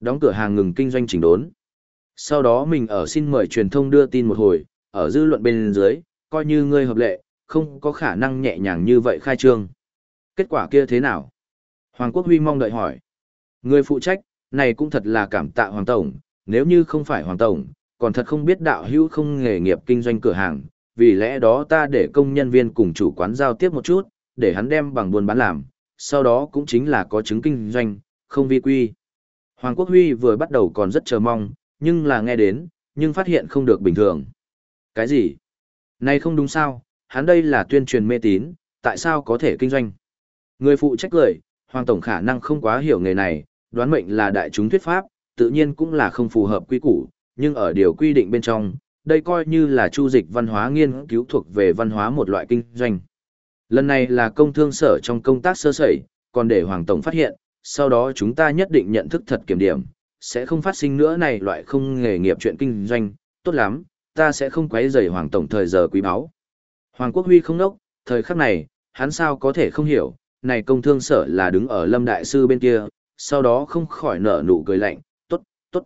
Đóng cửa hàng ngừng kinh doanh chỉnh đốn. Sau đó mình ở xin mời truyền thông đưa tin một hồi, ở dư luận bên dưới, coi như ngươi hợp lệ, không có khả năng nhẹ nhàng như vậy khai trương. Kết quả kia thế nào? Hoàng Quốc Huy mong đợi hỏi. Người phụ trách, này cũng thật là cảm tạ Hoàng Tổng, nếu như không phải Hoàng Tổng, còn thật không biết đạo hữu không nghề nghiệp kinh doanh cửa hàng, vì lẽ đó ta để công nhân viên cùng chủ quán giao tiếp một chút, để hắn đem bằng buôn bán làm, sau đó cũng chính là có chứng kinh doanh, không vi quy. Hoàng Quốc Huy vừa bắt đầu còn rất chờ mong, nhưng là nghe đến, nhưng phát hiện không được bình thường. Cái gì? Này không đúng sao, hắn đây là tuyên truyền mê tín, tại sao có thể kinh doanh? Người phụ trách lời, Hoàng Tổng khả năng không quá hiểu nghề này, đoán mệnh là đại chúng thuyết pháp, tự nhiên cũng là không phù hợp quy củ, nhưng ở điều quy định bên trong, đây coi như là chu dịch văn hóa nghiên cứu thuộc về văn hóa một loại kinh doanh. Lần này là công thương sở trong công tác sơ sẩy, còn để Hoàng Tổng phát hiện, sau đó chúng ta nhất định nhận thức thật kiểm điểm, sẽ không phát sinh nữa này loại không nghề nghiệp chuyện kinh doanh, tốt lắm, ta sẽ không quấy rầy Hoàng Tổng thời giờ quý báu. Hoàng Quốc Huy không nốc, thời khắc này, hắn sao có thể không hiểu, này công thương sở là đứng ở Lâm Đại Sư bên kia, sau đó không khỏi nở nụ cười lạnh, tốt, tốt.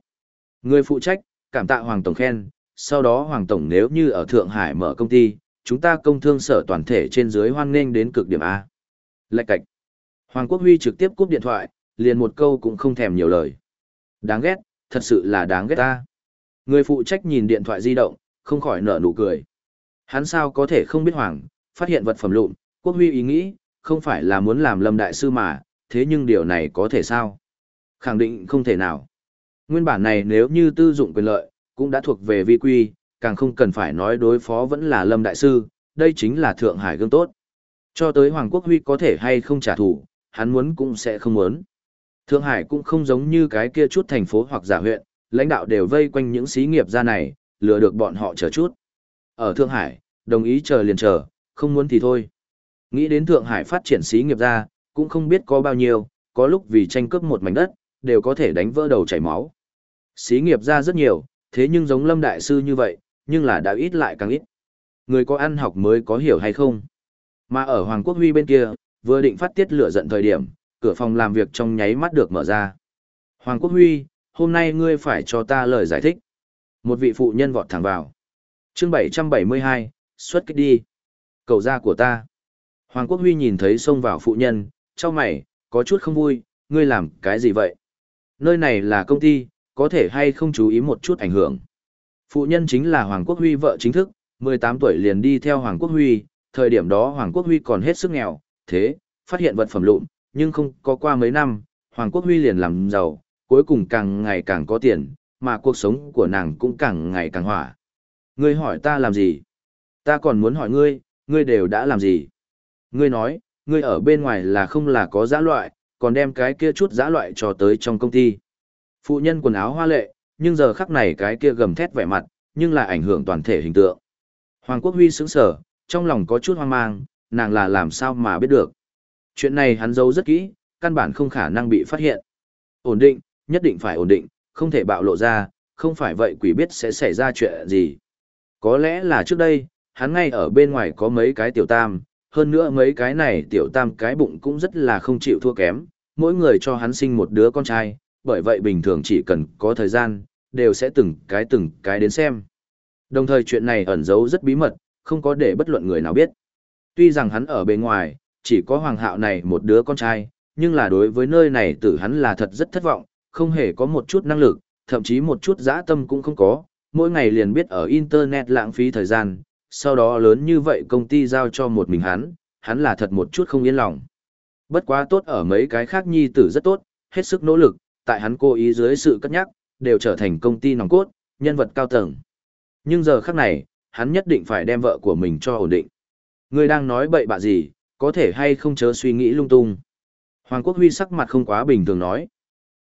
Người phụ trách, cảm tạ Hoàng Tổng khen, sau đó Hoàng Tổng nếu như ở Thượng Hải mở công ty, chúng ta công thương sở toàn thể trên dưới hoan nghênh đến cực điểm A. Lạch cạch. Hoàng Quốc Huy trực tiếp cúp điện thoại, liền một câu cũng không thèm nhiều lời. Đáng ghét, thật sự là đáng ghét ta. Người phụ trách nhìn điện thoại di động, không khỏi nở nụ cười. Hắn sao có thể không biết Hoàng, phát hiện vật phẩm lụn, Quốc Huy ý nghĩ, không phải là muốn làm lâm đại sư mà, thế nhưng điều này có thể sao? Khẳng định không thể nào. Nguyên bản này nếu như tư dụng quyền lợi, cũng đã thuộc về vi quy, càng không cần phải nói đối phó vẫn là lâm đại sư, đây chính là Thượng Hải gương tốt. Cho tới Hoàng Quốc Huy có thể hay không trả thù, hắn muốn cũng sẽ không muốn. Thượng Hải cũng không giống như cái kia chút thành phố hoặc giả huyện, lãnh đạo đều vây quanh những xí nghiệp ra này, lừa được bọn họ chờ chút. Ở Thượng Hải, đồng ý chờ liền chờ, không muốn thì thôi. Nghĩ đến Thượng Hải phát triển xí nghiệp ra, cũng không biết có bao nhiêu, có lúc vì tranh cướp một mảnh đất, đều có thể đánh vỡ đầu chảy máu. Xí nghiệp ra rất nhiều, thế nhưng giống Lâm Đại Sư như vậy, nhưng là đã ít lại càng ít. Người có ăn học mới có hiểu hay không? Mà ở Hoàng Quốc Huy bên kia, vừa định phát tiết lửa giận thời điểm, cửa phòng làm việc trong nháy mắt được mở ra. Hoàng Quốc Huy, hôm nay ngươi phải cho ta lời giải thích. Một vị phụ nhân vọt thẳng vào. chương 772, xuất kích đi. Cầu ra của ta. Hoàng Quốc Huy nhìn thấy xông vào phụ nhân, cho mày, có chút không vui, ngươi làm cái gì vậy? Nơi này là công ty, có thể hay không chú ý một chút ảnh hưởng. Phụ nhân chính là Hoàng Quốc Huy vợ chính thức, 18 tuổi liền đi theo Hoàng Quốc Huy, thời điểm đó Hoàng Quốc Huy còn hết sức nghèo, thế, phát hiện vật phẩm lụn, nhưng không có qua mấy năm, Hoàng Quốc Huy liền làm giàu, cuối cùng càng ngày càng có tiền, mà cuộc sống của nàng cũng càng ngày càng hỏa. Ngươi hỏi ta làm gì? Ta còn muốn hỏi ngươi, ngươi đều đã làm gì? Ngươi nói, ngươi ở bên ngoài là không là có giã loại, còn đem cái kia chút giã loại cho tới trong công ty. Phụ nhân quần áo hoa lệ, nhưng giờ khắc này cái kia gầm thét vẻ mặt, nhưng lại ảnh hưởng toàn thể hình tượng. Hoàng Quốc Huy sững sờ, trong lòng có chút hoang mang, nàng là làm sao mà biết được. Chuyện này hắn giấu rất kỹ, căn bản không khả năng bị phát hiện. Ổn định, nhất định phải ổn định, không thể bạo lộ ra, không phải vậy quỷ biết sẽ xảy ra chuyện gì. Có lẽ là trước đây, hắn ngay ở bên ngoài có mấy cái tiểu tam, hơn nữa mấy cái này tiểu tam cái bụng cũng rất là không chịu thua kém, mỗi người cho hắn sinh một đứa con trai, bởi vậy bình thường chỉ cần có thời gian, đều sẽ từng cái từng cái đến xem. Đồng thời chuyện này ẩn giấu rất bí mật, không có để bất luận người nào biết. Tuy rằng hắn ở bên ngoài, chỉ có hoàng hạo này một đứa con trai, nhưng là đối với nơi này tử hắn là thật rất thất vọng, không hề có một chút năng lực, thậm chí một chút dã tâm cũng không có, mỗi ngày liền biết ở Internet lãng phí thời gian, sau đó lớn như vậy công ty giao cho một mình hắn, hắn là thật một chút không yên lòng. Bất quá tốt ở mấy cái khác nhi tử rất tốt, hết sức nỗ lực, tại hắn cố ý dưới sự cất nhắc, đều trở thành công ty nòng cốt, nhân vật cao tầng. Nhưng giờ khắc này, hắn nhất định phải đem vợ của mình cho ổn định. Ngươi đang nói bậy bạ gì, có thể hay không chớ suy nghĩ lung tung. Hoàng Quốc Huy sắc mặt không quá bình thường nói.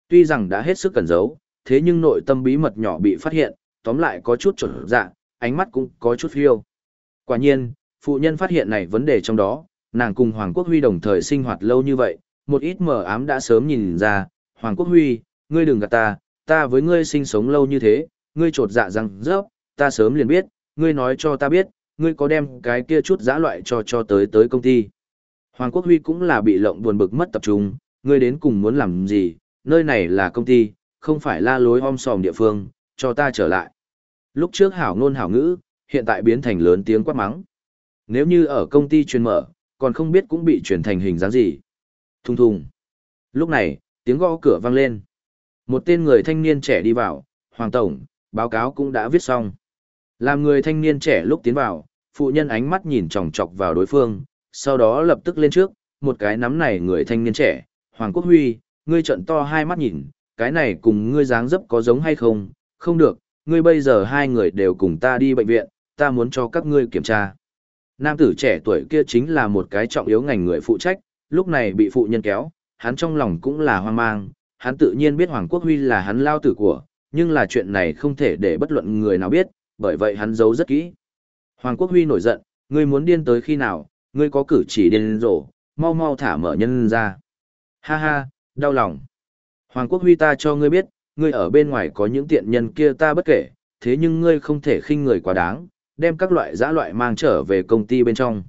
Tuy rằng đã hết sức cẩn giấu, thế nhưng nội tâm bí mật nhỏ bị phát hiện, tóm lại có chút trở dạ, ánh mắt cũng có chút phiêu. Quả nhiên, phụ nhân phát hiện này vấn đề trong đó, nàng cùng Hoàng Quốc Huy đồng thời sinh hoạt lâu như vậy, một ít mờ ám đã sớm nhìn ra, Hoàng Quốc Huy, ngươi đừng gạt ta, ta với ngươi sinh sống lâu như thế, ngươi trột dạ rằng dốc, ta sớm liền biết, ngươi nói cho ta biết, ngươi có đem cái kia chút giã loại cho cho tới tới công ty. Hoàng Quốc Huy cũng là bị lộng buồn bực mất tập trung, ngươi đến cùng muốn làm gì, nơi này là công ty, không phải la lối om sòm địa phương, cho ta trở lại. Lúc trước hảo ngôn hảo ngữ, hiện tại biến thành lớn tiếng quát mắng. Nếu như ở công ty truyền mở, còn không biết cũng bị chuyển thành hình dáng gì. Thùng thùng. Lúc này, tiếng gõ cửa vang lên. Một tên người thanh niên trẻ đi vào, Hoàng Tổng, báo cáo cũng đã viết xong. Làm người thanh niên trẻ lúc tiến vào, phụ nhân ánh mắt nhìn chòng chọc vào đối phương, sau đó lập tức lên trước, một cái nắm này người thanh niên trẻ, Hoàng Quốc Huy, ngươi trận to hai mắt nhìn, cái này cùng ngươi dáng dấp có giống hay không, không được, ngươi bây giờ hai người đều cùng ta đi bệnh viện, ta muốn cho các ngươi kiểm tra. Nam tử trẻ tuổi kia chính là một cái trọng yếu ngành người phụ trách, lúc này bị phụ nhân kéo, hắn trong lòng cũng là hoang mang, hắn tự nhiên biết Hoàng Quốc Huy là hắn lao tử của, nhưng là chuyện này không thể để bất luận người nào biết, bởi vậy hắn giấu rất kỹ. Hoàng Quốc Huy nổi giận, ngươi muốn điên tới khi nào, ngươi có cử chỉ điên rồ, mau mau thả mở nhân ra. Ha ha, đau lòng. Hoàng Quốc Huy ta cho ngươi biết, ngươi ở bên ngoài có những tiện nhân kia ta bất kể, thế nhưng ngươi không thể khinh người quá đáng, đem các loại giã loại mang trở về công ty bên trong.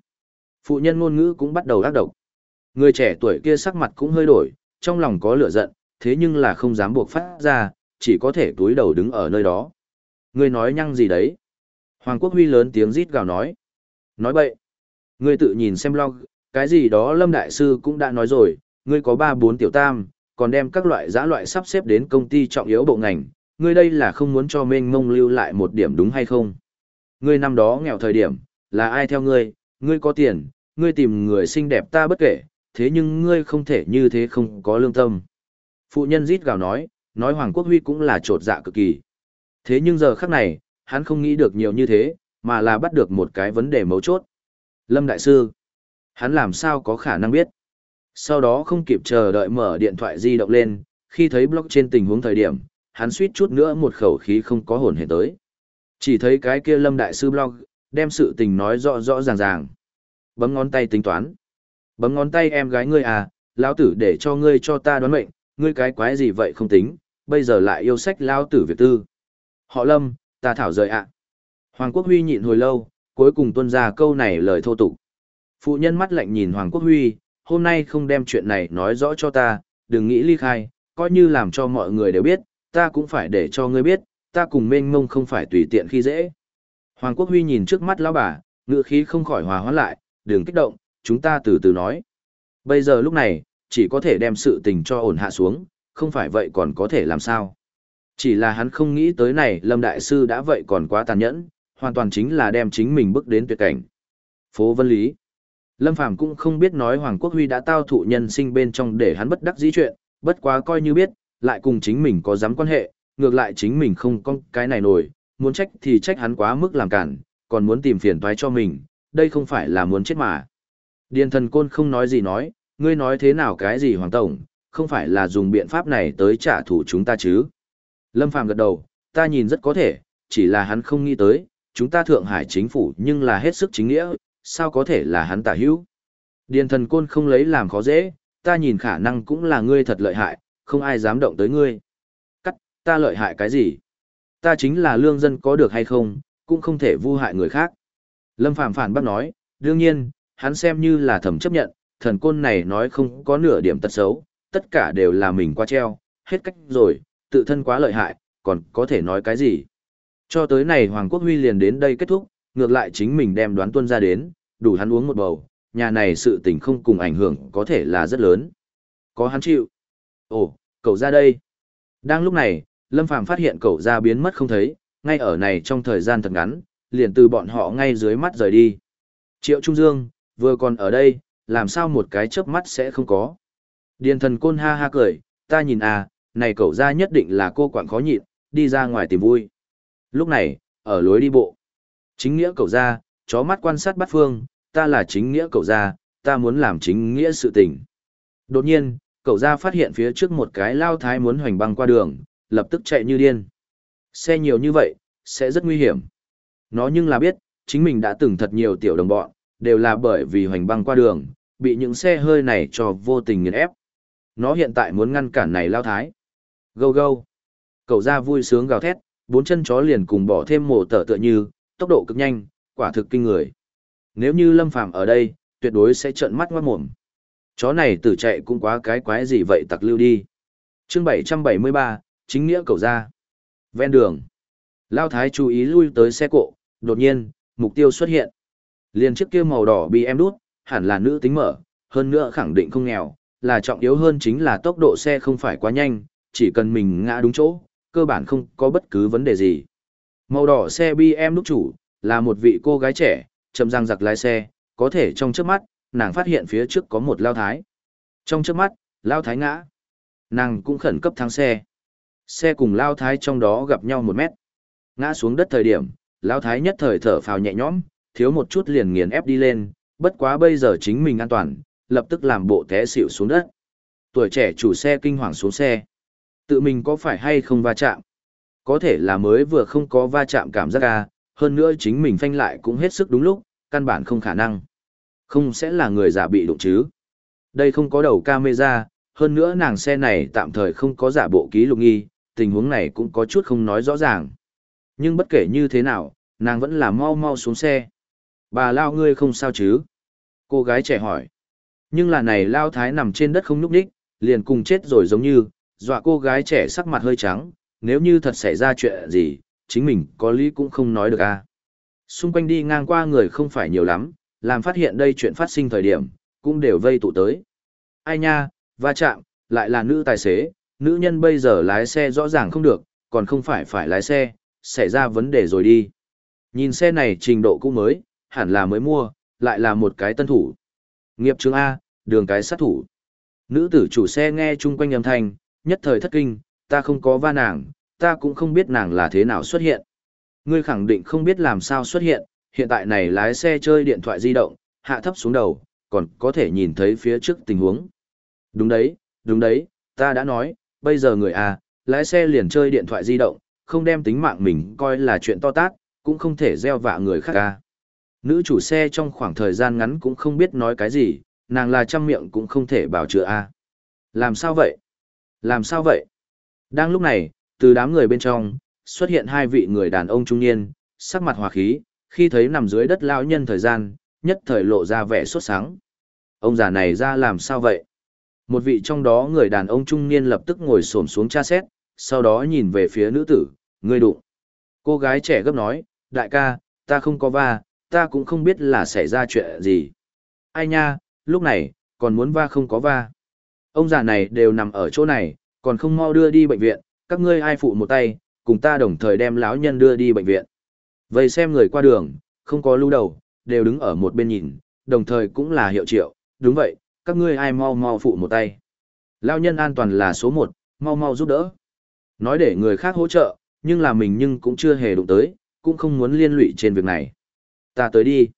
Phụ nhân ngôn ngữ cũng bắt đầu ác độc. Người trẻ tuổi kia sắc mặt cũng hơi đổi, trong lòng có lửa giận, thế nhưng là không dám buộc phát ra, chỉ có thể túi đầu đứng ở nơi đó. Ngươi nói nhăng gì đấy? Hoàng Quốc Huy lớn tiếng rít gào nói. Nói bậy. Ngươi tự nhìn xem log, cái gì đó Lâm Đại Sư cũng đã nói rồi, ngươi có 3-4 tiểu tam, còn đem các loại giã loại sắp xếp đến công ty trọng yếu bộ ngành, ngươi đây là không muốn cho mênh mông lưu lại một điểm đúng hay không? Ngươi năm đó nghèo thời điểm, là ai theo ngươi, ngươi có tiền, ngươi tìm người xinh đẹp ta bất kể, thế nhưng ngươi không thể như thế không có lương tâm. Phụ nhân rít gào nói, nói Hoàng Quốc Huy cũng là trột dạ cực kỳ. Thế nhưng giờ khắc này, hắn không nghĩ được nhiều như thế, mà là bắt được một cái vấn đề mấu chốt. Lâm Đại Sư, hắn làm sao có khả năng biết? Sau đó không kịp chờ đợi mở điện thoại di động lên, khi thấy blog trên tình huống thời điểm, hắn suýt chút nữa một khẩu khí không có hồn hề tới. Chỉ thấy cái kia Lâm Đại Sư blog, đem sự tình nói rõ rõ ràng ràng. Bấm ngón tay tính toán. Bấm ngón tay em gái ngươi à, lão tử để cho ngươi cho ta đoán mệnh, ngươi cái quái gì vậy không tính, bây giờ lại yêu sách lão tử Việt tư. Họ Lâm, ta thảo rời ạ. Hoàng Quốc Huy nhịn hồi lâu, cuối cùng tuân ra câu này lời thô tục. Phụ nhân mắt lạnh nhìn Hoàng Quốc Huy, hôm nay không đem chuyện này nói rõ cho ta, đừng nghĩ ly khai, coi như làm cho mọi người đều biết, ta cũng phải để cho ngươi biết, ta cùng mênh mông không phải tùy tiện khi dễ. Hoàng Quốc Huy nhìn trước mắt lão bà, ngựa khí không khỏi hòa hoãn lại, đừng kích động, chúng ta từ từ nói. Bây giờ lúc này, chỉ có thể đem sự tình cho ổn hạ xuống, không phải vậy còn có thể làm sao. Chỉ là hắn không nghĩ tới này Lâm Đại Sư đã vậy còn quá tàn nhẫn, hoàn toàn chính là đem chính mình bước đến tuyệt cảnh. Phố Vân Lý Lâm Phàm cũng không biết nói Hoàng Quốc Huy đã tao thụ nhân sinh bên trong để hắn bất đắc dĩ chuyện, bất quá coi như biết, lại cùng chính mình có dám quan hệ, ngược lại chính mình không có cái này nổi, muốn trách thì trách hắn quá mức làm cản, còn muốn tìm phiền toái cho mình, đây không phải là muốn chết mà. Điền thần côn không nói gì nói, ngươi nói thế nào cái gì Hoàng Tổng, không phải là dùng biện pháp này tới trả thù chúng ta chứ. Lâm Phàm gật đầu, ta nhìn rất có thể, chỉ là hắn không nghĩ tới, chúng ta Thượng Hải chính phủ nhưng là hết sức chính nghĩa, sao có thể là hắn tả hữu. Điền thần côn không lấy làm khó dễ, ta nhìn khả năng cũng là ngươi thật lợi hại, không ai dám động tới ngươi. Cắt, ta lợi hại cái gì? Ta chính là lương dân có được hay không, cũng không thể vu hại người khác. Lâm Phàm phản bác nói, đương nhiên, hắn xem như là thẩm chấp nhận, thần côn này nói không có nửa điểm tật xấu, tất cả đều là mình qua treo, hết cách rồi, tự thân quá lợi hại, còn có thể nói cái gì. Cho tới này Hoàng Quốc Huy liền đến đây kết thúc, ngược lại chính mình đem đoán tuân ra đến, đủ hắn uống một bầu, nhà này sự tình không cùng ảnh hưởng có thể là rất lớn. Có hắn chịu. Ồ, cậu ra đây. Đang lúc này, Lâm Phàm phát hiện cậu ra biến mất không thấy, ngay ở này trong thời gian thật ngắn, liền từ bọn họ ngay dưới mắt rời đi. Triệu Trung Dương, vừa còn ở đây, làm sao một cái chớp mắt sẽ không có. Điền thần côn ha ha cười, ta nhìn à, này cậu ra nhất định là cô quản khó nhịn, đi ra ngoài tìm vui. Lúc này, ở lối đi bộ, chính nghĩa cậu ra, chó mắt quan sát bắt phương, ta là chính nghĩa cậu ra, ta muốn làm chính nghĩa sự tình. Đột nhiên, cậu ra phát hiện phía trước một cái lao thái muốn hoành băng qua đường, lập tức chạy như điên. Xe nhiều như vậy, sẽ rất nguy hiểm. Nó nhưng là biết, chính mình đã từng thật nhiều tiểu đồng bọn, đều là bởi vì hoành băng qua đường, bị những xe hơi này cho vô tình nghiền ép. Nó hiện tại muốn ngăn cản này lao thái. Gâu gâu. Cậu ra vui sướng gào thét, bốn chân chó liền cùng bỏ thêm mổ tở tựa như, tốc độ cực nhanh, quả thực kinh người. Nếu như Lâm Phàm ở đây, tuyệt đối sẽ trợn mắt ngoát mồm. Chó này tử chạy cũng quá cái quái gì vậy tặc lưu đi. Chương 773, Chính nghĩa cầu ra. Ven đường. Lao Thái chú ý lui tới xe cộ, đột nhiên, mục tiêu xuất hiện. Liền chiếc kia màu đỏ bị em đút, hẳn là nữ tính mở, hơn nữa khẳng định không nghèo, là trọng yếu hơn chính là tốc độ xe không phải quá nhanh, chỉ cần mình ngã đúng chỗ, cơ bản không có bất cứ vấn đề gì. Màu đỏ xe BM lúc chủ, là một vị cô gái trẻ, chậm răng giặc lái xe, có thể trong trước mắt, nàng phát hiện phía trước có một lao thái. Trong trước mắt, lao thái ngã. Nàng cũng khẩn cấp thắng xe. Xe cùng lao thái trong đó gặp nhau một mét. Ngã xuống đất thời điểm, lao thái nhất thời thở phào nhẹ nhõm, thiếu một chút liền nghiền ép đi lên, bất quá bây giờ chính mình an toàn, lập tức làm bộ té xỉu xuống đất. Tuổi trẻ chủ xe kinh hoàng xuống xe. Tự mình có phải hay không va chạm? Có thể là mới vừa không có va chạm cảm giác à, hơn nữa chính mình phanh lại cũng hết sức đúng lúc, căn bản không khả năng. Không sẽ là người giả bị đụng chứ. Đây không có đầu camera, hơn nữa nàng xe này tạm thời không có giả bộ ký lục nghi, tình huống này cũng có chút không nói rõ ràng. Nhưng bất kể như thế nào, nàng vẫn là mau mau xuống xe. Bà Lao ngươi không sao chứ? Cô gái trẻ hỏi. Nhưng là này Lao Thái nằm trên đất không nhúc nhích, liền cùng chết rồi giống như, dọa cô gái trẻ sắc mặt hơi trắng, nếu như thật xảy ra chuyện gì, chính mình có lý cũng không nói được a. À. Xung quanh đi ngang qua người không phải nhiều lắm, làm phát hiện đây chuyện phát sinh thời điểm, cũng đều vây tụ tới. Ai nha, va chạm, lại là nữ tài xế, nữ nhân bây giờ lái xe rõ ràng không được, còn không phải phải lái xe, xảy ra vấn đề rồi đi. Nhìn xe này trình độ cũ mới, hẳn là mới mua, lại là một cái tân thủ. Nghiệp chứng A, đường cái sát thủ. Nữ tử chủ xe nghe chung quanh âm thanh, nhất thời thất kinh, ta không có va nàng, ta cũng không biết nàng là thế nào xuất hiện. Ngươi khẳng định không biết làm sao xuất hiện, hiện tại này lái xe chơi điện thoại di động, hạ thấp xuống đầu, còn có thể nhìn thấy phía trước tình huống. Đúng đấy, đúng đấy, ta đã nói, bây giờ người à, lái xe liền chơi điện thoại di động, không đem tính mạng mình coi là chuyện to tát, cũng không thể gieo vạ người khác à. Nữ chủ xe trong khoảng thời gian ngắn cũng không biết nói cái gì, nàng là trăm miệng cũng không thể bảo chữa a. À. Làm sao vậy? Làm sao vậy? Đang lúc này, từ đám người bên trong, xuất hiện hai vị người đàn ông trung niên, sắc mặt hòa khí, khi thấy nằm dưới đất lao nhân thời gian, nhất thời lộ ra vẻ sốt sáng. Ông già này ra làm sao vậy? Một vị trong đó người đàn ông trung niên lập tức ngồi xổm xuống tra xét, sau đó nhìn về phía nữ tử, người đụng. Cô gái trẻ gấp nói, đại ca, ta không có va, ta cũng không biết là xảy ra chuyện gì. Ai nha, lúc này, còn muốn va không có va. Ông già này đều nằm ở chỗ này, còn không mau đưa đi bệnh viện, các ngươi ai phụ một tay, cùng ta đồng thời đem lão nhân đưa đi bệnh viện. Vậy xem người qua đường, không có lưu đầu, đều đứng ở một bên nhìn, đồng thời cũng là hiệu triệu, đúng vậy, các ngươi ai mau mau phụ một tay. Lão nhân an toàn là số một, mau mau giúp đỡ. Nói để người khác hỗ trợ, nhưng là mình nhưng cũng chưa hề đụng tới, cũng không muốn liên lụy trên việc này. Ta tới đi.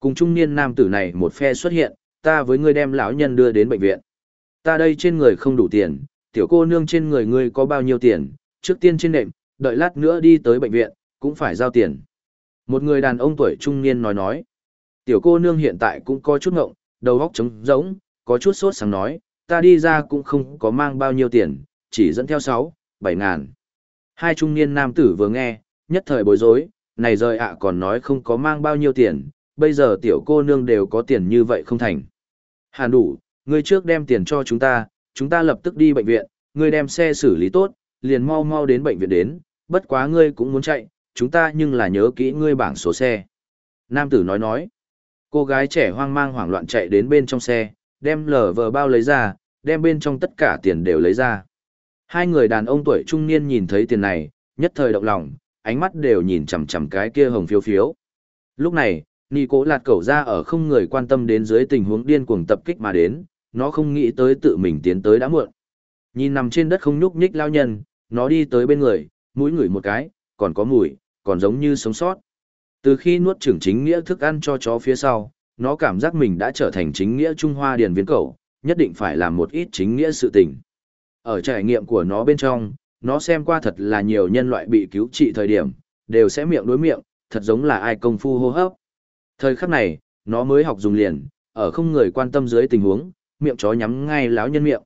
Cùng trung niên nam tử này một phe xuất hiện, ta với ngươi đem lão nhân đưa đến bệnh viện. Ta đây trên người không đủ tiền, tiểu cô nương trên người ngươi có bao nhiêu tiền, trước tiên trên nệm, đợi lát nữa đi tới bệnh viện, cũng phải giao tiền. Một người đàn ông tuổi trung niên nói nói. Tiểu cô nương hiện tại cũng có chút ngộng, đầu óc trống rỗng, có chút sốt sáng nói, ta đi ra cũng không có mang bao nhiêu tiền, chỉ dẫn theo 6, 7 ngàn. Hai trung niên nam tử vừa nghe, nhất thời bối rối, này rời ạ còn nói không có mang bao nhiêu tiền, bây giờ tiểu cô nương đều có tiền như vậy không thành. Hàn đủ, ngươi trước đem tiền cho chúng ta, chúng ta lập tức đi bệnh viện, ngươi đem xe xử lý tốt, liền mau mau đến bệnh viện đến, bất quá ngươi cũng muốn chạy, chúng ta nhưng là nhớ kỹ ngươi bảng số xe. Nam tử nói nói, cô gái trẻ hoang mang hoảng loạn chạy đến bên trong xe, đem lờ vờ bao lấy ra, đem bên trong tất cả tiền đều lấy ra. Hai người đàn ông tuổi trung niên nhìn thấy tiền này, nhất thời động lòng, ánh mắt đều nhìn chằm chằm cái kia hồng phiếu phiếu. Lúc này, Nì cố lạt cẩu ra ở không người quan tâm đến dưới tình huống điên cuồng tập kích mà đến, nó không nghĩ tới tự mình tiến tới đã muộn. Nhìn nằm trên đất không nhúc nhích lao nhân, nó đi tới bên người, mũi ngửi một cái, còn có mùi, còn giống như sống sót. Từ khi nuốt trưởng chính nghĩa thức ăn cho chó phía sau, nó cảm giác mình đã trở thành chính nghĩa Trung Hoa điền viên Cầu, nhất định phải làm một ít chính nghĩa sự tình. Ở trải nghiệm của nó bên trong, nó xem qua thật là nhiều nhân loại bị cứu trị thời điểm, đều sẽ miệng đối miệng, thật giống là ai công phu hô hấp. Thời khắc này, nó mới học dùng liền, ở không người quan tâm dưới tình huống, miệng chó nhắm ngay lão nhân miệng.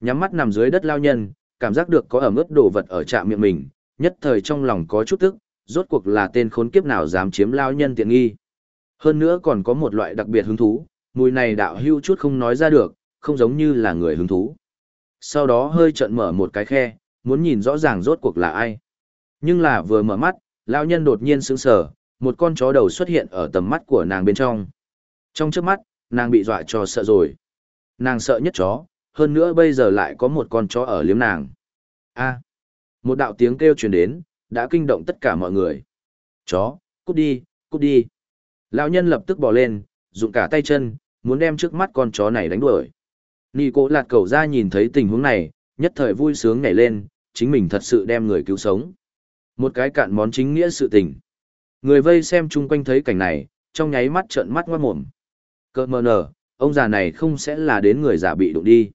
Nhắm mắt nằm dưới đất lao nhân, cảm giác được có ẩm ướt đồ vật ở trạm miệng mình, nhất thời trong lòng có chút tức, rốt cuộc là tên khốn kiếp nào dám chiếm lao nhân tiện nghi. Hơn nữa còn có một loại đặc biệt hứng thú, mùi này đạo hưu chút không nói ra được, không giống như là người hứng thú. Sau đó hơi trợn mở một cái khe, muốn nhìn rõ ràng rốt cuộc là ai. Nhưng là vừa mở mắt, lão nhân đột nhiên sững sờ, một con chó đầu xuất hiện ở tầm mắt của nàng bên trong. Trong trước mắt, nàng bị dọa cho sợ rồi. Nàng sợ nhất chó, hơn nữa bây giờ lại có một con chó ở liếm nàng. A. một đạo tiếng kêu truyền đến, đã kinh động tất cả mọi người. Chó, cút đi, cút đi. Lão nhân lập tức bỏ lên, dùng cả tay chân, muốn đem trước mắt con chó này đánh đuổi. Nì cố lạt cầu ra nhìn thấy tình huống này, nhất thời vui sướng nhảy lên, chính mình thật sự đem người cứu sống. Một cái cạn món chính nghĩa sự tình. Người vây xem chung quanh thấy cảnh này, trong nháy mắt trợn mắt ngoát mồm. Cơ mờ nở, ông già này không sẽ là đến người già bị đụng đi.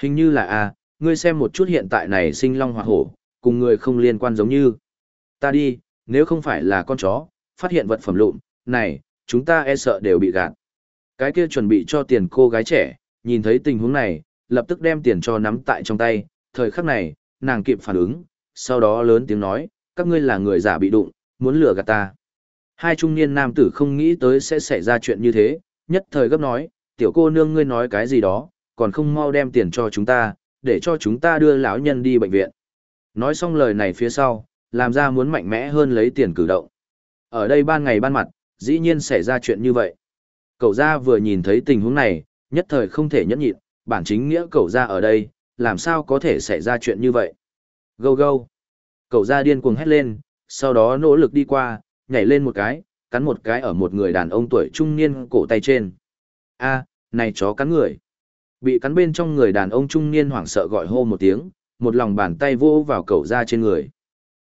Hình như là a, ngươi xem một chút hiện tại này sinh long hỏa hổ, cùng người không liên quan giống như. Ta đi, nếu không phải là con chó, phát hiện vật phẩm lụn, này, chúng ta e sợ đều bị gạt. Cái kia chuẩn bị cho tiền cô gái trẻ, nhìn thấy tình huống này, lập tức đem tiền cho nắm tại trong tay, thời khắc này, nàng kịp phản ứng, sau đó lớn tiếng nói, các ngươi là người giả bị đụng, muốn lừa gạt ta. Hai trung niên nam tử không nghĩ tới sẽ xảy ra chuyện như thế, nhất thời gấp nói, tiểu cô nương ngươi nói cái gì đó, còn không mau đem tiền cho chúng ta, để cho chúng ta đưa lão nhân đi bệnh viện. Nói xong lời này phía sau, làm ra muốn mạnh mẽ hơn lấy tiền cử động. Ở đây ban ngày ban mặt, dĩ nhiên xảy ra chuyện như vậy. Cậu gia vừa nhìn thấy tình huống này, nhất thời không thể nhẫn nhịn, bản chính nghĩa cậu gia ở đây, làm sao có thể xảy ra chuyện như vậy. Gâu gâu. Cậu gia điên cuồng hét lên, sau đó nỗ lực đi qua, nhảy lên một cái, cắn một cái ở một người đàn ông tuổi trung niên cổ tay trên. A, này chó cắn người. Bị cắn bên trong người đàn ông trung niên hoảng sợ gọi hô một tiếng, một lòng bàn tay vô vào cậu ra trên người.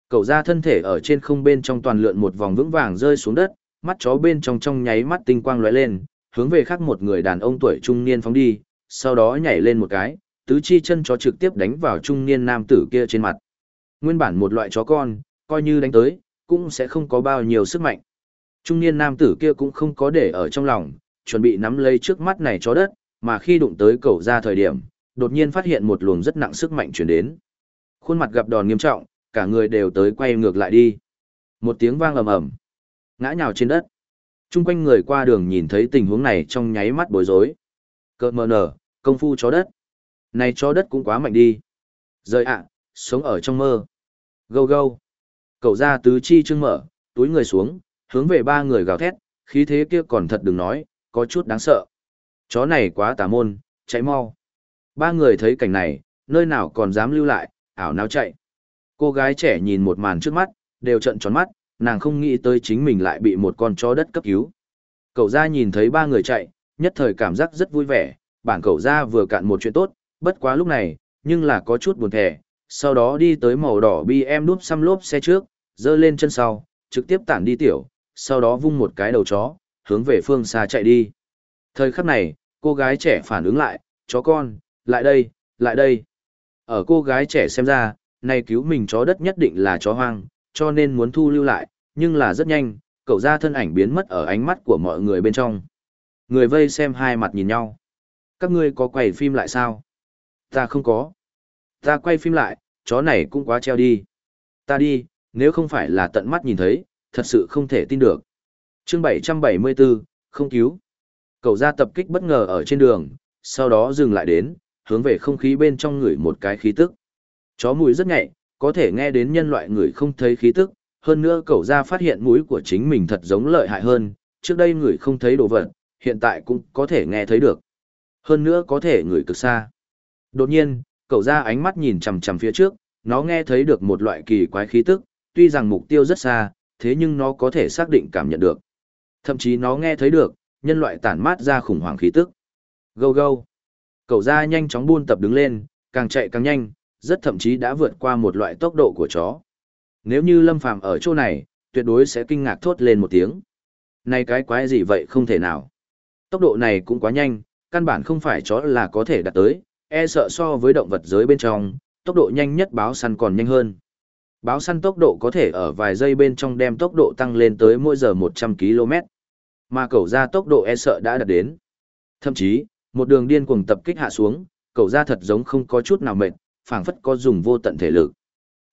Cậu ra thân thể ở trên không bên trong toàn lượn một vòng vững vàng rơi xuống đất, mắt chó bên trong trong nháy mắt tinh quang lóe lên, hướng về khác một người đàn ông tuổi trung niên phóng đi, sau đó nhảy lên một cái, tứ chi chân chó trực tiếp đánh vào trung niên nam tử kia trên mặt. Nguyên bản một loại chó con, coi như đánh tới, cũng sẽ không có bao nhiêu sức mạnh. Trung niên nam tử kia cũng không có để ở trong lòng, chuẩn bị nắm lấy trước mắt này chó đất, mà khi đụng tới cầu ra thời điểm, đột nhiên phát hiện một luồng rất nặng sức mạnh chuyển đến. Khuôn mặt gặp đòn nghiêm trọng, cả người đều tới quay ngược lại đi. Một tiếng vang ầm ầm, ngã nhào trên đất. Trung quanh người qua đường nhìn thấy tình huống này trong nháy mắt bối rối. Cơ mờ nở, công phu chó đất. Này chó đất cũng quá mạnh đi. Rời ạ, sống ở trong mơ. Gâu gâu. Cậu ra tứ chi trưng mở, túi người xuống, hướng về ba người gào thét, khí thế kia còn thật đừng nói, có chút đáng sợ. Chó này quá tà môn, chạy mau. Ba người thấy cảnh này, nơi nào còn dám lưu lại, ảo nào chạy. Cô gái trẻ nhìn một màn trước mắt, đều trận tròn mắt, nàng không nghĩ tới chính mình lại bị một con chó đất cấp cứu. Cậu ra nhìn thấy ba người chạy, nhất thời cảm giác rất vui vẻ, bản cậu ra vừa cạn một chuyện tốt, bất quá lúc này, nhưng là có chút buồn thẻ, sau đó đi tới màu đỏ BM đúp xăm lốp xe trước, dơ lên chân sau, trực tiếp tản đi tiểu, sau đó vung một cái đầu chó, hướng về phương xa chạy đi. Thời khắc này, cô gái trẻ phản ứng lại, chó con, lại đây, lại đây. Ở cô gái trẻ xem ra, này cứu mình chó đất nhất định là chó hoang, cho nên muốn thu lưu lại, nhưng là rất nhanh, cậu ra thân ảnh biến mất ở ánh mắt của mọi người bên trong. Người vây xem hai mặt nhìn nhau. Các ngươi có quay phim lại sao? Ta không có. Ta quay phim lại, chó này cũng quá treo đi. Ta đi, nếu không phải là tận mắt nhìn thấy, thật sự không thể tin được chương 774, không cứu. Cậu ra tập kích bất ngờ ở trên đường, sau đó dừng lại đến, hướng về không khí bên trong người một cái khí tức. Chó mũi rất nhạy, có thể nghe đến nhân loại người không thấy khí tức, hơn nữa cậu ra phát hiện mũi của chính mình thật giống lợi hại hơn, trước đây người không thấy đồ vật, hiện tại cũng có thể nghe thấy được. Hơn nữa có thể người cực xa. Đột nhiên, cậu ra ánh mắt nhìn chằm chằm phía trước, nó nghe thấy được một loại kỳ quái khí tức, tuy rằng mục tiêu rất xa, thế nhưng nó có thể xác định cảm nhận được. Thậm chí nó nghe thấy được, nhân loại tản mát ra khủng hoảng khí tức. Gâu gâu. Cậu ra nhanh chóng buôn tập đứng lên, càng chạy càng nhanh, rất thậm chí đã vượt qua một loại tốc độ của chó. Nếu như Lâm Phàm ở chỗ này, tuyệt đối sẽ kinh ngạc thốt lên một tiếng. Này cái quái gì vậy không thể nào. Tốc độ này cũng quá nhanh, căn bản không phải chó là có thể đạt tới, e sợ so với động vật giới bên trong, tốc độ nhanh nhất báo săn còn nhanh hơn. Báo săn tốc độ có thể ở vài giây bên trong đem tốc độ tăng lên tới mỗi giờ 100 km. Mà cậu ra tốc độ e sợ đã đạt đến. Thậm chí, một đường điên cuồng tập kích hạ xuống, cậu ra thật giống không có chút nào mệt, phảng phất có dùng vô tận thể lực.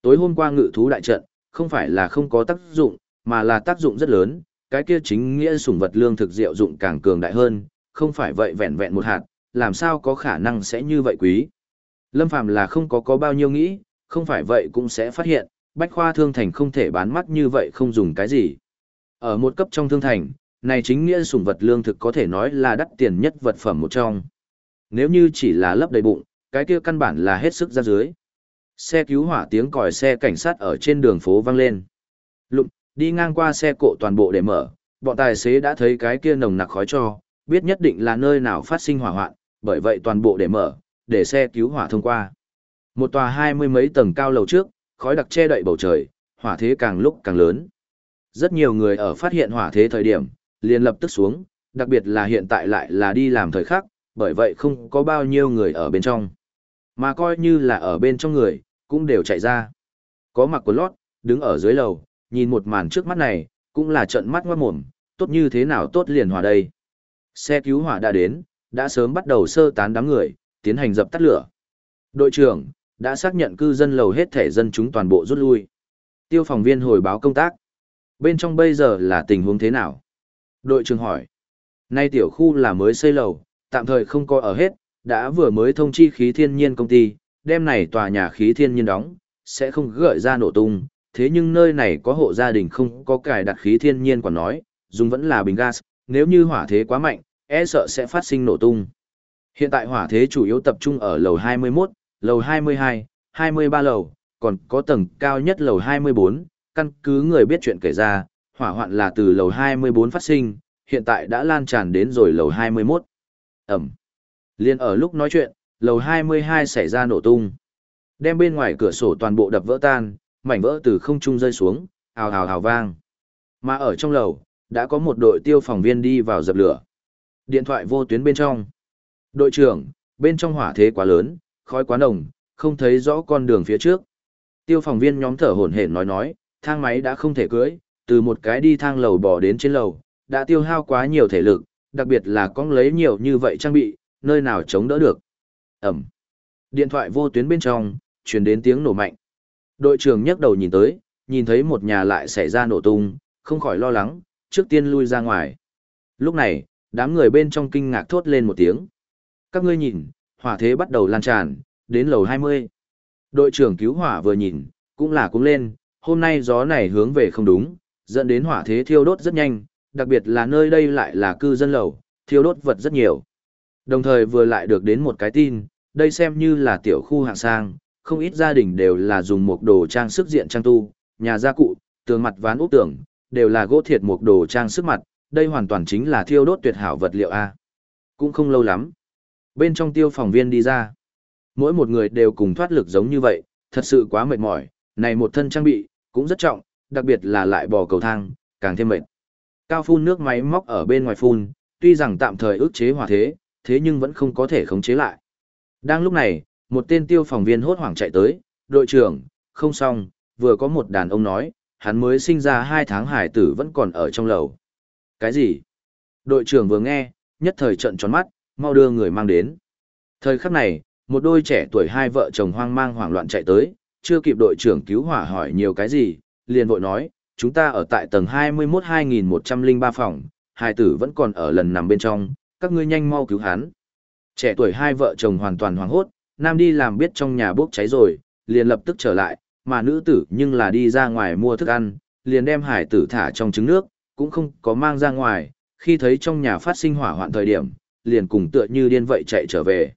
Tối hôm qua ngự thú đại trận, không phải là không có tác dụng, mà là tác dụng rất lớn, cái kia chính nghĩa sủng vật lương thực diệu dụng càng cường đại hơn, không phải vậy vẹn vẹn một hạt, làm sao có khả năng sẽ như vậy quý. Lâm Phàm là không có có bao nhiêu nghĩ, không phải vậy cũng sẽ phát hiện, bách khoa thương thành không thể bán mắt như vậy không dùng cái gì. Ở một cấp trong thương thành, này chính nghĩa sủng vật lương thực có thể nói là đắt tiền nhất vật phẩm một trong. Nếu như chỉ là lấp đầy bụng, cái kia căn bản là hết sức ra dưới. Xe cứu hỏa tiếng còi xe cảnh sát ở trên đường phố vang lên. Lụng, đi ngang qua xe cộ toàn bộ để mở, bọn tài xế đã thấy cái kia nồng nặc khói cho, biết nhất định là nơi nào phát sinh hỏa hoạn, bởi vậy toàn bộ để mở, để xe cứu hỏa thông qua. Một tòa hai mươi mấy tầng cao lầu trước, khói đặc che đậy bầu trời, hỏa thế càng lúc càng lớn. Rất nhiều người ở phát hiện hỏa thế thời điểm, liền lập tức xuống, đặc biệt là hiện tại lại là đi làm thời khắc, bởi vậy không có bao nhiêu người ở bên trong. Mà coi như là ở bên trong người, cũng đều chạy ra. Có mặc quần lót, đứng ở dưới lầu, nhìn một màn trước mắt này, cũng là trận mắt ngoát mồm, tốt như thế nào tốt liền hỏa đây. Xe cứu hỏa đã đến, đã sớm bắt đầu sơ tán đám người, tiến hành dập tắt lửa. Đội trưởng, đã xác nhận cư dân lầu hết thể dân chúng toàn bộ rút lui. Tiêu phòng viên hồi báo công tác. Bên trong bây giờ là tình huống thế nào? Đội trưởng hỏi. Nay tiểu khu là mới xây lầu, tạm thời không có ở hết, đã vừa mới thông chi khí thiên nhiên công ty, đem này tòa nhà khí thiên nhiên đóng, sẽ không gợi ra nổ tung. Thế nhưng nơi này có hộ gia đình không có cài đặt khí thiên nhiên còn nói, dùng vẫn là bình gas, nếu như hỏa thế quá mạnh, e sợ sẽ phát sinh nổ tung. Hiện tại hỏa thế chủ yếu tập trung ở lầu 21, lầu 22, 23 lầu, còn có tầng cao nhất lầu 24, căn cứ người biết chuyện kể ra, hỏa hoạn là từ lầu 24 phát sinh, hiện tại đã lan tràn đến rồi lầu 21. Ẩm. Liên ở lúc nói chuyện, lầu 22 xảy ra nổ tung. Đem bên ngoài cửa sổ toàn bộ đập vỡ tan, mảnh vỡ từ không trung rơi xuống, ào ào ào vang. Mà ở trong lầu, đã có một đội tiêu phòng viên đi vào dập lửa. Điện thoại vô tuyến bên trong. Đội trưởng, bên trong hỏa thế quá lớn, khói quá nồng, không thấy rõ con đường phía trước. Tiêu phòng viên nhóm thở hổn hển nói nói, thang máy đã không thể cưỡi, từ một cái đi thang lầu bỏ đến trên lầu, đã tiêu hao quá nhiều thể lực, đặc biệt là con lấy nhiều như vậy trang bị, nơi nào chống đỡ được. Ẩm. Điện thoại vô tuyến bên trong, truyền đến tiếng nổ mạnh. Đội trưởng nhấc đầu nhìn tới, nhìn thấy một nhà lại xảy ra nổ tung, không khỏi lo lắng, trước tiên lui ra ngoài. Lúc này, đám người bên trong kinh ngạc thốt lên một tiếng. Các ngươi nhìn, hỏa thế bắt đầu lan tràn, đến lầu 20. Đội trưởng cứu hỏa vừa nhìn, cũng là cũng lên, hôm nay gió này hướng về không đúng, dẫn đến hỏa thế thiêu đốt rất nhanh, đặc biệt là nơi đây lại là cư dân lầu, thiêu đốt vật rất nhiều. Đồng thời vừa lại được đến một cái tin, đây xem như là tiểu khu hạng sang, không ít gia đình đều là dùng một đồ trang sức diện trang tu, nhà gia cụ, tường mặt ván úp tường, đều là gỗ thiệt một đồ trang sức mặt, đây hoàn toàn chính là thiêu đốt tuyệt hảo vật liệu A. Cũng không lâu lắm. Bên trong tiêu phòng viên đi ra. Mỗi một người đều cùng thoát lực giống như vậy, thật sự quá mệt mỏi, này một thân trang bị, cũng rất trọng, đặc biệt là lại bò cầu thang, càng thêm mệt. Cao phun nước máy móc ở bên ngoài phun, tuy rằng tạm thời ức chế hỏa thế, thế nhưng vẫn không có thể khống chế lại. Đang lúc này, một tên tiêu phòng viên hốt hoảng chạy tới, đội trưởng, không xong, vừa có một đàn ông nói, hắn mới sinh ra hai tháng hải tử vẫn còn ở trong lầu. Cái gì? Đội trưởng vừa nghe, nhất thời trận tròn mắt, mau đưa người mang đến. Thời khắc này, một đôi trẻ tuổi hai vợ chồng hoang mang hoảng loạn chạy tới, chưa kịp đội trưởng cứu hỏa hỏi nhiều cái gì, liền vội nói, chúng ta ở tại tầng 21-2103 phòng, hai tử vẫn còn ở lần nằm bên trong, các ngươi nhanh mau cứu hắn. Trẻ tuổi hai vợ chồng hoàn toàn hoảng hốt, nam đi làm biết trong nhà bốc cháy rồi, liền lập tức trở lại, mà nữ tử nhưng là đi ra ngoài mua thức ăn, liền đem hải tử thả trong trứng nước, cũng không có mang ra ngoài, khi thấy trong nhà phát sinh hỏa hoạn thời điểm, liền cùng tựa như điên vậy chạy trở về.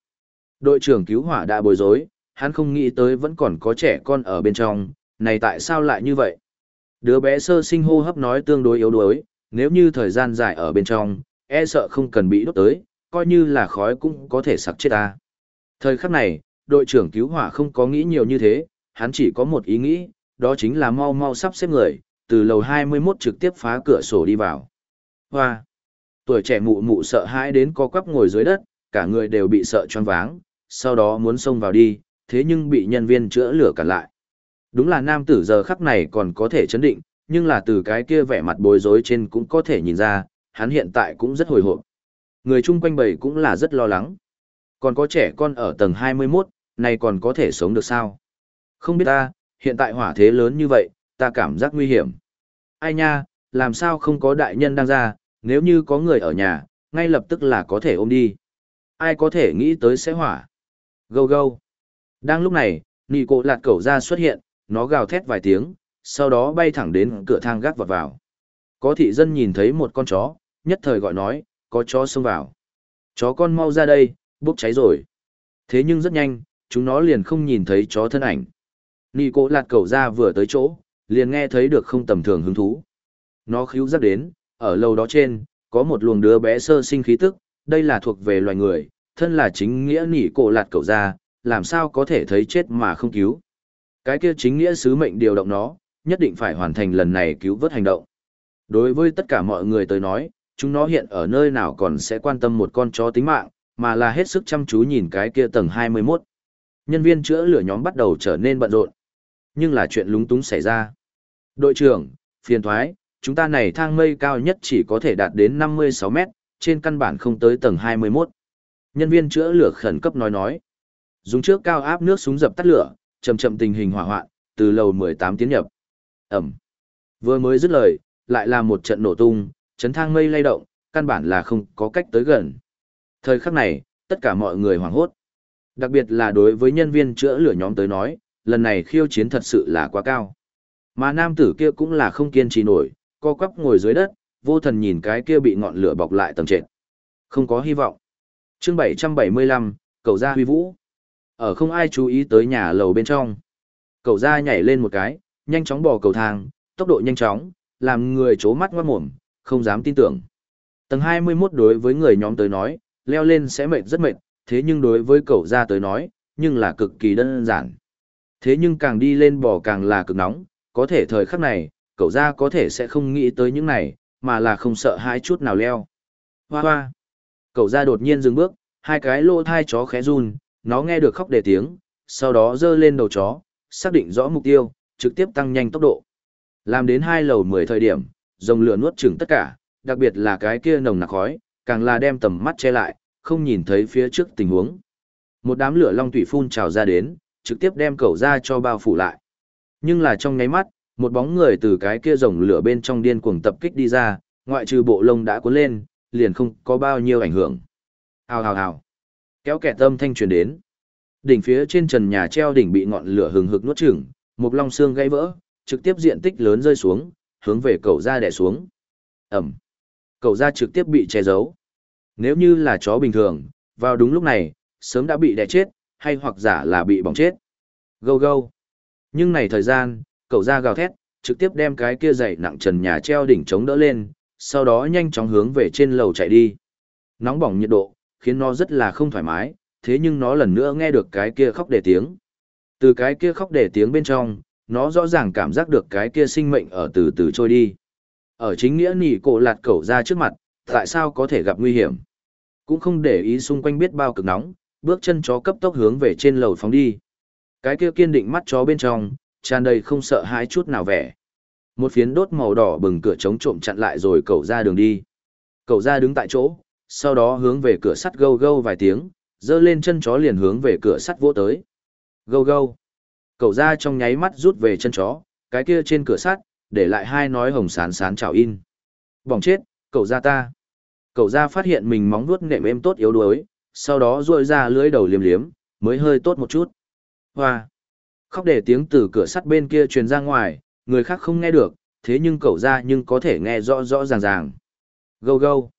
Đội trưởng cứu hỏa đã bối rối, hắn không nghĩ tới vẫn còn có trẻ con ở bên trong, này tại sao lại như vậy? Đứa bé sơ sinh hô hấp nói tương đối yếu đuối, nếu như thời gian dài ở bên trong, e sợ không cần bị đốt tới, coi như là khói cũng có thể sặc chết ta. Thời khắc này, đội trưởng cứu hỏa không có nghĩ nhiều như thế, hắn chỉ có một ý nghĩ, đó chính là mau mau sắp xếp người, từ lầu 21 trực tiếp phá cửa sổ đi vào. Hoa! Tuổi trẻ mụ mụ sợ hãi đến co quắp ngồi dưới đất, cả người đều bị sợ choáng váng, sau đó muốn xông vào đi, thế nhưng bị nhân viên chữa lửa cản lại. Đúng là nam tử giờ khắc này còn có thể chấn định, nhưng là từ cái kia vẻ mặt bối rối trên cũng có thể nhìn ra, hắn hiện tại cũng rất hồi hộp. Người chung quanh bầy cũng là rất lo lắng. Còn có trẻ con ở tầng 21, này còn có thể sống được sao? Không biết ta, hiện tại hỏa thế lớn như vậy, ta cảm giác nguy hiểm. Ai nha, làm sao không có đại nhân đang ra, nếu như có người ở nhà, ngay lập tức là có thể ôm đi. Ai có thể nghĩ tới sẽ hỏa? Gâu gâu. Đang lúc này, Nị cổ lạt cẩu ra xuất hiện, nó gào thét vài tiếng, sau đó bay thẳng đến cửa thang gác vọt vào. Có thị dân nhìn thấy một con chó, nhất thời gọi nói, có chó xông vào. Chó con mau ra đây, bốc cháy rồi. Thế nhưng rất nhanh, chúng nó liền không nhìn thấy chó thân ảnh. Nị cổ lạt cẩu ra vừa tới chỗ, liền nghe thấy được không tầm thường hứng thú. Nó khíu giác đến, ở lầu đó trên, có một luồng đứa bé sơ sinh khí tức, đây là thuộc về loài người, thân là chính nghĩa nỉ cổ lạt cậu ra, làm sao có thể thấy chết mà không cứu. Cái kia chính nghĩa sứ mệnh điều động nó, nhất định phải hoàn thành lần này cứu vớt hành động. Đối với tất cả mọi người tới nói, chúng nó hiện ở nơi nào còn sẽ quan tâm một con chó tính mạng, mà là hết sức chăm chú nhìn cái kia tầng 21. Nhân viên chữa lửa nhóm bắt đầu trở nên bận rộn. Nhưng là chuyện lúng túng xảy ra. Đội trưởng, phiền thoái, chúng ta này thang mây cao nhất chỉ có thể đạt đến 56 mét, trên căn bản không tới tầng 21. Nhân viên chữa lửa khẩn cấp nói nói. Dùng trước cao áp nước súng dập tắt lửa, chậm chậm tình hình hỏa hoạn, từ lầu 18 tiến nhập. Ẩm. Vừa mới dứt lời, lại là một trận nổ tung, chấn thang mây lay động, căn bản là không có cách tới gần. Thời khắc này, tất cả mọi người hoảng hốt. Đặc biệt là đối với nhân viên chữa lửa nhóm tới nói, lần này khiêu chiến thật sự là quá cao. Mà nam tử kia cũng là không kiên trì nổi, co quắp ngồi dưới đất, vô thần nhìn cái kia bị ngọn lửa bọc lại tầng trệt. Không có hy vọng. chương 775, cầu ra huy vũ. Ở không ai chú ý tới nhà lầu bên trong. Cầu ra nhảy lên một cái, nhanh chóng bò cầu thang, tốc độ nhanh chóng, làm người chố mắt ngoát mồm, không dám tin tưởng. Tầng 21 đối với người nhóm tới nói, leo lên sẽ mệt rất mệt, thế nhưng đối với cậu ra tới nói, nhưng là cực kỳ đơn giản. Thế nhưng càng đi lên bò càng là cực nóng, có thể thời khắc này, cậu ra có thể sẽ không nghĩ tới những này, mà là không sợ hãi chút nào leo. Hoa hoa. Cậu ra đột nhiên dừng bước, hai cái lô thai chó khẽ run, nó nghe được khóc đề tiếng, sau đó dơ lên đầu chó, xác định rõ mục tiêu, trực tiếp tăng nhanh tốc độ. Làm đến hai lầu 10 thời điểm, rồng lửa nuốt chửng tất cả, đặc biệt là cái kia nồng nặc khói, càng là đem tầm mắt che lại, không nhìn thấy phía trước tình huống. Một đám lửa long thủy phun trào ra đến, trực tiếp đem cậu ra cho bao phủ lại. Nhưng là trong nháy mắt, một bóng người từ cái kia rồng lửa bên trong điên cuồng tập kích đi ra, ngoại trừ bộ lông đã cuốn lên, liền không có bao nhiêu ảnh hưởng. Hào hào hào. Kéo kẻ tâm thanh truyền đến. Đỉnh phía trên trần nhà treo đỉnh bị ngọn lửa hừng hực nuốt chửng, một long xương gãy vỡ, trực tiếp diện tích lớn rơi xuống, hướng về cầu ra đè xuống. Ẩm. Cầu ra trực tiếp bị che giấu. Nếu như là chó bình thường, vào đúng lúc này, sớm đã bị đè chết, hay hoặc giả là bị bỏng chết. Gâu gâu. Nhưng này thời gian, cậu ra gào thét, trực tiếp đem cái kia dày nặng trần nhà treo đỉnh chống đỡ lên, sau đó nhanh chóng hướng về trên lầu chạy đi. Nóng bỏng nhiệt độ, khiến nó rất là không thoải mái, thế nhưng nó lần nữa nghe được cái kia khóc để tiếng. Từ cái kia khóc để tiếng bên trong, nó rõ ràng cảm giác được cái kia sinh mệnh ở từ từ trôi đi. Ở chính nghĩa nỉ cổ lạt cẩu ra trước mặt, tại sao có thể gặp nguy hiểm? Cũng không để ý xung quanh biết bao cực nóng, bước chân chó cấp tốc hướng về trên lầu phóng đi. Cái kia kiên định mắt chó bên trong, tràn đầy không sợ hãi chút nào vẻ. Một phiến đốt màu đỏ bừng cửa chống trộm chặn lại rồi cậu ra đường đi. Cậu ra đứng tại chỗ, sau đó hướng về cửa sắt gâu gâu vài tiếng, dơ lên chân chó liền hướng về cửa sắt vỗ tới. Gâu gâu. Cậu ra trong nháy mắt rút về chân chó, cái kia trên cửa sắt, để lại hai nói hồng sán sán chào in. Bỏng chết, cậu ra ta. Cậu ra phát hiện mình móng vuốt nệm êm tốt yếu đuối, sau đó ruôi ra lưỡi đầu liếm liếm, mới hơi tốt một chút. Hoa. Khóc để tiếng từ cửa sắt bên kia truyền ra ngoài, người khác không nghe được, thế nhưng cậu ra nhưng có thể nghe rõ rõ ràng ràng. Gâu gâu.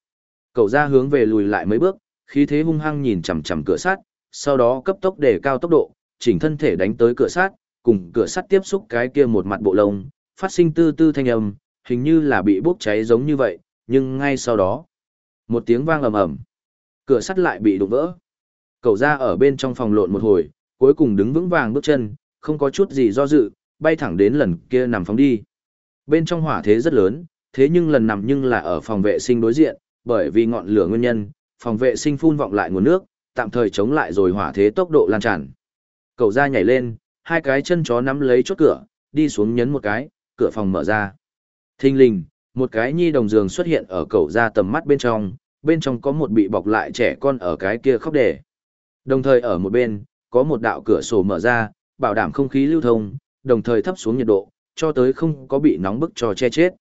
Cậu ra hướng về lùi lại mấy bước, khí thế hung hăng nhìn chằm chằm cửa sắt, sau đó cấp tốc để cao tốc độ, chỉnh thân thể đánh tới cửa sắt, cùng cửa sắt tiếp xúc cái kia một mặt bộ lông, phát sinh tư tư thanh âm, hình như là bị bốc cháy giống như vậy, nhưng ngay sau đó, một tiếng vang ầm ầm, cửa sắt lại bị đụng vỡ. Cậu ra ở bên trong phòng lộn một hồi, cuối cùng đứng vững vàng bước chân, không có chút gì do dự, bay thẳng đến lần kia nằm phóng đi. Bên trong hỏa thế rất lớn, thế nhưng lần nằm nhưng là ở phòng vệ sinh đối diện, bởi vì ngọn lửa nguyên nhân, phòng vệ sinh phun vọng lại nguồn nước, tạm thời chống lại rồi hỏa thế tốc độ lan tràn. Cậu ra nhảy lên, hai cái chân chó nắm lấy chốt cửa, đi xuống nhấn một cái, cửa phòng mở ra. Thinh linh, một cái nhi đồng giường xuất hiện ở cậu ra tầm mắt bên trong, bên trong có một bị bọc lại trẻ con ở cái kia khóc đề. Đồng thời ở một bên, có một đạo cửa sổ mở ra, bảo đảm không khí lưu thông, đồng thời thấp xuống nhiệt độ, cho tới không có bị nóng bức cho che chết.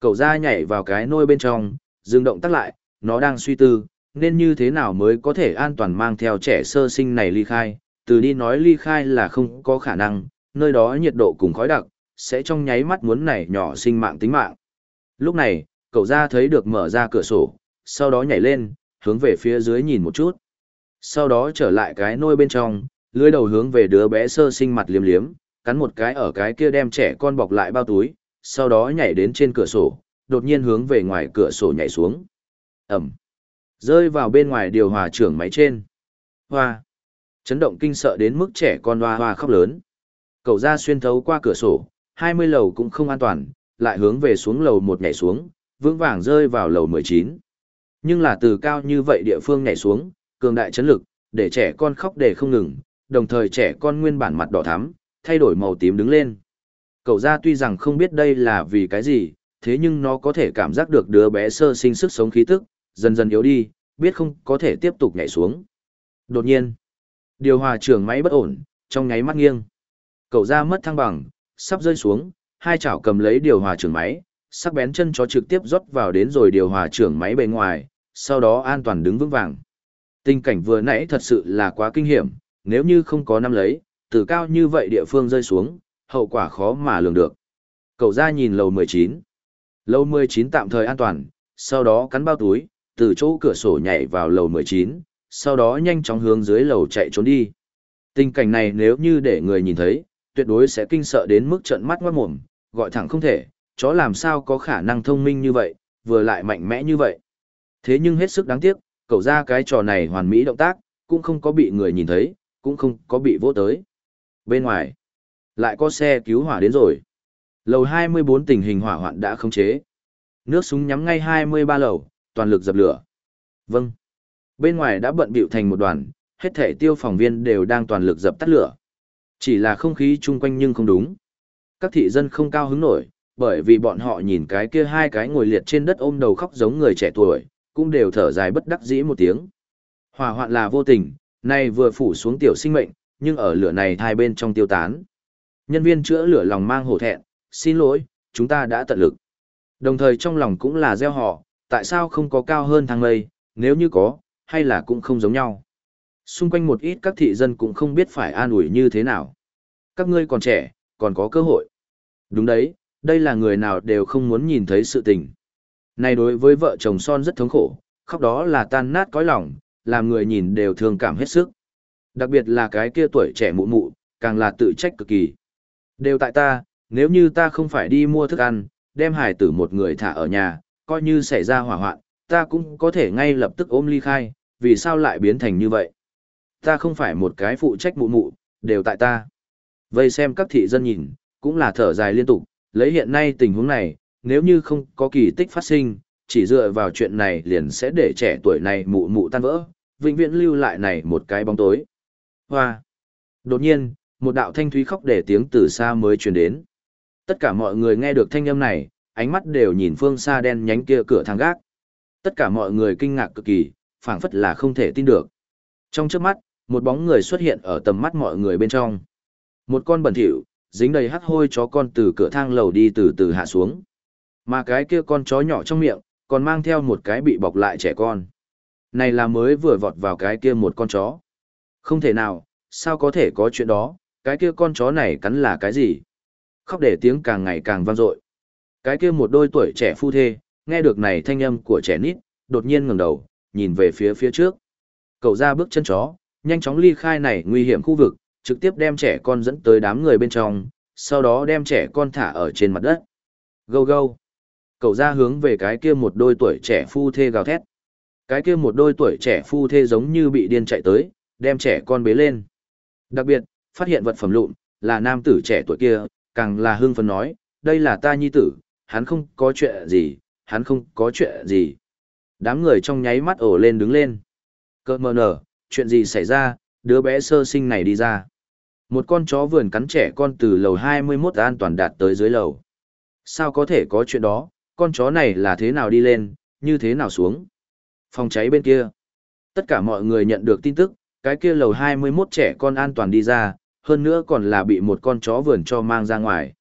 Cậu ra nhảy vào cái nôi bên trong, dừng động tắt lại, nó đang suy tư, nên như thế nào mới có thể an toàn mang theo trẻ sơ sinh này ly khai, từ đi nói ly khai là không có khả năng, nơi đó nhiệt độ cùng khói đặc, sẽ trong nháy mắt muốn này nhỏ sinh mạng tính mạng. Lúc này, cậu ra thấy được mở ra cửa sổ, sau đó nhảy lên, hướng về phía dưới nhìn một chút. Sau đó trở lại cái nôi bên trong, lưới đầu hướng về đứa bé sơ sinh mặt liếm liếm, cắn một cái ở cái kia đem trẻ con bọc lại bao túi, sau đó nhảy đến trên cửa sổ, đột nhiên hướng về ngoài cửa sổ nhảy xuống. Ẩm. Rơi vào bên ngoài điều hòa trưởng máy trên. Hoa. Chấn động kinh sợ đến mức trẻ con hoa hoa khóc lớn. Cậu ra xuyên thấu qua cửa sổ, 20 lầu cũng không an toàn, lại hướng về xuống lầu một nhảy xuống, vững vàng rơi vào lầu 19. Nhưng là từ cao như vậy địa phương nhảy xuống, cường đại chấn lực, để trẻ con khóc để không ngừng, đồng thời trẻ con nguyên bản mặt đỏ thắm, thay đổi màu tím đứng lên. Cậu ra tuy rằng không biết đây là vì cái gì, thế nhưng nó có thể cảm giác được đứa bé sơ sinh sức sống khí tức, dần dần yếu đi, biết không có thể tiếp tục nhảy xuống. Đột nhiên, điều hòa trưởng máy bất ổn, trong nháy mắt nghiêng. Cậu ra mất thăng bằng, sắp rơi xuống, hai chảo cầm lấy điều hòa trưởng máy, sắc bén chân chó trực tiếp rót vào đến rồi điều hòa trưởng máy bề ngoài, sau đó an toàn đứng vững vàng. Tình cảnh vừa nãy thật sự là quá kinh hiểm, nếu như không có năm lấy, từ cao như vậy địa phương rơi xuống, hậu quả khó mà lường được. Cậu ra nhìn lầu 19. Lầu 19 tạm thời an toàn, sau đó cắn bao túi, từ chỗ cửa sổ nhảy vào lầu 19, sau đó nhanh chóng hướng dưới lầu chạy trốn đi. Tình cảnh này nếu như để người nhìn thấy, tuyệt đối sẽ kinh sợ đến mức trợn mắt ngoát mồm, gọi thẳng không thể, chó làm sao có khả năng thông minh như vậy, vừa lại mạnh mẽ như vậy. Thế nhưng hết sức đáng tiếc, cậu ra cái trò này hoàn mỹ động tác, cũng không có bị người nhìn thấy, cũng không có bị vô tới. Bên ngoài, lại có xe cứu hỏa đến rồi. Lầu 24 tình hình hỏa hoạn đã khống chế. Nước súng nhắm ngay 23 lầu, toàn lực dập lửa. Vâng. Bên ngoài đã bận bịu thành một đoàn, hết thể tiêu phòng viên đều đang toàn lực dập tắt lửa. Chỉ là không khí chung quanh nhưng không đúng. Các thị dân không cao hứng nổi, bởi vì bọn họ nhìn cái kia hai cái ngồi liệt trên đất ôm đầu khóc giống người trẻ tuổi, cũng đều thở dài bất đắc dĩ một tiếng. Hỏa hoạn là vô tình, nay vừa phủ xuống tiểu sinh mệnh, nhưng ở lửa này hai bên trong tiêu tán. Nhân viên chữa lửa lòng mang hổ thẹn, xin lỗi, chúng ta đã tận lực. Đồng thời trong lòng cũng là gieo họ, tại sao không có cao hơn thang mây, nếu như có, hay là cũng không giống nhau. Xung quanh một ít các thị dân cũng không biết phải an ủi như thế nào. Các ngươi còn trẻ, còn có cơ hội. Đúng đấy, đây là người nào đều không muốn nhìn thấy sự tình. Này đối với vợ chồng son rất thống khổ, khóc đó là tan nát cõi lòng, làm người nhìn đều thương cảm hết sức. Đặc biệt là cái kia tuổi trẻ mụ mụ, càng là tự trách cực kỳ. Đều tại ta, nếu như ta không phải đi mua thức ăn, đem hải tử một người thả ở nhà, coi như xảy ra hỏa hoạn, ta cũng có thể ngay lập tức ôm ly khai, vì sao lại biến thành như vậy? Ta không phải một cái phụ trách mụ mụ, đều tại ta. Vây xem các thị dân nhìn, cũng là thở dài liên tục, lấy hiện nay tình huống này, nếu như không có kỳ tích phát sinh, chỉ dựa vào chuyện này liền sẽ để trẻ tuổi này mụ mụ tan vỡ, vĩnh viễn lưu lại này một cái bóng tối. Hoa! Đột nhiên, một đạo thanh thúy khóc để tiếng từ xa mới truyền đến. Tất cả mọi người nghe được thanh âm này, ánh mắt đều nhìn phương xa đen nhánh kia cửa thang gác. Tất cả mọi người kinh ngạc cực kỳ, phảng phất là không thể tin được. Trong trước mắt, một bóng người xuất hiện ở tầm mắt mọi người bên trong. Một con bẩn thỉu, dính đầy hắc hôi chó con từ cửa thang lầu đi từ từ hạ xuống. Mà cái kia con chó nhỏ trong miệng, còn mang theo một cái bị bọc lại trẻ con. Này là mới vừa vọt vào cái kia một con chó. Không thể nào, sao có thể có chuyện đó, cái kia con chó này cắn là cái gì? Khóc để tiếng càng ngày càng vang dội. Cái kia một đôi tuổi trẻ phu thê, nghe được này thanh âm của trẻ nít, đột nhiên ngẩng đầu, nhìn về phía phía trước. Cậu ra bước chân chó, nhanh chóng ly khai này nguy hiểm khu vực, trực tiếp đem trẻ con dẫn tới đám người bên trong, sau đó đem trẻ con thả ở trên mặt đất. Gâu gâu. Cậu ra hướng về cái kia một đôi tuổi trẻ phu thê gào thét. Cái kia một đôi tuổi trẻ phu thê giống như bị điên chạy tới, đem trẻ con bế lên. Đặc biệt, phát hiện vật phẩm lụn, là nam tử trẻ tuổi kia, càng là hưng phấn nói, đây là ta nhi tử, hắn không có chuyện gì, hắn không có chuyện gì. Đám người trong nháy mắt ổ lên đứng lên. Cơ mờ nở, chuyện gì xảy ra, đứa bé sơ sinh này đi ra. Một con chó vườn cắn trẻ con từ lầu 21 an toàn đạt tới dưới lầu. Sao có thể có chuyện đó, con chó này là thế nào đi lên, như thế nào xuống. Phòng cháy bên kia. Tất cả mọi người nhận được tin tức, cái kia lầu 21 trẻ con an toàn đi ra, hơn nữa còn là bị một con chó vườn cho mang ra ngoài.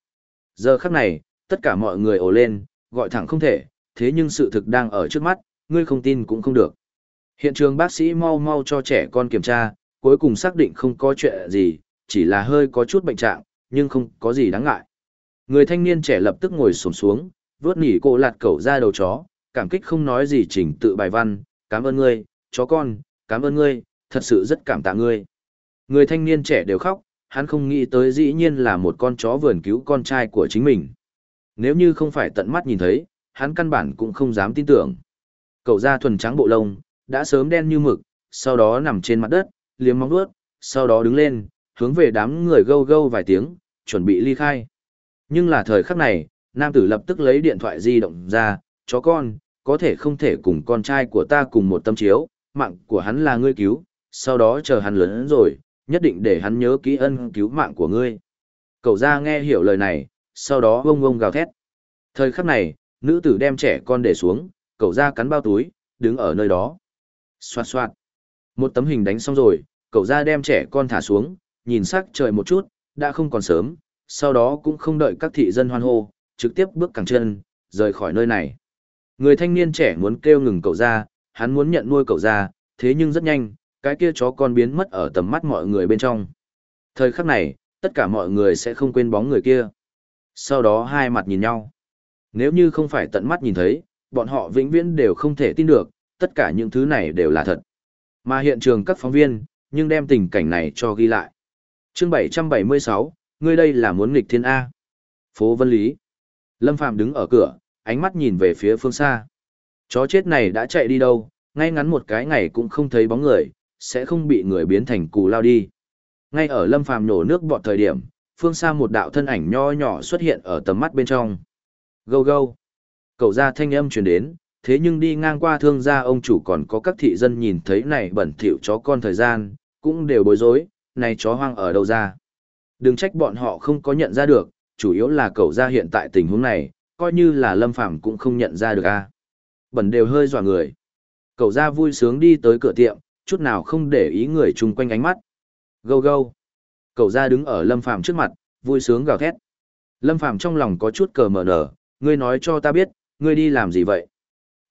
Giờ khắc này, tất cả mọi người ồ lên, gọi thẳng không thể, thế nhưng sự thực đang ở trước mắt, ngươi không tin cũng không được. Hiện trường bác sĩ mau mau cho trẻ con kiểm tra, cuối cùng xác định không có chuyện gì, chỉ là hơi có chút bệnh trạng, nhưng không có gì đáng ngại. Người thanh niên trẻ lập tức ngồi xổm xuống, vớt nỉ cô lạt cẩu ra đầu chó, cảm kích không nói gì chỉnh tự bài văn, cảm ơn ngươi, chó con, cảm ơn ngươi, thật sự rất cảm tạ ngươi. Người thanh niên trẻ đều khóc, hắn không nghĩ tới dĩ nhiên là một con chó vườn cứu con trai của chính mình. Nếu như không phải tận mắt nhìn thấy, hắn căn bản cũng không dám tin tưởng. Cậu da thuần trắng bộ lông, đã sớm đen như mực, sau đó nằm trên mặt đất, liếm móng vuốt, sau đó đứng lên, hướng về đám người gâu gâu vài tiếng, chuẩn bị ly khai. Nhưng là thời khắc này, nam tử lập tức lấy điện thoại di động ra, chó con, có thể không thể cùng con trai của ta cùng một tâm chiếu, mạng của hắn là ngươi cứu, sau đó chờ hắn lớn rồi, nhất định để hắn nhớ kỹ ân cứu mạng của ngươi. Cậu ra nghe hiểu lời này, sau đó vông vông gào thét. Thời khắc này, nữ tử đem trẻ con để xuống, cậu ra cắn bao túi, đứng ở nơi đó. Xoạt xoạt. Một tấm hình đánh xong rồi, cậu ra đem trẻ con thả xuống, nhìn sắc trời một chút, đã không còn sớm, sau đó cũng không đợi các thị dân hoan hô, trực tiếp bước cẳng chân, rời khỏi nơi này. Người thanh niên trẻ muốn kêu ngừng cậu ra, hắn muốn nhận nuôi cậu ra, thế nhưng rất nhanh, cái kia chó con biến mất ở tầm mắt mọi người bên trong. Thời khắc này, tất cả mọi người sẽ không quên bóng người kia. Sau đó hai mặt nhìn nhau. Nếu như không phải tận mắt nhìn thấy, bọn họ vĩnh viễn đều không thể tin được, tất cả những thứ này đều là thật. Mà hiện trường các phóng viên, nhưng đem tình cảnh này cho ghi lại. chương 776, ngươi đây là muốn nghịch thiên A. Phố Vân Lý. Lâm Phạm đứng ở cửa, ánh mắt nhìn về phía phương xa. Chó chết này đã chạy đi đâu, ngay ngắn một cái ngày cũng không thấy bóng người, sẽ không bị người biến thành cù lao đi. Ngay ở Lâm Phàm nổ nước bọt thời điểm, phương xa một đạo thân ảnh nho nhỏ xuất hiện ở tầm mắt bên trong. Gâu gâu. Cậu ra thanh âm truyền đến, thế nhưng đi ngang qua thương gia ông chủ còn có các thị dân nhìn thấy này bẩn thỉu chó con thời gian, cũng đều bối rối, này chó hoang ở đâu ra. Đừng trách bọn họ không có nhận ra được, chủ yếu là cậu ra hiện tại tình huống này, coi như là lâm phàm cũng không nhận ra được a. Bẩn đều hơi dọa người. Cậu ra vui sướng đi tới cửa tiệm, chút nào không để ý người chung quanh ánh mắt. Gâu gâu. Cậu ra đứng ở lâm phàm trước mặt, vui sướng gào thét. Lâm phàm trong lòng có chút cờ mở nở, ngươi nói cho ta biết, ngươi đi làm gì vậy?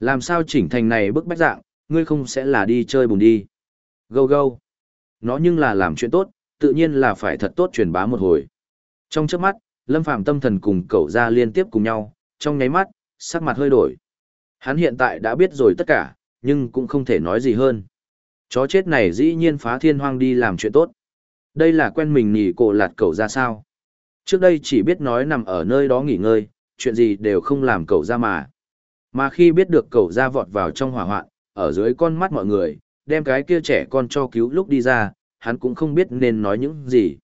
Làm sao chỉnh thành này bức bách dạng, ngươi không sẽ là đi chơi bùn đi. Gâu gâu. Nó nhưng là làm chuyện tốt, tự nhiên là phải thật tốt truyền bá một hồi. Trong trước mắt, Lâm Phàm tâm thần cùng cậu ra liên tiếp cùng nhau, trong nháy mắt, sắc mặt hơi đổi. Hắn hiện tại đã biết rồi tất cả, nhưng cũng không thể nói gì hơn. Chó chết này dĩ nhiên phá thiên hoang đi làm chuyện tốt. Đây là quen mình nhỉ cổ lạt cậu ra sao. Trước đây chỉ biết nói nằm ở nơi đó nghỉ ngơi, chuyện gì đều không làm cậu ra mà. Mà khi biết được cậu ra vọt vào trong hỏa hoạn, ở dưới con mắt mọi người, đem cái kia trẻ con cho cứu lúc đi ra, hắn cũng không biết nên nói những gì.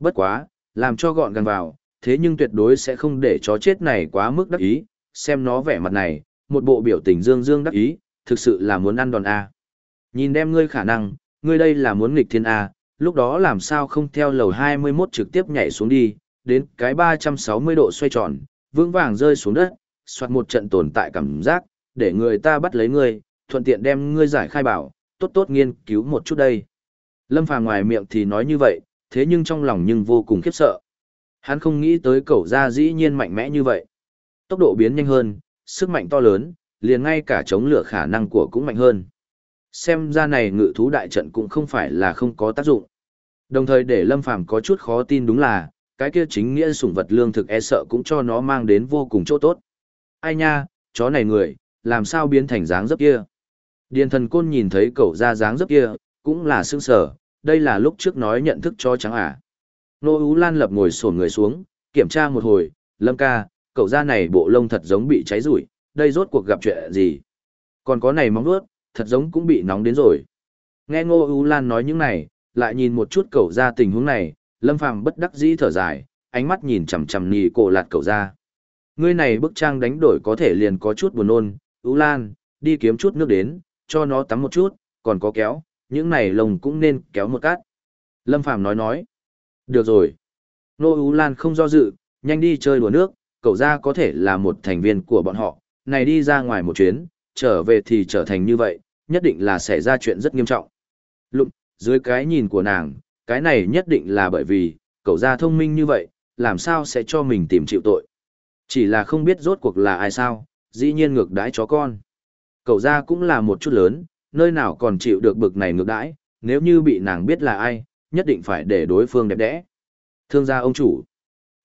Bất quá, làm cho gọn gàng vào, thế nhưng tuyệt đối sẽ không để chó chết này quá mức đắc ý, xem nó vẻ mặt này, một bộ biểu tình dương dương đắc ý, thực sự là muốn ăn đòn A. Nhìn đem ngươi khả năng, ngươi đây là muốn nghịch thiên A, lúc đó làm sao không theo lầu 21 trực tiếp nhảy xuống đi, đến cái 360 độ xoay tròn, vững vàng rơi xuống đất, soạt một trận tồn tại cảm giác, để người ta bắt lấy ngươi, thuận tiện đem ngươi giải khai bảo, tốt tốt nghiên cứu một chút đây. Lâm Phàm ngoài miệng thì nói như vậy, thế nhưng trong lòng nhưng vô cùng khiếp sợ. Hắn không nghĩ tới cậu ra dĩ nhiên mạnh mẽ như vậy. Tốc độ biến nhanh hơn, sức mạnh to lớn, liền ngay cả chống lửa khả năng của cũng mạnh hơn. Xem ra này ngự thú đại trận cũng không phải là không có tác dụng. Đồng thời để Lâm Phàm có chút khó tin đúng là, cái kia chính nghĩa sủng vật lương thực e sợ cũng cho nó mang đến vô cùng chỗ tốt. Ai nha, chó này người, làm sao biến thành dáng dấp kia? Điền thần côn nhìn thấy cậu ra dáng dấp kia, cũng là sương sở, đây là lúc trước nói nhận thức cho trắng à. Nô Ú Lan lập ngồi sổn người xuống, kiểm tra một hồi, lâm ca, cậu da này bộ lông thật giống bị cháy rủi, đây rốt cuộc gặp chuyện gì. Còn có này móng vuốt, thật giống cũng bị nóng đến rồi. Nghe Ngô Ú Lan nói những này, lại nhìn một chút cậu da tình huống này, lâm phàm bất đắc dĩ thở dài, ánh mắt nhìn chằm chằm nì cổ lạt cậu da. Ngươi này bức trang đánh đổi có thể liền có chút buồn nôn, Ú Lan, đi kiếm chút nước đến, cho nó tắm một chút, còn có kéo, những này lồng cũng nên kéo một cát. Lâm Phàm nói nói. Được rồi. Nô Ú Lan không do dự, nhanh đi chơi đùa nước, cậu ra có thể là một thành viên của bọn họ, này đi ra ngoài một chuyến, trở về thì trở thành như vậy, nhất định là xảy ra chuyện rất nghiêm trọng. Lụng, dưới cái nhìn của nàng, cái này nhất định là bởi vì, cậu ra thông minh như vậy, làm sao sẽ cho mình tìm chịu tội. Chỉ là không biết rốt cuộc là ai sao, dĩ nhiên ngược đãi chó con. Cậu ra cũng là một chút lớn, nơi nào còn chịu được bực này ngược đãi, nếu như bị nàng biết là ai, nhất định phải để đối phương đẹp đẽ. Thương gia ông chủ.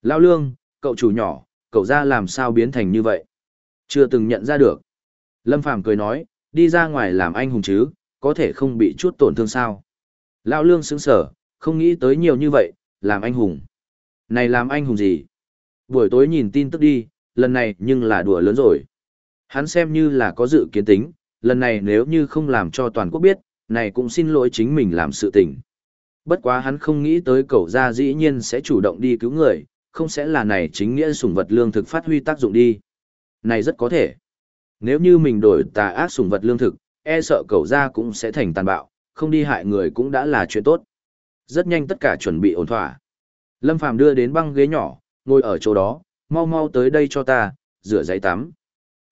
Lao lương, cậu chủ nhỏ, cậu ra làm sao biến thành như vậy? Chưa từng nhận ra được. Lâm Phàm cười nói, đi ra ngoài làm anh hùng chứ, có thể không bị chút tổn thương sao. Lao lương sững sở, không nghĩ tới nhiều như vậy, làm anh hùng. Này làm anh hùng gì? Buổi tối nhìn tin tức đi, lần này nhưng là đùa lớn rồi. Hắn xem như là có dự kiến tính, lần này nếu như không làm cho toàn quốc biết, này cũng xin lỗi chính mình làm sự tình. Bất quá hắn không nghĩ tới cậu gia dĩ nhiên sẽ chủ động đi cứu người, không sẽ là này chính nghĩa sủng vật lương thực phát huy tác dụng đi. Này rất có thể. Nếu như mình đổi tà ác sủng vật lương thực, e sợ cậu gia cũng sẽ thành tàn bạo, không đi hại người cũng đã là chuyện tốt. Rất nhanh tất cả chuẩn bị ổn thỏa. Lâm Phàm đưa đến băng ghế nhỏ, ngồi ở chỗ đó, mau mau tới đây cho ta, rửa giấy tắm.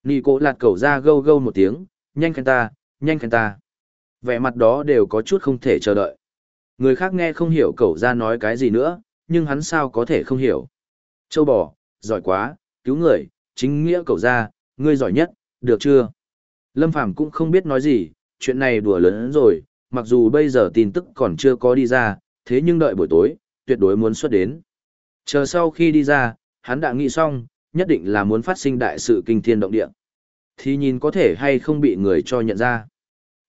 Nì cố lạt cậu ra gâu gâu một tiếng, nhanh khen ta, nhanh khen ta. Vẻ mặt đó đều có chút không thể chờ đợi. Người khác nghe không hiểu cậu ra nói cái gì nữa, nhưng hắn sao có thể không hiểu. Châu bò, giỏi quá, cứu người, chính nghĩa cậu ra, ngươi giỏi nhất, được chưa? Lâm Phàm cũng không biết nói gì, chuyện này đùa lớn rồi, mặc dù bây giờ tin tức còn chưa có đi ra, thế nhưng đợi buổi tối, tuyệt đối muốn xuất đến. Chờ sau khi đi ra, hắn đã nghĩ xong, nhất định là muốn phát sinh đại sự kinh thiên động địa. Thì nhìn có thể hay không bị người cho nhận ra.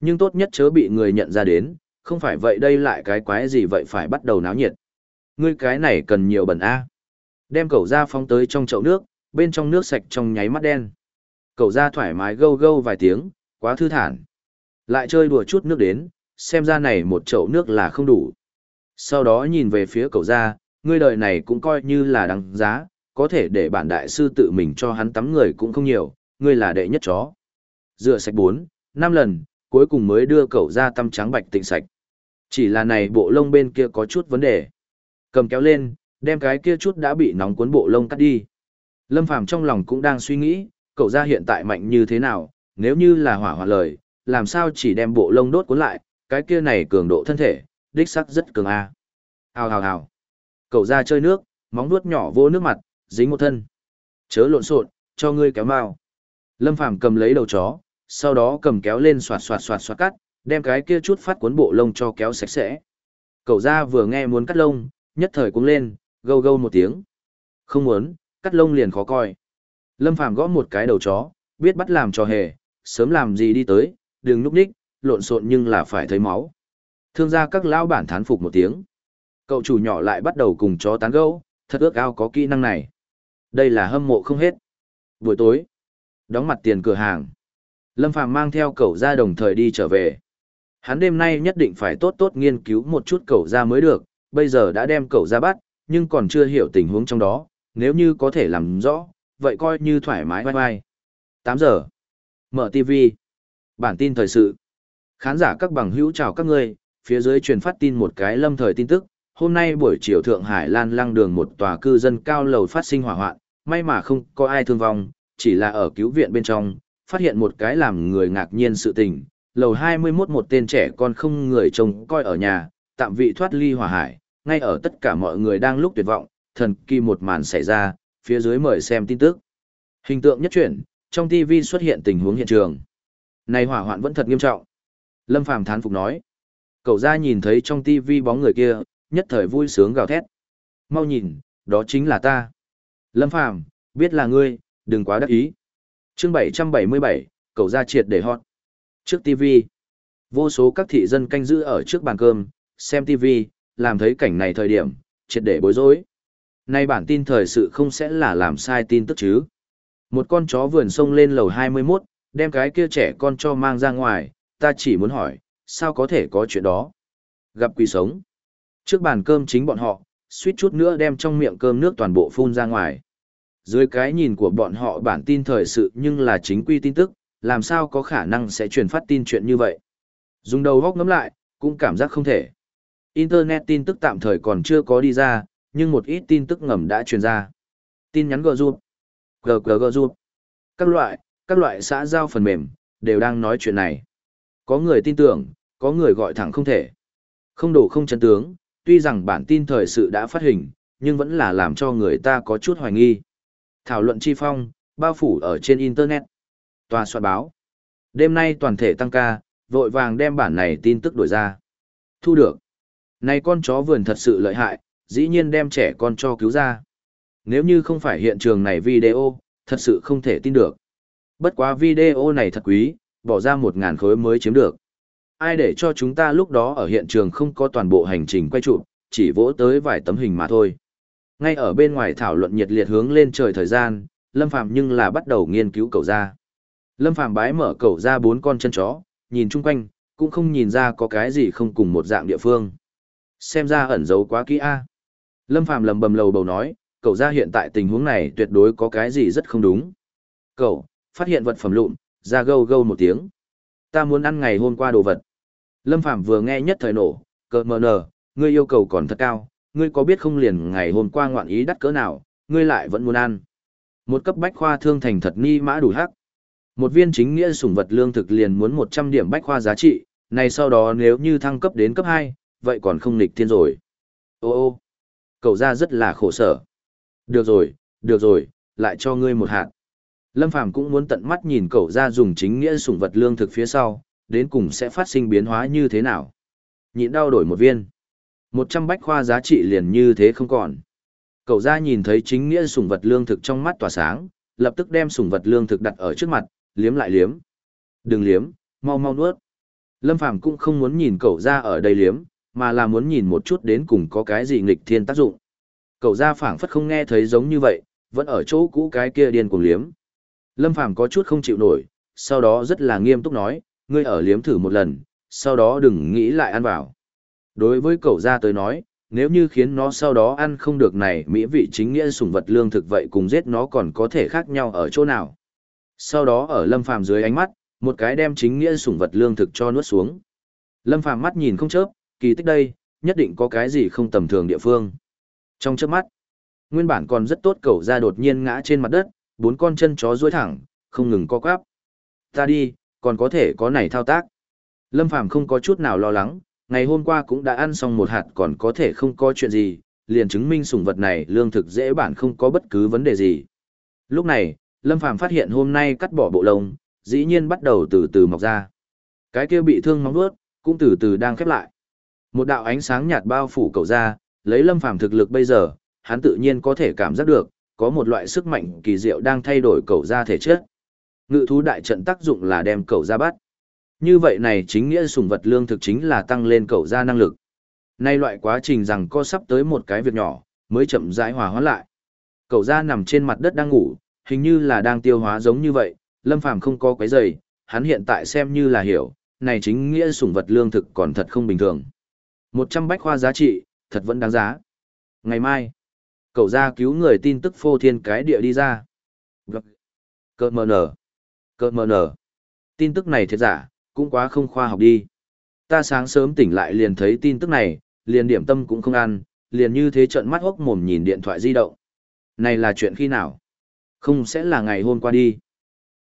Nhưng tốt nhất chớ bị người nhận ra đến, không phải vậy đây lại cái quái gì vậy phải bắt đầu náo nhiệt. Ngươi cái này cần nhiều bẩn A. Đem cậu ra phóng tới trong chậu nước, bên trong nước sạch trong nháy mắt đen. Cậu ra thoải mái gâu gâu vài tiếng, quá thư thản. Lại chơi đùa chút nước đến, xem ra này một chậu nước là không đủ. Sau đó nhìn về phía cậu ra, ngươi đời này cũng coi như là đáng giá, có thể để bản đại sư tự mình cho hắn tắm người cũng không nhiều, ngươi là đệ nhất chó. Rửa sạch bốn, năm lần, cuối cùng mới đưa cậu ra tăm trắng bạch tịnh sạch. Chỉ là này bộ lông bên kia có chút vấn đề. Cầm kéo lên, đem cái kia chút đã bị nóng cuốn bộ lông cắt đi. Lâm Phàm trong lòng cũng đang suy nghĩ, cậu ra hiện tại mạnh như thế nào, nếu như là hỏa hoạn lời, làm sao chỉ đem bộ lông đốt cuốn lại, cái kia này cường độ thân thể, đích sắc rất cường a. Hào hào hào. Cậu ra chơi nước, móng nuốt nhỏ vô nước mặt, dính một thân. Chớ lộn xộn, cho ngươi kéo mau. Lâm Phàm cầm lấy đầu chó, sau đó cầm kéo lên xoạt xoạt xoạt xoạt cắt, đem cái kia chút phát cuốn bộ lông cho kéo sạch sẽ. Cậu ra vừa nghe muốn cắt lông, nhất thời cũng lên, gâu gâu một tiếng. Không muốn, cắt lông liền khó coi. Lâm Phàm gõ một cái đầu chó, biết bắt làm trò hề, sớm làm gì đi tới, đừng núp ních, lộn xộn nhưng là phải thấy máu. Thương gia các lão bản thán phục một tiếng. Cậu chủ nhỏ lại bắt đầu cùng chó tán gẫu, thật ước ao có kỹ năng này. Đây là hâm mộ không hết. Buổi tối, đóng mặt tiền cửa hàng. Lâm Phàm mang theo cậu ra đồng thời đi trở về. Hắn đêm nay nhất định phải tốt tốt nghiên cứu một chút cậu ra mới được, bây giờ đã đem cậu ra bắt, nhưng còn chưa hiểu tình huống trong đó, nếu như có thể làm rõ, vậy coi như thoải mái vai vai. 8 giờ. Mở TV. Bản tin thời sự. Khán giả các bằng hữu chào các ngươi, phía dưới truyền phát tin một cái lâm thời tin tức. Hôm nay buổi chiều Thượng Hải Lan lăng đường một tòa cư dân cao lầu phát sinh hỏa hoạn, may mà không có ai thương vong, chỉ là ở cứu viện bên trong, phát hiện một cái làm người ngạc nhiên sự tình. Lầu 21 một tên trẻ con không người trông coi ở nhà, tạm vị thoát ly hỏa hải, ngay ở tất cả mọi người đang lúc tuyệt vọng, thần kỳ một màn xảy ra, phía dưới mời xem tin tức. Hình tượng nhất chuyển, trong TV xuất hiện tình huống hiện trường. Này hỏa hoạn vẫn thật nghiêm trọng. Lâm Phàm thán phục nói. Cậu ra nhìn thấy trong TV bóng người kia, nhất thời vui sướng gào thét. Mau nhìn, đó chính là ta. Lâm Phàm biết là ngươi, đừng quá đắc ý chương 777, cậu ra triệt để hot. Trước TV, vô số các thị dân canh giữ ở trước bàn cơm, xem TV, làm thấy cảnh này thời điểm, triệt để bối rối. Nay bản tin thời sự không sẽ là làm sai tin tức chứ. Một con chó vườn sông lên lầu 21, đem cái kia trẻ con cho mang ra ngoài, ta chỉ muốn hỏi, sao có thể có chuyện đó? Gặp quỷ sống. Trước bàn cơm chính bọn họ, suýt chút nữa đem trong miệng cơm nước toàn bộ phun ra ngoài. Dưới cái nhìn của bọn họ bản tin thời sự nhưng là chính quy tin tức, làm sao có khả năng sẽ truyền phát tin chuyện như vậy. Dùng đầu góc ngắm lại, cũng cảm giác không thể. Internet tin tức tạm thời còn chưa có đi ra, nhưng một ít tin tức ngầm đã truyền ra. Tin nhắn gờ rụt, gờ giúp, các loại, các loại xã giao phần mềm, đều đang nói chuyện này. Có người tin tưởng, có người gọi thẳng không thể. Không đổ không chân tướng, tuy rằng bản tin thời sự đã phát hình, nhưng vẫn là làm cho người ta có chút hoài nghi. Thảo luận chi phong, bao phủ ở trên Internet. Tòa soạn báo. Đêm nay toàn thể tăng ca, vội vàng đem bản này tin tức đổi ra. Thu được. Này con chó vườn thật sự lợi hại, dĩ nhiên đem trẻ con cho cứu ra. Nếu như không phải hiện trường này video, thật sự không thể tin được. Bất quá video này thật quý, bỏ ra một ngàn khối mới chiếm được. Ai để cho chúng ta lúc đó ở hiện trường không có toàn bộ hành trình quay chụp, chỉ vỗ tới vài tấm hình mà thôi. Ngay ở bên ngoài thảo luận nhiệt liệt hướng lên trời thời gian, Lâm Phàm nhưng là bắt đầu nghiên cứu cầu ra. Lâm Phàm bái mở cầu ra bốn con chân chó, nhìn chung quanh, cũng không nhìn ra có cái gì không cùng một dạng địa phương. Xem ra ẩn giấu quá kỹ a. Lâm Phàm lầm bầm lầu bầu nói, cậu ra hiện tại tình huống này tuyệt đối có cái gì rất không đúng. Cậu, phát hiện vật phẩm lụn, ra gâu gâu một tiếng. Ta muốn ăn ngày hôm qua đồ vật. Lâm Phàm vừa nghe nhất thời nổ, cờ mờ nờ, ngươi yêu cầu còn thật cao, ngươi có biết không liền ngày hôm qua ngoạn ý đắt cỡ nào, ngươi lại vẫn muốn ăn. Một cấp bách khoa thương thành thật ni mã đủ hắc. Một viên chính nghĩa sủng vật lương thực liền muốn 100 điểm bách khoa giá trị, này sau đó nếu như thăng cấp đến cấp 2, vậy còn không nghịch thiên rồi. Ô ô, cậu ra rất là khổ sở. Được rồi, được rồi, lại cho ngươi một hạt. Lâm Phàm cũng muốn tận mắt nhìn cậu ra dùng chính nghĩa sủng vật lương thực phía sau, đến cùng sẽ phát sinh biến hóa như thế nào. Nhịn đau đổi một viên. Một trăm bách khoa giá trị liền như thế không còn. Cậu ra nhìn thấy chính nghĩa sủng vật lương thực trong mắt tỏa sáng, lập tức đem sủng vật lương thực đặt ở trước mặt, liếm lại liếm. Đừng liếm, mau mau nuốt. Lâm Phàm cũng không muốn nhìn cậu ra ở đây liếm, mà là muốn nhìn một chút đến cùng có cái gì nghịch thiên tác dụng. Cậu ra phảng phất không nghe thấy giống như vậy, vẫn ở chỗ cũ cái kia điên cuồng liếm. Lâm Phàm có chút không chịu nổi, sau đó rất là nghiêm túc nói, ngươi ở liếm thử một lần, sau đó đừng nghĩ lại ăn vào. Đối với cậu ra tới nói, nếu như khiến nó sau đó ăn không được này mỹ vị chính nghĩa sủng vật lương thực vậy cùng giết nó còn có thể khác nhau ở chỗ nào. Sau đó ở Lâm Phàm dưới ánh mắt, một cái đem chính nghĩa sủng vật lương thực cho nuốt xuống. Lâm Phàm mắt nhìn không chớp, kỳ tích đây, nhất định có cái gì không tầm thường địa phương. Trong chớp mắt, nguyên bản còn rất tốt cậu ra đột nhiên ngã trên mặt đất, bốn con chân chó duỗi thẳng, không ngừng co quắp. Ta đi, còn có thể có này thao tác. Lâm Phàm không có chút nào lo lắng, ngày hôm qua cũng đã ăn xong một hạt còn có thể không có chuyện gì, liền chứng minh sủng vật này lương thực dễ bản không có bất cứ vấn đề gì. Lúc này, Lâm Phàm phát hiện hôm nay cắt bỏ bộ lông, dĩ nhiên bắt đầu từ từ mọc ra. Cái kia bị thương móng vuốt cũng từ từ đang khép lại. Một đạo ánh sáng nhạt bao phủ cậu ra, lấy Lâm Phàm thực lực bây giờ, hắn tự nhiên có thể cảm giác được, có một loại sức mạnh kỳ diệu đang thay đổi cậu ra thể chất. Ngự thú đại trận tác dụng là đem cậu ra bắt. Như vậy này chính nghĩa sủng vật lương thực chính là tăng lên cậu ra năng lực. Nay loại quá trình rằng co sắp tới một cái việc nhỏ, mới chậm rãi hòa hóa lại. Cậu ra nằm trên mặt đất đang ngủ, hình như là đang tiêu hóa giống như vậy, Lâm Phàm không có quấy rầy, hắn hiện tại xem như là hiểu, này chính nghĩa sủng vật lương thực còn thật không bình thường. Một trăm bách khoa giá trị, thật vẫn đáng giá. Ngày mai, cậu ra cứu người tin tức phô thiên cái địa đi ra. Cơ mờ nở. Cơ mờ nở. Tin tức này thiệt giả, cũng quá không khoa học đi. Ta sáng sớm tỉnh lại liền thấy tin tức này, liền điểm tâm cũng không ăn, liền như thế trợn mắt hốc mồm nhìn điện thoại di động. Này là chuyện khi nào? Không sẽ là ngày hôm qua đi.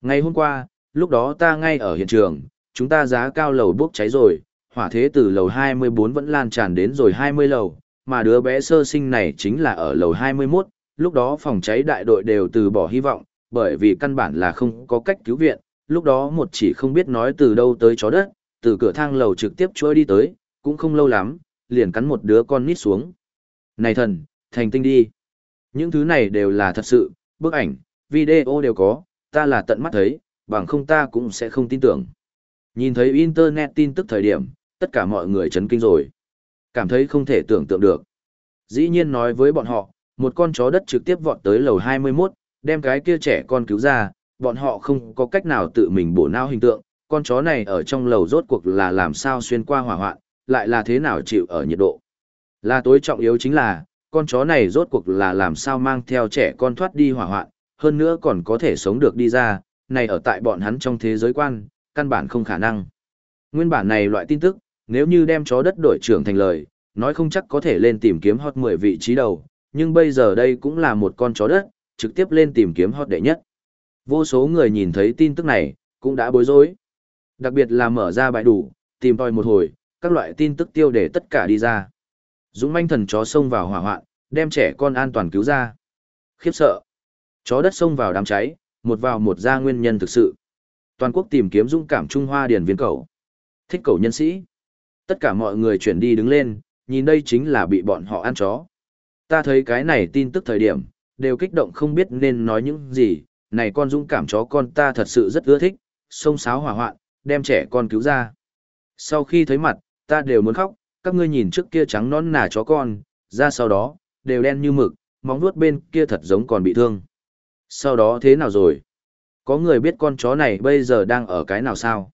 Ngày hôm qua, lúc đó ta ngay ở hiện trường, chúng ta giá cao lầu bốc cháy rồi, hỏa thế từ lầu 24 vẫn lan tràn đến rồi 20 lầu, mà đứa bé sơ sinh này chính là ở lầu 21, lúc đó phòng cháy đại đội đều từ bỏ hy vọng, bởi vì căn bản là không có cách cứu viện, lúc đó một chỉ không biết nói từ đâu tới chó đất, từ cửa thang lầu trực tiếp trôi đi tới, cũng không lâu lắm, liền cắn một đứa con nít xuống. Này thần, thành tinh đi. Những thứ này đều là thật sự, bức ảnh, video đều có, ta là tận mắt thấy, bằng không ta cũng sẽ không tin tưởng. Nhìn thấy Internet tin tức thời điểm, tất cả mọi người chấn kinh rồi. Cảm thấy không thể tưởng tượng được. Dĩ nhiên nói với bọn họ, một con chó đất trực tiếp vọt tới lầu 21, đem cái kia trẻ con cứu ra, bọn họ không có cách nào tự mình bổ não hình tượng, con chó này ở trong lầu rốt cuộc là làm sao xuyên qua hỏa hoạn, lại là thế nào chịu ở nhiệt độ. Là tối trọng yếu chính là, con chó này rốt cuộc là làm sao mang theo trẻ con thoát đi hỏa hoạn, hơn nữa còn có thể sống được đi ra, này ở tại bọn hắn trong thế giới quan, căn bản không khả năng. Nguyên bản này loại tin tức, nếu như đem chó đất đổi trưởng thành lời, nói không chắc có thể lên tìm kiếm hot 10 vị trí đầu, nhưng bây giờ đây cũng là một con chó đất, trực tiếp lên tìm kiếm hot đệ nhất. Vô số người nhìn thấy tin tức này, cũng đã bối rối. Đặc biệt là mở ra bãi đủ, tìm tòi một hồi, các loại tin tức tiêu để tất cả đi ra. Dũng manh thần chó xông vào hỏa hoạn, đem trẻ con an toàn cứu ra. Khiếp sợ. Chó đất xông vào đám cháy, một vào một ra nguyên nhân thực sự. Toàn quốc tìm kiếm dũng cảm Trung Hoa điển viên cầu. Thích cầu nhân sĩ. Tất cả mọi người chuyển đi đứng lên, nhìn đây chính là bị bọn họ ăn chó. Ta thấy cái này tin tức thời điểm, đều kích động không biết nên nói những gì, này con dũng cảm chó con ta thật sự rất ưa thích, sông sáo hỏa hoạn, đem trẻ con cứu ra. Sau khi thấy mặt, ta đều muốn khóc, các ngươi nhìn trước kia trắng non nà chó con, ra sau đó, đều đen như mực, móng vuốt bên kia thật giống còn bị thương. Sau đó thế nào rồi? Có người biết con chó này bây giờ đang ở cái nào sao?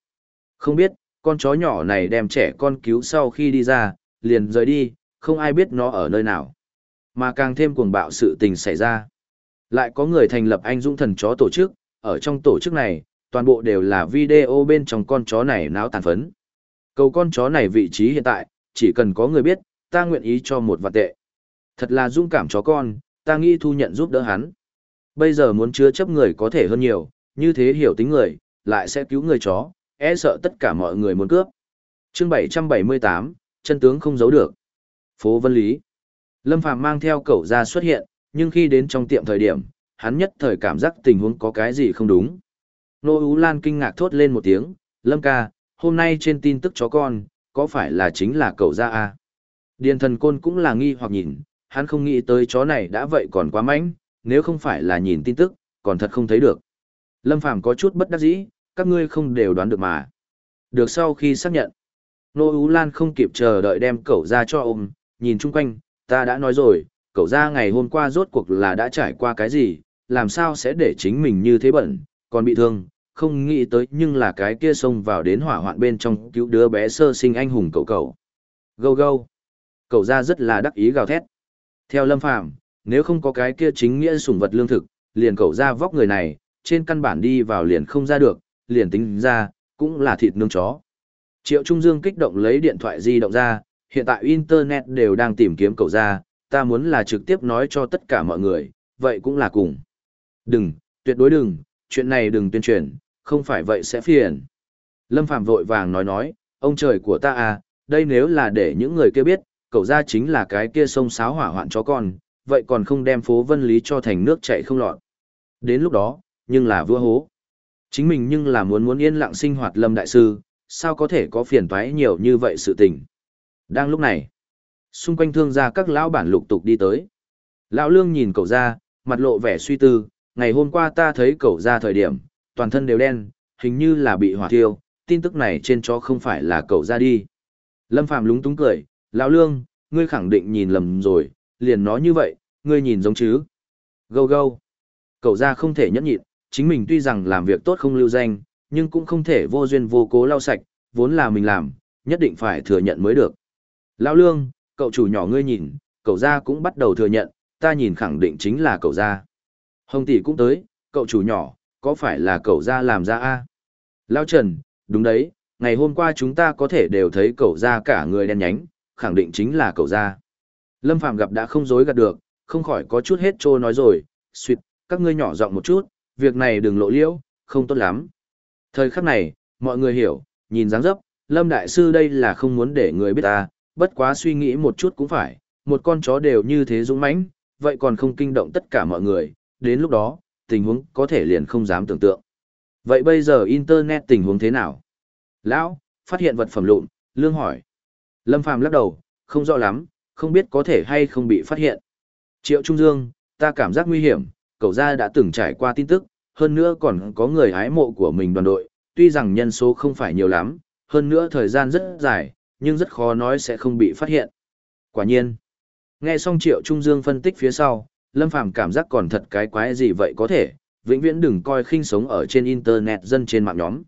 Không biết, con chó nhỏ này đem trẻ con cứu sau khi đi ra, liền rời đi, không ai biết nó ở nơi nào. Mà càng thêm cuồng bạo sự tình xảy ra. Lại có người thành lập anh dũng thần chó tổ chức, ở trong tổ chức này, toàn bộ đều là video bên trong con chó này náo tàn phấn. Cầu con chó này vị trí hiện tại, chỉ cần có người biết, ta nguyện ý cho một vạn tệ. Thật là dũng cảm chó con, ta nghĩ thu nhận giúp đỡ hắn. Bây giờ muốn chứa chấp người có thể hơn nhiều, như thế hiểu tính người, lại sẽ cứu người chó, e sợ tất cả mọi người muốn cướp. Chương 778, chân tướng không giấu được. Phố Vân Lý. Lâm Phàm mang theo cậu ra xuất hiện, nhưng khi đến trong tiệm thời điểm, hắn nhất thời cảm giác tình huống có cái gì không đúng. Nô Ú Lan kinh ngạc thốt lên một tiếng, Lâm ca, hôm nay trên tin tức chó con, có phải là chính là cậu ra à? Điền thần côn cũng là nghi hoặc nhìn, hắn không nghĩ tới chó này đã vậy còn quá mạnh, nếu không phải là nhìn tin tức, còn thật không thấy được. Lâm Phàm có chút bất đắc dĩ, các ngươi không đều đoán được mà. Được sau khi xác nhận, Nô Ú Lan không kịp chờ đợi đem cậu ra cho ôm, nhìn chung quanh, ta đã nói rồi, cậu ra ngày hôm qua rốt cuộc là đã trải qua cái gì, làm sao sẽ để chính mình như thế bẩn, còn bị thương, không nghĩ tới nhưng là cái kia xông vào đến hỏa hoạn bên trong cứu đứa bé sơ sinh anh hùng cậu cậu. Gâu gâu. Cậu ra rất là đắc ý gào thét. Theo Lâm Phàm nếu không có cái kia chính nghĩa sủng vật lương thực, liền cậu ra vóc người này, trên căn bản đi vào liền không ra được, liền tính ra, cũng là thịt nương chó. Triệu Trung Dương kích động lấy điện thoại di động ra, hiện tại Internet đều đang tìm kiếm cậu ra, ta muốn là trực tiếp nói cho tất cả mọi người, vậy cũng là cùng. Đừng, tuyệt đối đừng, chuyện này đừng tuyên truyền, không phải vậy sẽ phiền. Lâm Phạm vội vàng nói nói, ông trời của ta à, đây nếu là để những người kia biết, cậu ra chính là cái kia sông sáo hỏa hoạn chó con, vậy còn không đem phố vân lý cho thành nước chạy không lọt. Đến lúc đó, nhưng là vua hố. Chính mình nhưng là muốn muốn yên lặng sinh hoạt lâm đại sư, sao có thể có phiền toái nhiều như vậy sự tình. Đang lúc này, xung quanh thương gia các lão bản lục tục đi tới. Lão lương nhìn cậu ra, mặt lộ vẻ suy tư, ngày hôm qua ta thấy cậu ra thời điểm, toàn thân đều đen, hình như là bị hỏa thiêu, tin tức này trên chó không phải là cậu ra đi. Lâm Phạm lúng túng cười, lão lương, ngươi khẳng định nhìn lầm rồi, liền nói như vậy, ngươi nhìn giống chứ. Gâu gâu. Cậu ra không thể nhẫn nhịn, chính mình tuy rằng làm việc tốt không lưu danh, nhưng cũng không thể vô duyên vô cố lau sạch, vốn là mình làm, nhất định phải thừa nhận mới được. Lão Lương, cậu chủ nhỏ ngươi nhìn, cậu ra cũng bắt đầu thừa nhận, ta nhìn khẳng định chính là cậu ra. Hồng tỷ cũng tới, cậu chủ nhỏ, có phải là cậu ra làm ra a? Lão Trần, đúng đấy, ngày hôm qua chúng ta có thể đều thấy cậu ra cả người đen nhánh, khẳng định chính là cậu ra. Lâm Phạm gặp đã không dối gạt được, không khỏi có chút hết trô nói rồi, suyệt, các ngươi nhỏ giọng một chút, việc này đừng lộ liễu, không tốt lắm. Thời khắc này, mọi người hiểu, nhìn dáng dấp, Lâm Đại Sư đây là không muốn để người biết ta, bất quá suy nghĩ một chút cũng phải, một con chó đều như thế dũng mãnh, vậy còn không kinh động tất cả mọi người, đến lúc đó, tình huống có thể liền không dám tưởng tượng. Vậy bây giờ Internet tình huống thế nào? Lão, phát hiện vật phẩm lụn, lương hỏi. Lâm Phàm lắc đầu, không rõ lắm, không biết có thể hay không bị phát hiện. Triệu Trung Dương, ta cảm giác nguy hiểm, cậu ra đã từng trải qua tin tức, hơn nữa còn có người hái mộ của mình đoàn đội, tuy rằng nhân số không phải nhiều lắm, hơn nữa thời gian rất dài, nhưng rất khó nói sẽ không bị phát hiện. Quả nhiên, nghe xong Triệu Trung Dương phân tích phía sau, Lâm Phàm cảm giác còn thật cái quái gì vậy có thể, vĩnh viễn đừng coi khinh sống ở trên internet dân trên mạng nhóm.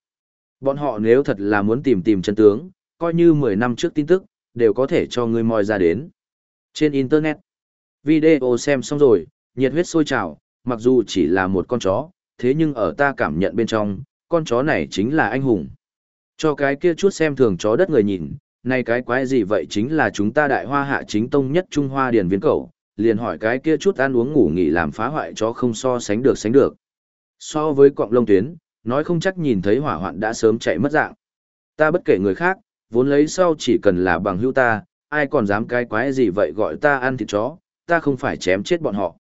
Bọn họ nếu thật là muốn tìm tìm chân tướng, coi như 10 năm trước tin tức, đều có thể cho người moi ra đến. Trên internet, video xem xong rồi, nhiệt huyết sôi trào, mặc dù chỉ là một con chó, thế nhưng ở ta cảm nhận bên trong, con chó này chính là anh hùng. Cho cái kia chút xem thường chó đất người nhìn, này cái quái gì vậy chính là chúng ta đại hoa hạ chính tông nhất Trung Hoa điền viễn cầu, liền hỏi cái kia chút ăn uống ngủ nghỉ làm phá hoại cho không so sánh được sánh được. So với cọng lông tuyến, nói không chắc nhìn thấy hỏa hoạn đã sớm chạy mất dạng. Ta bất kể người khác, vốn lấy sau chỉ cần là bằng hữu ta, ai còn dám cái quái gì vậy gọi ta ăn thịt chó, ta không phải chém chết bọn họ.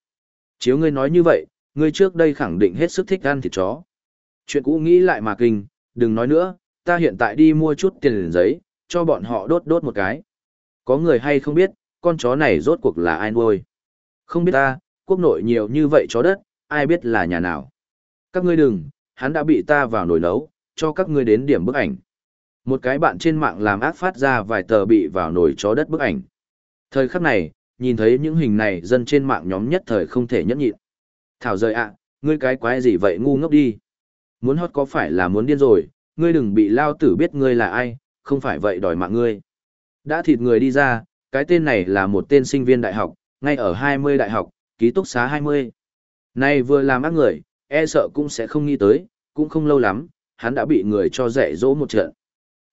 Chiếu ngươi nói như vậy, ngươi trước đây khẳng định hết sức thích ăn thịt chó. Chuyện cũ nghĩ lại mà kinh, đừng nói nữa, ta hiện tại đi mua chút tiền giấy, cho bọn họ đốt đốt một cái. Có người hay không biết, con chó này rốt cuộc là ai nuôi? Không biết ta, quốc nội nhiều như vậy chó đất, ai biết là nhà nào? Các ngươi đừng, hắn đã bị ta vào nồi nấu, cho các ngươi đến điểm bức ảnh. Một cái bạn trên mạng làm ác phát ra vài tờ bị vào nồi chó đất bức ảnh. Thời khắc này, nhìn thấy những hình này dân trên mạng nhóm nhất thời không thể nhẫn nhịn. Thảo rời ạ, ngươi cái quái gì vậy ngu ngốc đi. Muốn hót có phải là muốn điên rồi, ngươi đừng bị lao tử biết ngươi là ai, không phải vậy đòi mạng ngươi. Đã thịt người đi ra, cái tên này là một tên sinh viên đại học, ngay ở 20 đại học, ký túc xá 20. Nay vừa làm ác người, e sợ cũng sẽ không nghĩ tới, cũng không lâu lắm, hắn đã bị người cho dạy dỗ một trận.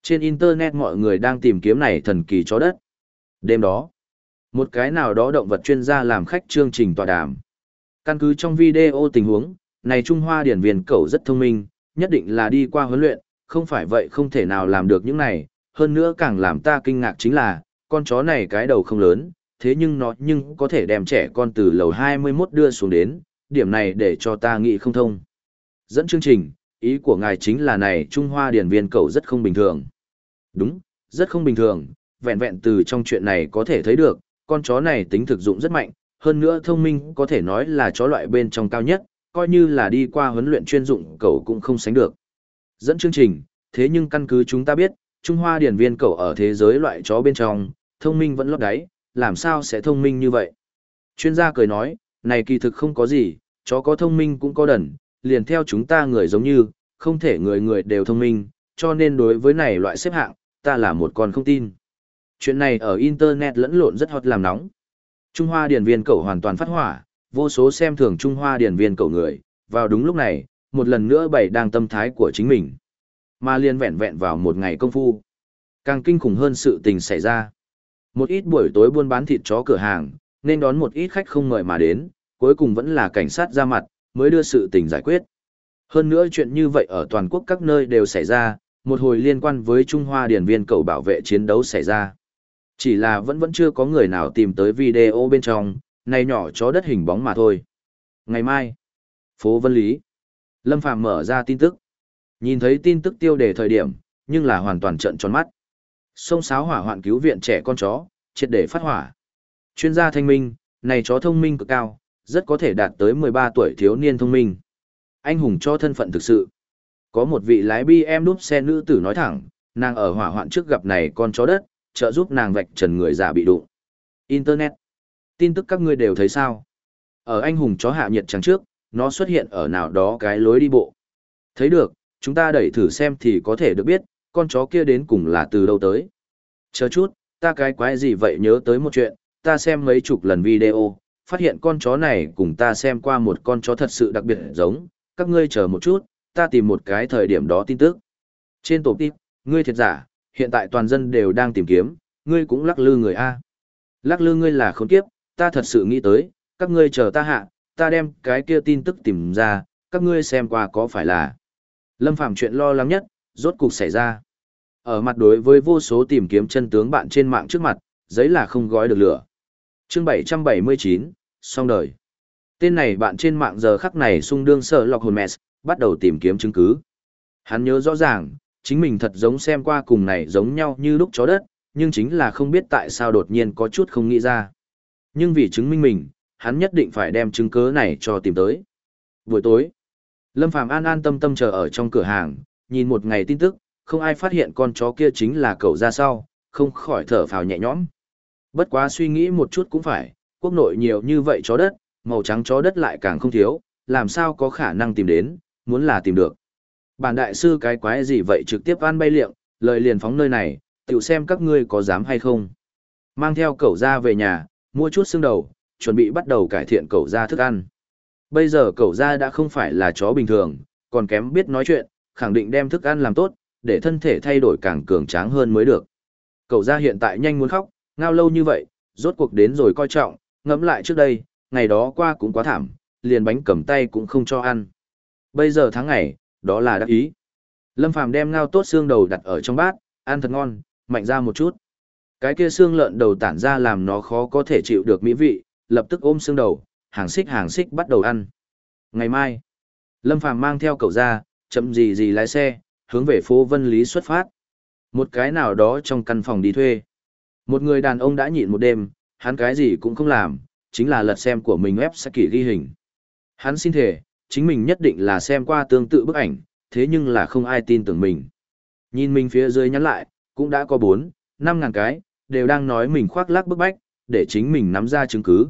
Trên Internet mọi người đang tìm kiếm này thần kỳ chó đất. Đêm đó, một cái nào đó động vật chuyên gia làm khách chương trình tọa đàm. Căn cứ trong video tình huống, này Trung Hoa điển viên cẩu rất thông minh, nhất định là đi qua huấn luyện, không phải vậy không thể nào làm được những này, hơn nữa càng làm ta kinh ngạc chính là, con chó này cái đầu không lớn, thế nhưng nó nhưng có thể đem trẻ con từ lầu 21 đưa xuống đến, điểm này để cho ta nghĩ không thông. Dẫn chương trình, ý của ngài chính là này Trung Hoa điển viên cầu rất không bình thường. Đúng, rất không bình thường, vẹn vẹn từ trong chuyện này có thể thấy được, con chó này tính thực dụng rất mạnh, hơn nữa thông minh có thể nói là chó loại bên trong cao nhất, coi như là đi qua huấn luyện chuyên dụng cậu cũng không sánh được. Dẫn chương trình, thế nhưng căn cứ chúng ta biết, Trung Hoa điển viên cậu ở thế giới loại chó bên trong, thông minh vẫn lót đáy, làm sao sẽ thông minh như vậy? Chuyên gia cười nói, này kỳ thực không có gì, chó có thông minh cũng có đần, liền theo chúng ta người giống như, không thể người người đều thông minh, cho nên đối với này loại xếp hạng, ta là một con không tin. Chuyện này ở Internet lẫn lộn rất hot làm nóng. Trung Hoa điển viên cậu hoàn toàn phát hỏa, vô số xem thường Trung Hoa điển viên cậu người, vào đúng lúc này, một lần nữa bày đang tâm thái của chính mình. Mà liên vẹn vẹn vào một ngày công phu. Càng kinh khủng hơn sự tình xảy ra. Một ít buổi tối buôn bán thịt chó cửa hàng, nên đón một ít khách không mời mà đến, cuối cùng vẫn là cảnh sát ra mặt, mới đưa sự tình giải quyết. Hơn nữa chuyện như vậy ở toàn quốc các nơi đều xảy ra, một hồi liên quan với Trung Hoa điển viên cầu bảo vệ chiến đấu xảy ra. Chỉ là vẫn vẫn chưa có người nào tìm tới video bên trong, này nhỏ chó đất hình bóng mà thôi. Ngày mai, phố Vân Lý, Lâm Phàm mở ra tin tức. Nhìn thấy tin tức tiêu đề thời điểm, nhưng là hoàn toàn trận tròn mắt. Sông sáo hỏa hoạn cứu viện trẻ con chó, triệt để phát hỏa. Chuyên gia thanh minh, này chó thông minh cực cao, rất có thể đạt tới 13 tuổi thiếu niên thông minh. Anh hùng cho thân phận thực sự. Có một vị lái BM đúp xe nữ tử nói thẳng, nàng ở hỏa hoạn trước gặp này con chó đất, trợ giúp nàng vạch trần người già bị đụng. Internet. Tin tức các ngươi đều thấy sao? Ở anh hùng chó hạ nhiệt trắng trước, nó xuất hiện ở nào đó cái lối đi bộ. Thấy được, chúng ta đẩy thử xem thì có thể được biết, con chó kia đến cùng là từ đâu tới. Chờ chút, ta cái quái gì vậy nhớ tới một chuyện, ta xem mấy chục lần video, phát hiện con chó này cùng ta xem qua một con chó thật sự đặc biệt giống, các ngươi chờ một chút, ta tìm một cái thời điểm đó tin tức. Trên tổ tiếp, ngươi thiệt giả, hiện tại toàn dân đều đang tìm kiếm, ngươi cũng lắc lư người A. Lắc lư ngươi là khốn kiếp, ta thật sự nghĩ tới, các ngươi chờ ta hạ, ta đem cái kia tin tức tìm ra, các ngươi xem qua có phải là. Lâm Phàm chuyện lo lắng nhất, rốt cục xảy ra. Ở mặt đối với vô số tìm kiếm chân tướng bạn trên mạng trước mặt, giấy là không gói được lửa. Chương 779, xong đời. Tên này bạn trên mạng giờ khắc này sung đương sợ lọc hồn mess, bắt đầu tìm kiếm chứng cứ. Hắn nhớ rõ ràng, chính mình thật giống xem qua cùng này giống nhau như lúc chó đất, nhưng chính là không biết tại sao đột nhiên có chút không nghĩ ra. Nhưng vì chứng minh mình, hắn nhất định phải đem chứng cứ này cho tìm tới. Buổi tối, Lâm Phàm an an tâm tâm chờ ở trong cửa hàng, nhìn một ngày tin tức, không ai phát hiện con chó kia chính là cậu ra sau, không khỏi thở phào nhẹ nhõm. Bất quá suy nghĩ một chút cũng phải, quốc nội nhiều như vậy chó đất, màu trắng chó đất lại càng không thiếu, làm sao có khả năng tìm đến, muốn là tìm được. Bản đại sư cái quái gì vậy trực tiếp ăn bay liệng, lời liền phóng nơi này, tiểu xem các ngươi có dám hay không. Mang theo cậu ra về nhà, mua chút xương đầu, chuẩn bị bắt đầu cải thiện cậu ra thức ăn. Bây giờ cậu ra đã không phải là chó bình thường, còn kém biết nói chuyện, khẳng định đem thức ăn làm tốt, để thân thể thay đổi càng cường tráng hơn mới được. Cậu ra hiện tại nhanh muốn khóc, ngao lâu như vậy, rốt cuộc đến rồi coi trọng, ngẫm lại trước đây, ngày đó qua cũng quá thảm, liền bánh cầm tay cũng không cho ăn. Bây giờ tháng ngày, đó là đắc ý. Lâm Phàm đem ngao tốt xương đầu đặt ở trong bát, ăn thật ngon, mạnh ra một chút. Cái kia xương lợn đầu tản ra làm nó khó có thể chịu được mỹ vị, lập tức ôm xương đầu, hàng xích hàng xích bắt đầu ăn. Ngày mai, Lâm Phàm mang theo cậu ra, chậm gì gì lái xe, hướng về phố Vân Lý xuất phát. Một cái nào đó trong căn phòng đi thuê. Một người đàn ông đã nhịn một đêm, hắn cái gì cũng không làm, chính là lật xem của mình web sẽ kỷ ghi hình. Hắn xin thể, chính mình nhất định là xem qua tương tự bức ảnh, thế nhưng là không ai tin tưởng mình. Nhìn mình phía dưới nhắn lại, cũng đã có 4, 5 ngàn cái, đều đang nói mình khoác lác bức bách, để chính mình nắm ra chứng cứ.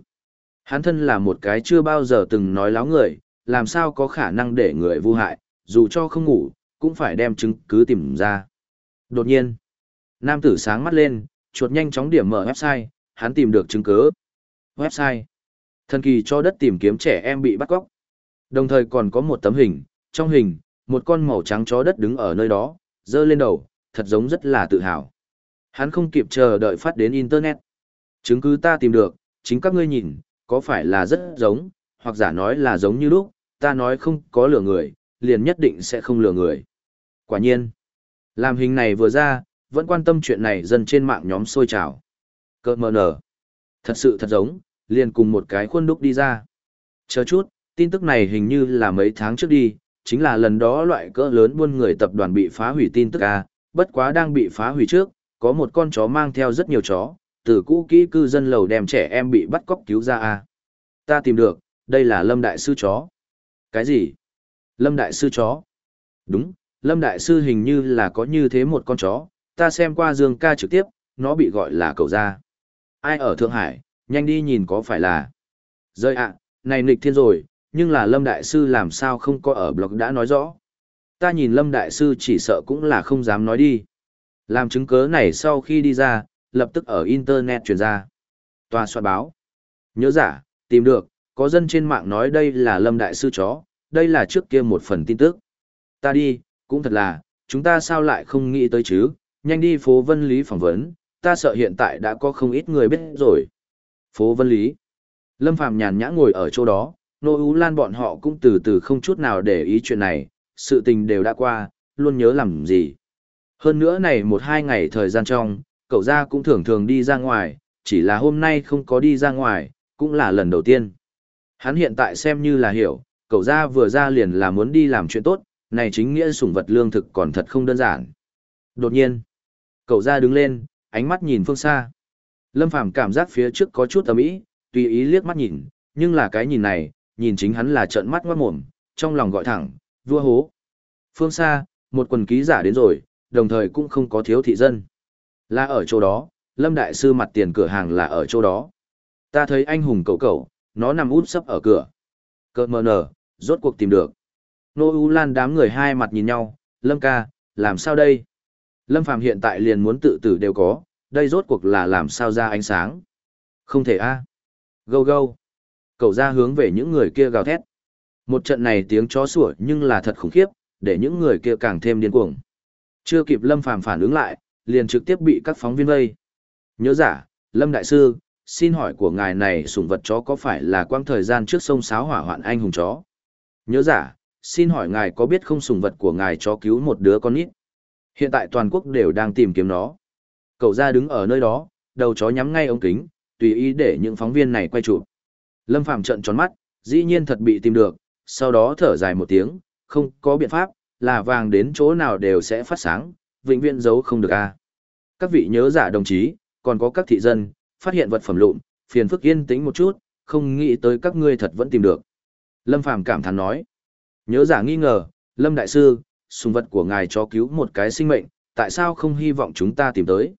Hắn thân là một cái chưa bao giờ từng nói láo người, làm sao có khả năng để người vu hại, dù cho không ngủ, cũng phải đem chứng cứ tìm ra. Đột nhiên, nam tử sáng mắt lên, chuột nhanh chóng điểm mở website, hắn tìm được chứng cứ. Website. Thần kỳ cho đất tìm kiếm trẻ em bị bắt cóc. Đồng thời còn có một tấm hình, trong hình, một con màu trắng chó đất đứng ở nơi đó, dơ lên đầu, thật giống rất là tự hào. Hắn không kịp chờ đợi phát đến Internet. Chứng cứ ta tìm được, chính các ngươi nhìn, có phải là rất giống, hoặc giả nói là giống như lúc, ta nói không có lừa người, liền nhất định sẽ không lừa người. Quả nhiên, làm hình này vừa ra, vẫn quan tâm chuyện này dần trên mạng nhóm sôi trào. Cơ mờ nở. Thật sự thật giống, liền cùng một cái khuôn đúc đi ra. Chờ chút, tin tức này hình như là mấy tháng trước đi, chính là lần đó loại cỡ lớn buôn người tập đoàn bị phá hủy tin tức A, bất quá đang bị phá hủy trước, có một con chó mang theo rất nhiều chó, từ cũ kỹ cư dân lầu đem trẻ em bị bắt cóc cứu ra A. Ta tìm được, đây là Lâm Đại Sư chó. Cái gì? Lâm Đại Sư chó? Đúng, Lâm Đại Sư hình như là có như thế một con chó, ta xem qua Dương ca trực tiếp, nó bị gọi là cầu ra. Ai ở Thượng Hải, nhanh đi nhìn có phải là. Rơi ạ, này nghịch thiên rồi, nhưng là Lâm Đại Sư làm sao không có ở blog đã nói rõ. Ta nhìn Lâm Đại Sư chỉ sợ cũng là không dám nói đi. Làm chứng cớ này sau khi đi ra, lập tức ở Internet truyền ra. Tòa soạn báo. Nhớ giả, tìm được, có dân trên mạng nói đây là Lâm Đại Sư chó, đây là trước kia một phần tin tức. Ta đi, cũng thật là, chúng ta sao lại không nghĩ tới chứ, nhanh đi phố Vân Lý phỏng vấn, ta sợ hiện tại đã có không ít người biết rồi. Phố Vân Lý. Lâm Phàm nhàn nhã ngồi ở chỗ đó, Nô Ú Lan bọn họ cũng từ từ không chút nào để ý chuyện này, sự tình đều đã qua, luôn nhớ làm gì. Hơn nữa này một hai ngày thời gian trong, cậu ra cũng thường thường đi ra ngoài, chỉ là hôm nay không có đi ra ngoài, cũng là lần đầu tiên. Hắn hiện tại xem như là hiểu, cậu ra vừa ra liền là muốn đi làm chuyện tốt, này chính nghĩa sủng vật lương thực còn thật không đơn giản. Đột nhiên, cậu ra đứng lên, ánh mắt nhìn phương xa. Lâm Phàm cảm giác phía trước có chút ấm ý, tùy ý liếc mắt nhìn, nhưng là cái nhìn này, nhìn chính hắn là trợn mắt ngoát mồm, trong lòng gọi thẳng, vua hố. Phương xa, một quần ký giả đến rồi, đồng thời cũng không có thiếu thị dân. Là ở chỗ đó, Lâm Đại Sư mặt tiền cửa hàng là ở chỗ đó. Ta thấy anh hùng cầu cầu, nó nằm út sấp ở cửa. Cơ mờ nở, rốt cuộc tìm được. Nô U Lan đám người hai mặt nhìn nhau, Lâm ca, làm sao đây? Lâm Phàm hiện tại liền muốn tự tử đều có, đây rốt cuộc là làm sao ra ánh sáng. Không thể a. À. Gâu gâu. Cậu ra hướng về những người kia gào thét. Một trận này tiếng chó sủa nhưng là thật khủng khiếp, để những người kia càng thêm điên cuồng. Chưa kịp Lâm Phàm phản ứng lại, liền trực tiếp bị các phóng viên vây. Nhớ giả, Lâm Đại Sư, xin hỏi của ngài này sủng vật chó có phải là quang thời gian trước sông sáo hỏa hoạn anh hùng chó? Nhớ giả, xin hỏi ngài có biết không sủng vật của ngài chó cứu một đứa con nít? Hiện tại toàn quốc đều đang tìm kiếm nó. Cậu ra đứng ở nơi đó, đầu chó nhắm ngay ống kính, tùy ý để những phóng viên này quay chụp. Lâm Phàm trợn tròn mắt, dĩ nhiên thật bị tìm được, sau đó thở dài một tiếng, không có biện pháp, là vàng đến chỗ nào đều sẽ phát sáng, vĩnh viễn giấu không được a. Các vị nhớ giả đồng chí, còn có các thị dân, phát hiện vật phẩm lụn, phiền phức yên tĩnh một chút, không nghĩ tới các ngươi thật vẫn tìm được. Lâm Phàm cảm thán nói. Nhớ giả nghi ngờ, Lâm Đại Sư, sùng vật của ngài cho cứu một cái sinh mệnh, tại sao không hy vọng chúng ta tìm tới?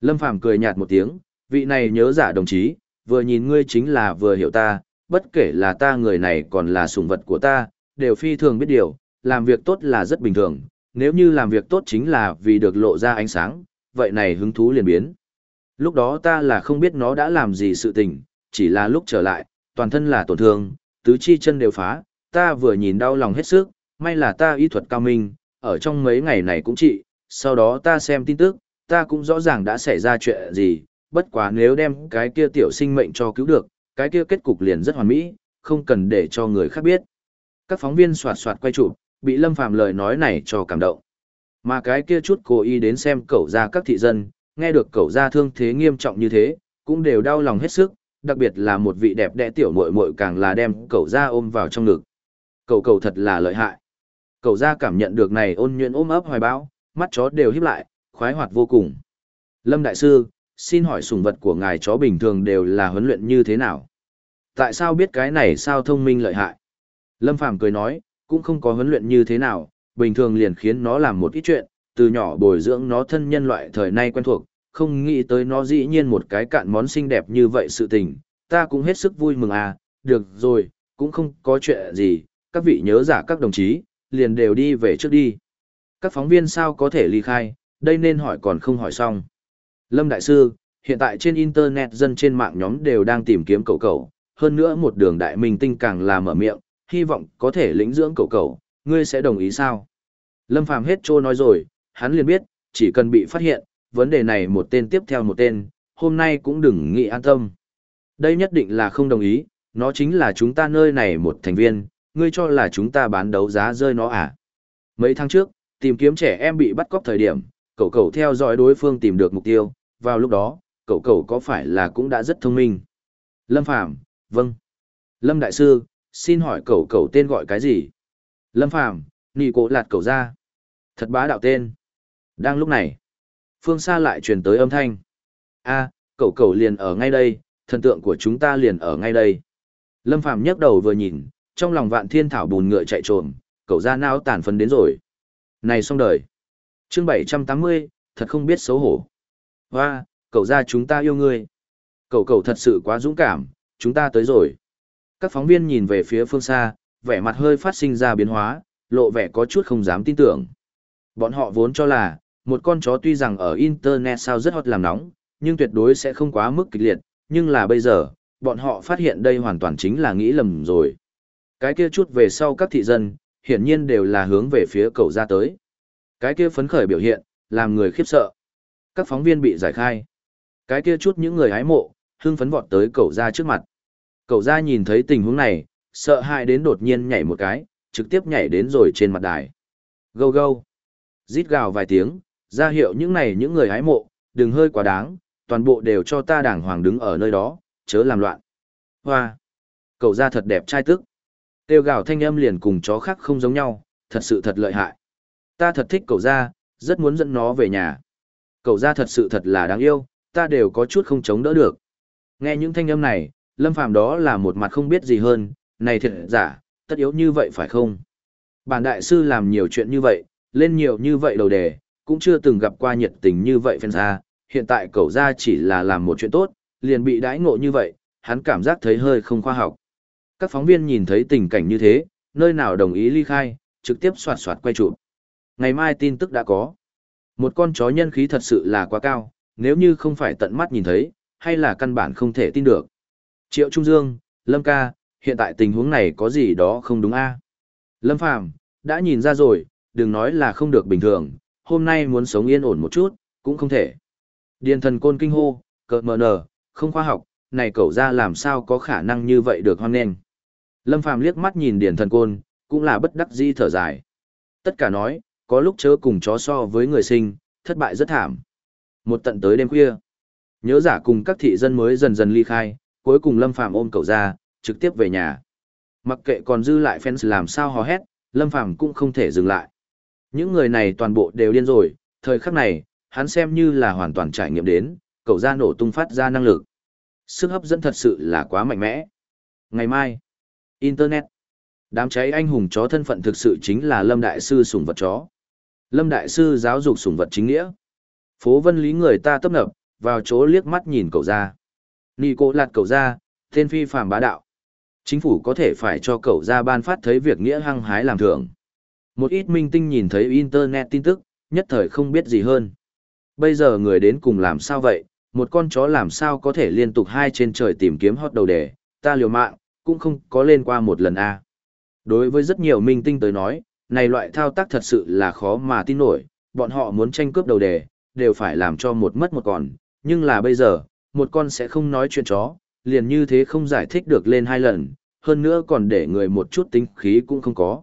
Lâm Phàm cười nhạt một tiếng, vị này nhớ giả đồng chí, vừa nhìn ngươi chính là vừa hiểu ta, bất kể là ta người này còn là sùng vật của ta, đều phi thường biết điều, làm việc tốt là rất bình thường, nếu như làm việc tốt chính là vì được lộ ra ánh sáng, vậy này hứng thú liền biến. Lúc đó ta là không biết nó đã làm gì sự tình, chỉ là lúc trở lại, toàn thân là tổn thương, tứ chi chân đều phá, ta vừa nhìn đau lòng hết sức, may là ta y thuật cao minh, ở trong mấy ngày này cũng trị, sau đó ta xem tin tức, ta cũng rõ ràng đã xảy ra chuyện gì, bất quá nếu đem cái kia tiểu sinh mệnh cho cứu được, cái kia kết cục liền rất hoàn mỹ, không cần để cho người khác biết. Các phóng viên soạt soạt quay chụp, bị Lâm Phàm lời nói này cho cảm động. Mà cái kia chút cố ý đến xem cậu ra các thị dân, nghe được cậu ra thương thế nghiêm trọng như thế, cũng đều đau lòng hết sức, đặc biệt là một vị đẹp đẽ tiểu muội muội càng là đem cậu ra ôm vào trong ngực. Cậu cậu thật là lợi hại. Cậu ra cảm nhận được này ôn nhuyễn ôm ấp hoài bão, mắt chó đều híp lại, khoái hoạt vô cùng. Lâm Đại Sư, xin hỏi sủng vật của ngài chó bình thường đều là huấn luyện như thế nào? Tại sao biết cái này sao thông minh lợi hại? Lâm Phàm cười nói, cũng không có huấn luyện như thế nào, bình thường liền khiến nó làm một ít chuyện, từ nhỏ bồi dưỡng nó thân nhân loại thời nay quen thuộc, không nghĩ tới nó dĩ nhiên một cái cạn món xinh đẹp như vậy sự tình, ta cũng hết sức vui mừng à, được rồi, cũng không có chuyện gì, các vị nhớ giả các đồng chí, liền đều đi về trước đi. Các phóng viên sao có thể ly khai, đây nên hỏi còn không hỏi xong. Lâm Đại Sư, hiện tại trên Internet dân trên mạng nhóm đều đang tìm kiếm cậu cậu, hơn nữa một đường đại minh tinh càng là mở miệng, hy vọng có thể lĩnh dưỡng cậu cậu, ngươi sẽ đồng ý sao? Lâm Phàm hết trô nói rồi, hắn liền biết, chỉ cần bị phát hiện, vấn đề này một tên tiếp theo một tên, hôm nay cũng đừng nghĩ an tâm. Đây nhất định là không đồng ý, nó chính là chúng ta nơi này một thành viên, ngươi cho là chúng ta bán đấu giá rơi nó à? Mấy tháng trước, tìm kiếm trẻ em bị bắt cóc thời điểm, cậu cậu theo dõi đối phương tìm được mục tiêu, vào lúc đó, cậu cậu có phải là cũng đã rất thông minh? Lâm Phàm vâng. Lâm Đại Sư, xin hỏi cậu cậu tên gọi cái gì? Lâm Phàm nị cổ lạt cậu ra. Thật bá đạo tên. Đang lúc này, phương xa lại truyền tới âm thanh. a cậu cậu liền ở ngay đây, thần tượng của chúng ta liền ở ngay đây. Lâm Phàm nhấc đầu vừa nhìn, trong lòng vạn thiên thảo bùn ngựa chạy trồm, cậu ra não tàn phấn đến rồi. Này xong đời. chương 780, thật không biết xấu hổ. Hoa, cậu ra chúng ta yêu ngươi. Cậu cậu thật sự quá dũng cảm, chúng ta tới rồi. Các phóng viên nhìn về phía phương xa, vẻ mặt hơi phát sinh ra biến hóa, lộ vẻ có chút không dám tin tưởng. Bọn họ vốn cho là, một con chó tuy rằng ở Internet sao rất hot làm nóng, nhưng tuyệt đối sẽ không quá mức kịch liệt, nhưng là bây giờ, bọn họ phát hiện đây hoàn toàn chính là nghĩ lầm rồi. Cái kia chút về sau các thị dân, hiển nhiên đều là hướng về phía cầu ra tới. Cái kia phấn khởi biểu hiện, làm người khiếp sợ. Các phóng viên bị giải khai. Cái kia chút những người hái mộ, hưng phấn vọt tới cầu ra trước mặt. Cầu ra nhìn thấy tình huống này, sợ hãi đến đột nhiên nhảy một cái, trực tiếp nhảy đến rồi trên mặt đài. Gâu gâu. Rít gào vài tiếng, ra hiệu những này những người hái mộ, đừng hơi quá đáng, toàn bộ đều cho ta đàng hoàng đứng ở nơi đó, chớ làm loạn. Hoa! Cậu ra thật đẹp trai tức. Tiêu gào thanh âm liền cùng chó khác không giống nhau, thật sự thật lợi hại. Ta thật thích cậu ra, rất muốn dẫn nó về nhà. Cậu ra thật sự thật là đáng yêu, ta đều có chút không chống đỡ được. Nghe những thanh âm này, Lâm Phàm đó là một mặt không biết gì hơn, này thật giả, tất yếu như vậy phải không? Bản đại sư làm nhiều chuyện như vậy, lên nhiều như vậy đầu đề, cũng chưa từng gặp qua nhiệt tình như vậy phen ra, hiện tại cậu ra chỉ là làm một chuyện tốt, liền bị đãi ngộ như vậy, hắn cảm giác thấy hơi không khoa học. Các phóng viên nhìn thấy tình cảnh như thế, nơi nào đồng ý ly khai, trực tiếp soạt soạt quay chụp. Ngày mai tin tức đã có. Một con chó nhân khí thật sự là quá cao, nếu như không phải tận mắt nhìn thấy, hay là căn bản không thể tin được. Triệu Trung Dương, Lâm ca, hiện tại tình huống này có gì đó không đúng a Lâm Phàm đã nhìn ra rồi, đừng nói là không được bình thường, hôm nay muốn sống yên ổn một chút, cũng không thể. Điền thần côn kinh hô, cợt mờ nở, không khoa học, này cậu ra làm sao có khả năng như vậy được hoan nghênh. Lâm Phàm liếc mắt nhìn điền thần côn, cũng là bất đắc dĩ thở dài. Tất cả nói, có lúc chớ cùng chó so với người sinh, thất bại rất thảm. Một tận tới đêm khuya, nhớ giả cùng các thị dân mới dần dần ly khai, cuối cùng Lâm Phàm ôm cậu ra, trực tiếp về nhà. Mặc kệ còn dư lại fans làm sao hò hét, Lâm Phàm cũng không thể dừng lại. Những người này toàn bộ đều điên rồi, thời khắc này, hắn xem như là hoàn toàn trải nghiệm đến, cậu ra nổ tung phát ra năng lực. Sức hấp dẫn thật sự là quá mạnh mẽ. Ngày mai, Internet. Đám cháy anh hùng chó thân phận thực sự chính là Lâm Đại Sư sủng vật chó. Lâm Đại Sư giáo dục sủng vật chính nghĩa. Phố vân lý người ta tấp nập, vào chỗ liếc mắt nhìn cậu ra. Nì cô lạt cậu ra, tên phi phàm bá đạo. Chính phủ có thể phải cho cậu ra ban phát thấy việc nghĩa hăng hái làm thưởng. Một ít minh tinh nhìn thấy Internet tin tức, nhất thời không biết gì hơn. Bây giờ người đến cùng làm sao vậy, một con chó làm sao có thể liên tục hai trên trời tìm kiếm hot đầu đề, ta liều mạng, cũng không có lên qua một lần a. Đối với rất nhiều minh tinh tới nói, này loại thao tác thật sự là khó mà tin nổi, bọn họ muốn tranh cướp đầu đề, đều phải làm cho một mất một còn, nhưng là bây giờ, một con sẽ không nói chuyện chó, liền như thế không giải thích được lên hai lần, hơn nữa còn để người một chút tính khí cũng không có.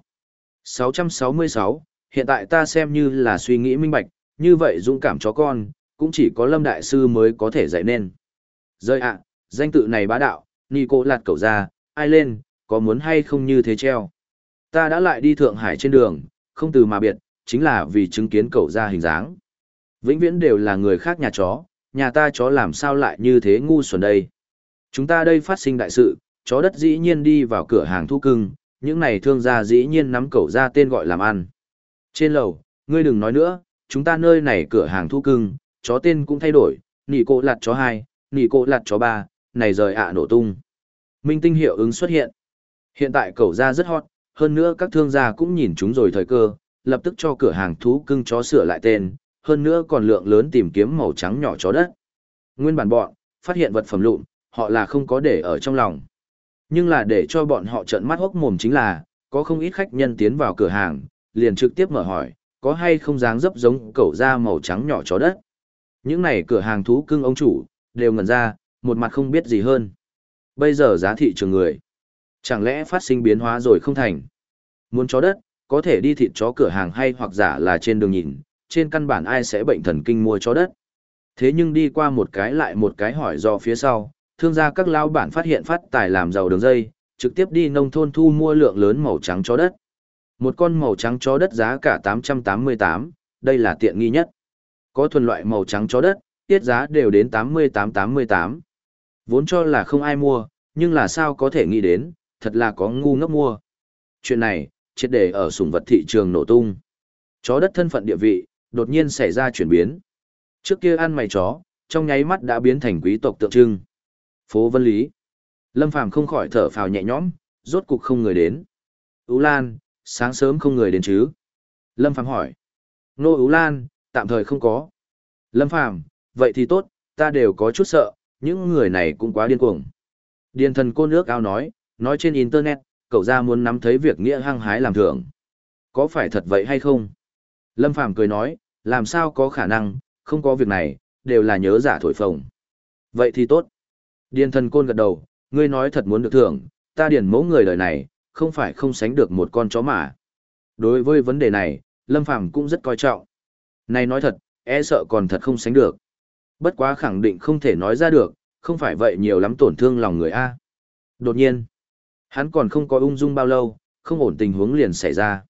666, hiện tại ta xem như là suy nghĩ minh bạch, như vậy dũng cảm chó con, cũng chỉ có Lâm Đại Sư mới có thể dạy nên. Rơi ạ, danh tự này bá đạo, ni cô lạt cậu ra, ai lên, có muốn hay không như thế treo. Ta đã lại đi Thượng Hải trên đường, không từ mà biệt, chính là vì chứng kiến cậu ra hình dáng. Vĩnh viễn đều là người khác nhà chó, nhà ta chó làm sao lại như thế ngu xuẩn đây. Chúng ta đây phát sinh đại sự, chó đất dĩ nhiên đi vào cửa hàng thu cưng, những này thương gia dĩ nhiên nắm cậu ra tên gọi làm ăn. Trên lầu, ngươi đừng nói nữa, chúng ta nơi này cửa hàng thu cưng, chó tên cũng thay đổi, nỉ cổ lặt chó 2, nỉ cổ lặt chó 3, này rời ạ nổ tung. Minh tinh hiệu ứng xuất hiện. Hiện tại cậu ra rất hot, hơn nữa các thương gia cũng nhìn chúng rồi thời cơ, lập tức cho cửa hàng thú cưng chó sửa lại tên, hơn nữa còn lượng lớn tìm kiếm màu trắng nhỏ chó đất. Nguyên bản bọn, phát hiện vật phẩm lụn, họ là không có để ở trong lòng. Nhưng là để cho bọn họ trợn mắt hốc mồm chính là, có không ít khách nhân tiến vào cửa hàng, liền trực tiếp mở hỏi, có hay không dáng dấp giống cẩu da màu trắng nhỏ chó đất. Những này cửa hàng thú cưng ông chủ, đều ngẩn ra, một mặt không biết gì hơn. Bây giờ giá thị trường người, chẳng lẽ phát sinh biến hóa rồi không thành. Muốn chó đất, có thể đi thịt chó cửa hàng hay hoặc giả là trên đường nhìn, trên căn bản ai sẽ bệnh thần kinh mua chó đất. Thế nhưng đi qua một cái lại một cái hỏi do phía sau, thương gia các lao bản phát hiện phát tài làm giàu đường dây, trực tiếp đi nông thôn thu mua lượng lớn màu trắng chó đất. Một con màu trắng chó đất giá cả 888, đây là tiện nghi nhất. Có thuần loại màu trắng chó đất, tiết giá đều đến 88-88. Vốn cho là không ai mua, nhưng là sao có thể nghĩ đến, thật là có ngu ngốc mua. Chuyện này, triệt để ở sủng vật thị trường nổ tung. Chó đất thân phận địa vị, đột nhiên xảy ra chuyển biến. Trước kia ăn mày chó, trong nháy mắt đã biến thành quý tộc tượng trưng. Phố Vân Lý. Lâm Phàm không khỏi thở phào nhẹ nhõm, rốt cục không người đến. Ú Lan, sáng sớm không người đến chứ? Lâm Phàm hỏi. Nô Ú Lan, tạm thời không có. Lâm Phàm, vậy thì tốt, ta đều có chút sợ, những người này cũng quá điên cuồng. Điền thần cô nước ao nói, nói trên Internet, cậu ra muốn nắm thấy việc nghĩa hăng hái làm thưởng. Có phải thật vậy hay không? Lâm Phàm cười nói, làm sao có khả năng, không có việc này, đều là nhớ giả thổi phồng. Vậy thì tốt. Điền thần côn gật đầu, ngươi nói thật muốn được thưởng, ta điền mẫu người đời này, không phải không sánh được một con chó mà. Đối với vấn đề này, Lâm Phàm cũng rất coi trọng. Này nói thật, e sợ còn thật không sánh được. Bất quá khẳng định không thể nói ra được, không phải vậy nhiều lắm tổn thương lòng người A. Đột nhiên, hắn còn không có ung dung bao lâu, không ổn tình huống liền xảy ra.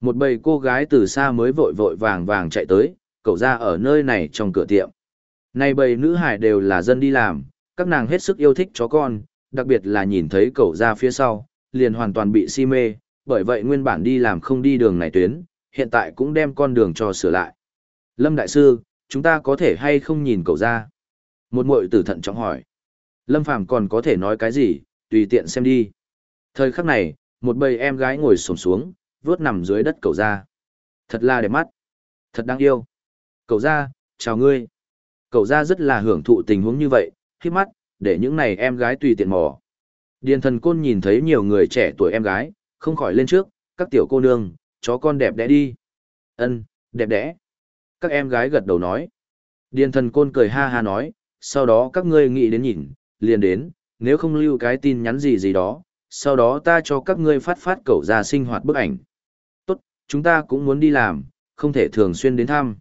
Một bầy cô gái từ xa mới vội vội vàng vàng chạy tới, cậu ra ở nơi này trong cửa tiệm. Này bầy nữ hải đều là dân đi làm, các nàng hết sức yêu thích chó con, đặc biệt là nhìn thấy cậu ra phía sau, liền hoàn toàn bị si mê, bởi vậy nguyên bản đi làm không đi đường này tuyến, hiện tại cũng đem con đường cho sửa lại. Lâm Đại Sư, chúng ta có thể hay không nhìn cậu ra? Một muội tử thận trọng hỏi. Lâm Phàm còn có thể nói cái gì, tùy tiện xem đi. Thời khắc này, một bầy em gái ngồi xổm xuống, vớt nằm dưới đất cậu ra. Thật là đẹp mắt. Thật đáng yêu. Cậu ra, chào ngươi. Cậu ra rất là hưởng thụ tình huống như vậy, khi mắt, để những này em gái tùy tiện mò. Điền thần côn nhìn thấy nhiều người trẻ tuổi em gái, không khỏi lên trước, các tiểu cô nương, chó con đẹp đẽ đi. Ân, đẹp đẽ. Các em gái gật đầu nói. Điền thần côn cười ha ha nói, sau đó các ngươi nghĩ đến nhìn, liền đến, nếu không lưu cái tin nhắn gì gì đó, sau đó ta cho các ngươi phát phát cậu ra sinh hoạt bức ảnh. Chúng ta cũng muốn đi làm, không thể thường xuyên đến thăm.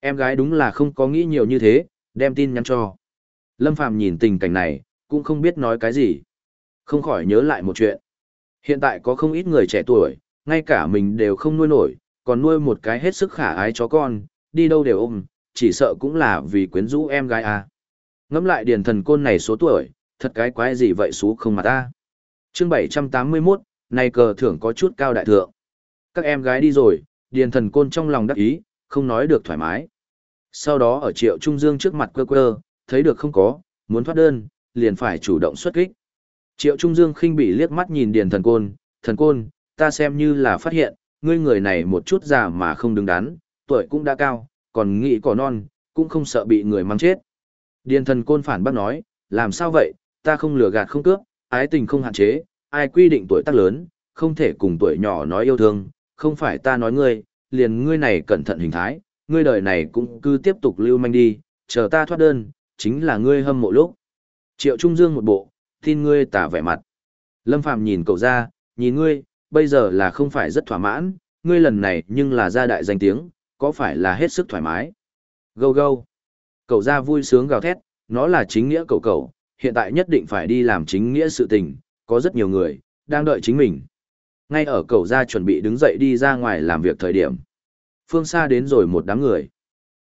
Em gái đúng là không có nghĩ nhiều như thế, đem tin nhắn cho. Lâm Phàm nhìn tình cảnh này, cũng không biết nói cái gì. Không khỏi nhớ lại một chuyện. Hiện tại có không ít người trẻ tuổi, ngay cả mình đều không nuôi nổi, còn nuôi một cái hết sức khả ái chó con, đi đâu đều ôm, chỉ sợ cũng là vì quyến rũ em gái à. Ngẫm lại điền thần côn này số tuổi, thật cái quái gì vậy xú không mà ta. Chương 781, này cờ thưởng có chút cao đại thượng. Các em gái đi rồi, điền thần côn trong lòng đắc ý, không nói được thoải mái. Sau đó ở triệu trung dương trước mặt quơ quơ, thấy được không có, muốn thoát đơn, liền phải chủ động xuất kích. Triệu Trung Dương khinh bị liếc mắt nhìn Điền Thần Côn, "Thần Côn, ta xem như là phát hiện, ngươi người này một chút già mà không đứng đắn, tuổi cũng đã cao, còn nghĩ cỏ non, cũng không sợ bị người mang chết." Điền Thần Côn phản bác nói, "Làm sao vậy, ta không lừa gạt không cướp, ái tình không hạn chế, ai quy định tuổi tác lớn, không thể cùng tuổi nhỏ nói yêu thương, không phải ta nói ngươi, liền ngươi này cẩn thận hình thái, ngươi đời này cũng cứ tiếp tục lưu manh đi, chờ ta thoát đơn, chính là ngươi hâm mộ lúc. Triệu Trung Dương một bộ, tin ngươi tả vẻ mặt. Lâm Phàm nhìn cậu ra, nhìn ngươi, bây giờ là không phải rất thỏa mãn, ngươi lần này nhưng là gia đại danh tiếng, có phải là hết sức thoải mái. Gâu gâu. Cậu ra vui sướng gào thét, nó là chính nghĩa cậu cậu, hiện tại nhất định phải đi làm chính nghĩa sự tình, có rất nhiều người, đang đợi chính mình. Ngay ở cầu ra chuẩn bị đứng dậy đi ra ngoài làm việc thời điểm. Phương xa đến rồi một đám người.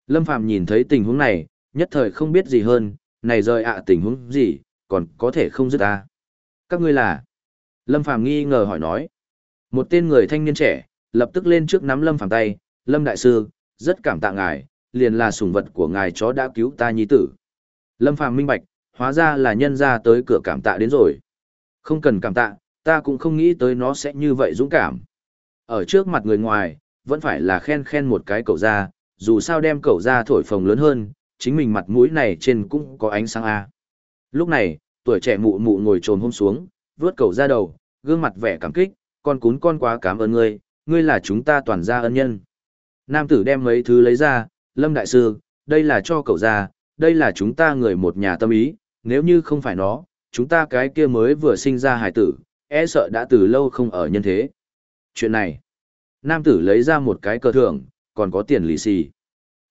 Lâm Phàm nhìn thấy tình huống này, nhất thời không biết gì hơn, này rời ạ tình huống gì, còn có thể không dứt ta. Các ngươi là? Lâm Phàm nghi ngờ hỏi nói. Một tên người thanh niên trẻ, lập tức lên trước nắm Lâm Phàm tay, Lâm Đại Sư, rất cảm tạ ngài, liền là sủng vật của ngài chó đã cứu ta nhi tử. Lâm Phàm minh bạch, hóa ra là nhân ra tới cửa cảm tạ đến rồi. Không cần cảm tạ, ta cũng không nghĩ tới nó sẽ như vậy dũng cảm. Ở trước mặt người ngoài, vẫn phải là khen khen một cái cậu ra, dù sao đem cậu ra thổi phồng lớn hơn, chính mình mặt mũi này trên cũng có ánh sáng A. Lúc này, tuổi trẻ mụ mụ ngồi trồn hôm xuống, vướt cậu ra đầu, gương mặt vẻ cảm kích, con cún con quá cảm ơn ngươi, ngươi là chúng ta toàn gia ân nhân. Nam tử đem mấy thứ lấy ra, Lâm Đại Sư, đây là cho cậu ra, đây là chúng ta người một nhà tâm ý, nếu như không phải nó, chúng ta cái kia mới vừa sinh ra hải tử, e sợ đã từ lâu không ở nhân thế. Chuyện này, nam tử lấy ra một cái cờ thưởng, còn có tiền lì xì.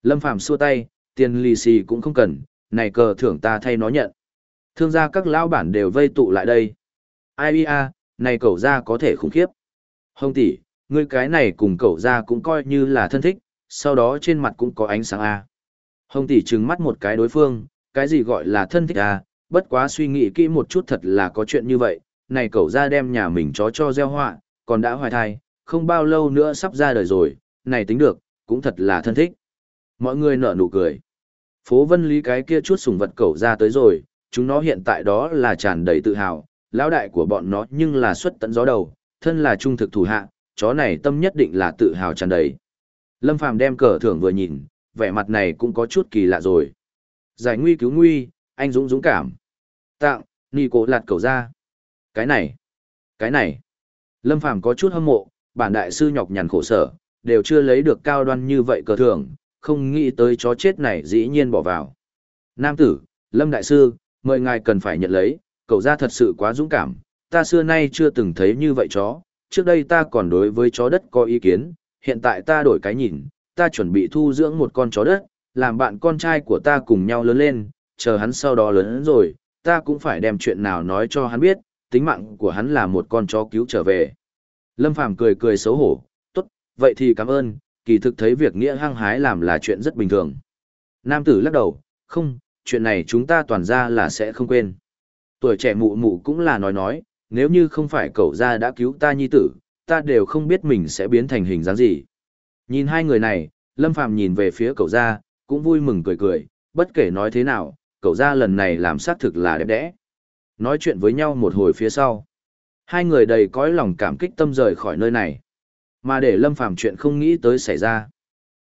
Lâm Phàm xua tay, tiền lì xì cũng không cần, này cờ thưởng ta thay nó nhận. Thương gia các lão bản đều vây tụ lại đây. Ai a, này cậu ra có thể khủng khiếp. Hồng tỷ, ngươi cái này cùng cậu ra cũng coi như là thân thích, sau đó trên mặt cũng có ánh sáng a. Hồng tỷ trừng mắt một cái đối phương, cái gì gọi là thân thích a, bất quá suy nghĩ kỹ một chút thật là có chuyện như vậy, này cậu ra đem nhà mình chó cho gieo họa, còn đã hoài thai, không bao lâu nữa sắp ra đời rồi, này tính được, cũng thật là thân thích. Mọi người nở nụ cười. Phố Vân Lý cái kia chút sùng vật cậu ra tới rồi, chúng nó hiện tại đó là tràn đầy tự hào, lão đại của bọn nó nhưng là xuất tận gió đầu, thân là trung thực thủ hạ, chó này tâm nhất định là tự hào tràn đầy. Lâm Phàm đem cờ thưởng vừa nhìn, vẻ mặt này cũng có chút kỳ lạ rồi. Giải nguy cứu nguy, anh dũng dũng cảm. Tặng, nì cổ lạt cầu ra. Cái này, cái này. Lâm Phàm có chút hâm mộ, bản đại sư nhọc nhằn khổ sở, đều chưa lấy được cao đoan như vậy cờ thưởng, không nghĩ tới chó chết này dĩ nhiên bỏ vào. Nam tử, Lâm đại sư, mời ngài cần phải nhận lấy, cậu ra thật sự quá dũng cảm, ta xưa nay chưa từng thấy như vậy chó, trước đây ta còn đối với chó đất có ý kiến, hiện tại ta đổi cái nhìn, ta chuẩn bị thu dưỡng một con chó đất, làm bạn con trai của ta cùng nhau lớn lên, chờ hắn sau đó lớn rồi, ta cũng phải đem chuyện nào nói cho hắn biết, tính mạng của hắn là một con chó cứu trở về. Lâm Phàm cười cười xấu hổ, tốt, vậy thì cảm ơn, kỳ thực thấy việc nghĩa hăng hái làm là chuyện rất bình thường. Nam tử lắc đầu, không, chuyện này chúng ta toàn ra là sẽ không quên. Tuổi trẻ mụ mụ cũng là nói nói, nếu như không phải cậu ra đã cứu ta nhi tử, ta đều không biết mình sẽ biến thành hình dáng gì. Nhìn hai người này, Lâm Phàm nhìn về phía cậu ra, cũng vui mừng cười cười, bất kể nói thế nào, cậu ra lần này làm xác thực là đẹp đẽ. Nói chuyện với nhau một hồi phía sau. Hai người đầy cõi lòng cảm kích tâm rời khỏi nơi này. Mà để Lâm Phàm chuyện không nghĩ tới xảy ra.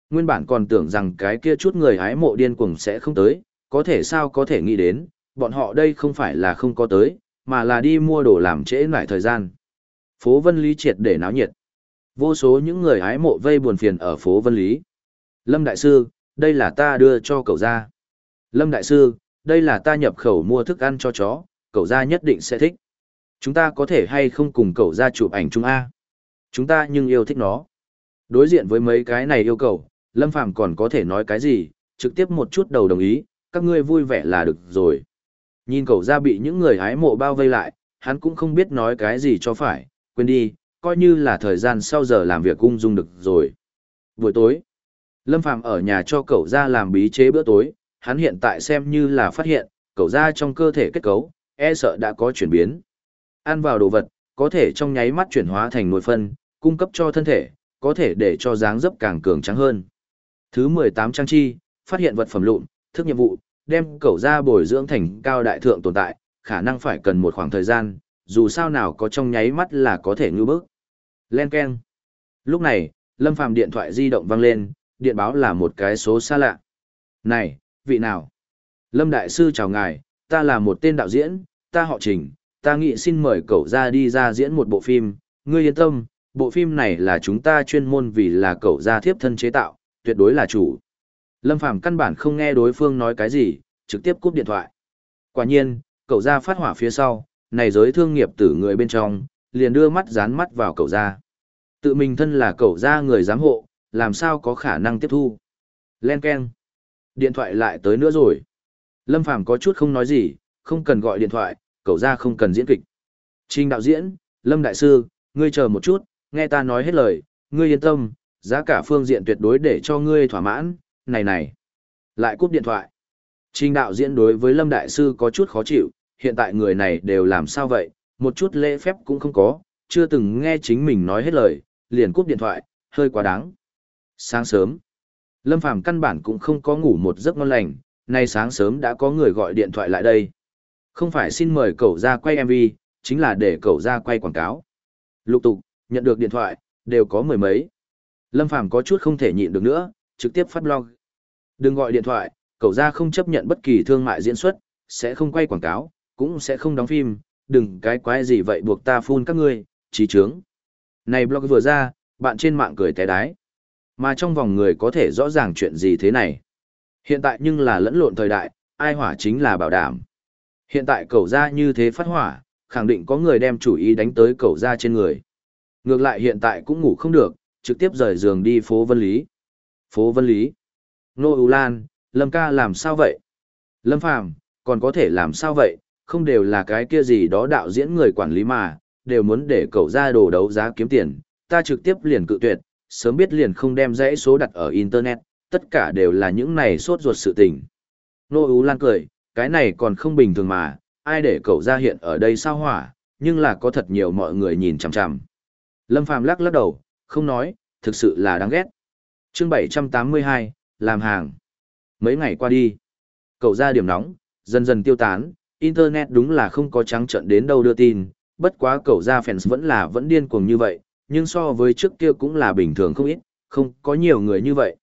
Nguyên bản còn tưởng rằng cái kia chút người hái mộ điên cuồng sẽ không tới, có thể sao có thể nghĩ đến, bọn họ đây không phải là không có tới, mà là đi mua đồ làm trễ lại thời gian. Phố Vân Lý triệt để náo nhiệt. Vô số những người hái mộ vây buồn phiền ở phố Vân Lý. Lâm Đại Sư, đây là ta đưa cho cậu ra. Lâm Đại Sư, đây là ta nhập khẩu mua thức ăn cho chó, cậu ra nhất định sẽ thích. Chúng ta có thể hay không cùng cậu ra chụp ảnh chung A. Chúng ta nhưng yêu thích nó. Đối diện với mấy cái này yêu cầu, Lâm Phàm còn có thể nói cái gì, trực tiếp một chút đầu đồng ý, các ngươi vui vẻ là được rồi. Nhìn cậu ra bị những người hái mộ bao vây lại, hắn cũng không biết nói cái gì cho phải, quên đi, coi như là thời gian sau giờ làm việc cung dung được rồi. Buổi tối, Lâm Phàm ở nhà cho cậu ra làm bí chế bữa tối, hắn hiện tại xem như là phát hiện, cậu ra trong cơ thể kết cấu, e sợ đã có chuyển biến. Ăn vào đồ vật, có thể trong nháy mắt chuyển hóa thành nội phân, cung cấp cho thân thể, có thể để cho dáng dấp càng cường trắng hơn. Thứ 18 trang chi, phát hiện vật phẩm lụn, thức nhiệm vụ, đem cẩu ra bồi dưỡng thành cao đại thượng tồn tại, khả năng phải cần một khoảng thời gian, dù sao nào có trong nháy mắt là có thể ngư bước. Len Ken. Lúc này, Lâm Phàm điện thoại di động vang lên, điện báo là một cái số xa lạ. Này, vị nào? Lâm Đại Sư chào ngài, ta là một tên đạo diễn, ta họ Trình, ta nghĩ xin mời cậu ra đi ra diễn một bộ phim, ngươi yên tâm, bộ phim này là chúng ta chuyên môn vì là cậu ra thiếp thân chế tạo, tuyệt đối là chủ. Lâm Phàm căn bản không nghe đối phương nói cái gì, trực tiếp cúp điện thoại. Quả nhiên, cậu ra phát hỏa phía sau, này giới thương nghiệp tử người bên trong, liền đưa mắt dán mắt vào cậu ra. Tự mình thân là cậu ra người giám hộ, làm sao có khả năng tiếp thu. Len Ken. Điện thoại lại tới nữa rồi. Lâm Phàm có chút không nói gì, không cần gọi điện thoại, cậu ra không cần diễn kịch. Trình đạo diễn, Lâm Đại Sư, ngươi chờ một chút, nghe ta nói hết lời, ngươi yên tâm, giá cả phương diện tuyệt đối để cho ngươi thỏa mãn, này này. Lại cúp điện thoại. Trình đạo diễn đối với Lâm Đại Sư có chút khó chịu, hiện tại người này đều làm sao vậy, một chút lễ phép cũng không có, chưa từng nghe chính mình nói hết lời, liền cúp điện thoại, hơi quá đáng. Sáng sớm, Lâm Phàm căn bản cũng không có ngủ một giấc ngon lành, nay sáng sớm đã có người gọi điện thoại lại đây. Không phải xin mời cậu ra quay MV, chính là để cậu ra quay quảng cáo. Lục tục, nhận được điện thoại, đều có mười mấy. Lâm Phàm có chút không thể nhịn được nữa, trực tiếp phát blog. Đừng gọi điện thoại, cậu ra không chấp nhận bất kỳ thương mại diễn xuất, sẽ không quay quảng cáo, cũng sẽ không đóng phim, đừng cái quái gì vậy buộc ta phun các ngươi, trí trướng. Này blog vừa ra, bạn trên mạng cười té đái. Mà trong vòng người có thể rõ ràng chuyện gì thế này. Hiện tại nhưng là lẫn lộn thời đại, ai hỏa chính là bảo đảm. Hiện tại cậu ra như thế phát hỏa, khẳng định có người đem chủ ý đánh tới cậu ra trên người. Ngược lại hiện tại cũng ngủ không được, trực tiếp rời giường đi phố Vân Lý. Phố Vân Lý. Nô U Lan, Lâm ca làm sao vậy? Lâm Phàm còn có thể làm sao vậy? Không đều là cái kia gì đó đạo diễn người quản lý mà, đều muốn để cậu ra đồ đấu giá kiếm tiền, ta trực tiếp liền cự tuyệt, sớm biết liền không đem dãy số đặt ở Internet, tất cả đều là những này sốt ruột sự tình. Nô Ú Lan cười, cái này còn không bình thường mà, ai để cậu ra hiện ở đây sao hỏa, nhưng là có thật nhiều mọi người nhìn chằm chằm. Lâm Phàm lắc lắc đầu, không nói, thực sự là đáng ghét. chương 782, làm hàng. Mấy ngày qua đi, cậu ra điểm nóng, dần dần tiêu tán, Internet đúng là không có trắng trận đến đâu đưa tin, bất quá cậu ra fans vẫn là vẫn điên cuồng như vậy, nhưng so với trước kia cũng là bình thường không ít, không có nhiều người như vậy.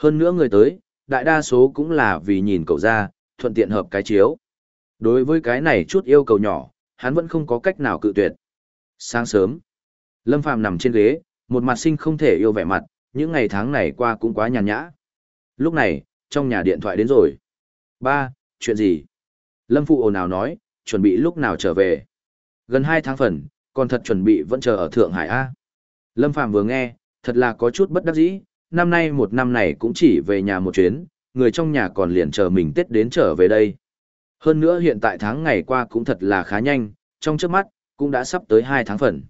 Hơn nữa người tới, đại đa số cũng là vì nhìn cậu ra, thuận tiện hợp cái chiếu. Đối với cái này chút yêu cầu nhỏ, hắn vẫn không có cách nào cự tuyệt. Sáng sớm, Lâm Phàm nằm trên ghế, một mặt sinh không thể yêu vẻ mặt, những ngày tháng này qua cũng quá nhàn nhã. Lúc này, trong nhà điện thoại đến rồi. Ba, chuyện gì? Lâm Phụ ồn ào nói, chuẩn bị lúc nào trở về. Gần hai tháng phần, còn thật chuẩn bị vẫn chờ ở Thượng Hải A. Lâm Phàm vừa nghe, thật là có chút bất đắc dĩ, năm nay một năm này cũng chỉ về nhà một chuyến, người trong nhà còn liền chờ mình Tết đến trở về đây. Hơn nữa hiện tại tháng ngày qua cũng thật là khá nhanh, trong trước mắt, cũng đã sắp tới 2 tháng phần.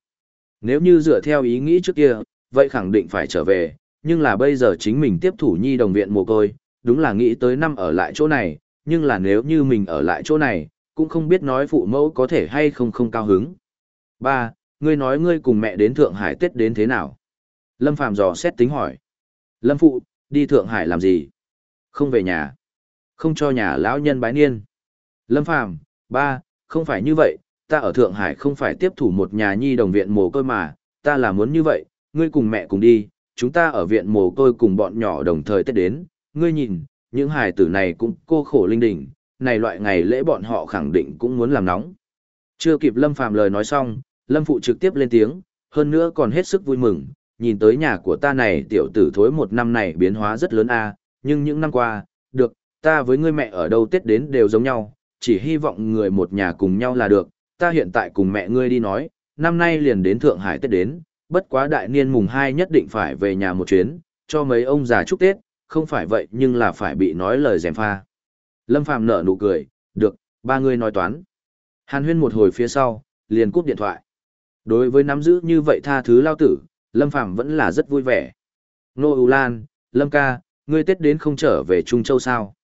Nếu như dựa theo ý nghĩ trước kia, vậy khẳng định phải trở về, nhưng là bây giờ chính mình tiếp thủ nhi đồng viện mồ côi, đúng là nghĩ tới năm ở lại chỗ này, nhưng là nếu như mình ở lại chỗ này, cũng không biết nói phụ mẫu có thể hay không không cao hứng. Ba, ngươi nói ngươi cùng mẹ đến Thượng Hải Tết đến thế nào? Lâm Phàm dò xét tính hỏi. Lâm Phụ, đi Thượng Hải làm gì? Không về nhà. Không cho nhà lão nhân bái niên. Lâm Phàm, ba, không phải như vậy, ta ở Thượng Hải không phải tiếp thủ một nhà nhi đồng viện mồ côi mà, ta là muốn như vậy, ngươi cùng mẹ cùng đi, chúng ta ở viện mồ côi cùng bọn nhỏ đồng thời Tết đến, ngươi nhìn, những hài tử này cũng cô khổ linh đình, này loại ngày lễ bọn họ khẳng định cũng muốn làm nóng. Chưa kịp Lâm Phàm lời nói xong, Lâm Phụ trực tiếp lên tiếng, hơn nữa còn hết sức vui mừng, nhìn tới nhà của ta này tiểu tử thối một năm này biến hóa rất lớn a nhưng những năm qua, được, ta với ngươi mẹ ở đâu Tết đến đều giống nhau, chỉ hy vọng người một nhà cùng nhau là được, ta hiện tại cùng mẹ ngươi đi nói, năm nay liền đến Thượng Hải Tết đến, bất quá đại niên mùng 2 nhất định phải về nhà một chuyến, cho mấy ông già chúc Tết, không phải vậy nhưng là phải bị nói lời dèm pha. Lâm Phàm nở nụ cười, được, ba người nói toán. Hàn huyên một hồi phía sau, liền cúp điện thoại. Đối với nắm giữ như vậy tha thứ lao tử, Lâm Phàm vẫn là rất vui vẻ. Nô U Lan, Lâm ca, ngươi Tết đến không trở về Trung Châu sao?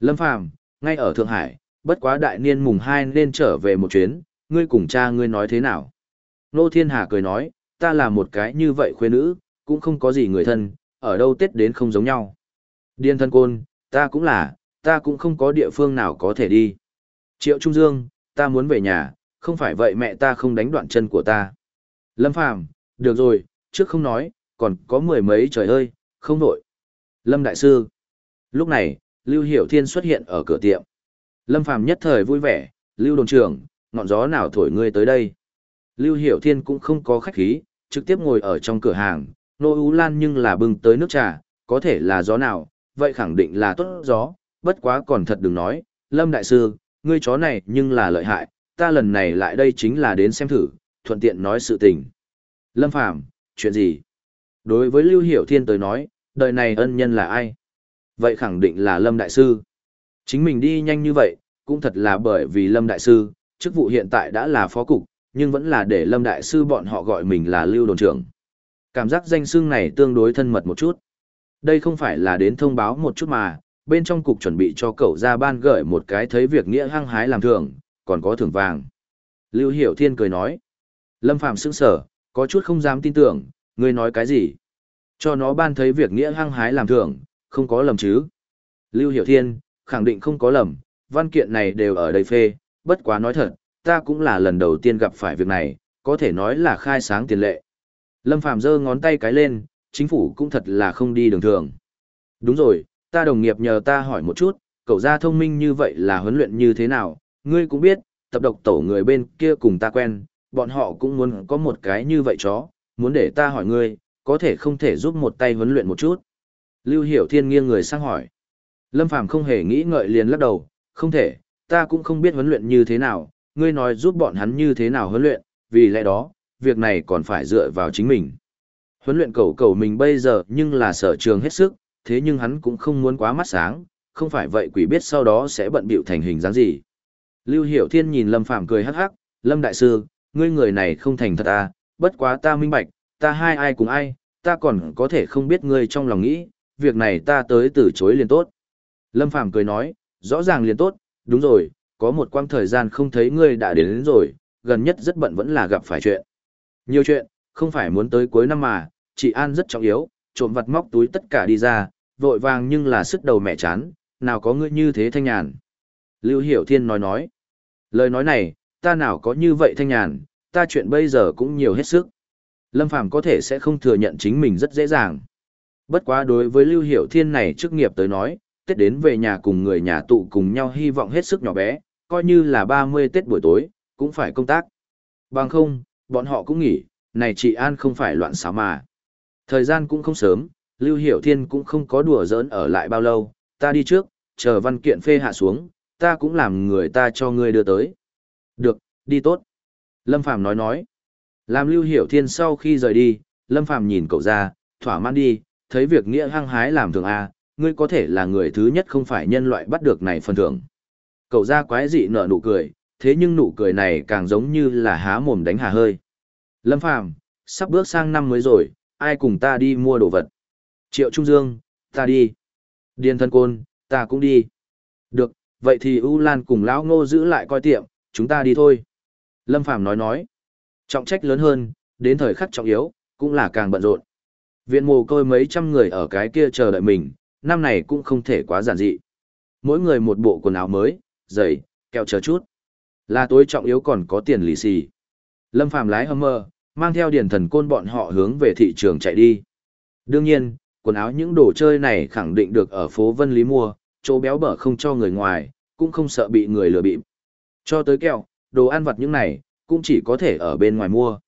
Lâm Phàm ngay ở Thượng Hải, bất quá đại niên mùng 2 nên trở về một chuyến, ngươi cùng cha ngươi nói thế nào? Nô Thiên Hà cười nói, ta là một cái như vậy khuê nữ, cũng không có gì người thân, ở đâu Tết đến không giống nhau. Điên thân côn, ta cũng là, ta cũng không có địa phương nào có thể đi. Triệu Trung Dương, ta muốn về nhà, không phải vậy mẹ ta không đánh đoạn chân của ta. Lâm Phàm được rồi, trước không nói, còn có mười mấy trời ơi, không nổi. Lâm Đại Sư. Lúc này, Lưu Hiểu Thiên xuất hiện ở cửa tiệm. Lâm Phàm nhất thời vui vẻ, Lưu Đồn trưởng, ngọn gió nào thổi ngươi tới đây. Lưu Hiểu Thiên cũng không có khách khí, trực tiếp ngồi ở trong cửa hàng, Nô Ú Lan nhưng là bưng tới nước trà, có thể là gió nào, vậy khẳng định là tốt gió, bất quá còn thật đừng nói, Lâm Đại Sư, ngươi chó này nhưng là lợi hại, ta lần này lại đây chính là đến xem thử, thuận tiện nói sự tình. Lâm Phàm chuyện gì? Đối với Lưu Hiểu Thiên tới nói, đời này ân nhân là ai? Vậy khẳng định là Lâm Đại Sư. Chính mình đi nhanh như vậy, cũng thật là bởi vì Lâm Đại Sư, chức vụ hiện tại đã là phó cục, nhưng vẫn là để Lâm Đại Sư bọn họ gọi mình là Lưu Đồn trưởng. Cảm giác danh xưng này tương đối thân mật một chút. Đây không phải là đến thông báo một chút mà, bên trong cục chuẩn bị cho cậu ra ban gửi một cái thấy việc nghĩa hăng hái làm thưởng, còn có thưởng vàng. Lưu Hiểu Thiên cười nói. Lâm Phạm sững sở, có chút không dám tin tưởng, ngươi nói cái gì? Cho nó ban thấy việc nghĩa hăng hái làm thưởng, không có lầm chứ? Lưu Hiểu Thiên, khẳng định không có lầm, văn kiện này đều ở đây phê, bất quá nói thật, ta cũng là lần đầu tiên gặp phải việc này, có thể nói là khai sáng tiền lệ. Lâm Phạm giơ ngón tay cái lên, chính phủ cũng thật là không đi đường thường. Đúng rồi, ta đồng nghiệp nhờ ta hỏi một chút, cậu ra thông minh như vậy là huấn luyện như thế nào, ngươi cũng biết, tập độc tổ người bên kia cùng ta quen, bọn họ cũng muốn có một cái như vậy chó, muốn để ta hỏi ngươi, có thể không thể giúp một tay huấn luyện một chút. Lưu Hiểu Thiên nghiêng người sang hỏi. Lâm Phàm không hề nghĩ ngợi liền lắc đầu, không thể, ta cũng không biết huấn luyện như thế nào, ngươi nói giúp bọn hắn như thế nào huấn luyện, vì lẽ đó, việc này còn phải dựa vào chính mình. Huấn luyện cầu cầu mình bây giờ nhưng là sở trường hết sức, thế nhưng hắn cũng không muốn quá mắt sáng, không phải vậy quỷ biết sau đó sẽ bận bịu thành hình dáng gì. Lưu Hiểu Thiên nhìn Lâm Phàm cười hắc hắc, Lâm Đại Sư, ngươi người này không thành thật à, bất quá ta minh bạch, ta hai ai cùng ai, ta còn có thể không biết ngươi trong lòng nghĩ, việc này ta tới từ chối liền tốt. Lâm Phàm cười nói, rõ ràng liền tốt, đúng rồi, có một quãng thời gian không thấy ngươi đã đến, đến rồi, gần nhất rất bận vẫn là gặp phải chuyện. Nhiều chuyện, không phải muốn tới cuối năm mà, chị An rất trọng yếu, trộm vặt móc túi tất cả đi ra, vội vàng nhưng là sức đầu mẹ chán, nào có ngươi như thế thanh nhàn. Lưu Hiểu Thiên nói nói, lời nói này, ta nào có như vậy thanh nhàn, ta chuyện bây giờ cũng nhiều hết sức. Lâm Phàm có thể sẽ không thừa nhận chính mình rất dễ dàng. Bất quá đối với Lưu Hiểu Thiên này chức nghiệp tới nói, Tết đến về nhà cùng người nhà tụ cùng nhau hy vọng hết sức nhỏ bé, coi như là 30 Tết buổi tối, cũng phải công tác. Bằng không, bọn họ cũng nghỉ, này chị An không phải loạn xáo mà. Thời gian cũng không sớm, Lưu Hiểu Thiên cũng không có đùa giỡn ở lại bao lâu, ta đi trước, chờ văn kiện phê hạ xuống, ta cũng làm người ta cho ngươi đưa tới. Được, đi tốt. Lâm Phàm nói nói. Làm Lưu Hiểu Thiên sau khi rời đi, Lâm Phàm nhìn cậu ra, thỏa mãn đi, thấy việc nghĩa hăng hái làm thường A, ngươi có thể là người thứ nhất không phải nhân loại bắt được này phần thưởng. Cậu ra quái dị nở nụ cười, thế nhưng nụ cười này càng giống như là há mồm đánh hà hơi. Lâm Phàm sắp bước sang năm mới rồi, ai cùng ta đi mua đồ vật. Triệu Trung Dương, ta đi. Điền thân côn, ta cũng đi. Được, vậy thì U Lan cùng lão ngô giữ lại coi tiệm, chúng ta đi thôi. Lâm Phàm nói nói. Trọng trách lớn hơn, đến thời khắc trọng yếu, cũng là càng bận rộn. Viện mồ côi mấy trăm người ở cái kia chờ đợi mình, năm này cũng không thể quá giản dị. Mỗi người một bộ quần áo mới, giày, kẹo chờ chút. Là tối trọng yếu còn có tiền lì xì. Lâm Phàm lái Hummer, mang theo điển thần côn bọn họ hướng về thị trường chạy đi. Đương nhiên, quần áo những đồ chơi này khẳng định được ở phố Vân Lý mua, chỗ béo bở không cho người ngoài, cũng không sợ bị người lừa bịp. Cho tới kẹo, đồ ăn vặt những này, cũng chỉ có thể ở bên ngoài mua.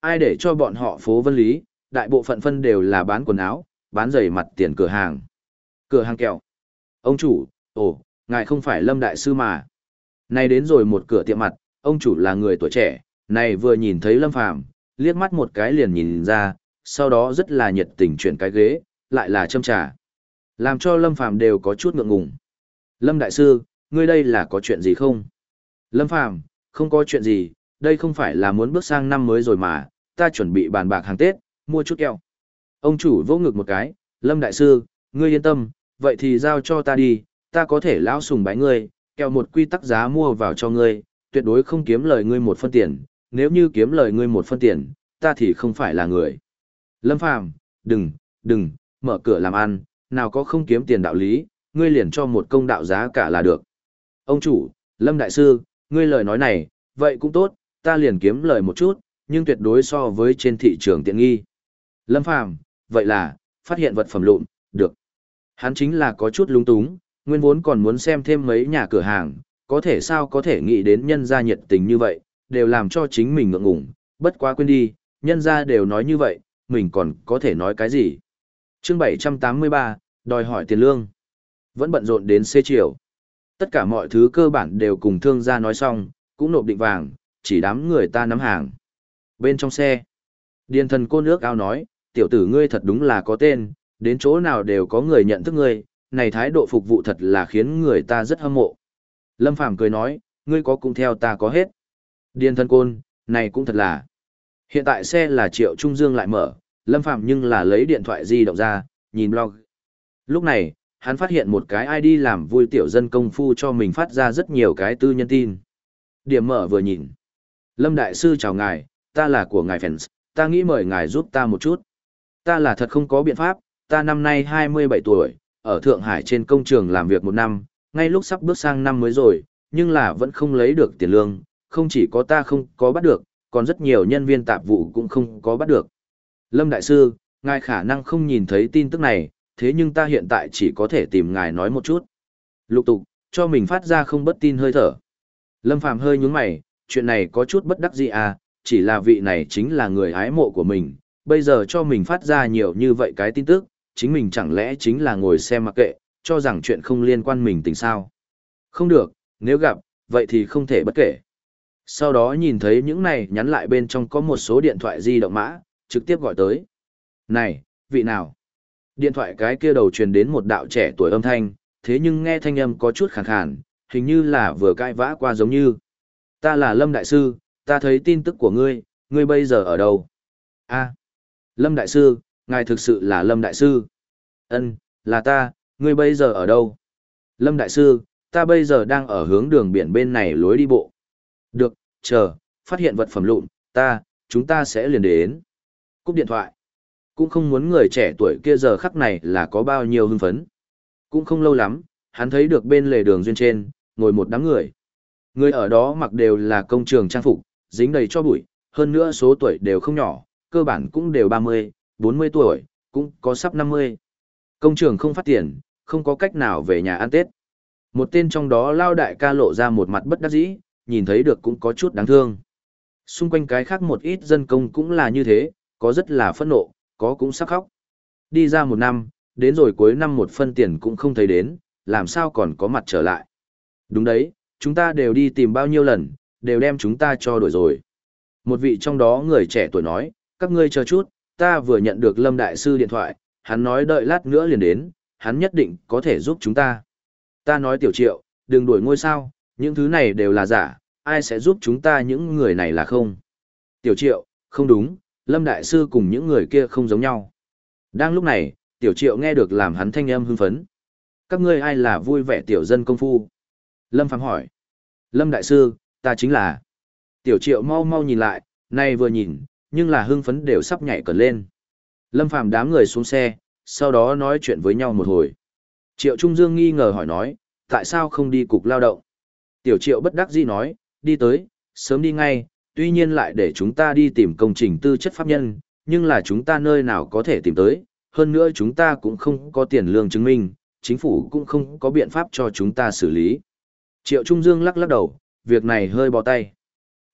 Ai để cho bọn họ phố Vân Lý, đại bộ phận phân đều là bán quần áo, bán giày mặt tiền cửa hàng. Cửa hàng kẹo. Ông chủ, ồ, ngài không phải Lâm Đại Sư mà. Nay đến rồi một cửa tiệm mặt, ông chủ là người tuổi trẻ, này vừa nhìn thấy Lâm Phàm liếc mắt một cái liền nhìn ra, sau đó rất là nhiệt tình chuyển cái ghế, lại là châm trà. Làm cho Lâm Phàm đều có chút ngượng ngùng. Lâm Đại Sư, ngươi đây là có chuyện gì không? Lâm Phàm không có chuyện gì, đây không phải là muốn bước sang năm mới rồi mà, ta chuẩn bị bàn bạc hàng Tết, mua chút kẹo. Ông chủ vỗ ngực một cái, Lâm Đại Sư, ngươi yên tâm, vậy thì giao cho ta đi, ta có thể lão sùng bái ngươi, kẹo một quy tắc giá mua vào cho ngươi, tuyệt đối không kiếm lời ngươi một phân tiền, nếu như kiếm lời ngươi một phân tiền, ta thì không phải là người. Lâm Phàm, đừng, đừng, mở cửa làm ăn, nào có không kiếm tiền đạo lý, ngươi liền cho một công đạo giá cả là được. Ông chủ, Lâm Đại Sư, ngươi lời nói này, vậy cũng tốt, ta liền kiếm lời một chút, nhưng tuyệt đối so với trên thị trường tiện nghi. Lâm Phàm, vậy là, phát hiện vật phẩm lụn, được. Hắn chính là có chút lung túng, nguyên vốn còn muốn xem thêm mấy nhà cửa hàng, có thể sao có thể nghĩ đến nhân gia nhiệt tình như vậy, đều làm cho chính mình ngượng ngùng, bất quá quên đi, nhân gia đều nói như vậy, mình còn có thể nói cái gì. chương 783, đòi hỏi tiền lương. Vẫn bận rộn đến xế chiều. Tất cả mọi thứ cơ bản đều cùng thương gia nói xong, cũng nộp định vàng, chỉ đám người ta nắm hàng. Bên trong xe, điền thần cô nước ao nói, tiểu tử ngươi thật đúng là có tên, đến chỗ nào đều có người nhận thức ngươi, này thái độ phục vụ thật là khiến người ta rất hâm mộ. Lâm Phàm cười nói, ngươi có cũng theo ta có hết. Điền thần côn, này cũng thật là. Hiện tại xe là Triệu Trung Dương lại mở, Lâm Phàm nhưng là lấy điện thoại di động ra, nhìn blog. Lúc này, hắn phát hiện một cái ID làm vui tiểu dân công phu cho mình phát ra rất nhiều cái tư nhân tin. Điểm mở vừa nhìn. Lâm Đại Sư chào ngài, ta là của ngài fans, ta nghĩ mời ngài giúp ta một chút. Ta là thật không có biện pháp, ta năm nay 27 tuổi, ở Thượng Hải trên công trường làm việc một năm, ngay lúc sắp bước sang năm mới rồi, nhưng là vẫn không lấy được tiền lương, không chỉ có ta không có bắt được, còn rất nhiều nhân viên tạp vụ cũng không có bắt được. Lâm Đại Sư, ngài khả năng không nhìn thấy tin tức này, thế nhưng ta hiện tại chỉ có thể tìm ngài nói một chút. Lục tục, cho mình phát ra không bất tin hơi thở. Lâm Phàm hơi nhướng mày, chuyện này có chút bất đắc dĩ à, chỉ là vị này chính là người ái mộ của mình, bây giờ cho mình phát ra nhiều như vậy cái tin tức, chính mình chẳng lẽ chính là ngồi xem mặc kệ, cho rằng chuyện không liên quan mình tình sao. Không được, nếu gặp, vậy thì không thể bất kể. Sau đó nhìn thấy những này nhắn lại bên trong có một số điện thoại di động mã, trực tiếp gọi tới. Này, vị nào? Điện thoại cái kia đầu truyền đến một đạo trẻ tuổi âm thanh, thế nhưng nghe thanh âm có chút khàn khàn, hình như là vừa cãi vã qua giống như. Ta là Lâm Đại Sư, ta thấy tin tức của ngươi, ngươi bây giờ ở đâu? a Lâm Đại Sư, ngài thực sự là Lâm Đại Sư. ân là ta, ngươi bây giờ ở đâu? Lâm Đại Sư, ta bây giờ đang ở hướng đường biển bên này lối đi bộ. Được, chờ, phát hiện vật phẩm lụn, ta, chúng ta sẽ liền đến. Cúp điện thoại. Cũng không muốn người trẻ tuổi kia giờ khắc này là có bao nhiêu hưng phấn. Cũng không lâu lắm, hắn thấy được bên lề đường duyên trên, ngồi một đám người. Người ở đó mặc đều là công trường trang phục, dính đầy cho bụi, hơn nữa số tuổi đều không nhỏ, cơ bản cũng đều 30, 40 tuổi, cũng có sắp 50. Công trường không phát tiền, không có cách nào về nhà ăn Tết. Một tên trong đó lao đại ca lộ ra một mặt bất đắc dĩ, nhìn thấy được cũng có chút đáng thương. Xung quanh cái khác một ít dân công cũng là như thế, có rất là phẫn nộ, có cũng sắp khóc. Đi ra một năm, đến rồi cuối năm một phân tiền cũng không thấy đến, làm sao còn có mặt trở lại. Đúng đấy, chúng ta đều đi tìm bao nhiêu lần, đều đem chúng ta cho đổi rồi. Một vị trong đó người trẻ tuổi nói, các ngươi chờ chút, ta vừa nhận được Lâm Đại Sư điện thoại, hắn nói đợi lát nữa liền đến, hắn nhất định có thể giúp chúng ta. Ta nói tiểu triệu, đừng đuổi ngôi sao, những thứ này đều là giả, ai sẽ giúp chúng ta những người này là không. Tiểu triệu, không đúng, Lâm Đại Sư cùng những người kia không giống nhau. Đang lúc này, tiểu triệu nghe được làm hắn thanh âm hưng phấn. Các ngươi ai là vui vẻ tiểu dân công phu? Lâm Phạm hỏi. Lâm Đại Sư, ta chính là. Tiểu triệu mau mau nhìn lại, nay vừa nhìn, nhưng là hưng phấn đều sắp nhảy cẩn lên. Lâm Phạm đám người xuống xe, sau đó nói chuyện với nhau một hồi. Triệu Trung Dương nghi ngờ hỏi nói, tại sao không đi cục lao động? Tiểu triệu bất đắc dĩ nói, đi tới, sớm đi ngay, tuy nhiên lại để chúng ta đi tìm công trình tư chất pháp nhân, nhưng là chúng ta nơi nào có thể tìm tới, hơn nữa chúng ta cũng không có tiền lương chứng minh, chính phủ cũng không có biện pháp cho chúng ta xử lý. Triệu Trung Dương lắc lắc đầu, việc này hơi bó tay.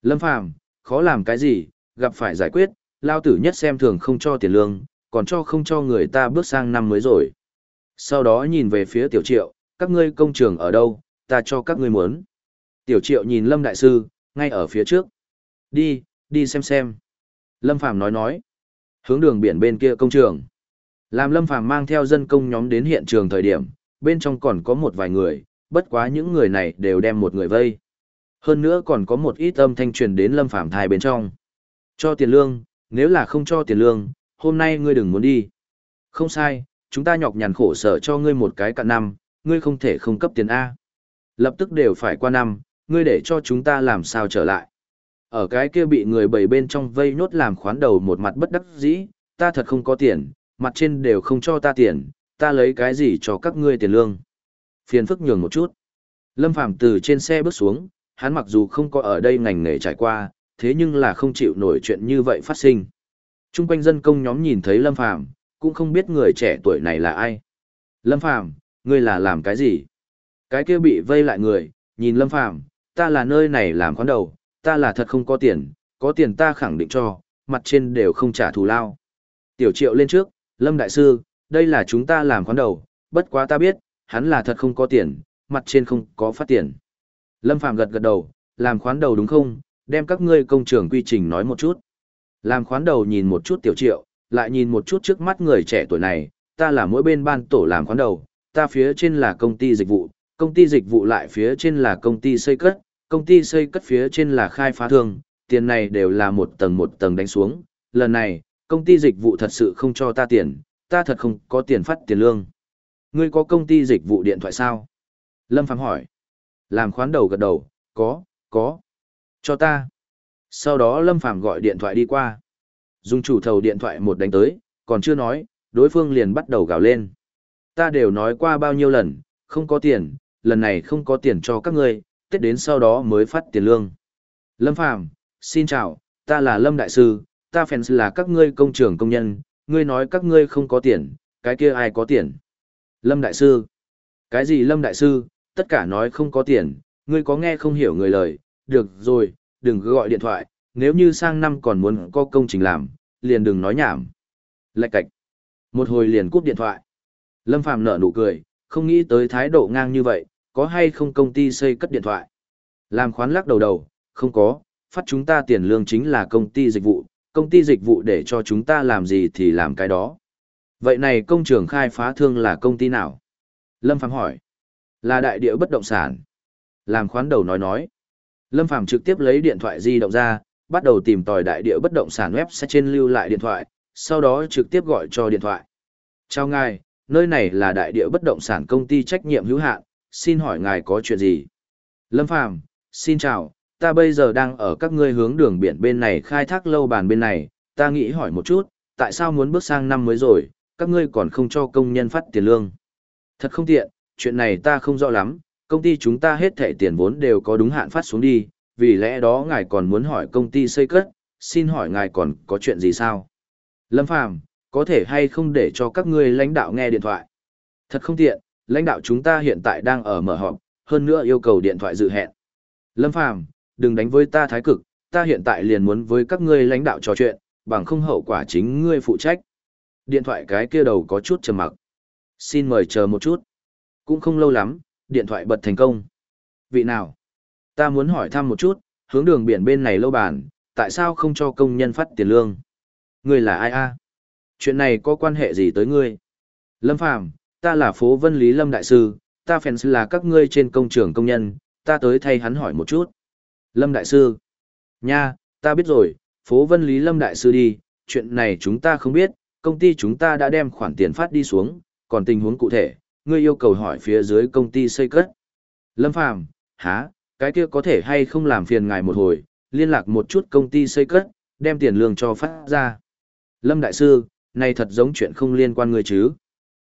Lâm Phàm khó làm cái gì, gặp phải giải quyết, lao tử nhất xem thường không cho tiền lương, còn cho không cho người ta bước sang năm mới rồi. Sau đó nhìn về phía tiểu triệu, các ngươi công trường ở đâu, ta cho các ngươi muốn. Tiểu triệu nhìn Lâm Đại Sư, ngay ở phía trước. Đi, đi xem xem. Lâm Phàm nói nói. Hướng đường biển bên kia công trường. Làm Lâm Phàm mang theo dân công nhóm đến hiện trường thời điểm, bên trong còn có một vài người, bất quá những người này đều đem một người vây. Hơn nữa còn có một ít âm thanh truyền đến Lâm Phàm thai bên trong. Cho tiền lương, nếu là không cho tiền lương, hôm nay ngươi đừng muốn đi. Không sai, chúng ta nhọc nhằn khổ sở cho ngươi một cái cạn năm, ngươi không thể không cấp tiền A. Lập tức đều phải qua năm, ngươi để cho chúng ta làm sao trở lại. Ở cái kia bị người bảy bên trong vây nhốt làm khoán đầu một mặt bất đắc dĩ, ta thật không có tiền, mặt trên đều không cho ta tiền, ta lấy cái gì cho các ngươi tiền lương. Phiền phức nhường một chút. Lâm Phàm từ trên xe bước xuống, hắn mặc dù không có ở đây ngành nghề trải qua, thế nhưng là không chịu nổi chuyện như vậy phát sinh. Trung quanh dân công nhóm nhìn thấy Lâm Phàm, cũng không biết người trẻ tuổi này là ai. Lâm Phàm, ngươi là làm cái gì? Cái kia bị vây lại người, nhìn Lâm Phàm, ta là nơi này làm khoán đầu, ta là thật không có tiền, có tiền ta khẳng định cho, mặt trên đều không trả thù lao. Tiểu triệu lên trước, Lâm Đại Sư, đây là chúng ta làm khoán đầu, bất quá ta biết, hắn là thật không có tiền, mặt trên không có phát tiền. Lâm Phạm gật gật đầu, làm khoán đầu đúng không, đem các ngươi công trường quy trình nói một chút. Làm khoán đầu nhìn một chút tiểu triệu, lại nhìn một chút trước mắt người trẻ tuổi này, ta là mỗi bên ban tổ làm khoán đầu, ta phía trên là công ty dịch vụ, công ty dịch vụ lại phía trên là công ty xây cất, công ty xây cất phía trên là khai phá thương, tiền này đều là một tầng một tầng đánh xuống. Lần này, công ty dịch vụ thật sự không cho ta tiền, ta thật không có tiền phát tiền lương. Ngươi có công ty dịch vụ điện thoại sao? Lâm Phàm hỏi. Làm khoán đầu gật đầu, có, có. Cho ta. Sau đó Lâm Phàm gọi điện thoại đi qua. Dùng chủ thầu điện thoại một đánh tới, còn chưa nói, đối phương liền bắt đầu gào lên. Ta đều nói qua bao nhiêu lần, không có tiền, lần này không có tiền cho các ngươi, Tết đến sau đó mới phát tiền lương. Lâm Phàm, xin chào, ta là Lâm Đại Sư, ta fans là các ngươi công trường công nhân, ngươi nói các ngươi không có tiền, cái kia ai có tiền? Lâm Đại Sư. Cái gì Lâm Đại Sư, tất cả nói không có tiền, ngươi có nghe không hiểu người lời, được rồi, đừng gọi điện thoại, nếu như sang năm còn muốn có công trình làm, liền đừng nói nhảm. Lạch cạch. Một hồi liền cúp điện thoại. Lâm Phàm nở nụ cười, không nghĩ tới thái độ ngang như vậy, có hay không công ty xây cất điện thoại. Làm khoán lắc đầu đầu, không có, phát chúng ta tiền lương chính là công ty dịch vụ, công ty dịch vụ để cho chúng ta làm gì thì làm cái đó. Vậy này công trường khai phá thương là công ty nào? Lâm Phàm hỏi. Là đại địa bất động sản. Làm khoán đầu nói nói. Lâm Phàm trực tiếp lấy điện thoại di động ra, bắt đầu tìm tòi đại địa bất động sản web sẽ trên lưu lại điện thoại, sau đó trực tiếp gọi cho điện thoại. Chào ngài, nơi này là đại địa bất động sản công ty trách nhiệm hữu hạn, xin hỏi ngài có chuyện gì? Lâm Phàm, xin chào, ta bây giờ đang ở các ngươi hướng đường biển bên này khai thác lâu bàn bên này, ta nghĩ hỏi một chút, tại sao muốn bước sang năm mới rồi, các ngươi còn không cho công nhân phát tiền lương? Thật không tiện, chuyện này ta không rõ lắm, công ty chúng ta hết thẻ tiền vốn đều có đúng hạn phát xuống đi, vì lẽ đó ngài còn muốn hỏi công ty xây cất, xin hỏi ngài còn có chuyện gì sao? Lâm Phàm, có thể hay không để cho các ngươi lãnh đạo nghe điện thoại? Thật không tiện, lãnh đạo chúng ta hiện tại đang ở mở họp, hơn nữa yêu cầu điện thoại dự hẹn. Lâm Phàm, đừng đánh với ta thái cực, ta hiện tại liền muốn với các ngươi lãnh đạo trò chuyện, bằng không hậu quả chính ngươi phụ trách. Điện thoại cái kia đầu có chút trầm mặc. Xin mời chờ một chút. Cũng không lâu lắm, điện thoại bật thành công. Vị nào? Ta muốn hỏi thăm một chút, hướng đường biển bên này lâu bàn, tại sao không cho công nhân phát tiền lương? Ngươi là ai a? Chuyện này có quan hệ gì tới ngươi? Lâm Phàm, ta là phố Vân Lý Lâm Đại Sư, ta fans là các ngươi trên công trường công nhân, ta tới thay hắn hỏi một chút. Lâm Đại Sư. Nha, ta biết rồi, phố Vân Lý Lâm Đại Sư đi, chuyện này chúng ta không biết, công ty chúng ta đã đem khoản tiền phát đi xuống, còn tình huống cụ thể, ngươi yêu cầu hỏi phía dưới công ty xây cất. Lâm Phàm, há, cái kia có thể hay không làm phiền ngài một hồi, liên lạc một chút công ty xây cất, đem tiền lương cho phát ra. Lâm Đại Sư, này thật giống chuyện không liên quan người chứ.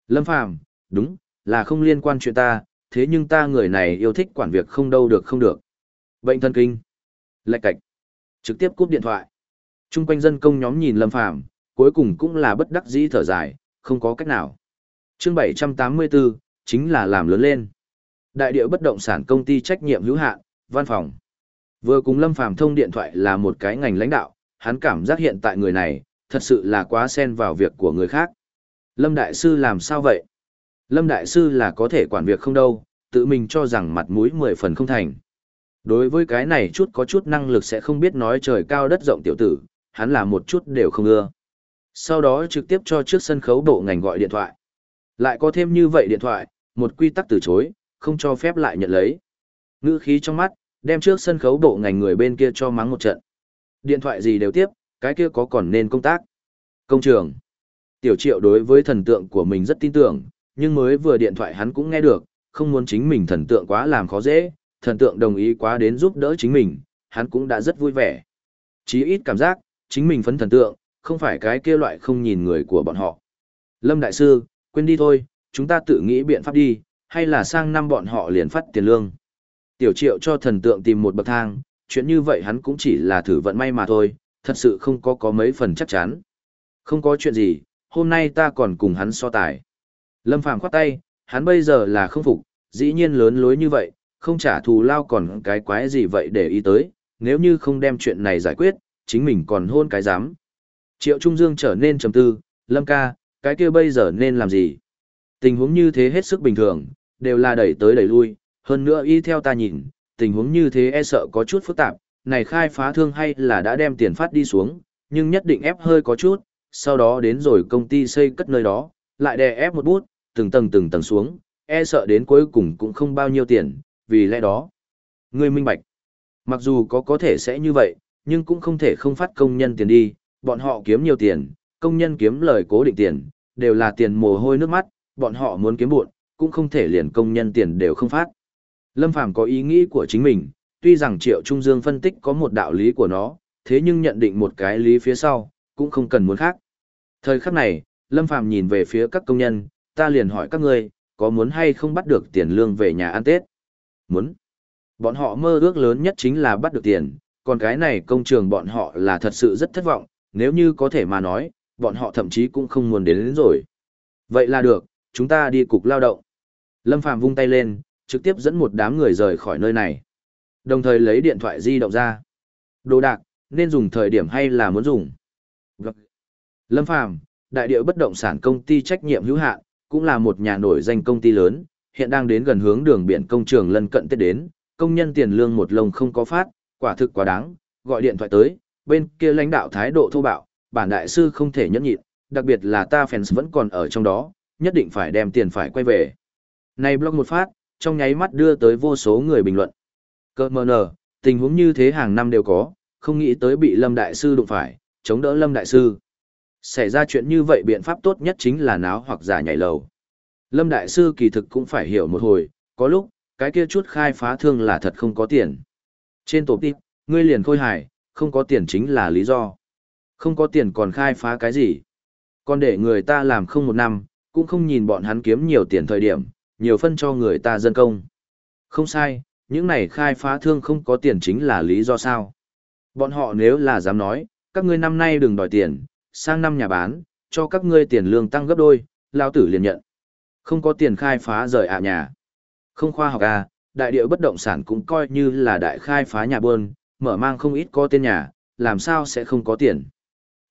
Lâm Phàm, đúng, là không liên quan chuyện ta, thế nhưng ta người này yêu thích quản việc không đâu được không được. Bệnh thân kinh. Lạch cạch. Trực tiếp cúp điện thoại. Trung quanh dân công nhóm nhìn Lâm Phàm cuối cùng cũng là bất đắc dĩ thở dài, không có cách nào. chương 784, chính là làm lớn lên. Đại địa bất động sản công ty trách nhiệm hữu hạn, văn phòng. Vừa cùng Lâm Phàm thông điện thoại là một cái ngành lãnh đạo, hắn cảm giác hiện tại người này, thật sự là quá xen vào việc của người khác. Lâm Đại Sư làm sao vậy? Lâm Đại Sư là có thể quản việc không đâu, tự mình cho rằng mặt mũi mười phần không thành. Đối với cái này chút có chút năng lực sẽ không biết nói trời cao đất rộng tiểu tử, hắn là một chút đều không ưa. Sau đó trực tiếp cho trước sân khấu bộ ngành gọi điện thoại. Lại có thêm như vậy điện thoại, một quy tắc từ chối, không cho phép lại nhận lấy. Ngữ khí trong mắt, đem trước sân khấu bộ ngành người bên kia cho mắng một trận. Điện thoại gì đều tiếp, cái kia có còn nên công tác. Công trường. Tiểu triệu đối với thần tượng của mình rất tin tưởng, nhưng mới vừa điện thoại hắn cũng nghe được, không muốn chính mình thần tượng quá làm khó dễ, thần tượng đồng ý quá đến giúp đỡ chính mình, hắn cũng đã rất vui vẻ. Chí ít cảm giác, chính mình phấn thần tượng, không phải cái kia loại không nhìn người của bọn họ. Lâm Đại Sư, quên đi thôi, chúng ta tự nghĩ biện pháp đi, hay là sang năm bọn họ liền phát tiền lương. Tiểu triệu cho thần tượng tìm một bậc thang, chuyện như vậy hắn cũng chỉ là thử vận may mà thôi, thật sự không có có mấy phần chắc chắn. Không có chuyện gì, hôm nay ta còn cùng hắn so tài. Lâm Phàm khoát tay, hắn bây giờ là không phục, dĩ nhiên lớn lối như vậy, không trả thù lao còn cái quái gì vậy để ý tới, nếu như không đem chuyện này giải quyết, chính mình còn hôn cái dám. Triệu Trung Dương trở nên trầm tư, Lâm ca, cái kia bây giờ nên làm gì? Tình huống như thế hết sức bình thường, đều là đẩy tới đẩy lui, hơn nữa y theo ta nhìn, tình huống như thế e sợ có chút phức tạp, này khai phá thương hay là đã đem tiền phát đi xuống, nhưng nhất định ép hơi có chút, sau đó đến rồi công ty xây cất nơi đó, lại đè ép một bút, từng tầng từng tầng xuống, e sợ đến cuối cùng cũng không bao nhiêu tiền, vì lẽ đó. người minh bạch, mặc dù có có thể sẽ như vậy, nhưng cũng không thể không phát công nhân tiền đi, bọn họ kiếm nhiều tiền, công nhân kiếm lời cố định tiền, đều là tiền mồ hôi nước mắt, bọn họ muốn kiếm buộn, cũng không thể liền công nhân tiền đều không phát. Lâm Phàm có ý nghĩ của chính mình, tuy rằng Triệu Trung Dương phân tích có một đạo lý của nó, thế nhưng nhận định một cái lý phía sau, cũng không cần muốn khác. Thời khắc này, Lâm Phàm nhìn về phía các công nhân, ta liền hỏi các ngươi, có muốn hay không bắt được tiền lương về nhà ăn Tết? Muốn. Bọn họ mơ ước lớn nhất chính là bắt được tiền, còn cái này công trường bọn họ là thật sự rất thất vọng, nếu như có thể mà nói, bọn họ thậm chí cũng không muốn đến, đến rồi. Vậy là được, chúng ta đi cục lao động. Lâm Phàm vung tay lên, trực tiếp dẫn một đám người rời khỏi nơi này. Đồng thời lấy điện thoại di động ra. Đồ đạc, nên dùng thời điểm hay là muốn dùng. Vâng. Lâm Phàm, đại địa bất động sản công ty trách nhiệm hữu hạn, cũng là một nhà nổi danh công ty lớn, hiện đang đến gần hướng đường biển công trường lân cận Tết đến, công nhân tiền lương một lồng không có phát, quả thực quá đáng, gọi điện thoại tới, bên kia lãnh đạo thái độ thô bạo, bản đại sư không thể nhẫn nhịn, đặc biệt là ta fans vẫn còn ở trong đó, nhất định phải đem tiền phải quay về. Này blog một phát, trong nháy mắt đưa tới vô số người bình luận. Cơ mờ nở, tình huống như thế hàng năm đều có, không nghĩ tới bị Lâm Đại Sư đụng phải, chống đỡ Lâm Đại Sư. Xảy ra chuyện như vậy biện pháp tốt nhất chính là náo hoặc giả nhảy lầu. Lâm Đại Sư kỳ thực cũng phải hiểu một hồi, có lúc, cái kia chút khai phá thương là thật không có tiền. Trên tổ tiếp, ngươi liền khôi hài, không có tiền chính là lý do. Không có tiền còn khai phá cái gì. Còn để người ta làm không một năm, cũng không nhìn bọn hắn kiếm nhiều tiền thời điểm, nhiều phân cho người ta dân công. Không sai, những này khai phá thương không có tiền chính là lý do sao. Bọn họ nếu là dám nói, các ngươi năm nay đừng đòi tiền, sang năm nhà bán, cho các ngươi tiền lương tăng gấp đôi, lao tử liền nhận. Không có tiền khai phá rời ạ nhà. Không khoa học à, đại địa bất động sản cũng coi như là đại khai phá nhà buôn, mở mang không ít có tên nhà, làm sao sẽ không có tiền.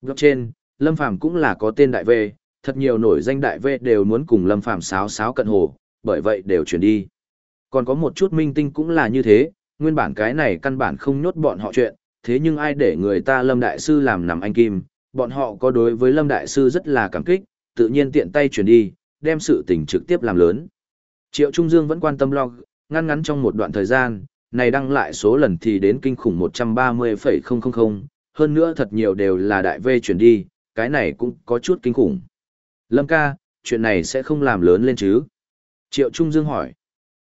Blockchain, Lâm Phàm cũng là có tên đại vệ, thật nhiều nổi danh đại vệ đều muốn cùng Lâm Phàm sáo sáo cận hồ, bởi vậy đều chuyển đi. Còn có một chút minh tinh cũng là như thế, nguyên bản cái này căn bản không nhốt bọn họ chuyện, thế nhưng ai để người ta Lâm Đại Sư làm nằm anh Kim, bọn họ có đối với Lâm Đại Sư rất là cảm kích, tự nhiên tiện tay chuyển đi, đem sự tình trực tiếp làm lớn. Triệu Trung Dương vẫn quan tâm lo ngăn ngắn trong một đoạn thời gian, này đăng lại số lần thì đến kinh khủng 130,000, hơn nữa thật nhiều đều là đại V chuyển đi, cái này cũng có chút kinh khủng. Lâm ca, chuyện này sẽ không làm lớn lên chứ? Triệu Trung Dương hỏi.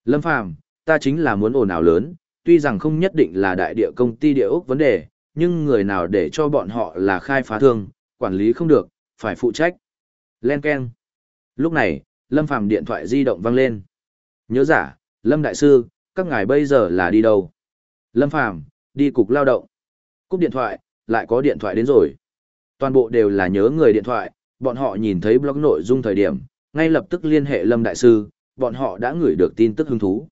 Lâm Phàm, ta chính là muốn ồn ào lớn, tuy rằng không nhất định là đại địa công ty địa ốc vấn đề, nhưng người nào để cho bọn họ là khai phá thương, quản lý không được, phải phụ trách. Len Ken. Lúc này, Lâm Phàm điện thoại di động vang lên. Nhớ giả, Lâm Đại Sư, các ngài bây giờ là đi đâu? Lâm Phàm đi cục lao động. Cúp điện thoại, lại có điện thoại đến rồi. Toàn bộ đều là nhớ người điện thoại, bọn họ nhìn thấy blog nội dung thời điểm, ngay lập tức liên hệ Lâm Đại Sư, bọn họ đã gửi được tin tức hứng thú.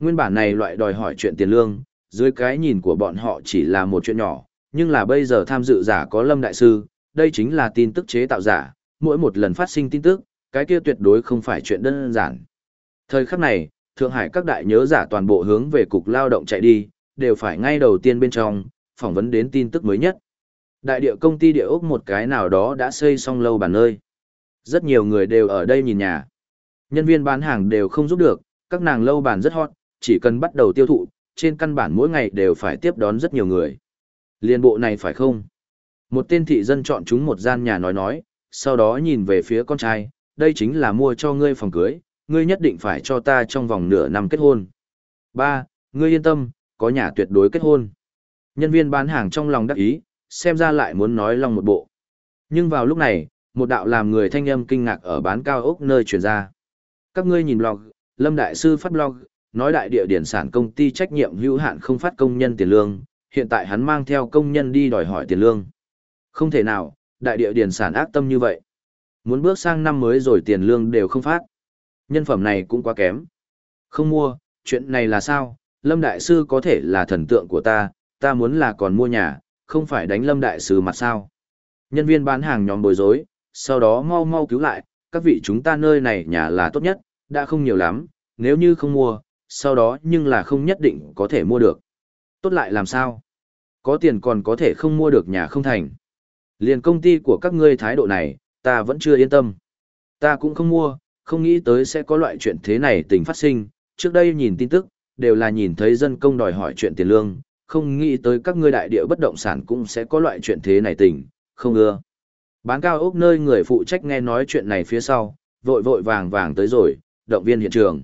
Nguyên bản này loại đòi hỏi chuyện tiền lương, dưới cái nhìn của bọn họ chỉ là một chuyện nhỏ, nhưng là bây giờ tham dự giả có Lâm Đại Sư, đây chính là tin tức chế tạo giả, mỗi một lần phát sinh tin tức, cái kia tuyệt đối không phải chuyện đơn giản. Thời khắc này, Thượng Hải các đại nhớ giả toàn bộ hướng về cục lao động chạy đi, đều phải ngay đầu tiên bên trong, phỏng vấn đến tin tức mới nhất. Đại địa công ty địa ốc một cái nào đó đã xây xong lâu bản nơi. Rất nhiều người đều ở đây nhìn nhà. Nhân viên bán hàng đều không giúp được, các nàng lâu bản rất hot, chỉ cần bắt đầu tiêu thụ, trên căn bản mỗi ngày đều phải tiếp đón rất nhiều người. Liên bộ này phải không? Một tên thị dân chọn chúng một gian nhà nói nói, sau đó nhìn về phía con trai, đây chính là mua cho ngươi phòng cưới, ngươi nhất định phải cho ta trong vòng nửa năm kết hôn. Ba, ngươi yên tâm, có nhà tuyệt đối kết hôn. Nhân viên bán hàng trong lòng đắc ý, xem ra lại muốn nói lòng một bộ. Nhưng vào lúc này, một đạo làm người thanh âm kinh ngạc ở bán cao ốc nơi truyền ra. Các ngươi nhìn blog, Lâm Đại Sư phát blog, nói đại địa điển sản công ty trách nhiệm hữu hạn không phát công nhân tiền lương, hiện tại hắn mang theo công nhân đi đòi hỏi tiền lương. Không thể nào, đại địa điển sản ác tâm như vậy. Muốn bước sang năm mới rồi tiền lương đều không phát. Nhân phẩm này cũng quá kém. Không mua, chuyện này là sao? Lâm Đại Sư có thể là thần tượng của ta, ta muốn là còn mua nhà, không phải đánh Lâm Đại Sư mặt sao? Nhân viên bán hàng nhóm bối rối, sau đó mau mau cứu lại, các vị chúng ta nơi này nhà là tốt nhất, đã không nhiều lắm, nếu như không mua, sau đó nhưng là không nhất định có thể mua được. Tốt lại làm sao? Có tiền còn có thể không mua được nhà không thành. Liền công ty của các ngươi thái độ này, ta vẫn chưa yên tâm. Ta cũng không mua, không nghĩ tới sẽ có loại chuyện thế này tình phát sinh, trước đây nhìn tin tức, đều là nhìn thấy dân công đòi hỏi chuyện tiền lương, không nghĩ tới các ngươi đại địa bất động sản cũng sẽ có loại chuyện thế này tình, không ưa. Bán cao ốc nơi người phụ trách nghe nói chuyện này phía sau, vội vội vàng vàng tới rồi, động viên hiện trường.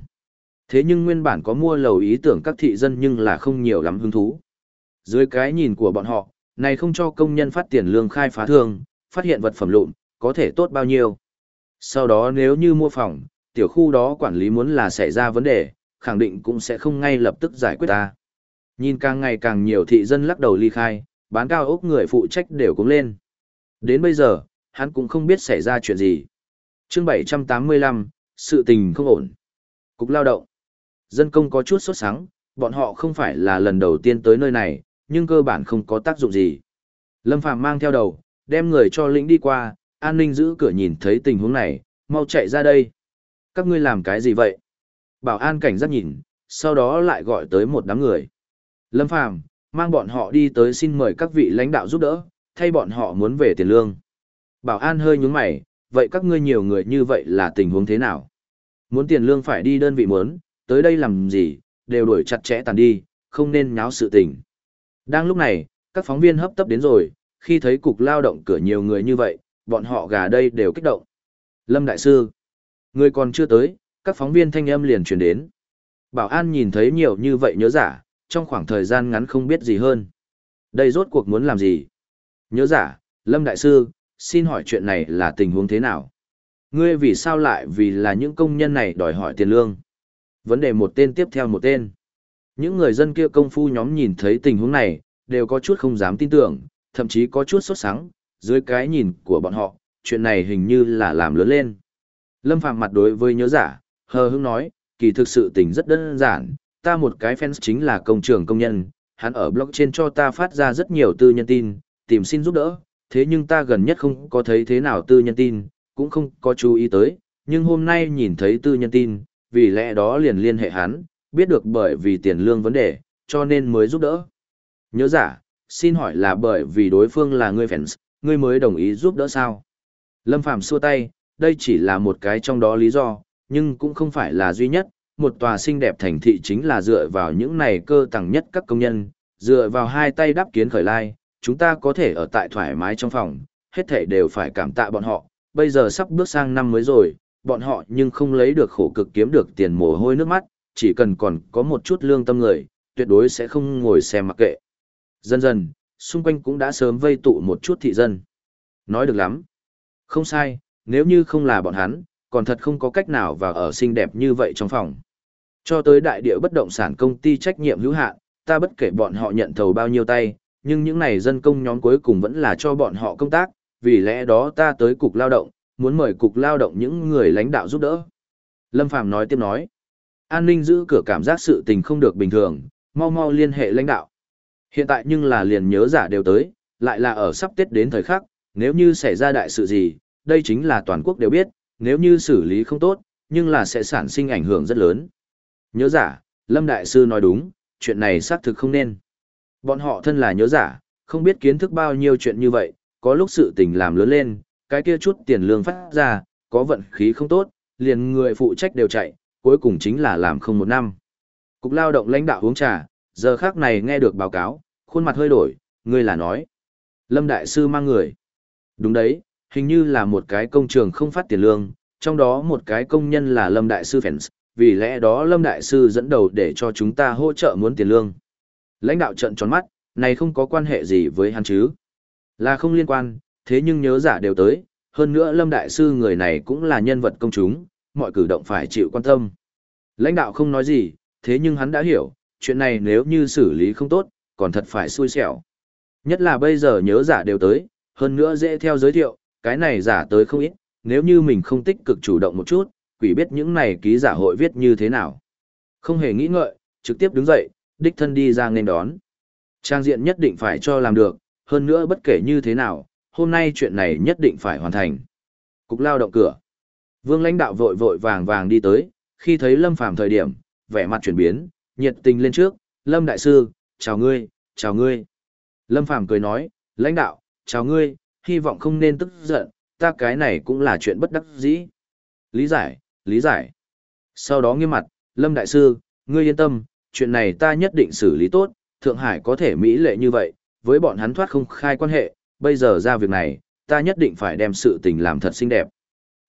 Thế nhưng nguyên bản có mua lầu ý tưởng các thị dân nhưng là không nhiều lắm hứng thú. Dưới cái nhìn của bọn họ, này không cho công nhân phát tiền lương khai phá thương, phát hiện vật phẩm lụn, có thể tốt bao nhiêu. Sau đó nếu như mua phòng, tiểu khu đó quản lý muốn là xảy ra vấn đề, khẳng định cũng sẽ không ngay lập tức giải quyết ta. Nhìn càng ngày càng nhiều thị dân lắc đầu ly khai, bán cao ốc người phụ trách đều cũng lên. Đến bây giờ, hắn cũng không biết xảy ra chuyện gì. chương 785, sự tình không ổn. Cục lao động. Dân công có chút sốt sáng, bọn họ không phải là lần đầu tiên tới nơi này, nhưng cơ bản không có tác dụng gì. Lâm Phàm mang theo đầu, đem người cho lĩnh đi qua, an ninh giữ cửa nhìn thấy tình huống này, mau chạy ra đây. Các ngươi làm cái gì vậy? Bảo an cảnh giác nhìn, sau đó lại gọi tới một đám người. Lâm Phàm mang bọn họ đi tới xin mời các vị lãnh đạo giúp đỡ, thay bọn họ muốn về tiền lương. Bảo an hơi nhướng mày, vậy các ngươi nhiều người như vậy là tình huống thế nào? Muốn tiền lương phải đi đơn vị muốn, tới đây làm gì, đều đuổi chặt chẽ tàn đi, không nên nháo sự tình. Đang lúc này, các phóng viên hấp tấp đến rồi, khi thấy cục lao động cửa nhiều người như vậy, bọn họ gà đây đều kích động. Lâm Đại Sư, người còn chưa tới, các phóng viên thanh âm liền chuyển đến. Bảo an nhìn thấy nhiều như vậy nhớ giả, trong khoảng thời gian ngắn không biết gì hơn. Đây rốt cuộc muốn làm gì? Nhớ giả, Lâm Đại Sư, xin hỏi chuyện này là tình huống thế nào? Ngươi vì sao lại vì là những công nhân này đòi hỏi tiền lương? Vấn đề một tên tiếp theo một tên. Những người dân kia công phu nhóm nhìn thấy tình huống này, đều có chút không dám tin tưởng, thậm chí có chút sốt sắng, dưới cái nhìn của bọn họ, chuyện này hình như là làm lớn lên. Lâm Phạm mặt đối với nhớ giả, hờ hững nói, kỳ thực sự tình rất đơn giản, ta một cái fans chính là công trường công nhân, hắn ở blog trên cho ta phát ra rất nhiều tư nhân tin, tìm xin giúp đỡ, thế nhưng ta gần nhất không có thấy thế nào tư nhân tin, cũng không có chú ý tới, nhưng hôm nay nhìn thấy tư nhân tin, vì lẽ đó liền liên hệ hắn, biết được bởi vì tiền lương vấn đề, cho nên mới giúp đỡ. Nhớ giả, xin hỏi là bởi vì đối phương là người fans, ngươi mới đồng ý giúp đỡ sao? Lâm Phàm xua tay, đây chỉ là một cái trong đó lý do, nhưng cũng không phải là duy nhất, một tòa xinh đẹp thành thị chính là dựa vào những này cơ tầng nhất các công nhân, dựa vào hai tay đắp kiến khởi lai, chúng ta có thể ở tại thoải mái trong phòng, hết thể đều phải cảm tạ bọn họ, bây giờ sắp bước sang năm mới rồi, bọn họ nhưng không lấy được khổ cực kiếm được tiền mồ hôi nước mắt, chỉ cần còn có một chút lương tâm người, tuyệt đối sẽ không ngồi xem mặc kệ. Dần dần, xung quanh cũng đã sớm vây tụ một chút thị dân. Nói được lắm. Không sai, nếu như không là bọn hắn, còn thật không có cách nào vào ở xinh đẹp như vậy trong phòng. Cho tới đại địa bất động sản công ty trách nhiệm hữu hạn, ta bất kể bọn họ nhận thầu bao nhiêu tay, nhưng những này dân công nhóm cuối cùng vẫn là cho bọn họ công tác, vì lẽ đó ta tới cục lao động, muốn mời cục lao động những người lãnh đạo giúp đỡ. Lâm Phàm nói tiếp nói, an ninh giữ cửa cảm giác sự tình không được bình thường, mau mau liên hệ lãnh đạo. Hiện tại nhưng là liền nhớ giả đều tới, lại là ở sắp Tết đến thời khắc, nếu như xảy ra đại sự gì, đây chính là toàn quốc đều biết, nếu như xử lý không tốt, nhưng là sẽ sản sinh ảnh hưởng rất lớn. Nhớ giả, Lâm Đại Sư nói đúng, chuyện này xác thực không nên. Bọn họ thân là nhớ giả, không biết kiến thức bao nhiêu chuyện như vậy, có lúc sự tình làm lớn lên, cái kia chút tiền lương phát ra, có vận khí không tốt, liền người phụ trách đều chạy, cuối cùng chính là làm không một năm. Cục lao động lãnh đạo uống trà, giờ khác này nghe được báo cáo, khuôn mặt hơi đổi, ngươi là nói. Lâm Đại Sư mang người. Đúng đấy, hình như là một cái công trường không phát tiền lương, trong đó một cái công nhân là Lâm Đại Sư Fens, vì lẽ đó Lâm Đại Sư dẫn đầu để cho chúng ta hỗ trợ muốn tiền lương. Lãnh đạo trận tròn mắt, này không có quan hệ gì với hắn chứ. Là không liên quan, thế nhưng nhớ giả đều tới, hơn nữa Lâm Đại Sư người này cũng là nhân vật công chúng, mọi cử động phải chịu quan tâm. Lãnh đạo không nói gì, thế nhưng hắn đã hiểu, chuyện này nếu như xử lý không tốt, còn thật phải xui xẻo. Nhất là bây giờ nhớ giả đều tới, hơn nữa dễ theo giới thiệu, cái này giả tới không ít, nếu như mình không tích cực chủ động một chút, quỷ biết những này ký giả hội viết như thế nào. Không hề nghĩ ngợi, trực tiếp đứng dậy, đích thân đi ra nên đón. Trang diện nhất định phải cho làm được, hơn nữa bất kể như thế nào, hôm nay chuyện này nhất định phải hoàn thành. Cục lao động cửa. Vương lãnh đạo vội vội vàng vàng đi tới, khi thấy Lâm Phàm thời điểm, vẻ mặt chuyển biến, nhiệt tình lên trước, Lâm Đại Sư, chào ngươi, chào ngươi. Lâm Phàm cười nói, lãnh đạo, chào ngươi, hy vọng không nên tức giận, ta cái này cũng là chuyện bất đắc dĩ. Lý giải, lý giải. Sau đó nghiêm mặt, Lâm Đại Sư, ngươi yên tâm, chuyện này ta nhất định xử lý tốt, Thượng Hải có thể mỹ lệ như vậy, với bọn hắn thoát không khai quan hệ, bây giờ ra việc này, ta nhất định phải đem sự tình làm thật xinh đẹp.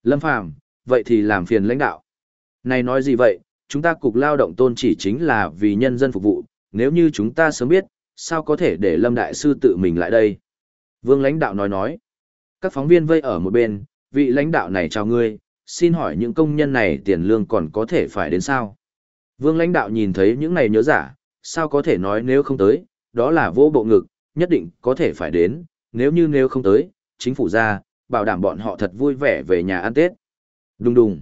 Lâm Phàm, vậy thì làm phiền lãnh đạo. Này nói gì vậy, chúng ta cục lao động tôn chỉ chính là vì nhân dân phục vụ, nếu như chúng ta sớm biết, sao có thể để Lâm Đại Sư tự mình lại đây? Vương lãnh đạo nói nói. Các phóng viên vây ở một bên, vị lãnh đạo này chào ngươi, xin hỏi những công nhân này tiền lương còn có thể phải đến sao? Vương lãnh đạo nhìn thấy những này nhớ giả, sao có thể nói nếu không tới, đó là vô bộ ngực, nhất định có thể phải đến, nếu như nếu không tới, chính phủ ra, bảo đảm bọn họ thật vui vẻ về nhà ăn Tết. Đùng đùng.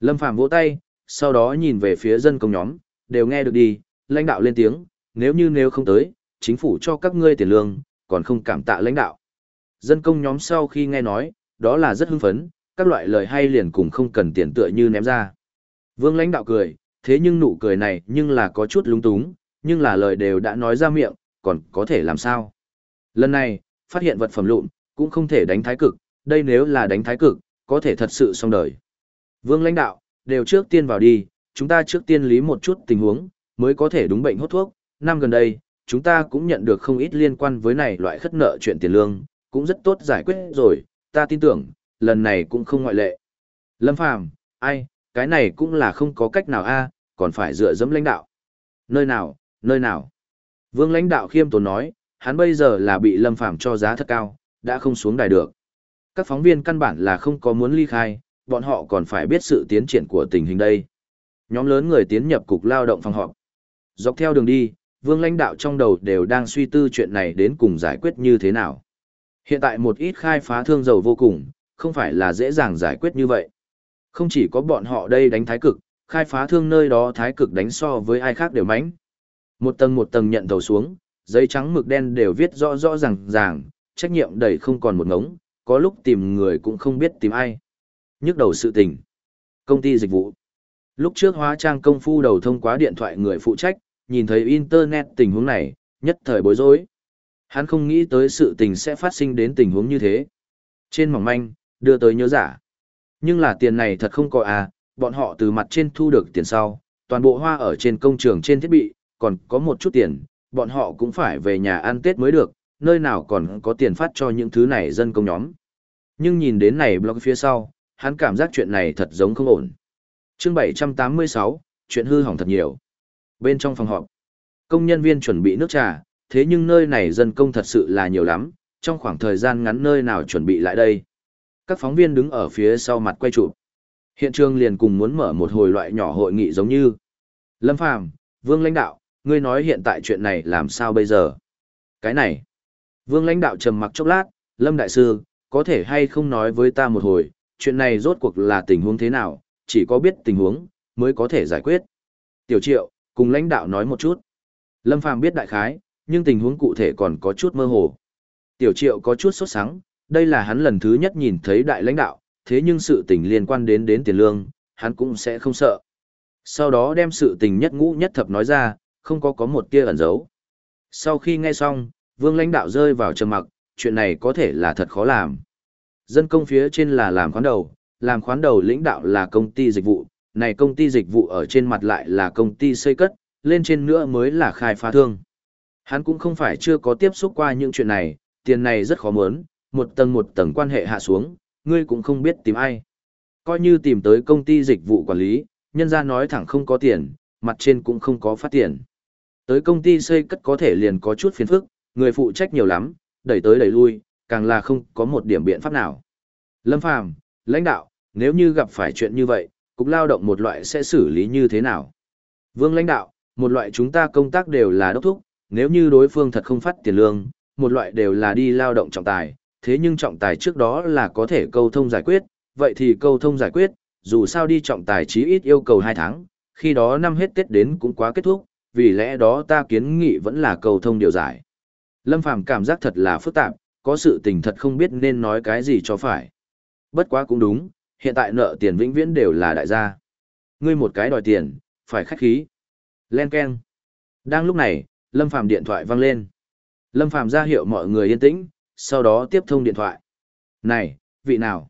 Lâm Phàm vỗ tay, sau đó nhìn về phía dân công nhóm, đều nghe được đi, lãnh đạo lên tiếng, nếu như nếu không tới, chính phủ cho các ngươi tiền lương, còn không cảm tạ lãnh đạo. Dân công nhóm sau khi nghe nói, đó là rất hưng phấn, các loại lời hay liền cùng không cần tiền tựa như ném ra. Vương lãnh đạo cười, thế nhưng nụ cười này nhưng là có chút lúng túng, nhưng là lời đều đã nói ra miệng, còn có thể làm sao. Lần này, phát hiện vật phẩm lụn, cũng không thể đánh thái cực, đây nếu là đánh thái cực, có thể thật sự xong đời. Vương lãnh đạo, đều trước tiên vào đi, chúng ta trước tiên lý một chút tình huống, mới có thể đúng bệnh hốt thuốc. Năm gần đây, chúng ta cũng nhận được không ít liên quan với này loại khất nợ chuyện tiền lương, cũng rất tốt giải quyết rồi, ta tin tưởng, lần này cũng không ngoại lệ. Lâm Phàm, ai, cái này cũng là không có cách nào a, còn phải dựa dẫm lãnh đạo. Nơi nào, nơi nào? Vương lãnh đạo khiêm tốn nói, hắn bây giờ là bị Lâm Phàm cho giá thật cao, đã không xuống đài được. Các phóng viên căn bản là không có muốn ly khai, bọn họ còn phải biết sự tiến triển của tình hình đây. Nhóm lớn người tiến nhập cục lao động phòng họp. Dọc theo đường đi, vương lãnh đạo trong đầu đều đang suy tư chuyện này đến cùng giải quyết như thế nào. Hiện tại một ít khai phá thương dầu vô cùng, không phải là dễ dàng giải quyết như vậy. Không chỉ có bọn họ đây đánh thái cực, khai phá thương nơi đó thái cực đánh so với ai khác đều mánh. Một tầng một tầng nhận tàu xuống, giấy trắng mực đen đều viết rõ rõ ràng ràng, trách nhiệm đầy không còn một ngống, có lúc tìm người cũng không biết tìm ai. Nhức đầu sự tình. Công ty dịch vụ. Lúc trước hóa trang công phu đầu thông qua điện thoại người phụ trách, nhìn thấy Internet tình huống này, nhất thời bối rối. Hắn không nghĩ tới sự tình sẽ phát sinh đến tình huống như thế. Trên mỏng manh, đưa tới nhớ giả. Nhưng là tiền này thật không có à, bọn họ từ mặt trên thu được tiền sau, toàn bộ hoa ở trên công trường trên thiết bị, còn có một chút tiền, bọn họ cũng phải về nhà ăn Tết mới được, nơi nào còn có tiền phát cho những thứ này dân công nhóm. Nhưng nhìn đến này blog phía sau, hắn cảm giác chuyện này thật giống không ổn. chương 786, chuyện hư hỏng thật nhiều. Bên trong phòng họp, công nhân viên chuẩn bị nước trà, thế nhưng nơi này dân công thật sự là nhiều lắm, trong khoảng thời gian ngắn nơi nào chuẩn bị lại đây. Các phóng viên đứng ở phía sau mặt quay chụp. Hiện trường liền cùng muốn mở một hồi loại nhỏ hội nghị giống như. Lâm Phàm, Vương lãnh đạo, ngươi nói hiện tại chuyện này làm sao bây giờ? Cái này. Vương lãnh đạo trầm mặc chốc lát, Lâm đại sư, có thể hay không nói với ta một hồi, chuyện này rốt cuộc là tình huống thế nào, chỉ có biết tình huống mới có thể giải quyết. Tiểu Triệu, cùng lãnh đạo nói một chút. Lâm Phàm biết đại khái, nhưng tình huống cụ thể còn có chút mơ hồ. Tiểu Triệu có chút sốt sắng, đây là hắn lần thứ nhất nhìn thấy đại lãnh đạo, thế nhưng sự tình liên quan đến đến tiền lương, hắn cũng sẽ không sợ. Sau đó đem sự tình nhất ngũ nhất thập nói ra, không có có một tia ẩn giấu. Sau khi nghe xong, vương lãnh đạo rơi vào trầm mặc, chuyện này có thể là thật khó làm. Dân công phía trên là làm khoán đầu, làm khoán đầu lãnh đạo là công ty dịch vụ, này công ty dịch vụ ở trên mặt lại là công ty xây cất, lên trên nữa mới là khai phá thương. Hắn cũng không phải chưa có tiếp xúc qua những chuyện này, tiền này rất khó muốn, một tầng một tầng quan hệ hạ xuống, ngươi cũng không biết tìm ai. Coi như tìm tới công ty dịch vụ quản lý, nhân ra nói thẳng không có tiền, mặt trên cũng không có phát tiền. Tới công ty xây cất có thể liền có chút phiền phức, người phụ trách nhiều lắm, đẩy tới đẩy lui, càng là không có một điểm biện pháp nào. Lâm Phàm, lãnh đạo, nếu như gặp phải chuyện như vậy, cục lao động một loại sẽ xử lý như thế nào? Vương lãnh đạo, một loại chúng ta công tác đều là đốc thúc, nếu như đối phương thật không phát tiền lương, một loại đều là đi lao động trọng tài, thế nhưng trọng tài trước đó là có thể câu thông giải quyết, vậy thì câu thông giải quyết, dù sao đi trọng tài chí ít yêu cầu 2 tháng, khi đó năm hết Tết đến cũng quá kết thúc, vì lẽ đó ta kiến nghị vẫn là cầu thông điều giải. Lâm Phàm cảm giác thật là phức tạp, có sự tình thật không biết nên nói cái gì cho phải. Bất quá cũng đúng, hiện tại nợ tiền vĩnh viễn đều là đại gia. Ngươi một cái đòi tiền, phải khách khí. Len Ken. Đang lúc này, Lâm Phàm điện thoại vang lên. Lâm Phàm ra hiệu mọi người yên tĩnh, sau đó tiếp thông điện thoại. Này, vị nào?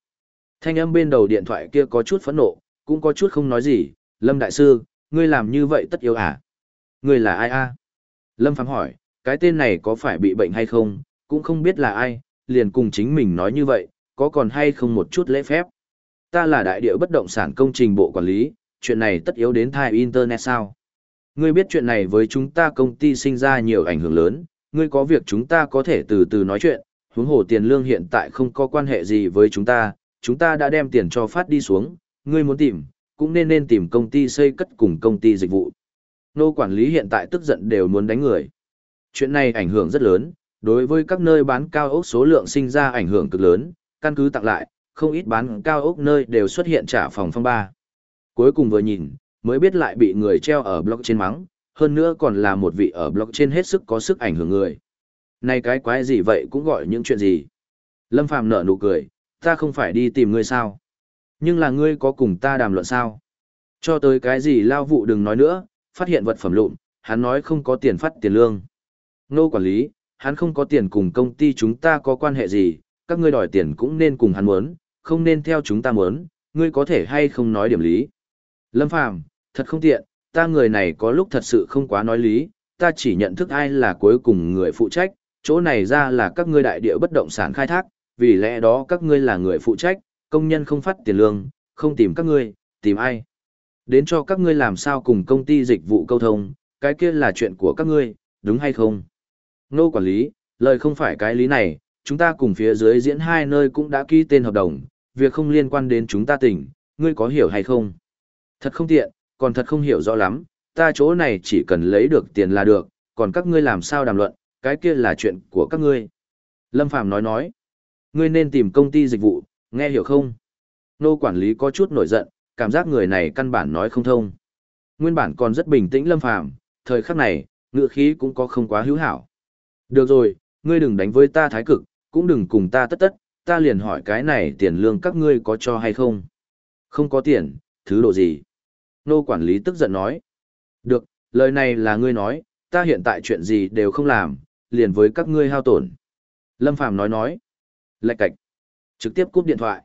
Thanh âm bên đầu điện thoại kia có chút phẫn nộ, cũng có chút không nói gì. Lâm Đại Sư, ngươi làm như vậy tất yếu à? Ngươi là ai a? Lâm Phàm hỏi, cái tên này có phải bị bệnh hay không, cũng không biết là ai, liền cùng chính mình nói như vậy, có còn hay không một chút lễ phép. Ta là đại địa bất động sản công trình bộ quản lý, chuyện này tất yếu đến thai Internet sao? Ngươi biết chuyện này với chúng ta công ty sinh ra nhiều ảnh hưởng lớn, ngươi có việc chúng ta có thể từ từ nói chuyện, huống hồ tiền lương hiện tại không có quan hệ gì với chúng ta, chúng ta đã đem tiền cho phát đi xuống, ngươi muốn tìm, cũng nên nên tìm công ty xây cất cùng công ty dịch vụ. Nô quản lý hiện tại tức giận đều muốn đánh người. Chuyện này ảnh hưởng rất lớn, đối với các nơi bán cao ốc số lượng sinh ra ảnh hưởng cực lớn, căn cứ tặng lại, không ít bán cao ốc nơi đều xuất hiện trả phòng phong ba. Cuối cùng vừa nhìn, mới biết lại bị người treo ở blog trên mắng, hơn nữa còn là một vị ở blog trên hết sức có sức ảnh hưởng người. Này cái quái gì vậy cũng gọi những chuyện gì. Lâm Phàm nở nụ cười, ta không phải đi tìm ngươi sao. Nhưng là ngươi có cùng ta đàm luận sao. Cho tới cái gì lao vụ đừng nói nữa, phát hiện vật phẩm lụn, hắn nói không có tiền phát tiền lương. Nô quản lý, hắn không có tiền cùng công ty chúng ta có quan hệ gì, các ngươi đòi tiền cũng nên cùng hắn muốn, không nên theo chúng ta muốn, ngươi có thể hay không nói điểm lý. Lâm Phàm, thật không tiện, ta người này có lúc thật sự không quá nói lý, ta chỉ nhận thức ai là cuối cùng người phụ trách, chỗ này ra là các ngươi đại địa bất động sản khai thác, vì lẽ đó các ngươi là người phụ trách, công nhân không phát tiền lương, không tìm các ngươi, tìm ai. Đến cho các ngươi làm sao cùng công ty dịch vụ câu thông, cái kia là chuyện của các ngươi, đúng hay không? Nô quản lý, lời không phải cái lý này, chúng ta cùng phía dưới diễn hai nơi cũng đã ký tên hợp đồng, việc không liên quan đến chúng ta tỉnh, ngươi có hiểu hay không? Thật không tiện, còn thật không hiểu rõ lắm, ta chỗ này chỉ cần lấy được tiền là được, còn các ngươi làm sao đàm luận, cái kia là chuyện của các ngươi. Lâm Phàm nói nói, ngươi nên tìm công ty dịch vụ, nghe hiểu không? Nô quản lý có chút nổi giận, cảm giác người này căn bản nói không thông. Nguyên bản còn rất bình tĩnh Lâm Phàm, thời khắc này, ngựa khí cũng có không quá hữu hảo. Được rồi, ngươi đừng đánh với ta thái cực, cũng đừng cùng ta tất tất, ta liền hỏi cái này tiền lương các ngươi có cho hay không? Không có tiền, thứ độ gì? Nô quản lý tức giận nói. Được, lời này là ngươi nói, ta hiện tại chuyện gì đều không làm, liền với các ngươi hao tổn. Lâm Phàm nói nói. Lạch cạch. Trực tiếp cúp điện thoại.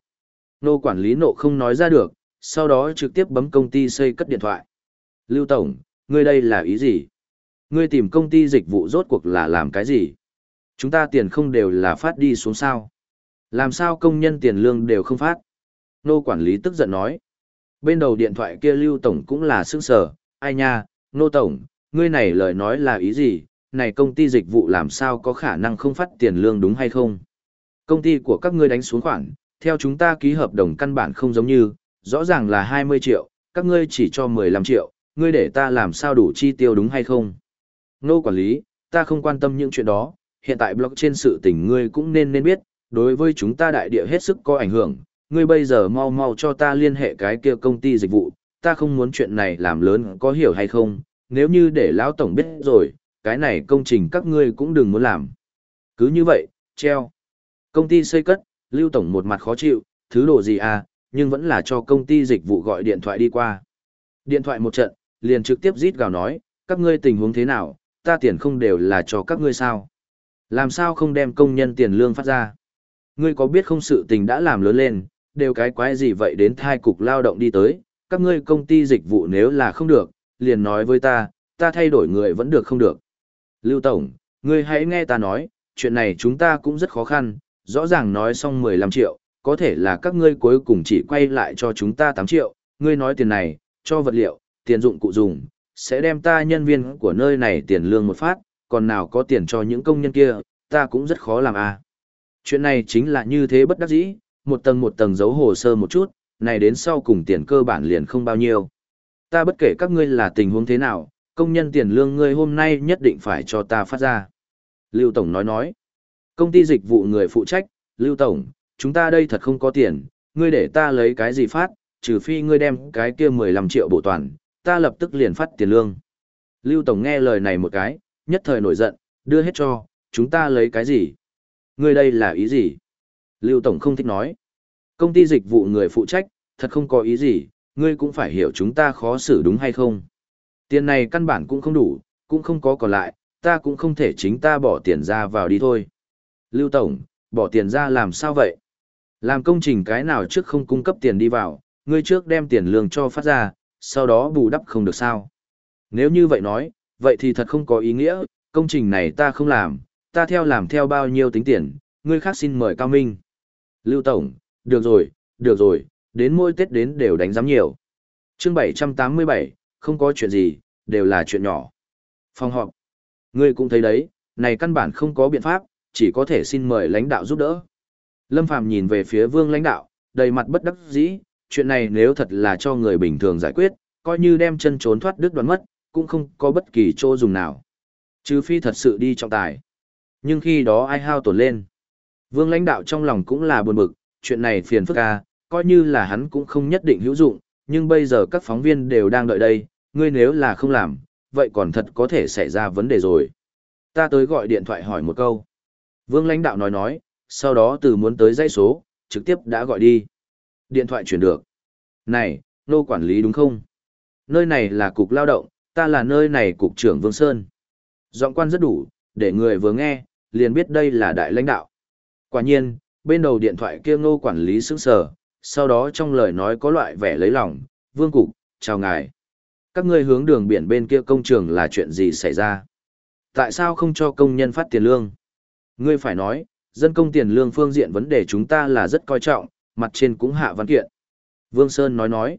Nô quản lý nộ không nói ra được, sau đó trực tiếp bấm công ty xây cất điện thoại. Lưu Tổng, ngươi đây là ý gì? Ngươi tìm công ty dịch vụ rốt cuộc là làm cái gì? Chúng ta tiền không đều là phát đi xuống sao? Làm sao công nhân tiền lương đều không phát? Nô quản lý tức giận nói. Bên đầu điện thoại kia Lưu Tổng cũng là sức sờ, ai nha, Nô Tổng, ngươi này lời nói là ý gì? Này công ty dịch vụ làm sao có khả năng không phát tiền lương đúng hay không? Công ty của các ngươi đánh xuống khoản, theo chúng ta ký hợp đồng căn bản không giống như, rõ ràng là 20 triệu, các ngươi chỉ cho 15 triệu, ngươi để ta làm sao đủ chi tiêu đúng hay không? Nô quản lý, ta không quan tâm những chuyện đó, hiện tại blog trên sự tình ngươi cũng nên nên biết, đối với chúng ta đại địa hết sức có ảnh hưởng, ngươi bây giờ mau mau cho ta liên hệ cái kia công ty dịch vụ, ta không muốn chuyện này làm lớn có hiểu hay không, nếu như để lão tổng biết rồi, cái này công trình các ngươi cũng đừng muốn làm. Cứ như vậy, treo. Công ty xây cất, Lưu Tổng một mặt khó chịu, thứ đồ gì à, nhưng vẫn là cho công ty dịch vụ gọi điện thoại đi qua. Điện thoại một trận, liền trực tiếp rít gào nói, các ngươi tình huống thế nào, ta tiền không đều là cho các ngươi sao. Làm sao không đem công nhân tiền lương phát ra? Ngươi có biết không sự tình đã làm lớn lên, đều cái quái gì vậy đến thai cục lao động đi tới, các ngươi công ty dịch vụ nếu là không được, liền nói với ta, ta thay đổi người vẫn được không được. Lưu Tổng, ngươi hãy nghe ta nói, chuyện này chúng ta cũng rất khó khăn, rõ ràng nói xong 15 triệu, có thể là các ngươi cuối cùng chỉ quay lại cho chúng ta 8 triệu, ngươi nói tiền này, cho vật liệu, tiền dụng cụ dùng, sẽ đem ta nhân viên của nơi này tiền lương một phát, còn nào có tiền cho những công nhân kia, ta cũng rất khó làm à. Chuyện này chính là như thế bất đắc dĩ, một tầng một tầng giấu hồ sơ một chút, này đến sau cùng tiền cơ bản liền không bao nhiêu. Ta bất kể các ngươi là tình huống thế nào, công nhân tiền lương ngươi hôm nay nhất định phải cho ta phát ra. Lưu Tổng nói nói, công ty dịch vụ người phụ trách, Lưu Tổng, chúng ta đây thật không có tiền, ngươi để ta lấy cái gì phát, trừ phi ngươi đem cái kia 15 triệu bộ toàn, ta lập tức liền phát tiền lương. Lưu Tổng nghe lời này một cái, nhất thời nổi giận, đưa hết cho, chúng ta lấy cái gì? Ngươi đây là ý gì? Lưu Tổng không thích nói. Công ty dịch vụ người phụ trách, thật không có ý gì, ngươi cũng phải hiểu chúng ta khó xử đúng hay không. Tiền này căn bản cũng không đủ, cũng không có còn lại, ta cũng không thể chính ta bỏ tiền ra vào đi thôi. Lưu Tổng, bỏ tiền ra làm sao vậy? Làm công trình cái nào trước không cung cấp tiền đi vào, ngươi trước đem tiền lương cho phát ra, sau đó bù đắp không được sao. Nếu như vậy nói, vậy thì thật không có ý nghĩa, công trình này ta không làm, ta theo làm theo bao nhiêu tính tiền, ngươi khác xin mời Cao Minh. Lưu Tổng, được rồi, được rồi, đến mỗi Tết đến đều đánh giám nhiều. chương 787, không có chuyện gì, đều là chuyện nhỏ. Phòng họp. Ngươi cũng thấy đấy, này căn bản không có biện pháp, chỉ có thể xin mời lãnh đạo giúp đỡ. Lâm Phàm nhìn về phía vương lãnh đạo, đầy mặt bất đắc dĩ, chuyện này nếu thật là cho người bình thường giải quyết, coi như đem chân trốn thoát đứt đoạn mất, cũng không có bất kỳ chỗ dùng nào. Trừ phi thật sự đi trọng tài. Nhưng khi đó ai hao tổn lên. Vương lãnh đạo trong lòng cũng là buồn bực, chuyện này phiền phức ca, coi như là hắn cũng không nhất định hữu dụng, nhưng bây giờ các phóng viên đều đang đợi đây, ngươi nếu là không làm, vậy còn thật có thể xảy ra vấn đề rồi. Ta tới gọi điện thoại hỏi một câu. Vương lãnh đạo nói nói, sau đó từ muốn tới dãy số, trực tiếp đã gọi đi. Điện thoại chuyển được. Này, nô quản lý đúng không? Nơi này là cục lao động, ta là nơi này cục trưởng Vương Sơn. Giọng quan rất đủ, để người vừa nghe, liền biết đây là đại lãnh đạo. Quả nhiên, bên đầu điện thoại kia ngô quản lý sững sờ, sau đó trong lời nói có loại vẻ lấy lòng, vương cục, chào ngài. Các ngươi hướng đường biển bên kia công trường là chuyện gì xảy ra? Tại sao không cho công nhân phát tiền lương? Ngươi phải nói, dân công tiền lương phương diện vấn đề chúng ta là rất coi trọng, mặt trên cũng hạ văn kiện. Vương Sơn nói nói,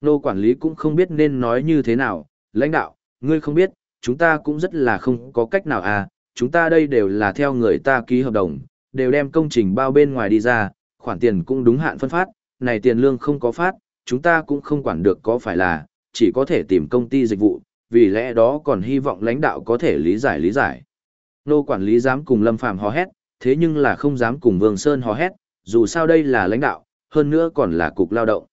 nô quản lý cũng không biết nên nói như thế nào, lãnh đạo, ngươi không biết, chúng ta cũng rất là không có cách nào à, chúng ta đây đều là theo người ta ký hợp đồng, đều đem công trình bao bên ngoài đi ra, khoản tiền cũng đúng hạn phân phát, này tiền lương không có phát, chúng ta cũng không quản được có phải là, chỉ có thể tìm công ty dịch vụ, vì lẽ đó còn hy vọng lãnh đạo có thể lý giải lý giải. Nô quản lý dám cùng Lâm Phàm hò hét, thế nhưng là không dám cùng Vương Sơn hò hét, dù sao đây là lãnh đạo, hơn nữa còn là cục lao động.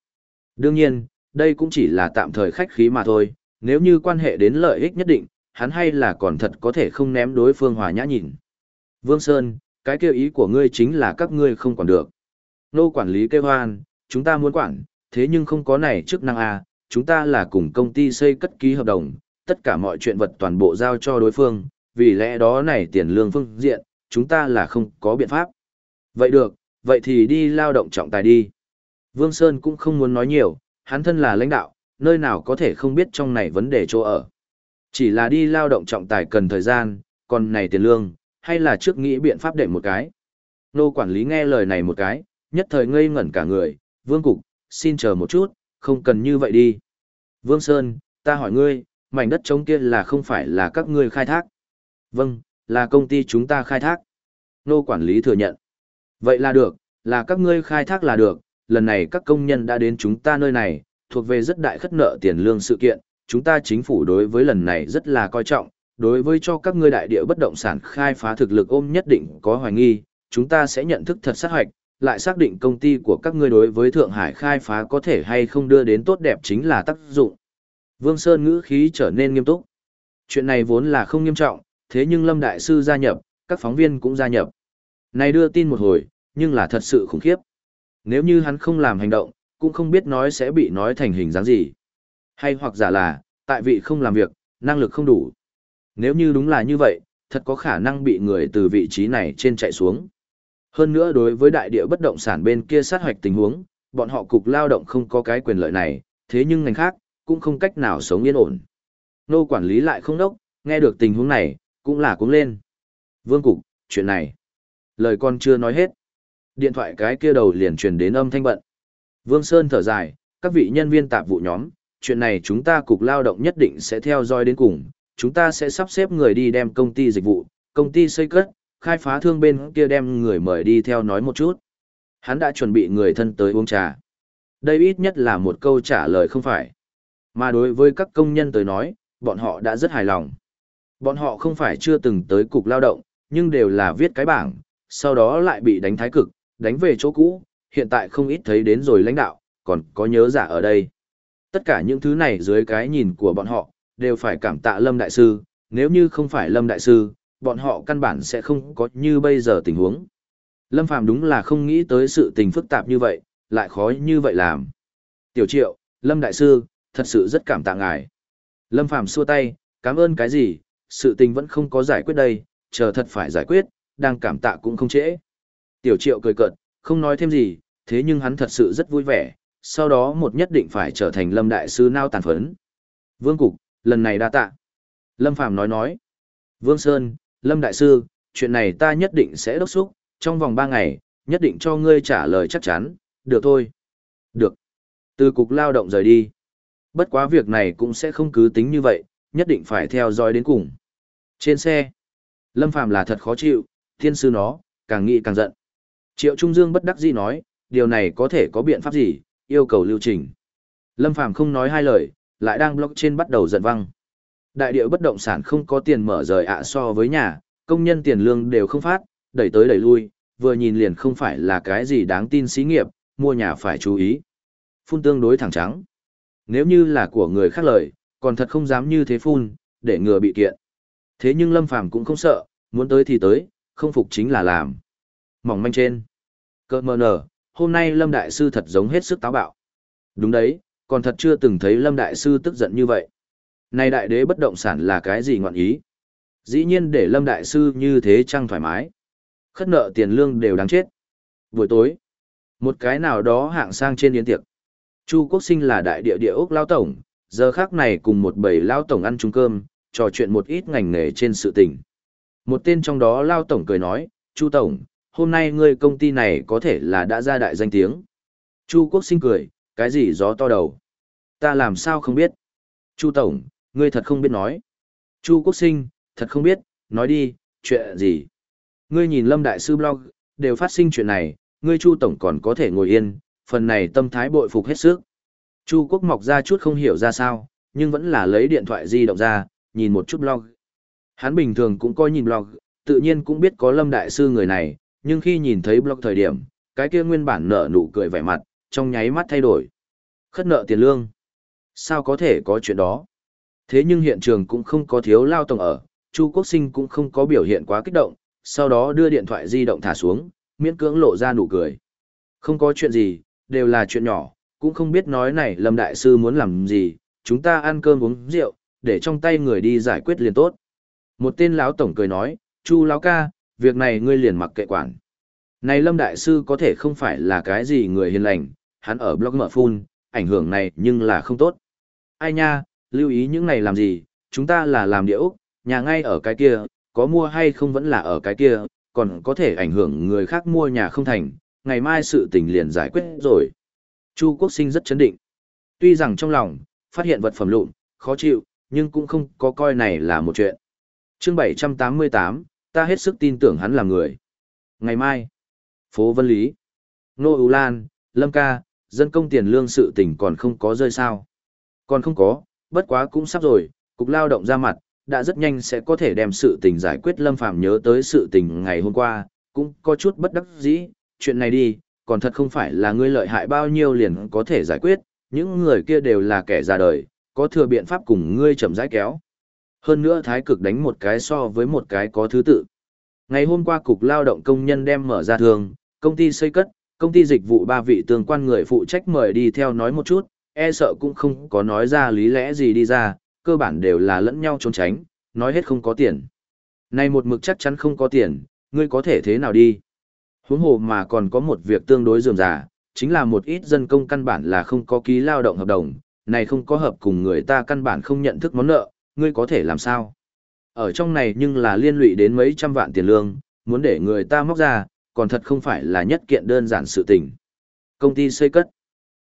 Đương nhiên, đây cũng chỉ là tạm thời khách khí mà thôi, nếu như quan hệ đến lợi ích nhất định, hắn hay là còn thật có thể không ném đối phương hòa nhã nhìn. Vương Sơn, cái kêu ý của ngươi chính là các ngươi không quản được. Nô quản lý kêu hoan, chúng ta muốn quản, thế nhưng không có này chức năng à, chúng ta là cùng công ty xây cất ký hợp đồng, tất cả mọi chuyện vật toàn bộ giao cho đối phương, vì lẽ đó này tiền lương phương diện, chúng ta là không có biện pháp. Vậy được, vậy thì đi lao động trọng tài đi. Vương Sơn cũng không muốn nói nhiều, hắn thân là lãnh đạo, nơi nào có thể không biết trong này vấn đề chỗ ở. Chỉ là đi lao động trọng tài cần thời gian, còn này tiền lương, hay là trước nghĩ biện pháp đệm một cái. Nô quản lý nghe lời này một cái, nhất thời ngây ngẩn cả người, vương cục, xin chờ một chút, không cần như vậy đi. Vương Sơn, ta hỏi ngươi, mảnh đất trống kia là không phải là các ngươi khai thác? Vâng, là công ty chúng ta khai thác. Nô quản lý thừa nhận. Vậy là được, là các ngươi khai thác là được, lần này các công nhân đã đến chúng ta nơi này, thuộc về rất đại khất nợ tiền lương sự kiện, chúng ta chính phủ đối với lần này rất là coi trọng, đối với cho các ngươi đại địa bất động sản khai phá thực lực ôm nhất định có hoài nghi, chúng ta sẽ nhận thức thật sát hoạch, lại xác định công ty của các ngươi đối với Thượng Hải khai phá có thể hay không đưa đến tốt đẹp chính là tác dụng. Vương Sơn ngữ khí trở nên nghiêm túc. Chuyện này vốn là không nghiêm trọng, thế nhưng Lâm Đại Sư gia nhập, các phóng viên cũng gia nhập. Này đưa tin một hồi, nhưng là thật sự khủng khiếp. Nếu như hắn không làm hành động, cũng không biết nói sẽ bị nói thành hình dáng gì. Hay hoặc giả là, tại vị không làm việc, năng lực không đủ. Nếu như đúng là như vậy, thật có khả năng bị người từ vị trí này trên chạy xuống. Hơn nữa đối với đại địa bất động sản bên kia sát hoạch tình huống, bọn họ cục lao động không có cái quyền lợi này, thế nhưng ngành khác, cũng không cách nào sống yên ổn. Nô quản lý lại không đốc, nghe được tình huống này, cũng là cũng lên. Vương cục, chuyện này. Lời con chưa nói hết. Điện thoại cái kia đầu liền truyền đến âm thanh bận. Vương Sơn thở dài, các vị nhân viên tạp vụ nhóm, chuyện này chúng ta cục lao động nhất định sẽ theo dõi đến cùng, chúng ta sẽ sắp xếp người đi đem công ty dịch vụ, công ty xây cất, khai phá thương bên kia đem người mời đi theo nói một chút. Hắn đã chuẩn bị người thân tới uống trà. Đây ít nhất là một câu trả lời không phải. Mà đối với các công nhân tới nói, bọn họ đã rất hài lòng. Bọn họ không phải chưa từng tới cục lao động, nhưng đều là viết cái bảng, sau đó lại bị đánh thái cực, đánh về chỗ cũ, hiện tại không ít thấy đến rồi lãnh đạo, còn có nhớ giả ở đây. Tất cả những thứ này dưới cái nhìn của bọn họ, đều phải cảm tạ Lâm Đại Sư, nếu như không phải Lâm Đại Sư, bọn họ căn bản sẽ không có như bây giờ tình huống. Lâm Phàm đúng là không nghĩ tới sự tình phức tạp như vậy, lại khó như vậy làm. Tiểu Triệu, Lâm Đại Sư, thật sự rất cảm tạ ngài. Lâm Phàm xua tay, cảm ơn cái gì, sự tình vẫn không có giải quyết đây, chờ thật phải giải quyết, đang cảm tạ cũng không trễ. Tiểu Triệu cười cợt, không nói thêm gì, thế nhưng hắn thật sự rất vui vẻ, sau đó một nhất định phải trở thành Lâm Đại Sư nao tàn phấn. Vương Cục, lần này đa tạ. Lâm Phàm nói nói. Vương Sơn, Lâm Đại Sư, chuyện này ta nhất định sẽ đốc xúc, trong vòng 3 ngày, nhất định cho ngươi trả lời chắc chắn, được thôi. Được. Từ cục lao động rời đi. Bất quá việc này cũng sẽ không cứ tính như vậy, nhất định phải theo dõi đến cùng. Trên xe, Lâm Phàm là thật khó chịu, thiên sư nó, càng nghĩ càng giận. Triệu Trung Dương bất đắc dĩ nói, điều này có thể có biện pháp gì, yêu cầu lưu trình. Lâm Phàm không nói hai lời, lại đang blog trên bắt đầu giận văng. Đại địa bất động sản không có tiền mở rời ạ so với nhà, công nhân tiền lương đều không phát, đẩy tới đẩy lui, vừa nhìn liền không phải là cái gì đáng tin xí nghiệp, mua nhà phải chú ý. Phun tương đối thẳng trắng. Nếu như là của người khác lời, còn thật không dám như thế phun, để ngừa bị kiện. Thế nhưng Lâm Phàm cũng không sợ, muốn tới thì tới, không phục chính là làm. Mỏng manh trên. Cơ mờ nở, hôm nay Lâm Đại Sư thật giống hết sức táo bạo. Đúng đấy, còn thật chưa từng thấy Lâm Đại Sư tức giận như vậy. Này đại đế bất động sản là cái gì ngọn ý? Dĩ nhiên để Lâm Đại Sư như thế chăng thoải mái. Khất nợ tiền lương đều đáng chết. Buổi tối, một cái nào đó hạng sang trên yến tiệc. Chu Quốc Sinh là đại địa địa ốc lao tổng, giờ khác này cùng một bầy lao tổng ăn chung cơm, trò chuyện một ít ngành nghề trên sự tình. Một tên trong đó lao tổng cười nói, Chu Tổng, hôm nay ngươi công ty này có thể là đã ra đại danh tiếng. Chu Quốc Sinh cười, cái gì gió to đầu? Ta làm sao không biết? Chu Tổng, ngươi thật không biết nói. Chu Quốc Sinh, thật không biết, nói đi, chuyện gì? Ngươi nhìn Lâm Đại Sư blog, đều phát sinh chuyện này, ngươi Chu Tổng còn có thể ngồi yên, phần này tâm thái bội phục hết sức. Chu Quốc mọc ra chút không hiểu ra sao, nhưng vẫn là lấy điện thoại di động ra, nhìn một chút blog. Hắn bình thường cũng coi nhìn blog, tự nhiên cũng biết có Lâm Đại Sư người này, nhưng khi nhìn thấy blog thời điểm, cái kia nguyên bản nở nụ cười vẻ mặt, trong nháy mắt thay đổi. Khất nợ tiền lương. Sao có thể có chuyện đó? Thế nhưng hiện trường cũng không có thiếu lao tổng ở, Chu Quốc Sinh cũng không có biểu hiện quá kích động, sau đó đưa điện thoại di động thả xuống, miễn cưỡng lộ ra nụ cười. Không có chuyện gì, đều là chuyện nhỏ, cũng không biết nói này Lâm Đại Sư muốn làm gì, chúng ta ăn cơm uống rượu, để trong tay người đi giải quyết liền tốt. Một tên lão tổng cười nói, Chu lão ca, việc này ngươi liền mặc kệ quản. Này Lâm Đại Sư có thể không phải là cái gì người hiền lành, hắn ở blog mở phun, ảnh hưởng này nhưng là không tốt. Ai nha, lưu ý những này làm gì, chúng ta là làm điệu, nhà ngay ở cái kia, có mua hay không vẫn là ở cái kia, còn có thể ảnh hưởng người khác mua nhà không thành, ngày mai sự tình liền giải quyết rồi. Chu Quốc Sinh rất chấn định. Tuy rằng trong lòng, phát hiện vật phẩm lụn, khó chịu, nhưng cũng không có coi này là một chuyện. chương 788, ta hết sức tin tưởng hắn là người. Ngày mai, phố Vân Lý, Nô Ú Lan, Lâm Ca, dân công tiền lương sự tình còn không có rơi sao. Còn không có, bất quá cũng sắp rồi, cục lao động ra mặt, đã rất nhanh sẽ có thể đem sự tình giải quyết Lâm Phàm nhớ tới sự tình ngày hôm qua, cũng có chút bất đắc dĩ, chuyện này đi, còn thật không phải là ngươi lợi hại bao nhiêu liền có thể giải quyết, những người kia đều là kẻ già đời, có thừa biện pháp cùng ngươi chậm rãi kéo. Hơn nữa thái cực đánh một cái so với một cái có thứ tự. Ngày hôm qua cục lao động công nhân đem mở ra thường, công ty xây cất, công ty dịch vụ ba vị tương quan người phụ trách mời đi theo nói một chút, e sợ cũng không có nói ra lý lẽ gì đi ra, cơ bản đều là lẫn nhau trốn tránh, nói hết không có tiền. Này một mực chắc chắn không có tiền, ngươi có thể thế nào đi? Huống hồ mà còn có một việc tương đối dườm giả, chính là một ít dân công căn bản là không có ký lao động hợp đồng, này không có hợp cùng người ta căn bản không nhận thức món nợ, ngươi có thể làm sao? Ở trong này nhưng là liên lụy đến mấy trăm vạn tiền lương, muốn để người ta móc ra, còn thật không phải là nhất kiện đơn giản sự tình. Công ty xây cất.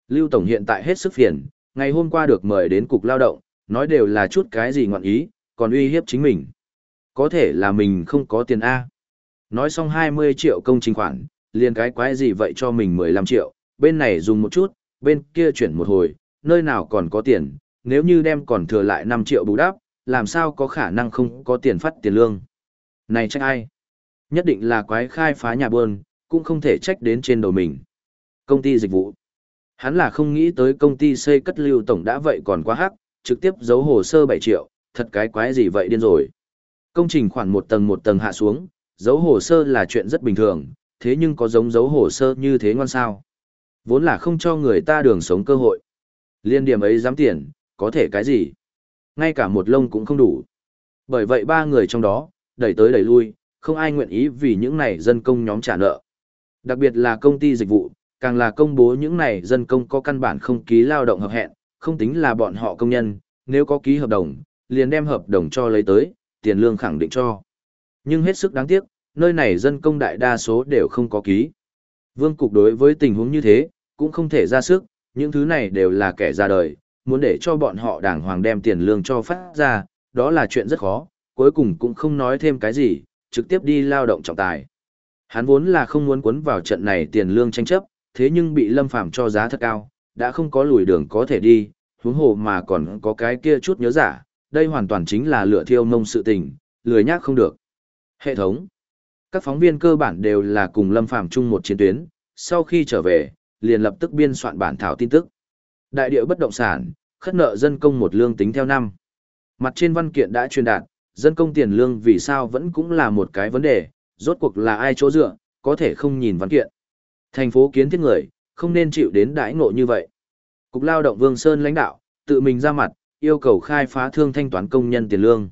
Lưu Tổng hiện tại hết sức phiền, ngày hôm qua được mời đến cục lao động, nói đều là chút cái gì ngọn ý, còn uy hiếp chính mình. Có thể là mình không có tiền A. Nói xong 20 triệu công trình khoản, liền cái quái gì vậy cho mình 15 triệu, bên này dùng một chút, bên kia chuyển một hồi, nơi nào còn có tiền, nếu như đem còn thừa lại 5 triệu bù đắp, làm sao có khả năng không có tiền phát tiền lương. Này trách ai? Nhất định là quái khai phá nhà buôn, cũng không thể trách đến trên đầu mình. Công ty dịch vụ. Hắn là không nghĩ tới công ty xây cất lưu tổng đã vậy còn quá hắc, trực tiếp giấu hồ sơ 7 triệu, thật cái quái gì vậy điên rồi. Công trình khoản một tầng một tầng hạ xuống, giấu hồ sơ là chuyện rất bình thường, thế nhưng có giống giấu hồ sơ như thế ngoan sao. Vốn là không cho người ta đường sống cơ hội. Liên điểm ấy dám tiền, có thể cái gì? Ngay cả một lông cũng không đủ. Bởi vậy ba người trong đó, đẩy tới đẩy lui, không ai nguyện ý vì những này dân công nhóm trả nợ. Đặc biệt là công ty dịch vụ, càng là công bố những này dân công có căn bản không ký lao động hợp hẹn, không tính là bọn họ công nhân, nếu có ký hợp đồng, liền đem hợp đồng cho lấy tới, tiền lương khẳng định cho. Nhưng hết sức đáng tiếc, nơi này dân công đại đa số đều không có ký. Vương cục đối với tình huống như thế, cũng không thể ra sức, những thứ này đều là kẻ ra đời, muốn để cho bọn họ đàng hoàng đem tiền lương cho phát ra, đó là chuyện rất khó, cuối cùng cũng không nói thêm cái gì, trực tiếp đi lao động trọng tài. Hắn vốn là không muốn cuốn vào trận này tiền lương tranh chấp, thế nhưng bị Lâm Phàm cho giá thật cao, đã không có lùi đường có thể đi, huống hồ mà còn có cái kia chút nhớ giả, đây hoàn toàn chính là lửa thiêu nông sự tình, lười nhác không được. Hệ thống Các phóng viên cơ bản đều là cùng Lâm Phàm chung một chiến tuyến, sau khi trở về, liền lập tức biên soạn bản thảo tin tức. Đại địa bất động sản, khất nợ dân công một lương tính theo năm. Mặt trên văn kiện đã truyền đạt, dân công tiền lương vì sao vẫn cũng là một cái vấn đề, rốt cuộc là ai chỗ dựa, có thể không nhìn văn kiện. Thành phố kiến thiết người, không nên chịu đến đãi ngộ như vậy. Cục lao động Vương Sơn lãnh đạo, tự mình ra mặt, yêu cầu khai phá thương thanh toán công nhân tiền lương.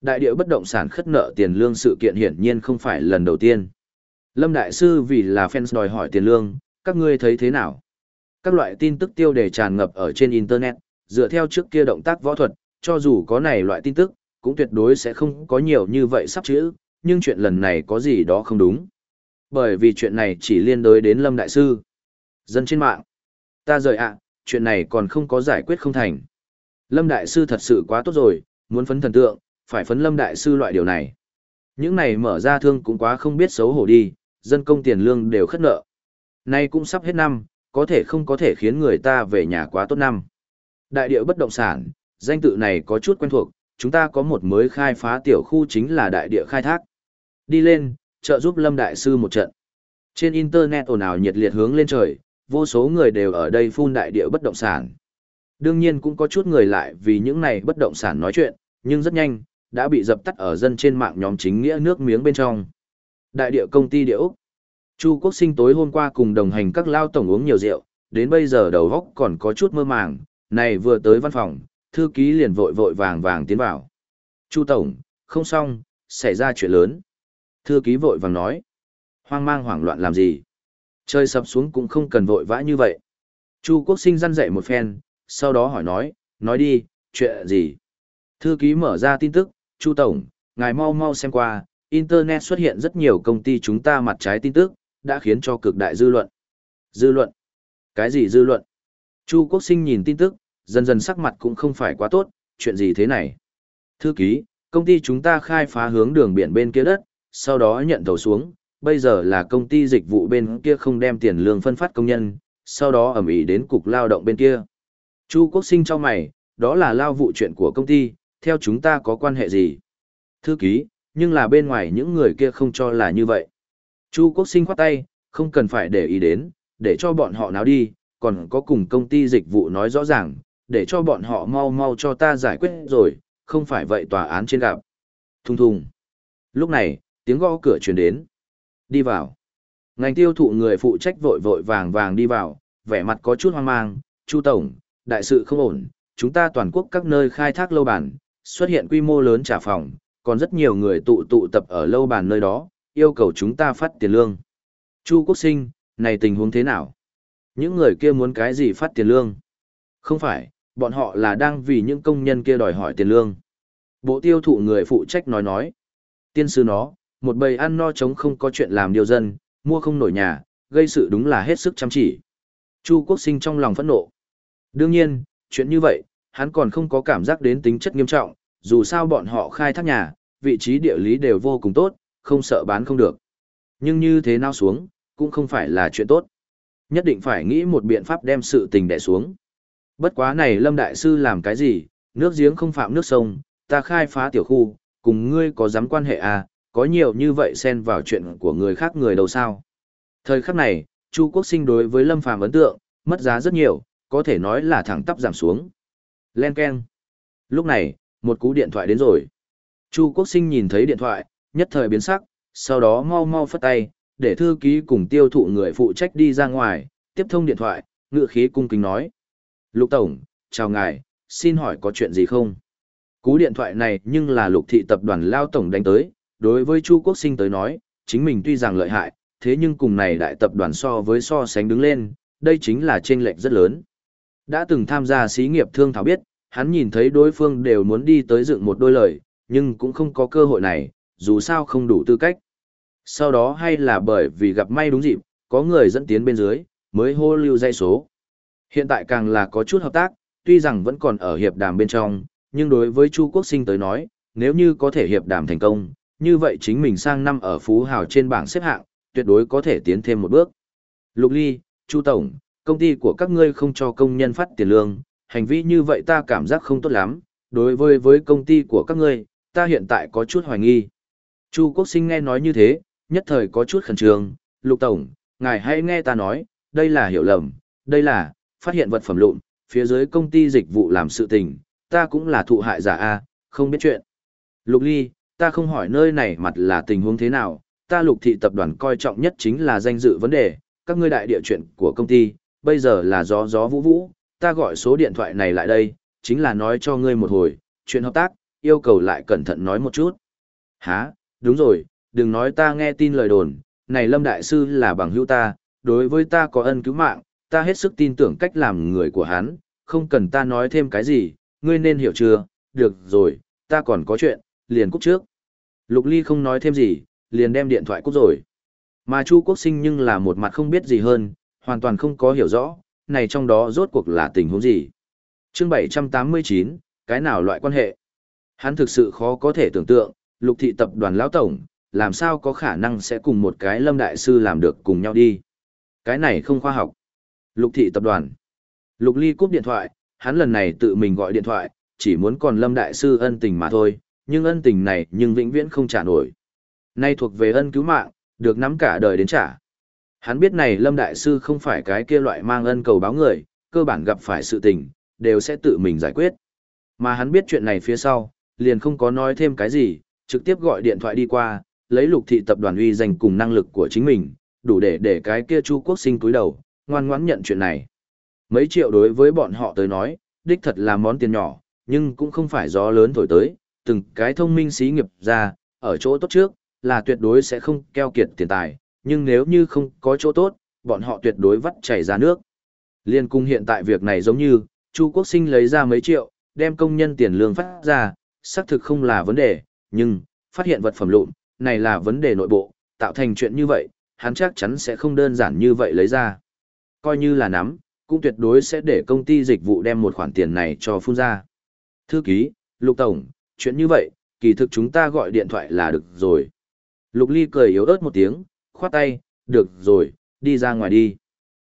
Đại địa bất động sản khất nợ tiền lương sự kiện hiển nhiên không phải lần đầu tiên. Lâm Đại Sư vì là fans đòi hỏi tiền lương, các ngươi thấy thế nào? Các loại tin tức tiêu đề tràn ngập ở trên Internet, dựa theo trước kia động tác võ thuật, cho dù có này loại tin tức, cũng tuyệt đối sẽ không có nhiều như vậy sắp chữ, nhưng chuyện lần này có gì đó không đúng. Bởi vì chuyện này chỉ liên đối đến Lâm Đại Sư. Dân trên mạng. Ta rời ạ, chuyện này còn không có giải quyết không thành. Lâm Đại Sư thật sự quá tốt rồi, muốn phấn thần tượng, phải phấn Lâm Đại Sư loại điều này. Những này mở ra thương cũng quá không biết xấu hổ đi, dân công tiền lương đều khất nợ. Nay cũng sắp hết năm, có thể không có thể khiến người ta về nhà quá tốt năm. Đại địa bất động sản, danh tự này có chút quen thuộc, chúng ta có một mới khai phá tiểu khu chính là đại địa khai thác. Đi lên, trợ giúp Lâm Đại Sư một trận. Trên Internet ồn ào nhiệt liệt hướng lên trời, vô số người đều ở đây phun đại địa bất động sản. Đương nhiên cũng có chút người lại vì những này bất động sản nói chuyện, nhưng rất nhanh, đã bị dập tắt ở dân trên mạng nhóm chính nghĩa nước miếng bên trong. Đại địa công ty địa Úc. Chu Quốc Sinh tối hôm qua cùng đồng hành các lao tổng uống nhiều rượu, đến bây giờ đầu góc còn có chút mơ màng, này vừa tới văn phòng, thư ký liền vội vội vàng vàng tiến vào. Chu Tổng, không xong, xảy ra chuyện lớn. Thư ký vội vàng nói. Hoang mang hoảng loạn làm gì? Chơi sập xuống cũng không cần vội vã như vậy. Chu Quốc Sinh răn dậy một phen, sau đó hỏi nói, nói đi, chuyện gì? Thư ký mở ra tin tức, Chu Tổng, ngài mau mau xem qua, Internet xuất hiện rất nhiều công ty chúng ta mặt trái tin tức, đã khiến cho cực đại dư luận. Dư luận? Cái gì dư luận? Chu Quốc Sinh nhìn tin tức, dần dần sắc mặt cũng không phải quá tốt, chuyện gì thế này? Thư ký, công ty chúng ta khai phá hướng đường biển bên kia đất, sau đó nhận tàu xuống, bây giờ là công ty dịch vụ bên kia không đem tiền lương phân phát công nhân, sau đó ẩm ý đến cục lao động bên kia. Chu Quốc Sinh cho mày, đó là lao vụ chuyện của công ty, theo chúng ta có quan hệ gì? Thư ký, nhưng là bên ngoài những người kia không cho là như vậy. Chu Quốc Sinh khoát tay, không cần phải để ý đến, để cho bọn họ náo đi, còn có cùng công ty dịch vụ nói rõ ràng, để cho bọn họ mau mau cho ta giải quyết rồi, không phải vậy tòa án trên gặp. Thùng thùng. Lúc này, tiếng gõ cửa truyền đến. Đi vào. Ngành tiêu thụ người phụ trách vội vội vàng vàng đi vào, vẻ mặt có chút hoang mang, Chu Tổng, đại sự không ổn, chúng ta toàn quốc các nơi khai thác lâu bản, xuất hiện quy mô lớn trả phòng, còn rất nhiều người tụ tụ tập ở lâu bàn nơi đó, yêu cầu chúng ta phát tiền lương. Chu Quốc Sinh, này tình huống thế nào? Những người kia muốn cái gì phát tiền lương? Không phải, bọn họ là đang vì những công nhân kia đòi hỏi tiền lương. Bộ tiêu thụ người phụ trách nói nói. Tiên sư nó, một bầy ăn no trống không có chuyện làm điều dân, mua không nổi nhà, gây sự đúng là hết sức chăm chỉ. Chu Quốc Sinh trong lòng phẫn nộ. Đương nhiên, chuyện như vậy, hắn còn không có cảm giác đến tính chất nghiêm trọng, dù sao bọn họ khai thác nhà, vị trí địa lý đều vô cùng tốt, không sợ bán không được. Nhưng như thế nào xuống, cũng không phải là chuyện tốt. Nhất định phải nghĩ một biện pháp đem sự tình đè xuống. Bất quá này Lâm Đại Sư làm cái gì, nước giếng không phạm nước sông, ta khai phá tiểu khu, cùng ngươi có dám quan hệ à, có nhiều như vậy xen vào chuyện của người khác người đầu sao. Thời khắc này, Chu Quốc Sinh đối với Lâm Phàm ấn tượng, mất giá rất nhiều, có thể nói là thẳng tắp giảm xuống. Len Ken. Lúc này, một cú điện thoại đến rồi. Chu Quốc Sinh nhìn thấy điện thoại, nhất thời biến sắc, sau đó mau mau phất tay, để thư ký cùng tiêu thụ người phụ trách đi ra ngoài, tiếp thông điện thoại, ngựa khí cung kính nói. Lục Tổng, chào ngài, xin hỏi có chuyện gì không? Cú điện thoại này nhưng là lục thị tập đoàn Lao Tổng đánh tới, đối với Chu Quốc Sinh tới nói, chính mình tuy rằng lợi hại, thế nhưng cùng này đại tập đoàn so với so sánh đứng lên, đây chính là chênh lệch rất lớn. Đã từng tham gia xí nghiệp thương thảo biết, hắn nhìn thấy đối phương đều muốn đi tới dựng một đôi lời, nhưng cũng không có cơ hội này, dù sao không đủ tư cách. Sau đó hay là bởi vì gặp may đúng dịp, có người dẫn tiến bên dưới, mới hô lưu dây số. Hiện tại càng là có chút hợp tác, tuy rằng vẫn còn ở hiệp đàm bên trong, nhưng đối với Chu Quốc Sinh tới nói, nếu như có thể hiệp đàm thành công, như vậy chính mình sang năm ở Phú Hào trên bảng xếp hạng, tuyệt đối có thể tiến thêm một bước. Lục Ly, Chu Tổng, công ty của các ngươi không cho công nhân phát tiền lương, hành vi như vậy ta cảm giác không tốt lắm, đối với với công ty của các ngươi, ta hiện tại có chút hoài nghi. Chu Quốc Sinh nghe nói như thế, nhất thời có chút khẩn trương, Lục Tổng, ngài hãy nghe ta nói, đây là hiểu lầm, đây là, phát hiện vật phẩm lụn, phía dưới công ty dịch vụ làm sự tình, ta cũng là thụ hại giả A, không biết chuyện. Lục Ly, ta không hỏi nơi này mặt là tình huống thế nào, ta lục thị tập đoàn coi trọng nhất chính là danh dự vấn đề, các ngươi đại địa chuyện của công ty, bây giờ là gió gió vũ vũ, ta gọi số điện thoại này lại đây, chính là nói cho ngươi một hồi, chuyện hợp tác, yêu cầu lại cẩn thận nói một chút. Hả, đúng rồi, đừng nói ta nghe tin lời đồn, này Lâm Đại Sư là bằng hữu ta, đối với ta có ân cứu mạng, ta hết sức tin tưởng cách làm người của hắn, không cần ta nói thêm cái gì, ngươi nên hiểu chưa, được rồi, ta còn có chuyện, liền cúp trước. Lục Ly không nói thêm gì, liền đem điện thoại cúp rồi. Mà Chu Quốc Sinh nhưng là một mặt không biết gì hơn, hoàn toàn không có hiểu rõ, này trong đó rốt cuộc là tình huống gì. chương 789, cái nào loại quan hệ? Hắn thực sự khó có thể tưởng tượng, lục thị tập đoàn lão tổng, làm sao có khả năng sẽ cùng một cái lâm đại sư làm được cùng nhau đi. Cái này không khoa học. Lục thị tập đoàn. Lục ly cúp điện thoại, hắn lần này tự mình gọi điện thoại, chỉ muốn còn lâm đại sư ân tình mà thôi, nhưng ân tình này nhưng vĩnh viễn không trả nổi. Nay thuộc về ân cứu mạng, được nắm cả đời đến trả. Hắn biết này lâm đại sư không phải cái kia loại mang ân cầu báo người, cơ bản gặp phải sự tình, đều sẽ tự mình giải quyết. Mà hắn biết chuyện này phía sau, liền không có nói thêm cái gì, trực tiếp gọi điện thoại đi qua, lấy lục thị tập đoàn uy danh cùng năng lực của chính mình, đủ để để cái kia Chu Quốc sinh cúi đầu, ngoan ngoãn nhận chuyện này. Mấy triệu đối với bọn họ tới nói, đích thật là món tiền nhỏ, nhưng cũng không phải gió lớn thổi tới, từng cái thông minh xí nghiệp ra, ở chỗ tốt trước, là tuyệt đối sẽ không keo kiệt tiền tài, nhưng nếu như không có chỗ tốt, bọn họ tuyệt đối vắt chảy ra nước. Liên cung hiện tại việc này giống như, Chu Quốc Sinh lấy ra mấy triệu, đem công nhân tiền lương phát ra, xác thực không là vấn đề, nhưng, phát hiện vật phẩm lụn, này là vấn đề nội bộ, tạo thành chuyện như vậy, hắn chắc chắn sẽ không đơn giản như vậy lấy ra. Coi như là nắm, cũng tuyệt đối sẽ để công ty dịch vụ đem một khoản tiền này cho phun ra. Thư ký, Lục Tổng, chuyện như vậy, kỳ thực chúng ta gọi điện thoại là được rồi. Lục Ly cười yếu ớt một tiếng, khoát tay, được rồi, đi ra ngoài đi.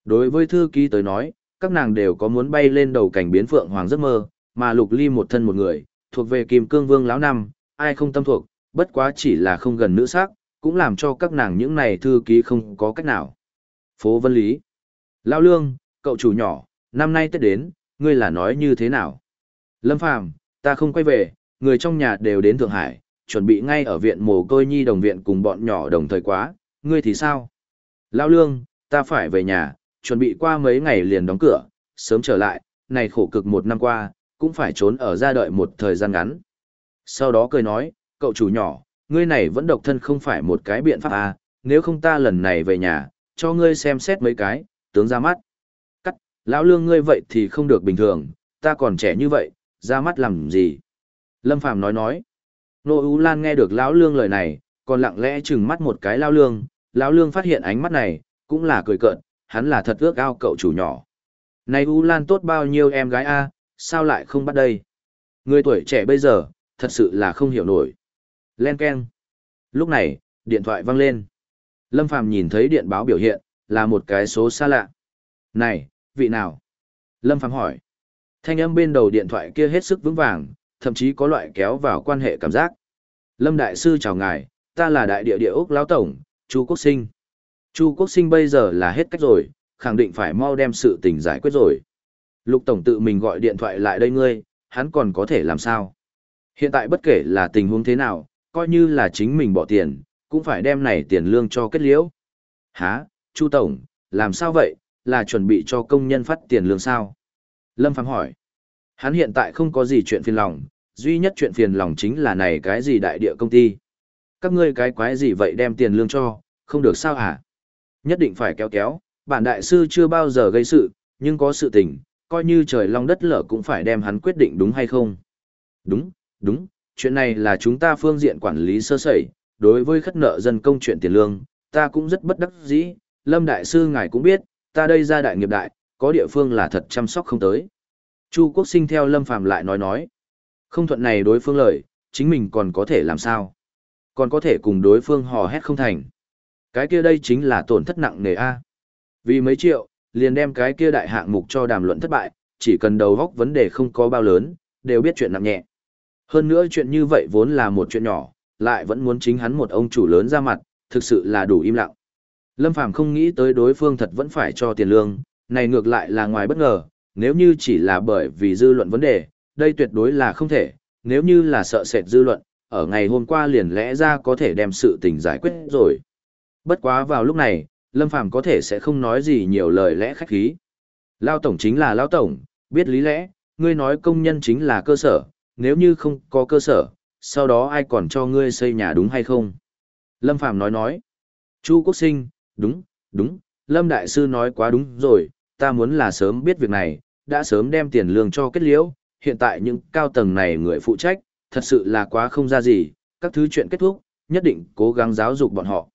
Đối với thư ký tới nói, các nàng đều có muốn bay lên đầu cảnh biến phượng hoàng giấc mơ, mà Lục Ly một thân một người, thuộc về Kim Cương Vương lão năm, ai không tâm thuộc, bất quá chỉ là không gần nữ sắc, cũng làm cho các nàng những này thư ký không có cách nào. Phố Vân Lý. Lão Lương, cậu chủ nhỏ, năm nay Tết đến, ngươi là nói như thế nào? Lâm Phàm, ta không quay về, người trong nhà đều đến Thượng Hải, chuẩn bị ngay ở viện mồ côi nhi đồng viện cùng bọn nhỏ đồng thời quá, ngươi thì sao? Lão Lương, ta phải về nhà, chuẩn bị qua mấy ngày liền đóng cửa, sớm trở lại, này khổ cực một năm qua, cũng phải trốn ở ra đợi một thời gian ngắn. Sau đó cười nói, cậu chủ nhỏ, ngươi này vẫn độc thân không phải một cái biện pháp à, nếu không ta lần này về nhà, cho ngươi xem xét mấy cái, tướng ra mắt. Cắt, lão lương ngươi vậy thì không được bình thường, ta còn trẻ như vậy, ra mắt làm gì? Lâm Phàm nói nói. Nô Ú Lan nghe được lão lương lời này, còn lặng lẽ chừng mắt một cái lão lương, lão lương phát hiện ánh mắt này, cũng là cười cợt, hắn là thật ước ao cậu chủ nhỏ. Này U Lan tốt bao nhiêu em gái a, sao lại không bắt đây? Người tuổi trẻ bây giờ, thật sự là không hiểu nổi. Len Ken. Lúc này, điện thoại vang lên. Lâm Phàm nhìn thấy điện báo biểu hiện, là một cái số xa lạ. Này, vị nào? Lâm Phàm hỏi. Thanh âm bên đầu điện thoại kia hết sức vững vàng, thậm chí có loại kéo vào quan hệ cảm giác. Lâm Đại Sư chào ngài, ta là đại địa địa Úc Lão Tổng, Chu Quốc Sinh. Chu Quốc Sinh bây giờ là hết cách rồi, khẳng định phải mau đem sự tình giải quyết rồi. Lục Tổng tự mình gọi điện thoại lại đây ngươi, hắn còn có thể làm sao? Hiện tại bất kể là tình huống thế nào, coi như là chính mình bỏ tiền, cũng phải đem này tiền lương cho kết liễu. Hả, Chu Tổng, làm sao vậy, là chuẩn bị cho công nhân phát tiền lương sao? Lâm Phạm hỏi. Hắn hiện tại không có gì chuyện phiền lòng, duy nhất chuyện phiền lòng chính là này cái gì đại địa công ty. Các ngươi cái quái gì vậy đem tiền lương cho, không được sao hả? Nhất định phải kéo kéo, bản đại sư chưa bao giờ gây sự, nhưng có sự tình, coi như trời long đất lở cũng phải đem hắn quyết định đúng hay không. Đúng, đúng, chuyện này là chúng ta phương diện quản lý sơ sẩy, đối với khất nợ dân công chuyện tiền lương, ta cũng rất bất đắc dĩ, Lâm Đại Sư ngài cũng biết, ta đây ra đại nghiệp đại, có địa phương là thật chăm sóc không tới. Chu Quốc Sinh theo Lâm Phàm lại nói nói. Không thuận này đối phương lời, chính mình còn có thể làm sao? Còn có thể cùng đối phương hò hét không thành. Cái kia đây chính là tổn thất nặng nề A. Vì mấy triệu, liền đem cái kia đại hạng mục cho đàm luận thất bại, chỉ cần đầu góc vấn đề không có bao lớn, đều biết chuyện nặng nhẹ. Hơn nữa chuyện như vậy vốn là một chuyện nhỏ, lại vẫn muốn chính hắn một ông chủ lớn ra mặt, thực sự là đủ im lặng. Lâm Phàm không nghĩ tới đối phương thật vẫn phải cho tiền lương, này ngược lại là ngoài bất ngờ, nếu như chỉ là bởi vì dư luận vấn đề, đây tuyệt đối là không thể, nếu như là sợ sệt dư luận, ở ngày hôm qua liền lẽ ra có thể đem sự tình giải quyết rồi. Bất quá vào lúc này, Lâm Phàm có thể sẽ không nói gì nhiều lời lẽ khách khí. Lao tổng chính là Lao tổng, biết lý lẽ, ngươi nói công nhân chính là cơ sở, nếu như không có cơ sở, sau đó ai còn cho ngươi xây nhà đúng hay không? Lâm Phàm nói nói. Chu Quốc Sinh, đúng, đúng, Lâm Đại Sư nói quá đúng rồi, ta muốn là sớm biết việc này, đã sớm đem tiền lương cho kết liễu, hiện tại những cao tầng này người phụ trách, thật sự là quá không ra gì, các thứ chuyện kết thúc, nhất định cố gắng giáo dục bọn họ.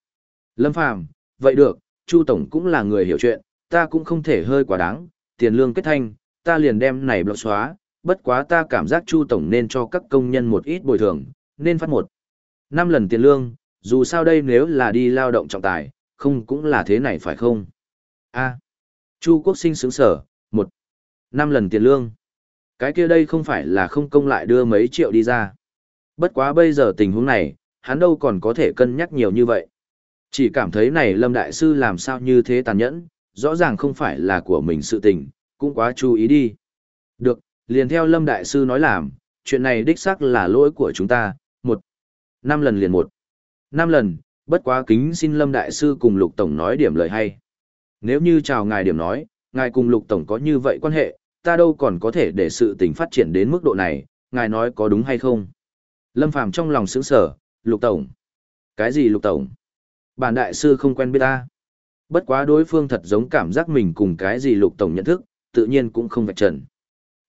Lâm Phàm, vậy được, Chu Tổng cũng là người hiểu chuyện, ta cũng không thể hơi quá đáng, tiền lương kết thanh, ta liền đem này blog xóa, bất quá ta cảm giác Chu Tổng nên cho các công nhân một ít bồi thường, nên phát một. năm lần tiền lương, dù sao đây nếu là đi lao động trọng tài, không cũng là thế này phải không? a Chu Quốc sinh sướng sở, một. năm lần tiền lương. Cái kia đây không phải là không công lại đưa mấy triệu đi ra. Bất quá bây giờ tình huống này, hắn đâu còn có thể cân nhắc nhiều như vậy. Chỉ cảm thấy này Lâm Đại Sư làm sao như thế tàn nhẫn, rõ ràng không phải là của mình sự tình, cũng quá chú ý đi. Được, liền theo Lâm Đại Sư nói làm, chuyện này đích xác là lỗi của chúng ta, một, năm lần liền một, năm lần, bất quá kính xin Lâm Đại Sư cùng Lục Tổng nói điểm lời hay. Nếu như chào ngài điểm nói, ngài cùng Lục Tổng có như vậy quan hệ, ta đâu còn có thể để sự tình phát triển đến mức độ này, ngài nói có đúng hay không? Lâm Phàm trong lòng sững sở, Lục Tổng. Cái gì Lục Tổng? Bản đại sư không quen biết ta. Bất quá đối phương thật giống cảm giác mình cùng cái gì Lục Tổng nhận thức, tự nhiên cũng không vạch trần.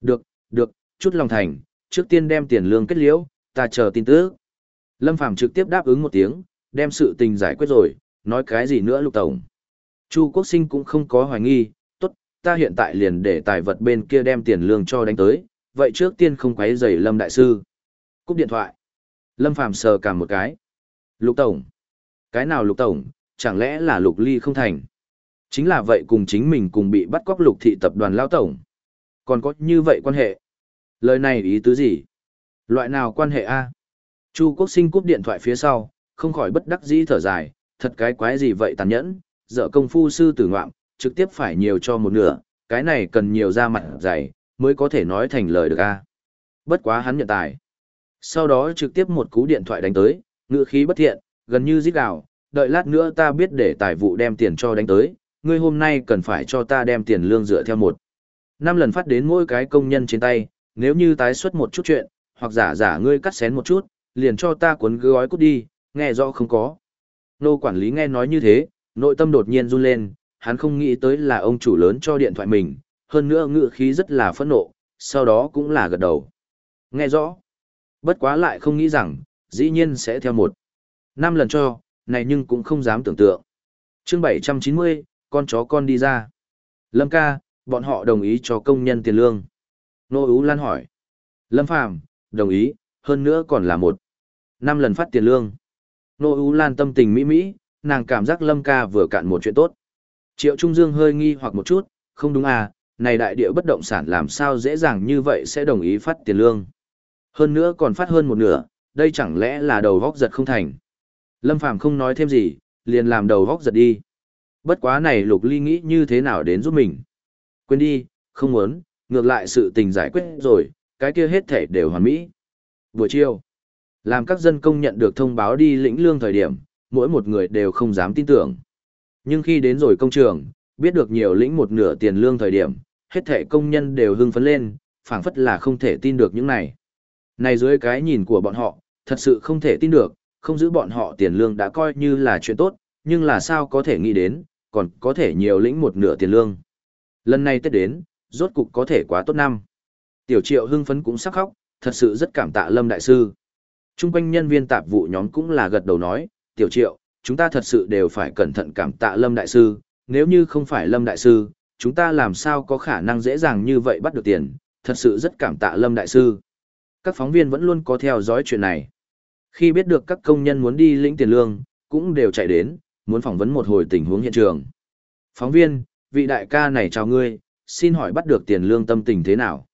Được, được, chút lòng thành, trước tiên đem tiền lương kết liễu, ta chờ tin tức. Lâm Phàm trực tiếp đáp ứng một tiếng, đem sự tình giải quyết rồi, nói cái gì nữa Lục Tổng. Chu Quốc Sinh cũng không có hoài nghi, tốt, ta hiện tại liền để tài vật bên kia đem tiền lương cho đánh tới, vậy trước tiên không quấy rầy Lâm Đại Sư. Cúp điện thoại. Lâm Phàm sờ cả một cái. Lục Tổng. Cái nào Lục Tổng, chẳng lẽ là Lục Ly không thành? Chính là vậy cùng chính mình cùng bị bắt cóc Lục Thị Tập đoàn Lao Tổng. Còn có như vậy quan hệ? Lời này ý tứ gì? Loại nào quan hệ A? Chu Quốc Sinh cúp điện thoại phía sau, không khỏi bất đắc dĩ thở dài, thật cái quái gì vậy tàn nhẫn, dở công phu sư tử ngoạm, trực tiếp phải nhiều cho một nửa, cái này cần nhiều ra mặt dày, mới có thể nói thành lời được a. Bất quá hắn nhận tài. Sau đó trực tiếp một cú điện thoại đánh tới, ngựa khí bất thiện, gần như giết gào, đợi lát nữa ta biết để tài vụ đem tiền cho đánh tới, ngươi hôm nay cần phải cho ta đem tiền lương dựa theo một. Năm lần phát đến mỗi cái công nhân trên tay, nếu như tái xuất một chút chuyện, hoặc giả giả ngươi cắt xén một chút, liền cho ta cuốn gói cút đi, nghe rõ không có. Nô quản lý nghe nói như thế, nội tâm đột nhiên run lên, hắn không nghĩ tới là ông chủ lớn cho điện thoại mình, hơn nữa ngựa khí rất là phẫn nộ, sau đó cũng là gật đầu. Nghe rõ. Bất quá lại không nghĩ rằng, dĩ nhiên sẽ theo một. Năm lần cho, này nhưng cũng không dám tưởng tượng. chương 790, con chó con đi ra. Lâm ca, bọn họ đồng ý cho công nhân tiền lương. Nô Ú Lan hỏi. Lâm Phàm đồng ý, hơn nữa còn là một. Năm lần phát tiền lương. Nô Ú Lan tâm tình mỹ mỹ, nàng cảm giác Lâm ca vừa cạn một chuyện tốt. Triệu Trung Dương hơi nghi hoặc một chút, không đúng à, này đại địa bất động sản làm sao dễ dàng như vậy sẽ đồng ý phát tiền lương. Hơn nữa còn phát hơn một nửa, đây chẳng lẽ là đầu vóc giật không thành. Lâm Phàm không nói thêm gì, liền làm đầu vóc giật đi. Bất quá này Lục Ly nghĩ như thế nào đến giúp mình. Quên đi, không muốn, ngược lại sự tình giải quyết rồi, cái kia hết thể đều hoàn mỹ. Buổi chiều, làm các dân công nhận được thông báo đi lĩnh lương thời điểm, mỗi một người đều không dám tin tưởng. Nhưng khi đến rồi công trường, biết được nhiều lĩnh một nửa tiền lương thời điểm, hết thể công nhân đều hưng phấn lên, phảng phất là không thể tin được những này. Này dưới cái nhìn của bọn họ, thật sự không thể tin được, không giữ bọn họ tiền lương đã coi như là chuyện tốt, nhưng là sao có thể nghĩ đến, còn có thể nhiều lĩnh một nửa tiền lương. Lần này Tết đến, rốt cục có thể quá tốt năm. Tiểu triệu hưng phấn cũng sắc khóc, thật sự rất cảm tạ Lâm Đại Sư. Trung quanh nhân viên tạp vụ nhóm cũng là gật đầu nói, Tiểu triệu, chúng ta thật sự đều phải cẩn thận cảm tạ Lâm Đại Sư, nếu như không phải Lâm Đại Sư, chúng ta làm sao có khả năng dễ dàng như vậy bắt được tiền, thật sự rất cảm tạ Lâm Đại Sư. Các phóng viên vẫn luôn có theo dõi chuyện này. Khi biết được các công nhân muốn đi lĩnh tiền lương, cũng đều chạy đến, muốn phỏng vấn một hồi tình huống hiện trường. Phóng viên, vị đại ca này chào ngươi, xin hỏi bắt được tiền lương tâm tình thế nào?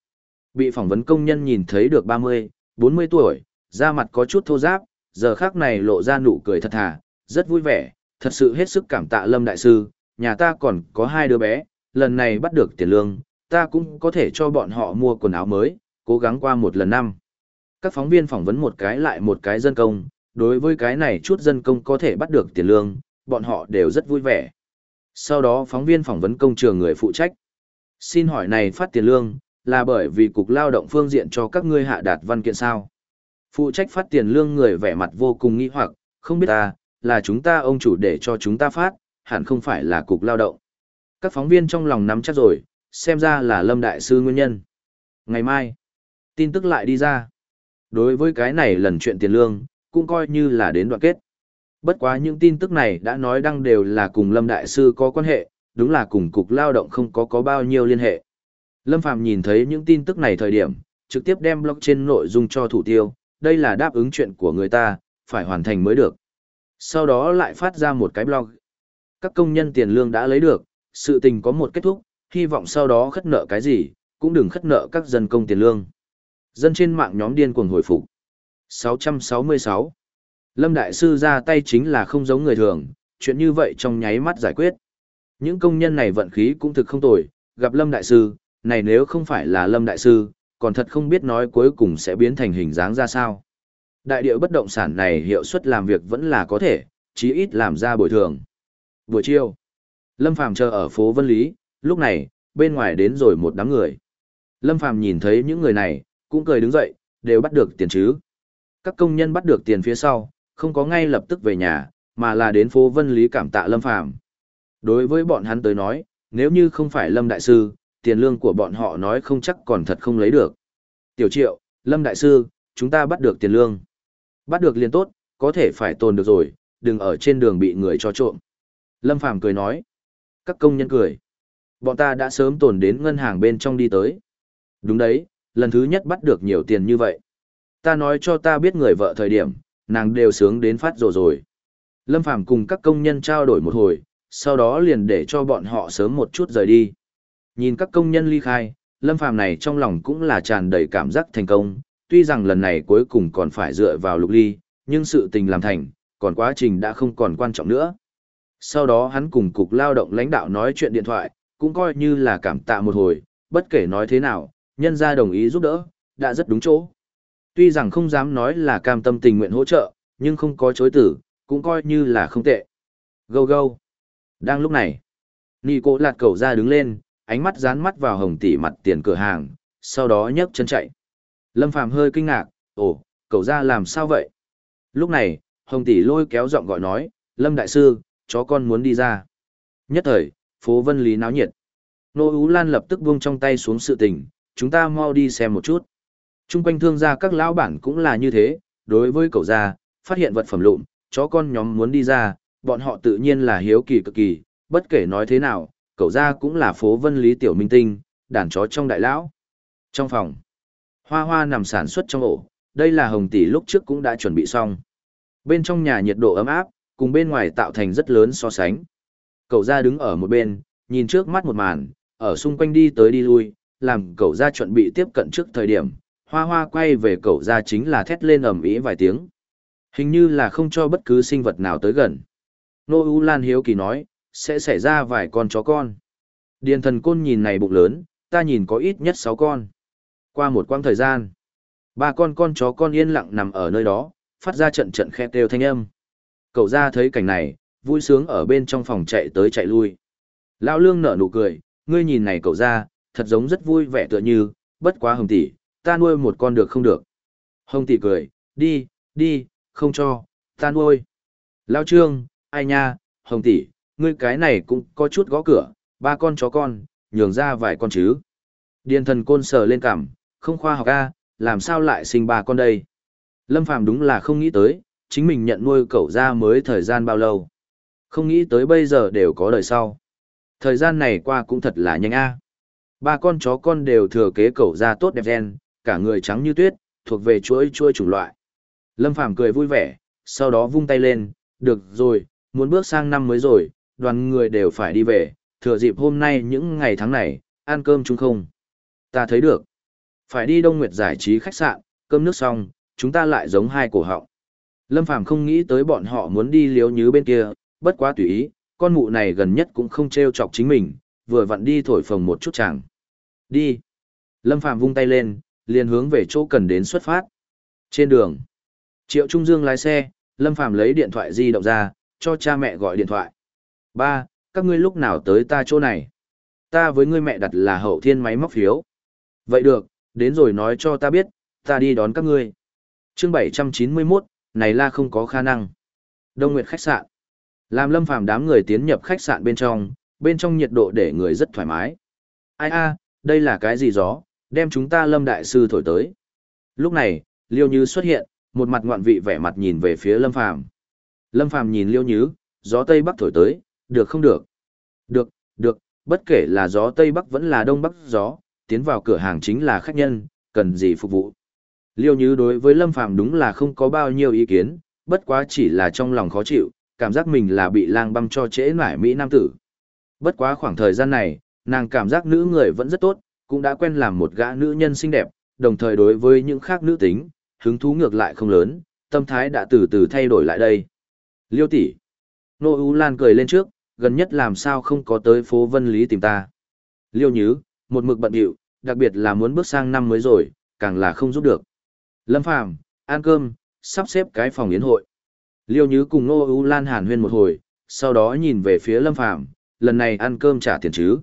Bị phỏng vấn công nhân nhìn thấy được 30, 40 tuổi, da mặt có chút thô ráp, giờ khác này lộ ra nụ cười thật thà, rất vui vẻ, thật sự hết sức cảm tạ Lâm Đại Sư, nhà ta còn có hai đứa bé, lần này bắt được tiền lương, ta cũng có thể cho bọn họ mua quần áo mới, cố gắng qua một lần năm. Các phóng viên phỏng vấn một cái lại một cái dân công, đối với cái này chút dân công có thể bắt được tiền lương, bọn họ đều rất vui vẻ. Sau đó phóng viên phỏng vấn công trường người phụ trách. Xin hỏi này phát tiền lương, là bởi vì Cục Lao động phương diện cho các ngươi hạ đạt văn kiện sao? Phụ trách phát tiền lương người vẻ mặt vô cùng nghi hoặc, không biết ta, là chúng ta ông chủ để cho chúng ta phát, hẳn không phải là Cục Lao động. Các phóng viên trong lòng nắm chắc rồi, xem ra là Lâm Đại Sư nguyên nhân. Ngày mai, tin tức lại đi ra. Đối với cái này lần chuyện tiền lương, cũng coi như là đến đoạn kết. Bất quá những tin tức này đã nói đăng đều là cùng Lâm Đại Sư có quan hệ, đúng là cùng Cục Lao động không có có bao nhiêu liên hệ. Lâm Phạm nhìn thấy những tin tức này thời điểm, trực tiếp đem blog trên nội dung cho thủ tiêu, đây là đáp ứng chuyện của người ta, phải hoàn thành mới được. Sau đó lại phát ra một cái blog. Các công nhân tiền lương đã lấy được, sự tình có một kết thúc, hy vọng sau đó khất nợ cái gì, cũng đừng khất nợ các dân công tiền lương. Dân trên mạng nhóm điên cuồng hồi phục. 666. Lâm Đại Sư ra tay chính là không giống người thường, chuyện như vậy trong nháy mắt giải quyết. Những công nhân này vận khí cũng thực không tồi, gặp Lâm Đại Sư, này nếu không phải là Lâm Đại Sư, còn thật không biết nói cuối cùng sẽ biến thành hình dáng ra sao. Đại điệu bất động sản này hiệu suất làm việc vẫn là có thể, chí ít làm ra bồi thường. Buổi chiều, Lâm Phàm chờ ở phố Vân Lý, lúc này, bên ngoài đến rồi một đám người. Lâm Phàm nhìn thấy những người này, cũng cười đứng dậy, đều bắt được tiền chứ. Các công nhân bắt được tiền phía sau, không có ngay lập tức về nhà, mà là đến phố Vân Lý cảm tạ Lâm Phàm. Đối với bọn hắn tới nói, nếu như không phải Lâm Đại Sư, tiền lương của bọn họ nói không chắc còn thật không lấy được. Tiểu Triệu, Lâm Đại Sư, chúng ta bắt được tiền lương. Bắt được liền tốt, có thể phải tồn được rồi, đừng ở trên đường bị người cho trộm. Lâm Phàm cười nói. Các công nhân cười. Bọn ta đã sớm tồn đến ngân hàng bên trong đi tới. Đúng đấy, lần thứ nhất bắt được nhiều tiền như vậy. Ta nói cho ta biết người vợ thời điểm, nàng đều sướng đến phát rồ rồi. Lâm Phàm cùng các công nhân trao đổi một hồi, sau đó liền để cho bọn họ sớm một chút rời đi. Nhìn các công nhân ly khai, Lâm Phàm này trong lòng cũng là tràn đầy cảm giác thành công, tuy rằng lần này cuối cùng còn phải dựa vào lục ly, nhưng sự tình làm thành, còn quá trình đã không còn quan trọng nữa. Sau đó hắn cùng cục lao động lãnh đạo nói chuyện điện thoại, cũng coi như là cảm tạ một hồi, bất kể nói thế nào, nhân gia đồng ý giúp đỡ, đã rất đúng chỗ. Tuy rằng không dám nói là cam tâm tình nguyện hỗ trợ, nhưng không có chối tử, cũng coi như là không tệ. Gâu gâu. Đang lúc này, Nì cô lạt cầu ra đứng lên, ánh mắt dán mắt vào hồng tỷ mặt tiền cửa hàng, sau đó nhấc chân chạy. Lâm Phàm hơi kinh ngạc, ồ, cầu ra làm sao vậy? Lúc này, hồng tỷ lôi kéo giọng gọi nói, Lâm Đại Sư, chó con muốn đi ra. Nhất thời, phố Vân Lý náo nhiệt. Nô Ú Lan lập tức buông trong tay xuống sự tình, chúng ta mau đi xem một chút. Trung quanh thương gia các lão bản cũng là như thế, đối với cậu gia, phát hiện vật phẩm lụn, chó con nhóm muốn đi ra, bọn họ tự nhiên là hiếu kỳ cực kỳ, bất kể nói thế nào, cậu gia cũng là phố Vân Lý tiểu minh tinh, đàn chó trong đại lão. Trong phòng, Hoa Hoa nằm sản xuất trong ổ, đây là Hồng tỷ lúc trước cũng đã chuẩn bị xong. Bên trong nhà nhiệt độ ấm áp, cùng bên ngoài tạo thành rất lớn so sánh. Cậu ra đứng ở một bên, nhìn trước mắt một màn, ở xung quanh đi tới đi lui, làm cậu ra chuẩn bị tiếp cận trước thời điểm, hoa hoa quay về cậu ra chính là thét lên ầm ĩ vài tiếng. Hình như là không cho bất cứ sinh vật nào tới gần. Nô U Lan Hiếu Kỳ nói, sẽ xảy ra vài con chó con. Điền thần côn nhìn này bụng lớn, ta nhìn có ít nhất sáu con. Qua một quãng thời gian, ba con con chó con yên lặng nằm ở nơi đó, phát ra trận trận khe kêu thanh âm. Cậu ra thấy cảnh này, vui sướng ở bên trong phòng chạy tới chạy lui. Lão lương nở nụ cười, ngươi nhìn này cậu ra, thật giống rất vui vẻ tựa như, bất quá hồng tỷ, ta nuôi một con được không được. Hồng tỷ cười, đi, đi, không cho, ta nuôi. Lão trương, ai nha, hồng tỷ, ngươi cái này cũng có chút gõ cửa, ba con chó con, nhường ra vài con chứ. Điền thần côn sờ lên cằm, không khoa học a, làm sao lại sinh ba con đây? Lâm Phàm đúng là không nghĩ tới, chính mình nhận nuôi cậu ra mới thời gian bao lâu. Không nghĩ tới bây giờ đều có đời sau. Thời gian này qua cũng thật là nhanh a. Ba con chó con đều thừa kế cẩu ra tốt đẹp gen, cả người trắng như tuyết, thuộc về chuỗi chuỗi chủng loại. Lâm Phàm cười vui vẻ, sau đó vung tay lên, được rồi, muốn bước sang năm mới rồi, đoàn người đều phải đi về, thừa dịp hôm nay những ngày tháng này, ăn cơm chung không? Ta thấy được. Phải đi Đông Nguyệt giải trí khách sạn, cơm nước xong, chúng ta lại giống hai cổ họng. Lâm Phàm không nghĩ tới bọn họ muốn đi liếu nhứ bên kia, bất quá tùy ý, con mụ này gần nhất cũng không trêu chọc chính mình, vừa vặn đi thổi phồng một chút chẳng. Đi. Lâm Phàm vung tay lên, liền hướng về chỗ cần đến xuất phát. Trên đường, Triệu Trung Dương lái xe, Lâm Phàm lấy điện thoại di động ra, cho cha mẹ gọi điện thoại. Ba, các ngươi lúc nào tới ta chỗ này? Ta với ngươi mẹ đặt là hậu thiên máy móc phiếu. Vậy được, đến rồi nói cho ta biết, ta đi đón các ngươi. Chương 791, này là không có khả năng. Đông Nguyệt khách sạn. Làm Lâm Phàm đám người tiến nhập khách sạn bên trong, bên trong nhiệt độ để người rất thoải mái. Ai a, đây là cái gì gió, đem chúng ta Lâm đại sư thổi tới. Lúc này, Liêu Như xuất hiện, một mặt ngoạn vị vẻ mặt nhìn về phía Lâm Phàm. Lâm Phàm nhìn Liêu Như, gió tây bắc thổi tới, được không được? Được, được, bất kể là gió tây bắc vẫn là đông bắc gió, tiến vào cửa hàng chính là khách nhân, cần gì phục vụ. Liêu Như đối với Lâm Phàm đúng là không có bao nhiêu ý kiến, bất quá chỉ là trong lòng khó chịu, cảm giác mình là bị lang băm cho trễ nải Mỹ Nam tử. Bất quá khoảng thời gian này, nàng cảm giác nữ người vẫn rất tốt, cũng đã quen làm một gã nữ nhân xinh đẹp, đồng thời đối với những khác nữ tính, hứng thú ngược lại không lớn, tâm thái đã từ từ thay đổi lại đây. Liêu tỷ, Nô U Lan cười lên trước, gần nhất làm sao không có tới phố Vân Lý tìm ta. Liêu Nhứ, một mực bận điệu, đặc biệt là muốn bước sang năm mới rồi, càng là không giúp được. Lâm Phàm, ăn cơm, sắp xếp cái phòng yến hội. Liêu Nhứ cùng Nô U Lan hàn huyên một hồi, sau đó nhìn về phía Lâm Phàm, lần này ăn cơm trả tiền chứ.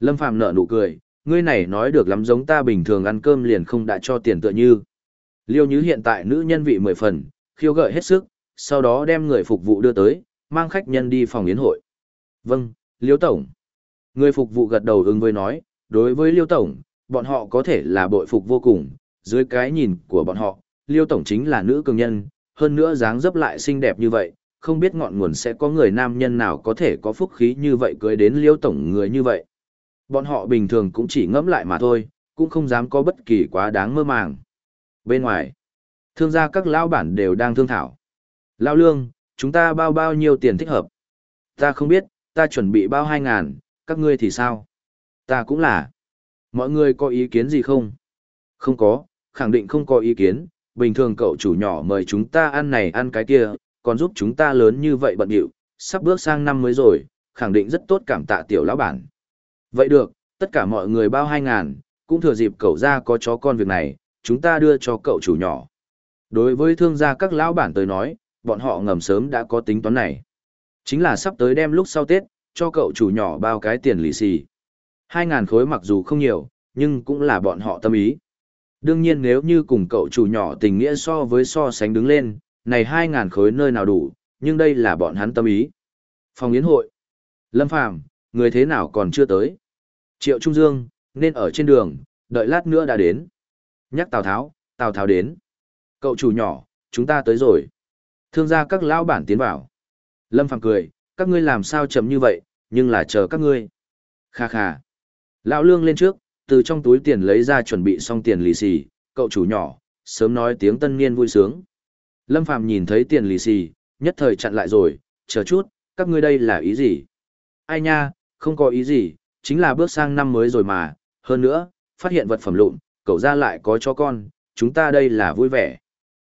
Lâm Phàm nở nụ cười, ngươi này nói được lắm giống ta bình thường ăn cơm liền không đã cho tiền tựa như. Liêu Nhứ hiện tại nữ nhân vị mười phần, khiêu gợi hết sức, sau đó đem người phục vụ đưa tới, mang khách nhân đi phòng yến hội. Vâng, Liêu Tổng. Người phục vụ gật đầu ứng với nói, đối với Liêu Tổng, bọn họ có thể là bội phục vô cùng, dưới cái nhìn của bọn họ, Liêu Tổng chính là nữ cường nhân, hơn nữa dáng dấp lại xinh đẹp như vậy, không biết ngọn nguồn sẽ có người nam nhân nào có thể có phúc khí như vậy cưới đến Liêu Tổng người như vậy. Bọn họ bình thường cũng chỉ ngẫm lại mà thôi, cũng không dám có bất kỳ quá đáng mơ màng. Bên ngoài, thương gia các lão bản đều đang thương thảo. Lao lương, chúng ta bao bao nhiêu tiền thích hợp? Ta không biết, ta chuẩn bị bao hai ngàn, các ngươi thì sao? Ta cũng là. Mọi người có ý kiến gì không? Không có, khẳng định không có ý kiến. Bình thường cậu chủ nhỏ mời chúng ta ăn này ăn cái kia, còn giúp chúng ta lớn như vậy bận điệu, sắp bước sang năm mới rồi, khẳng định rất tốt cảm tạ tiểu lão bản. Vậy được, tất cả mọi người bao hai ngàn, cũng thừa dịp cậu ra có chó con việc này, chúng ta đưa cho cậu chủ nhỏ. Đối với thương gia các lão bản tới nói, bọn họ ngầm sớm đã có tính toán này. Chính là sắp tới đem lúc sau Tết, cho cậu chủ nhỏ bao cái tiền lì xì. Hai ngàn khối mặc dù không nhiều, nhưng cũng là bọn họ tâm ý. Đương nhiên nếu như cùng cậu chủ nhỏ tình nghĩa so với so sánh đứng lên, này hai ngàn khối nơi nào đủ, nhưng đây là bọn hắn tâm ý. Phòng yến hội. Lâm Phàm người thế nào còn chưa tới? Triệu Trung Dương, nên ở trên đường, đợi lát nữa đã đến. Nhắc Tào Tháo, Tào Tháo đến. Cậu chủ nhỏ, chúng ta tới rồi. Thương gia các lão bản tiến vào. Lâm Phàm cười, các ngươi làm sao chậm như vậy, nhưng là chờ các ngươi. Kha kha. Lão Lương lên trước, từ trong túi tiền lấy ra chuẩn bị xong tiền lì xì, cậu chủ nhỏ, sớm nói tiếng tân niên vui sướng. Lâm Phàm nhìn thấy tiền lì xì, nhất thời chặn lại rồi, chờ chút, các ngươi đây là ý gì? Ai nha, không có ý gì, chính là bước sang năm mới rồi mà, hơn nữa, phát hiện vật phẩm lụn, cậu ra lại có cho con, chúng ta đây là vui vẻ.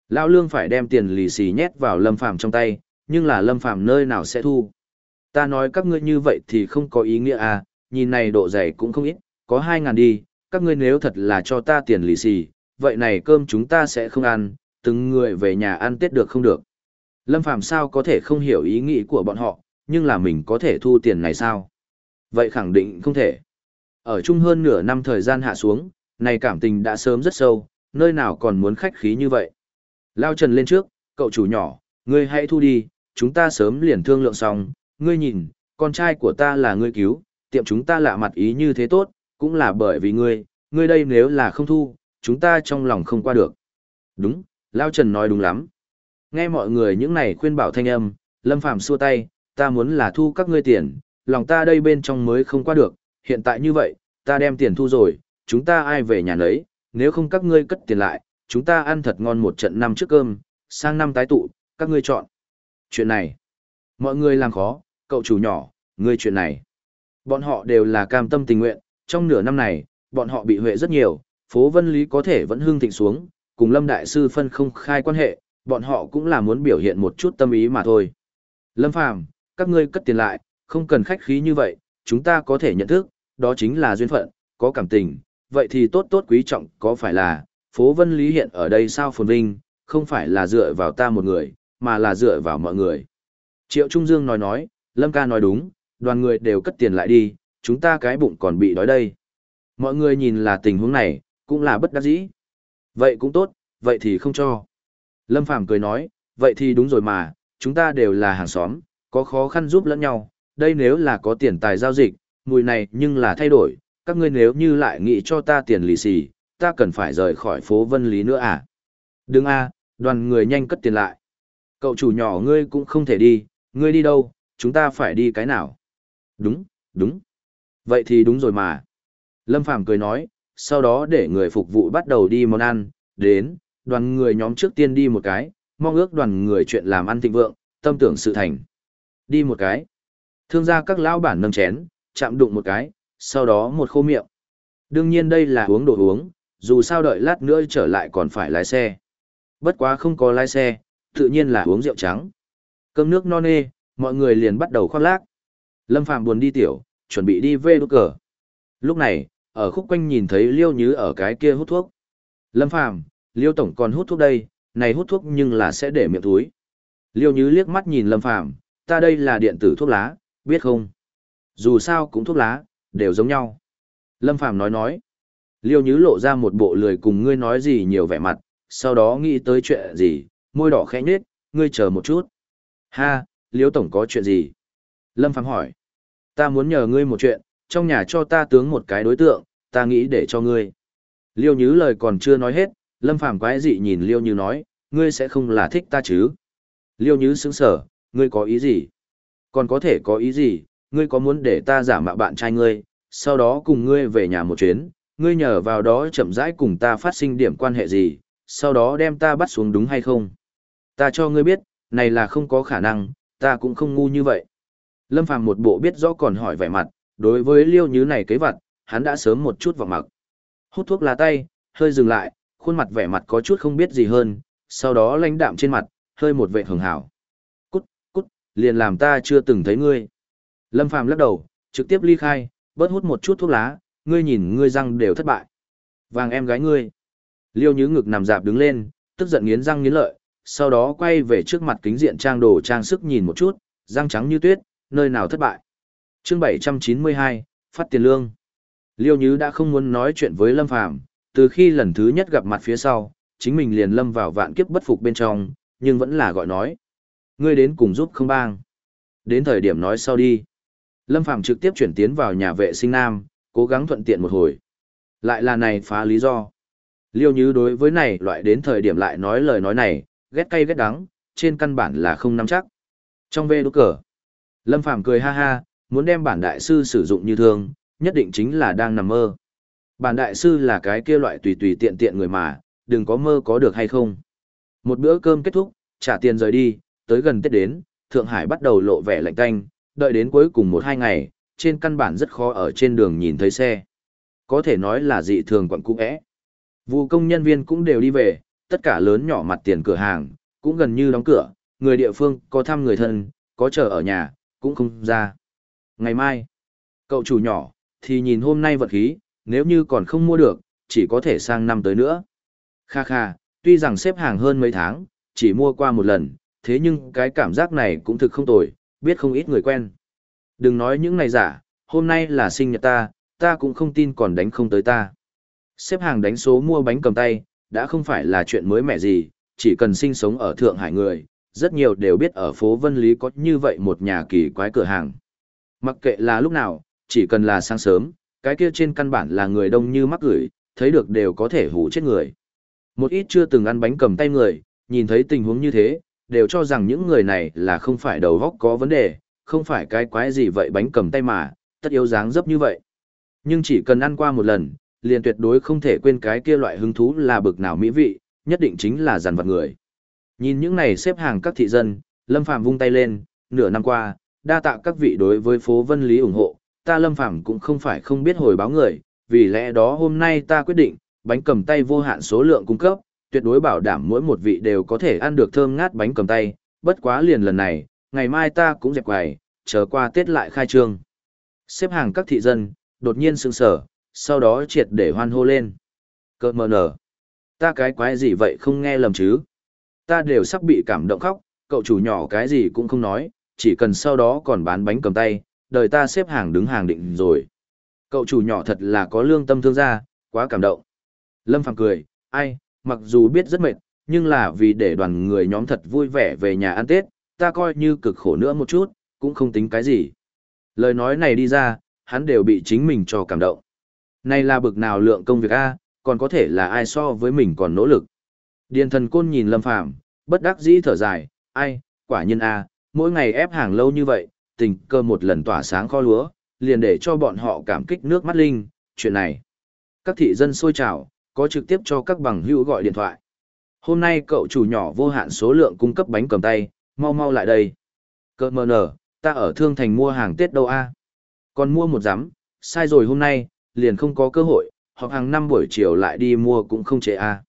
Lão Lương phải đem tiền lì xì nhét vào Lâm Phàm trong tay, nhưng là Lâm Phàm nơi nào sẽ thu. Ta nói các ngươi như vậy thì không có ý nghĩa à, nhìn này độ dày cũng không ít, có hai ngàn đi, các ngươi nếu thật là cho ta tiền lì xì, vậy này cơm chúng ta sẽ không ăn, từng người về nhà ăn Tết được không được. Lâm Phàm sao có thể không hiểu ý nghĩ của bọn họ, nhưng là mình có thể thu tiền này sao? Vậy khẳng định không thể. Ở chung hơn nửa năm thời gian hạ xuống, này cảm tình đã sớm rất sâu, nơi nào còn muốn khách khí như vậy. Lao Trần lên trước, cậu chủ nhỏ, ngươi hãy thu đi, chúng ta sớm liền thương lượng xong, ngươi nhìn, con trai của ta là ngươi cứu, tiệm chúng ta lạ mặt ý như thế tốt, cũng là bởi vì ngươi, ngươi đây nếu là không thu, chúng ta trong lòng không qua được. Đúng, Lao Trần nói đúng lắm. Nghe mọi người những này khuyên bảo thanh âm, Lâm Phàm xua tay, ta muốn là thu các ngươi tiền, lòng ta đây bên trong mới không qua được, hiện tại như vậy, ta đem tiền thu rồi, chúng ta ai về nhà nấy, nếu không các ngươi cất tiền lại, chúng ta ăn thật ngon một trận năm trước cơm, sang năm tái tụ, các ngươi chọn. Chuyện này, mọi người làm khó, cậu chủ nhỏ, ngươi chuyện này. Bọn họ đều là cam tâm tình nguyện, trong nửa năm này, bọn họ bị huệ rất nhiều, phố Vân Lý có thể vẫn hương thịnh xuống, cùng Lâm Đại Sư phân không khai quan hệ, bọn họ cũng là muốn biểu hiện một chút tâm ý mà thôi. Lâm Phàm các ngươi cất tiền lại, không cần khách khí như vậy, chúng ta có thể nhận thức, đó chính là duyên phận, có cảm tình, vậy thì tốt tốt quý trọng có phải là, phố Vân Lý hiện ở đây sao phồn vinh, không phải là dựa vào ta một người, mà là dựa vào mọi người. Triệu Trung Dương nói nói, Lâm ca nói đúng, đoàn người đều cất tiền lại đi, chúng ta cái bụng còn bị đói đây. Mọi người nhìn là tình huống này, cũng là bất đắc dĩ. Vậy cũng tốt, vậy thì không cho. Lâm Phàm cười nói, vậy thì đúng rồi mà, chúng ta đều là hàng xóm, có khó khăn giúp lẫn nhau, đây nếu là có tiền tài giao dịch, mùi này nhưng là thay đổi, các ngươi nếu như lại nghĩ cho ta tiền lì xì, ta cần phải rời khỏi phố Vân Lý nữa à? Đừng a, đoàn người nhanh cất tiền lại. Cậu chủ nhỏ ngươi cũng không thể đi, ngươi đi đâu, chúng ta phải đi cái nào? Đúng, đúng. Vậy thì đúng rồi mà. Lâm Phàm cười nói, sau đó để người phục vụ bắt đầu đi món ăn, đến, đoàn người nhóm trước tiên đi một cái, mong ước đoàn người chuyện làm ăn thịnh vượng, tâm tưởng sự thành. Đi một cái. Thương gia các lão bản nâng chén, chạm đụng một cái, sau đó một khô miệng. Đương nhiên đây là uống đồ uống, dù sao đợi lát nữa trở lại còn phải lái xe. Bất quá không có lái xe, tự nhiên là uống rượu trắng. Cơm nước non nê, mọi người liền bắt đầu khoác lác. Lâm Phàm buồn đi tiểu, chuẩn bị đi về đốt cờ. Lúc này, ở khúc quanh nhìn thấy Liêu Nhứ ở cái kia hút thuốc. Lâm Phàm Liêu Tổng còn hút thuốc đây, này hút thuốc nhưng là sẽ để miệng túi. Liêu Nhứ liếc mắt nhìn Lâm Phàm ta đây là điện tử thuốc lá, biết không? Dù sao cũng thuốc lá, đều giống nhau. Lâm Phàm nói nói. Liêu Nhứ lộ ra một bộ lười cùng ngươi nói gì nhiều vẻ mặt, sau đó nghĩ tới chuyện gì, môi đỏ khẽ nhếch, ngươi chờ một chút. Ha, Liêu Tổng có chuyện gì? Lâm Phàm hỏi. Ta muốn nhờ ngươi một chuyện, trong nhà cho ta tướng một cái đối tượng, ta nghĩ để cho ngươi. Liêu Nhứ lời còn chưa nói hết, Lâm Phàm quái dị nhìn Liêu Nhứ nói, ngươi sẽ không là thích ta chứ? Liêu Nhứ sững sở, ngươi có ý gì? Còn có thể có ý gì, ngươi có muốn để ta giả mạo bạn trai ngươi, sau đó cùng ngươi về nhà một chuyến, ngươi nhờ vào đó chậm rãi cùng ta phát sinh điểm quan hệ gì, sau đó đem ta bắt xuống đúng hay không? Ta cho ngươi biết, này là không có khả năng, ta cũng không ngu như vậy. Lâm Phàm một bộ biết rõ còn hỏi vẻ mặt, đối với liêu như này kế vật, hắn đã sớm một chút vào mặc. Hút thuốc lá tay, hơi dừng lại, khuôn mặt vẻ mặt có chút không biết gì hơn, sau đó lãnh đạm trên mặt, hơi một vệ hưởng hảo. Liền làm ta chưa từng thấy ngươi. Lâm Phàm lắc đầu, trực tiếp ly khai, bớt hút một chút thuốc lá, ngươi nhìn ngươi răng đều thất bại. Vàng em gái ngươi. Liêu Nhứ ngực nằm dạp đứng lên, tức giận nghiến răng nghiến lợi, sau đó quay về trước mặt kính diện trang đồ trang sức nhìn một chút, răng trắng như tuyết, nơi nào thất bại. Chương 792, phát tiền lương. Liêu Nhứ đã không muốn nói chuyện với Lâm Phàm, từ khi lần thứ nhất gặp mặt phía sau, chính mình liền lâm vào vạn kiếp bất phục bên trong, nhưng vẫn là gọi nói. Ngươi đến cùng giúp không bang. Đến thời điểm nói sau đi. Lâm Phàm trực tiếp chuyển tiến vào nhà vệ sinh nam, cố gắng thuận tiện một hồi. Lại là này phá lý do. Liêu Như đối với này loại đến thời điểm lại nói lời nói này, ghét cay ghét đắng, trên căn bản là không nắm chắc. Trong vê đốt cờ, Lâm Phàm cười ha ha, muốn đem bản đại sư sử dụng như thường, nhất định chính là đang nằm mơ. Bản đại sư là cái kia loại tùy tùy tiện tiện người mà, đừng có mơ có được hay không. Một bữa cơm kết thúc, trả tiền rời đi, tới gần Tết đến, Thượng Hải bắt đầu lộ vẻ lạnh tanh, đợi đến cuối cùng một hai ngày, trên căn bản rất khó ở trên đường nhìn thấy xe. Có thể nói là dị thường quận cũ ẽ. Vụ công nhân viên cũng đều đi về, tất cả lớn nhỏ mặt tiền cửa hàng, cũng gần như đóng cửa, người địa phương có thăm người thân, có chờ ở nhà, cũng không ra. Ngày mai, cậu chủ nhỏ, thì nhìn hôm nay vật khí, nếu như còn không mua được, chỉ có thể sang năm tới nữa. Kha kha, tuy rằng xếp hàng hơn mấy tháng, chỉ mua qua một lần, thế nhưng cái cảm giác này cũng thực không tồi, biết không ít người quen. Đừng nói những này giả, hôm nay là sinh nhật ta, ta cũng không tin còn đánh không tới ta. Xếp hàng đánh số mua bánh cầm tay, đã không phải là chuyện mới mẻ gì, chỉ cần sinh sống ở Thượng Hải người, rất nhiều đều biết ở phố Vân Lý có như vậy một nhà kỳ quái cửa hàng. Mặc kệ là lúc nào, chỉ cần là sáng sớm, cái kia trên căn bản là người đông như mắc gửi, thấy được đều có thể hủ chết người. Một ít chưa từng ăn bánh cầm tay người, nhìn thấy tình huống như thế, đều cho rằng những người này là không phải đầu góc có vấn đề, không phải cái quái gì vậy bánh cầm tay mà, tất yếu dáng dấp như vậy. Nhưng chỉ cần ăn qua một lần, liền tuyệt đối không thể quên cái kia loại hứng thú là bực nào mỹ vị, nhất định chính là dàn vật người. Nhìn những này xếp hàng các thị dân, Lâm Phàm vung tay lên, nửa năm qua, đa tạ các vị đối với phố Vân Lý ủng hộ, ta Lâm Phàm cũng không phải không biết hồi báo người, vì lẽ đó hôm nay ta quyết định, bánh cầm tay vô hạn số lượng cung cấp, tuyệt đối bảo đảm mỗi một vị đều có thể ăn được thơm ngát bánh cầm tay, bất quá liền lần này, ngày mai ta cũng dẹp quầy, chờ qua Tết lại khai trương. Xếp hàng các thị dân, đột nhiên sững sờ, sau đó triệt để hoan hô lên. Cơ mờ nở. Ta cái quái gì vậy không nghe lầm chứ? Ta đều sắp bị cảm động khóc, cậu chủ nhỏ cái gì cũng không nói, chỉ cần sau đó còn bán bánh cầm tay, đời ta xếp hàng đứng hàng định rồi. Cậu chủ nhỏ thật là có lương tâm thương gia, quá cảm động. Lâm Phàm cười, ai, mặc dù biết rất mệt, nhưng là vì để đoàn người nhóm thật vui vẻ về nhà ăn Tết, ta coi như cực khổ nữa một chút, cũng không tính cái gì. Lời nói này đi ra, hắn đều bị chính mình cho cảm động. Này là bực nào lượng công việc A, còn có thể là ai so với mình còn nỗ lực. Điền thần côn nhìn Lâm Phàm bất đắc dĩ thở dài, ai, quả nhiên A, mỗi ngày ép hàng lâu như vậy, tình cơ một lần tỏa sáng kho lúa, liền để cho bọn họ cảm kích nước mắt linh, chuyện này. Các thị dân sôi trào, có trực tiếp cho các bằng hữu gọi điện thoại. Hôm nay cậu chủ nhỏ vô hạn số lượng cung cấp bánh cầm tay, mau mau lại đây. Cơ mờ nở, ta ở Thương Thành mua hàng Tết đâu a? Còn mua một giám, sai rồi hôm nay, liền không có cơ hội, hoặc hàng năm buổi chiều lại đi mua cũng không trễ a.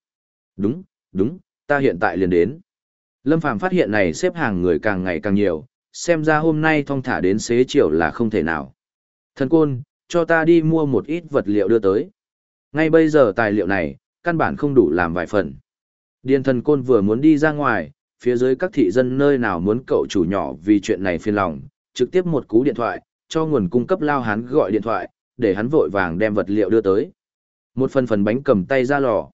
Đúng, đúng, ta hiện tại liền đến. Lâm Phàm phát hiện này xếp hàng người càng ngày càng nhiều, xem ra hôm nay thong thả đến xế chiều là không thể nào. Thần côn, cho ta đi mua một ít vật liệu đưa tới. Ngay bây giờ tài liệu này, căn bản không đủ làm vài phần. Điền thần côn vừa muốn đi ra ngoài, phía dưới các thị dân nơi nào muốn cậu chủ nhỏ vì chuyện này phiền lòng, trực tiếp một cú điện thoại, cho nguồn cung cấp lao hắn gọi điện thoại, để hắn vội vàng đem vật liệu đưa tới. Một phần phần bánh cầm tay ra lò.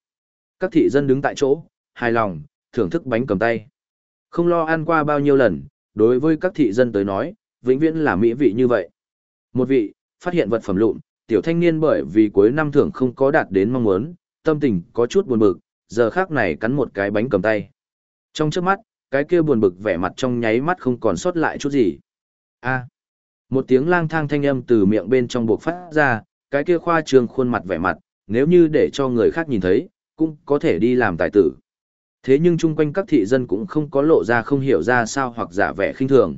Các thị dân đứng tại chỗ, hài lòng, thưởng thức bánh cầm tay. Không lo ăn qua bao nhiêu lần, đối với các thị dân tới nói, vĩnh viễn là mỹ vị như vậy. Một vị, phát hiện vật phẩm lụn, tiểu thanh niên bởi vì cuối năm thưởng không có đạt đến mong muốn, tâm tình có chút buồn bực, giờ khác này cắn một cái bánh cầm tay. Trong trước mắt, cái kia buồn bực vẻ mặt trong nháy mắt không còn sót lại chút gì. A. một tiếng lang thang thanh âm từ miệng bên trong buộc phát ra, cái kia khoa trường khuôn mặt vẻ mặt, nếu như để cho người khác nhìn thấy, cũng có thể đi làm tài tử. Thế nhưng chung quanh các thị dân cũng không có lộ ra không hiểu ra sao hoặc giả vẻ khinh thường.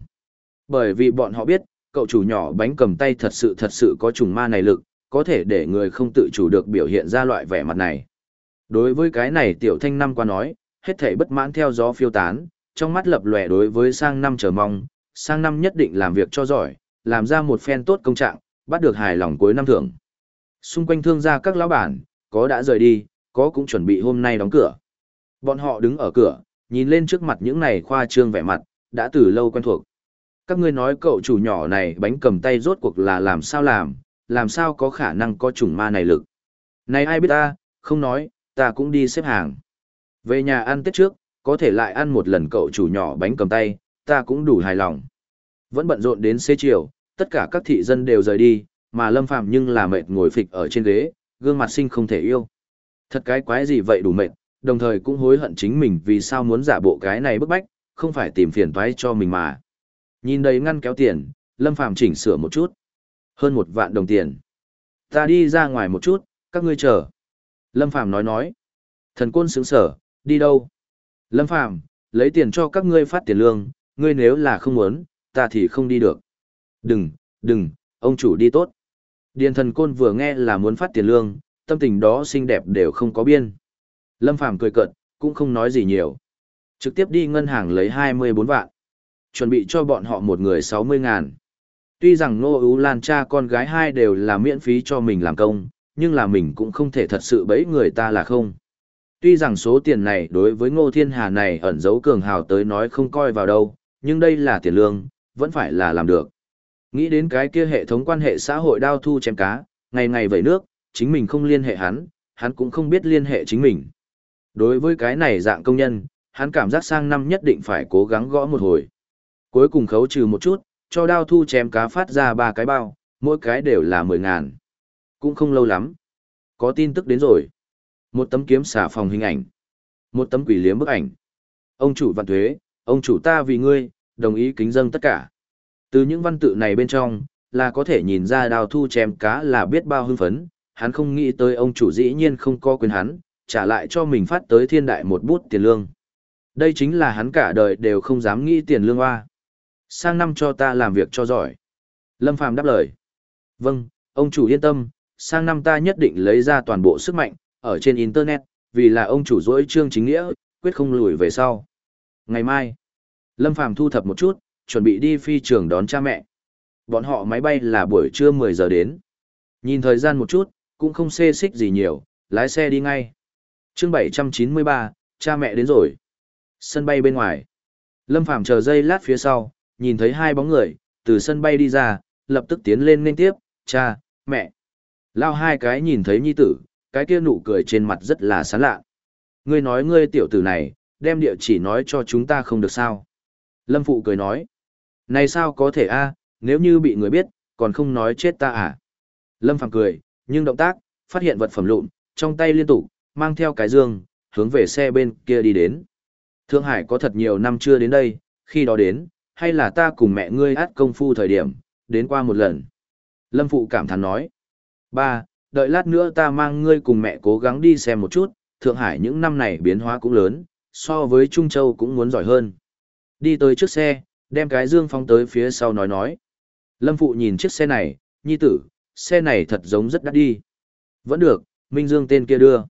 Bởi vì bọn họ biết, cậu chủ nhỏ bánh cầm tay thật sự thật sự có trùng ma này lực, có thể để người không tự chủ được biểu hiện ra loại vẻ mặt này. Đối với cái này tiểu thanh năm qua nói, hết thảy bất mãn theo gió phiêu tán, trong mắt lập lòe đối với sang năm chờ mong, sang năm nhất định làm việc cho giỏi, làm ra một phen tốt công trạng, bắt được hài lòng cuối năm thưởng. Xung quanh thương gia các lão bản, có đã rời đi, có cũng chuẩn bị hôm nay đóng cửa. Bọn họ đứng ở cửa, nhìn lên trước mặt những này khoa trương vẻ mặt, đã từ lâu quen thuộc. Các ngươi nói cậu chủ nhỏ này bánh cầm tay rốt cuộc là làm sao làm, làm sao có khả năng có chủng ma này lực. Này ai biết ta, không nói, ta cũng đi xếp hàng. Về nhà ăn Tết trước, có thể lại ăn một lần cậu chủ nhỏ bánh cầm tay, ta cũng đủ hài lòng. Vẫn bận rộn đến xế chiều, tất cả các thị dân đều rời đi, mà Lâm Phạm nhưng là mệt ngồi phịch ở trên ghế, gương mặt sinh không thể yêu. Thật cái quái gì vậy đủ mệt, đồng thời cũng hối hận chính mình vì sao muốn giả bộ cái này bức bách, không phải tìm phiền toái cho mình mà. Nhìn đầy ngăn kéo tiền, Lâm Phàm chỉnh sửa một chút. Hơn một vạn đồng tiền. Ta đi ra ngoài một chút, các ngươi chờ. Lâm Phàm nói nói. Thần côn sướng sở, đi đâu? Lâm Phàm lấy tiền cho các ngươi phát tiền lương, ngươi nếu là không muốn, ta thì không đi được. Đừng, đừng, ông chủ đi tốt. Điền thần côn vừa nghe là muốn phát tiền lương, tâm tình đó xinh đẹp đều không có biên. Lâm Phàm cười cợt, cũng không nói gì nhiều. Trực tiếp đi ngân hàng lấy 24 vạn. Chuẩn bị cho bọn họ một người 60 ngàn. Tuy rằng Ngô Ú Lan cha con gái hai đều là miễn phí cho mình làm công, nhưng là mình cũng không thể thật sự bẫy người ta là không. Tuy rằng số tiền này đối với Ngô Thiên Hà này ẩn giấu cường hào tới nói không coi vào đâu, nhưng đây là tiền lương, vẫn phải là làm được. Nghĩ đến cái kia hệ thống quan hệ xã hội đao thu chém cá, ngày ngày vẩy nước, chính mình không liên hệ hắn, hắn cũng không biết liên hệ chính mình. Đối với cái này dạng công nhân, hắn cảm giác sang năm nhất định phải cố gắng gõ một hồi. Cuối cùng khấu trừ một chút, cho đao thu chém cá phát ra ba cái bao, mỗi cái đều là mười ngàn. Cũng không lâu lắm. Có tin tức đến rồi. Một tấm kiếm xả phòng hình ảnh. Một tấm quỷ liếm bức ảnh. Ông chủ vạn thuế, ông chủ ta vì ngươi, đồng ý kính dâng tất cả. Từ những văn tự này bên trong, là có thể nhìn ra đào thu chém cá là biết bao hưng phấn, hắn không nghĩ tới ông chủ dĩ nhiên không có quyền hắn, trả lại cho mình phát tới thiên đại một bút tiền lương. Đây chính là hắn cả đời đều không dám nghĩ tiền lương hoa. Sang năm cho ta làm việc cho giỏi. Lâm Phàm đáp lời. Vâng, ông chủ yên tâm, sang năm ta nhất định lấy ra toàn bộ sức mạnh, ở trên Internet, vì là ông chủ dỗi trương chính nghĩa, quyết không lùi về sau. Ngày mai, Lâm Phàm thu thập một chút, chuẩn bị đi phi trường đón cha mẹ. Bọn họ máy bay là buổi trưa 10 giờ đến. Nhìn thời gian một chút, cũng không xê xích gì nhiều, lái xe đi ngay. chương 793, cha mẹ đến rồi. Sân bay bên ngoài. Lâm Phàm chờ giây lát phía sau, nhìn thấy hai bóng người, từ sân bay đi ra, lập tức tiến lên nên tiếp, cha, mẹ. Lao hai cái nhìn thấy nhi tử, cái kia nụ cười trên mặt rất là sán lạ. Ngươi nói ngươi tiểu tử này, đem địa chỉ nói cho chúng ta không được sao. Lâm Phụ cười nói. Này sao có thể a nếu như bị người biết, còn không nói chết ta à. Lâm Phàm cười, nhưng động tác, phát hiện vật phẩm lụn, trong tay liên tục, mang theo cái dương, hướng về xe bên kia đi đến. Thượng Hải có thật nhiều năm chưa đến đây, khi đó đến, hay là ta cùng mẹ ngươi át công phu thời điểm, đến qua một lần. Lâm Phụ cảm thán nói. Ba, đợi lát nữa ta mang ngươi cùng mẹ cố gắng đi xem một chút, Thượng Hải những năm này biến hóa cũng lớn, so với Trung Châu cũng muốn giỏi hơn. Đi tới trước xe, đem cái dương phóng tới phía sau nói nói. Lâm Phụ nhìn chiếc xe này, nhi tử, xe này thật giống rất đắt đi. Vẫn được, Minh Dương tên kia đưa.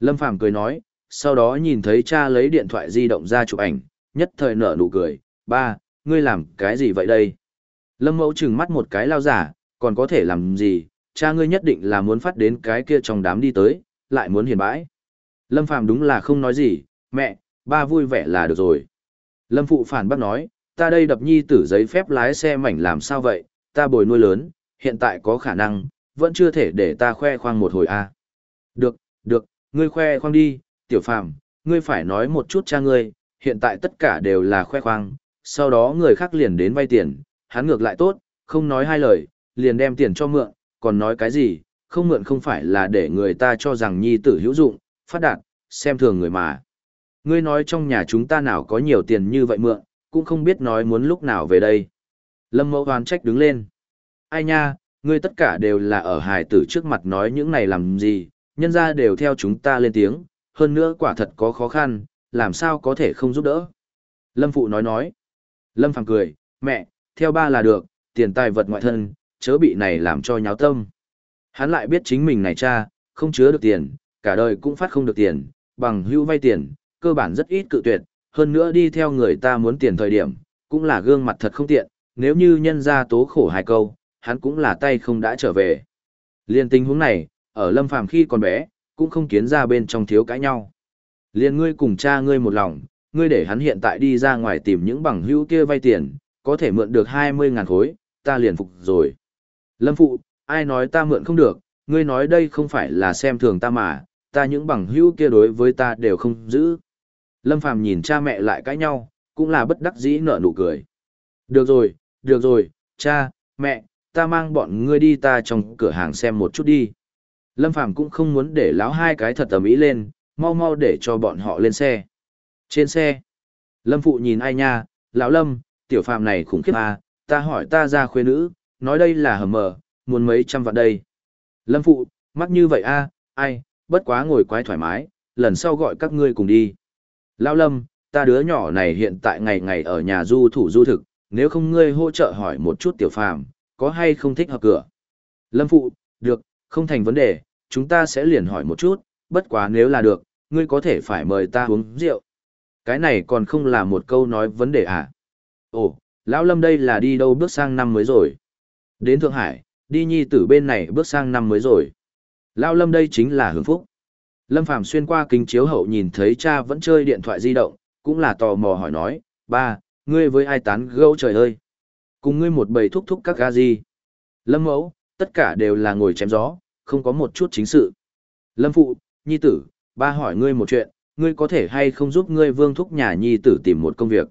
Lâm Phàm cười nói, sau đó nhìn thấy cha lấy điện thoại di động ra chụp ảnh, nhất thời nở nụ cười, ba, ngươi làm cái gì vậy đây? Lâm Mẫu trừng mắt một cái lao giả, còn có thể làm gì, cha ngươi nhất định là muốn phát đến cái kia trong đám đi tới, lại muốn hiền bãi. Lâm Phàm đúng là không nói gì, mẹ, ba vui vẻ là được rồi. Lâm Phụ phản bác nói, ta đây đập nhi tử giấy phép lái xe mảnh làm sao vậy, ta bồi nuôi lớn, hiện tại có khả năng, vẫn chưa thể để ta khoe khoang một hồi a. À. Được, được, ngươi khoe khoang đi, tiểu phàm, ngươi phải nói một chút cha ngươi, hiện tại tất cả đều là khoe khoang, sau đó người khác liền đến vay tiền, hắn ngược lại tốt, không nói hai lời, liền đem tiền cho mượn, còn nói cái gì, không mượn không phải là để người ta cho rằng nhi tử hữu dụng, phát đạt, xem thường người mà. Ngươi nói trong nhà chúng ta nào có nhiều tiền như vậy mượn, cũng không biết nói muốn lúc nào về đây. Lâm mẫu hoán trách đứng lên. Ai nha, ngươi tất cả đều là ở hài tử trước mặt nói những này làm gì, nhân ra đều theo chúng ta lên tiếng, hơn nữa quả thật có khó khăn, làm sao có thể không giúp đỡ. Lâm phụ nói nói. Lâm Phàm cười, mẹ, theo ba là được, tiền tài vật ngoại thân, chớ bị này làm cho nháo tâm. Hắn lại biết chính mình này cha, không chứa được tiền, cả đời cũng phát không được tiền, bằng hưu vay tiền, cơ bản rất ít cự tuyệt, hơn nữa đi theo người ta muốn tiền thời điểm, cũng là gương mặt thật không tiện, nếu như nhân ra tố khổ hai câu, hắn cũng là tay không đã trở về. Liên tình huống này, ở Lâm Phàm khi còn bé, cũng không kiến ra bên trong thiếu cãi nhau. Liên ngươi cùng cha ngươi một lòng, ngươi để hắn hiện tại đi ra ngoài tìm những bằng hữu kia vay tiền, có thể mượn được 20 ngàn khối, ta liền phục rồi. Lâm Phụ, ai nói ta mượn không được, ngươi nói đây không phải là xem thường ta mà, ta những bằng hữu kia đối với ta đều không giữ. Lâm Phàm nhìn cha mẹ lại cãi nhau, cũng là bất đắc dĩ nở nụ cười. Được rồi, được rồi, cha, mẹ, ta mang bọn ngươi đi ta trong cửa hàng xem một chút đi. Lâm Phàm cũng không muốn để láo hai cái thật tầm ý lên, mau mau để cho bọn họ lên xe. Trên xe, Lâm Phụ nhìn ai nha, lão Lâm, tiểu phàm này khủng khiếp à, ta hỏi ta ra khuê nữ, nói đây là hầm mờ, muốn mấy trăm vạn đây. Lâm Phụ, mắc như vậy a, à, ai, bất quá ngồi quái thoải mái, lần sau gọi các ngươi cùng đi. Lão Lâm, ta đứa nhỏ này hiện tại ngày ngày ở nhà du thủ du thực, nếu không ngươi hỗ trợ hỏi một chút tiểu phàm, có hay không thích hợp cửa. Lâm Phụ, được, không thành vấn đề, chúng ta sẽ liền hỏi một chút, bất quá nếu là được, ngươi có thể phải mời ta uống rượu. Cái này còn không là một câu nói vấn đề à? Ồ, Lão Lâm đây là đi đâu bước sang năm mới rồi? Đến Thượng Hải, đi nhi tử bên này bước sang năm mới rồi. Lão Lâm đây chính là hưởng phúc. Lâm Phàm xuyên qua kính chiếu hậu nhìn thấy cha vẫn chơi điện thoại di động, cũng là tò mò hỏi nói, ba, ngươi với ai tán gẫu trời ơi? Cùng ngươi một bầy thúc thúc các ga gì? Lâm mẫu, tất cả đều là ngồi chém gió, không có một chút chính sự. Lâm phụ, nhi tử, ba hỏi ngươi một chuyện, ngươi có thể hay không giúp ngươi vương thúc nhà nhi tử tìm một công việc.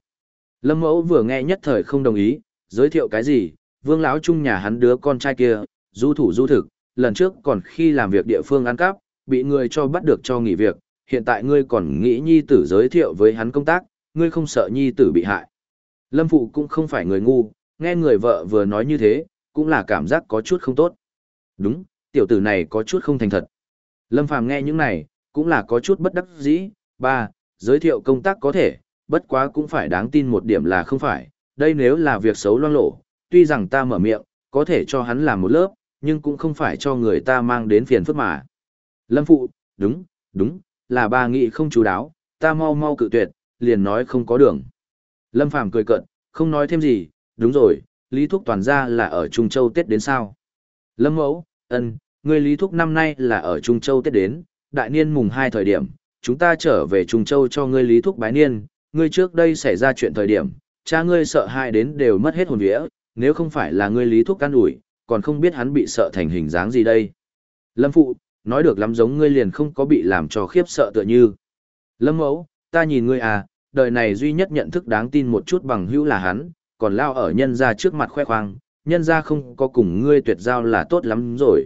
Lâm mẫu vừa nghe nhất thời không đồng ý, giới thiệu cái gì, vương lão chung nhà hắn đứa con trai kia, du thủ du thực, lần trước còn khi làm việc địa phương ăn cắp, bị người cho bắt được cho nghỉ việc, hiện tại ngươi còn nghĩ nhi tử giới thiệu với hắn công tác, ngươi không sợ nhi tử bị hại. Lâm phụ cũng không phải người ngu, Nghe người vợ vừa nói như thế, cũng là cảm giác có chút không tốt. Đúng, tiểu tử này có chút không thành thật. Lâm Phàm nghe những này, cũng là có chút bất đắc dĩ. Ba, giới thiệu công tác có thể, bất quá cũng phải đáng tin một điểm là không phải. Đây nếu là việc xấu loang lộ, tuy rằng ta mở miệng, có thể cho hắn làm một lớp, nhưng cũng không phải cho người ta mang đến phiền phức mà. Lâm Phụ, đúng, đúng, là ba nghị không chú đáo, ta mau mau cự tuyệt, liền nói không có đường. Lâm Phàm cười cận, không nói thêm gì, đúng rồi, Lý Thúc toàn ra là ở Trung Châu Tết đến sao? Lâm Mẫu, ân, người Lý Thúc năm nay là ở Trung Châu Tết đến, đại niên mùng 2 thời điểm, chúng ta trở về Trung Châu cho ngươi Lý Thúc bái niên, ngươi trước đây xảy ra chuyện thời điểm, cha ngươi sợ hãi đến đều mất hết hồn vía, nếu không phải là ngươi Lý Thúc can ủi, còn không biết hắn bị sợ thành hình dáng gì đây. Lâm Phụ, nói được lắm giống ngươi liền không có bị làm cho khiếp sợ tựa như. Lâm Mẫu, ta nhìn ngươi à, đời này duy nhất nhận thức đáng tin một chút bằng hữu là hắn, còn lao ở nhân ra trước mặt khoe khoang, nhân ra không có cùng ngươi tuyệt giao là tốt lắm rồi.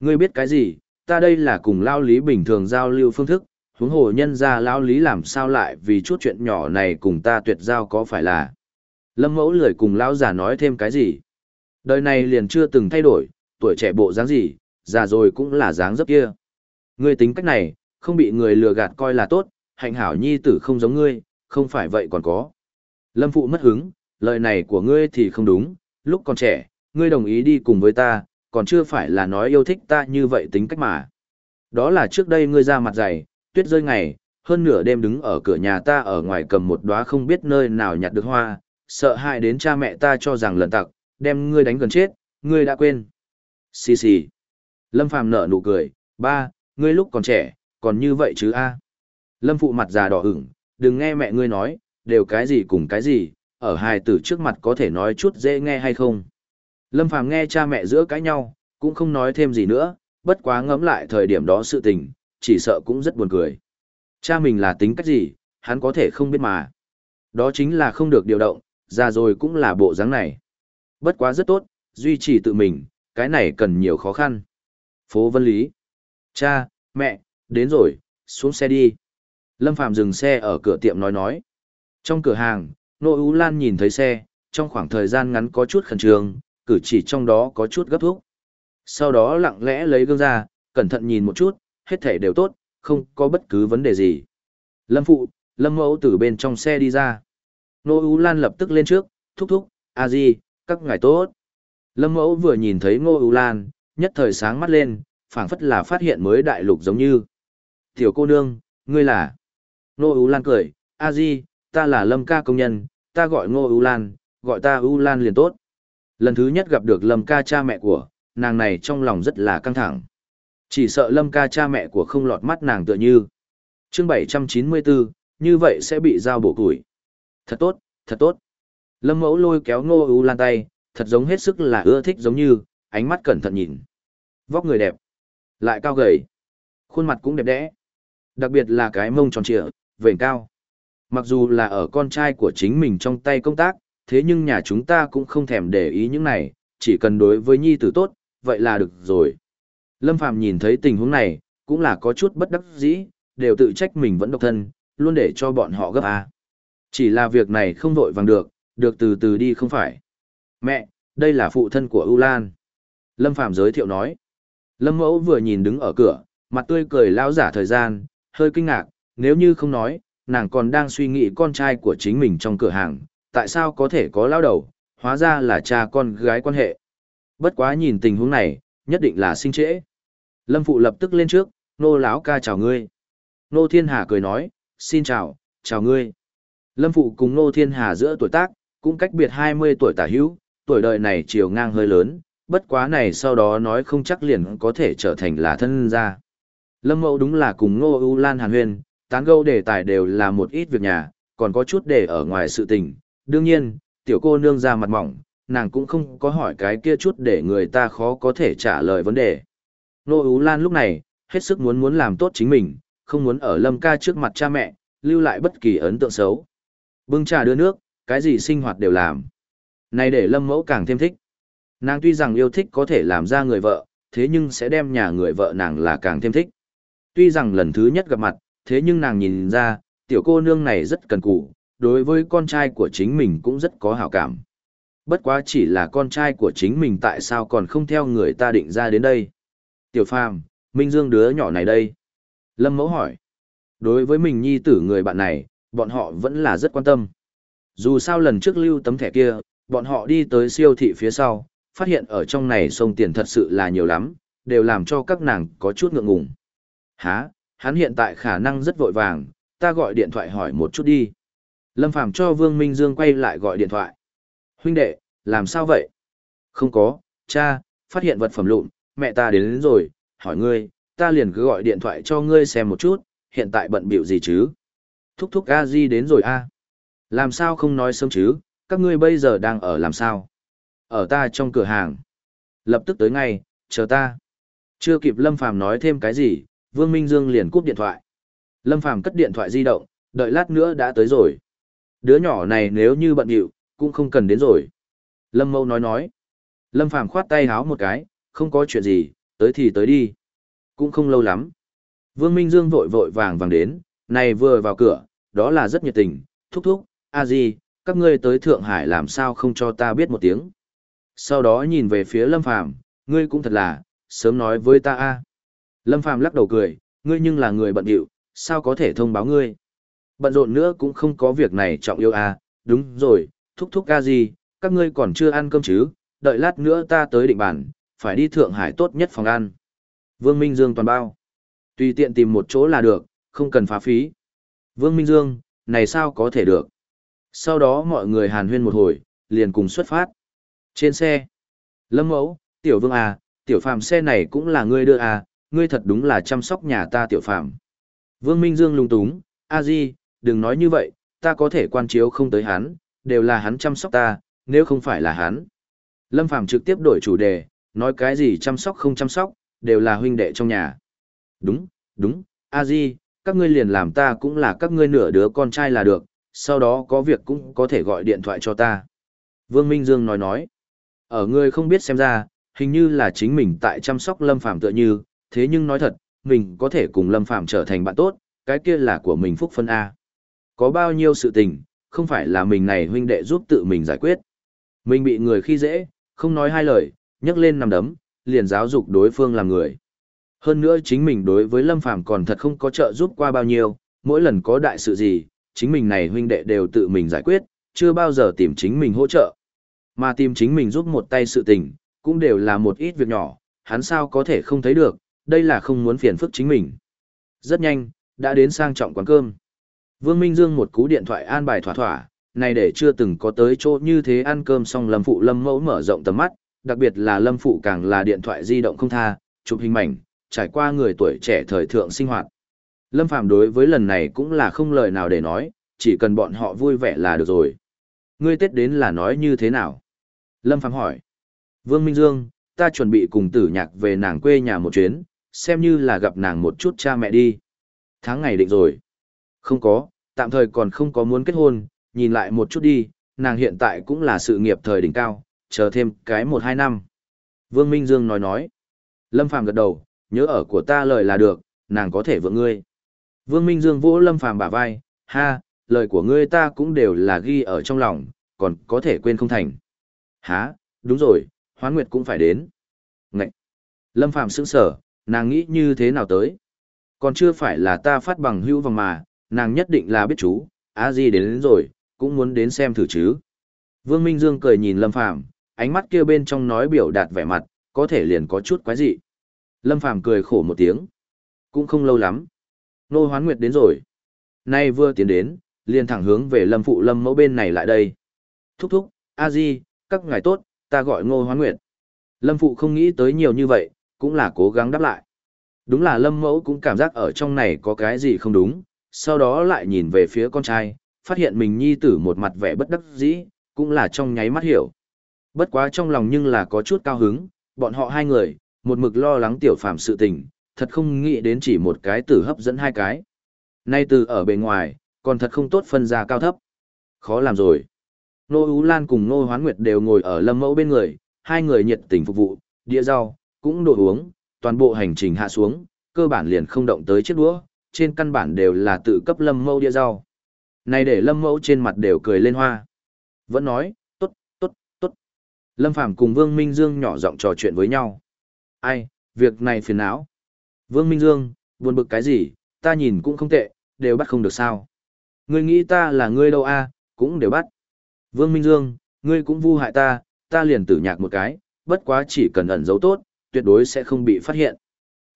Ngươi biết cái gì, ta đây là cùng lao lý bình thường giao lưu phương thức, huống hồ nhân ra lão lý làm sao lại vì chút chuyện nhỏ này cùng ta tuyệt giao có phải là. Lâm mẫu lười cùng lão già nói thêm cái gì. Đời này liền chưa từng thay đổi, tuổi trẻ bộ dáng gì, già rồi cũng là dáng dấp kia. Ngươi tính cách này, không bị người lừa gạt coi là tốt, hạnh hảo nhi tử không giống ngươi, không phải vậy còn có. Lâm phụ mất hứng, lời này của ngươi thì không đúng, lúc còn trẻ, ngươi đồng ý đi cùng với ta, còn chưa phải là nói yêu thích ta như vậy tính cách mà. Đó là trước đây ngươi ra mặt dày, tuyết rơi ngày, hơn nửa đêm đứng ở cửa nhà ta ở ngoài cầm một đóa không biết nơi nào nhặt được hoa, sợ hại đến cha mẹ ta cho rằng lần tặc, đem ngươi đánh gần chết, ngươi đã quên. Xì xì. Lâm Phàm nở nụ cười, ba, ngươi lúc còn trẻ, còn như vậy chứ a? Lâm phụ mặt già đỏ ửng, đừng nghe mẹ ngươi nói, đều cái gì cùng cái gì, ở hài tử trước mặt có thể nói chút dễ nghe hay không. Lâm Phàm nghe cha mẹ giữa cãi nhau, cũng không nói thêm gì nữa, bất quá ngẫm lại thời điểm đó sự tình, chỉ sợ cũng rất buồn cười. Cha mình là tính cách gì, hắn có thể không biết mà. Đó chính là không được điều động, ra rồi cũng là bộ dáng này. Bất quá rất tốt, duy trì tự mình, cái này cần nhiều khó khăn. Phố Vân Lý. Cha, mẹ, đến rồi, xuống xe đi. Lâm Phạm dừng xe ở cửa tiệm nói nói. Trong cửa hàng, Nô Ú Lan nhìn thấy xe, trong khoảng thời gian ngắn có chút khẩn trương, cử chỉ trong đó có chút gấp thúc. Sau đó lặng lẽ lấy gương ra, cẩn thận nhìn một chút, hết thể đều tốt, không có bất cứ vấn đề gì. Lâm Phụ, Lâm Mẫu từ bên trong xe đi ra. Nô Ú Lan lập tức lên trước, thúc thúc, a di, các ngài tốt. Lâm Mẫu vừa nhìn thấy Ngô Ú Lan, nhất thời sáng mắt lên, phảng phất là phát hiện mới đại lục giống như. Tiểu cô nương, ngươi là... Ngô Ú Lan cười, a di, ta là Lâm ca công nhân, ta gọi Ngô Ú Lan, gọi ta Ú Lan liền tốt. Lần thứ nhất gặp được Lâm ca cha mẹ của, nàng này trong lòng rất là căng thẳng. Chỉ sợ Lâm ca cha mẹ của không lọt mắt nàng tựa như. chương 794, như vậy sẽ bị giao bổ củi. Thật tốt, thật tốt. Lâm mẫu lôi kéo Ngô ưu Lan tay, thật giống hết sức là ưa thích giống như, ánh mắt cẩn thận nhìn. Vóc người đẹp, lại cao gầy, khuôn mặt cũng đẹp đẽ. Đặc biệt là cái mông tròn trịa, vểnh cao. Mặc dù là ở con trai của chính mình trong tay công tác, thế nhưng nhà chúng ta cũng không thèm để ý những này, chỉ cần đối với nhi tử tốt, vậy là được rồi. Lâm Phàm nhìn thấy tình huống này, cũng là có chút bất đắc dĩ, đều tự trách mình vẫn độc thân, luôn để cho bọn họ gấp A. Chỉ là việc này không vội vàng được, được từ từ đi không phải. Mẹ, đây là phụ thân của U Lan. Lâm Phàm giới thiệu nói. Lâm Mẫu vừa nhìn đứng ở cửa, mặt tươi cười lao giả thời gian, hơi kinh ngạc, nếu như không nói, nàng còn đang suy nghĩ con trai của chính mình trong cửa hàng, tại sao có thể có lao đầu, hóa ra là cha con gái quan hệ. Bất quá nhìn tình huống này, nhất định là sinh trễ. Lâm Phụ lập tức lên trước, nô lão ca chào ngươi. Nô Thiên Hà cười nói, xin chào, chào ngươi. Lâm Phụ cùng nô Thiên Hà giữa tuổi tác, cũng cách biệt 20 tuổi tả hữu, tuổi đời này chiều ngang hơi lớn, bất quá này sau đó nói không chắc liền có thể trở thành là thân gia. Lâm Mậu đúng là cùng nô U Lan Hàn Huyên, tán gẫu đề tài đều là một ít việc nhà, còn có chút để ở ngoài sự tình. Đương nhiên, tiểu cô nương ra mặt mỏng, nàng cũng không có hỏi cái kia chút để người ta khó có thể trả lời vấn đề. Nô ú Lan lúc này, hết sức muốn muốn làm tốt chính mình, không muốn ở Lâm ca trước mặt cha mẹ, lưu lại bất kỳ ấn tượng xấu. Bưng trà đưa nước, cái gì sinh hoạt đều làm. Này để lâm mẫu càng thêm thích. Nàng tuy rằng yêu thích có thể làm ra người vợ, thế nhưng sẽ đem nhà người vợ nàng là càng thêm thích. Tuy rằng lần thứ nhất gặp mặt, thế nhưng nàng nhìn ra, tiểu cô nương này rất cần cù, đối với con trai của chính mình cũng rất có hảo cảm. Bất quá chỉ là con trai của chính mình tại sao còn không theo người ta định ra đến đây. Tiểu Phàm, Minh Dương đứa nhỏ này đây. Lâm Mẫu hỏi. Đối với mình nhi tử người bạn này, bọn họ vẫn là rất quan tâm. Dù sao lần trước lưu tấm thẻ kia, bọn họ đi tới siêu thị phía sau, phát hiện ở trong này sông tiền thật sự là nhiều lắm, đều làm cho các nàng có chút ngượng ngùng. Hả, hắn hiện tại khả năng rất vội vàng, ta gọi điện thoại hỏi một chút đi. Lâm Phàm cho Vương Minh Dương quay lại gọi điện thoại. Huynh đệ, làm sao vậy? Không có, cha, phát hiện vật phẩm lụn, mẹ ta đến, đến rồi, hỏi ngươi, ta liền cứ gọi điện thoại cho ngươi xem một chút, hiện tại bận bịu gì chứ? Thúc thúc a di đến rồi a. Làm sao không nói sớm chứ, các ngươi bây giờ đang ở làm sao? Ở ta trong cửa hàng. Lập tức tới ngay, chờ ta. Chưa kịp Lâm Phàm nói thêm cái gì, Vương Minh Dương liền cúp điện thoại. Lâm Phàm cất điện thoại di động, đợi lát nữa đã tới rồi. Đứa nhỏ này nếu như bận điệu, cũng không cần đến rồi. Lâm Mâu nói nói. Lâm Phàm khoát tay háo một cái, không có chuyện gì, tới thì tới đi. Cũng không lâu lắm. Vương Minh Dương vội vội vàng vàng đến, này vừa vào cửa, đó là rất nhiệt tình, thúc thúc, a gì? các ngươi tới Thượng Hải làm sao không cho ta biết một tiếng. Sau đó nhìn về phía Lâm Phàm ngươi cũng thật là, sớm nói với ta a. Lâm Phàm lắc đầu cười, ngươi nhưng là người bận điệu, sao có thể thông báo ngươi. Bận rộn nữa cũng không có việc này trọng yêu a, đúng rồi, thúc thúc ca gì, các ngươi còn chưa ăn cơm chứ, đợi lát nữa ta tới định bản, phải đi Thượng Hải tốt nhất phòng ăn. Vương Minh Dương toàn bao. Tùy tiện tìm một chỗ là được, không cần phá phí. Vương Minh Dương, này sao có thể được. Sau đó mọi người hàn huyên một hồi, liền cùng xuất phát. Trên xe, Lâm Mẫu, Tiểu Vương à, Tiểu Phàm xe này cũng là ngươi đưa à, ngươi thật đúng là chăm sóc nhà ta Tiểu Phàm. Vương Minh Dương lung túng, a di, đừng nói như vậy, ta có thể quan chiếu không tới hắn, đều là hắn chăm sóc ta, nếu không phải là hắn. Lâm Phàm trực tiếp đổi chủ đề, nói cái gì chăm sóc không chăm sóc, đều là huynh đệ trong nhà. Đúng, đúng, a di, các ngươi liền làm ta cũng là các ngươi nửa đứa con trai là được, sau đó có việc cũng có thể gọi điện thoại cho ta. Vương Minh Dương nói nói, ở ngươi không biết xem ra, hình như là chính mình tại chăm sóc Lâm Phàm tựa như, thế nhưng nói thật, mình có thể cùng Lâm Phàm trở thành bạn tốt, cái kia là của mình phúc phân A. Có bao nhiêu sự tình, không phải là mình này huynh đệ giúp tự mình giải quyết. Mình bị người khi dễ, không nói hai lời, nhấc lên nằm đấm, liền giáo dục đối phương làm người. Hơn nữa chính mình đối với Lâm Phàm còn thật không có trợ giúp qua bao nhiêu, mỗi lần có đại sự gì, chính mình này huynh đệ đều tự mình giải quyết, chưa bao giờ tìm chính mình hỗ trợ. Mà tìm chính mình giúp một tay sự tình, cũng đều là một ít việc nhỏ, hắn sao có thể không thấy được, đây là không muốn phiền phức chính mình. Rất nhanh, đã đến sang trọng quán cơm. Vương Minh Dương một cú điện thoại an bài thỏa thỏa, này để chưa từng có tới chỗ như thế ăn cơm xong Lâm Phụ Lâm Mẫu mở rộng tầm mắt, đặc biệt là Lâm Phụ càng là điện thoại di động không tha, chụp hình mảnh, trải qua người tuổi trẻ thời thượng sinh hoạt. Lâm Phàm đối với lần này cũng là không lời nào để nói, chỉ cần bọn họ vui vẻ là được rồi. Ngươi Tết đến là nói như thế nào? Lâm Phàm hỏi. Vương Minh Dương, ta chuẩn bị cùng tử nhạc về nàng quê nhà một chuyến, xem như là gặp nàng một chút cha mẹ đi. Tháng ngày định rồi. Không có, tạm thời còn không có muốn kết hôn, nhìn lại một chút đi, nàng hiện tại cũng là sự nghiệp thời đỉnh cao, chờ thêm cái một hai năm. Vương Minh Dương nói nói. Lâm Phàm gật đầu, nhớ ở của ta lời là được, nàng có thể vượng ngươi. Vương Minh Dương vỗ Lâm Phàm bả vai, ha, lời của ngươi ta cũng đều là ghi ở trong lòng, còn có thể quên không thành. Hả, đúng rồi, Hoán Nguyệt cũng phải đến. Ngậy! Lâm Phàm sững sở, nàng nghĩ như thế nào tới? Còn chưa phải là ta phát bằng hữu vòng mà, nàng nhất định là biết chú, a di đến, đến rồi, cũng muốn đến xem thử chứ. Vương Minh Dương cười nhìn Lâm Phàm ánh mắt kia bên trong nói biểu đạt vẻ mặt, có thể liền có chút quái dị. Lâm Phàm cười khổ một tiếng. Cũng không lâu lắm. Nô Hoán Nguyệt đến rồi. Nay vừa tiến đến, liền thẳng hướng về Lâm Phụ Lâm mẫu bên này lại đây. Thúc thúc, a di, các ngài tốt, ta gọi Ngô Hoán Nguyệt. Lâm Phụ không nghĩ tới nhiều như vậy, cũng là cố gắng đáp lại. Đúng là Lâm mẫu cũng cảm giác ở trong này có cái gì không đúng, sau đó lại nhìn về phía con trai, phát hiện mình nhi tử một mặt vẻ bất đắc dĩ, cũng là trong nháy mắt hiểu. Bất quá trong lòng nhưng là có chút cao hứng, bọn họ hai người, một mực lo lắng tiểu phàm sự tình, thật không nghĩ đến chỉ một cái tử hấp dẫn hai cái. Nay từ ở bề ngoài, còn thật không tốt phân ra cao thấp. Khó làm rồi. Nô Ú Lan cùng Nô Hoán Nguyệt đều ngồi ở lâm mẫu bên người, hai người nhiệt tình phục vụ, đĩa rau, cũng đồ uống, toàn bộ hành trình hạ xuống, cơ bản liền không động tới chiếc đũa, trên căn bản đều là tự cấp lâm mẫu đĩa rau. Này để lâm mẫu trên mặt đều cười lên hoa. Vẫn nói, tốt, tốt, tốt. Lâm Phàm cùng Vương Minh Dương nhỏ giọng trò chuyện với nhau. Ai, việc này phiền não. Vương Minh Dương, buồn bực cái gì, ta nhìn cũng không tệ, đều bắt không được sao. Ngươi nghĩ ta là ngươi đâu a, cũng đều bắt. Vương Minh Dương, ngươi cũng vu hại ta, ta liền tử nhạc một cái, bất quá chỉ cần ẩn giấu tốt, tuyệt đối sẽ không bị phát hiện.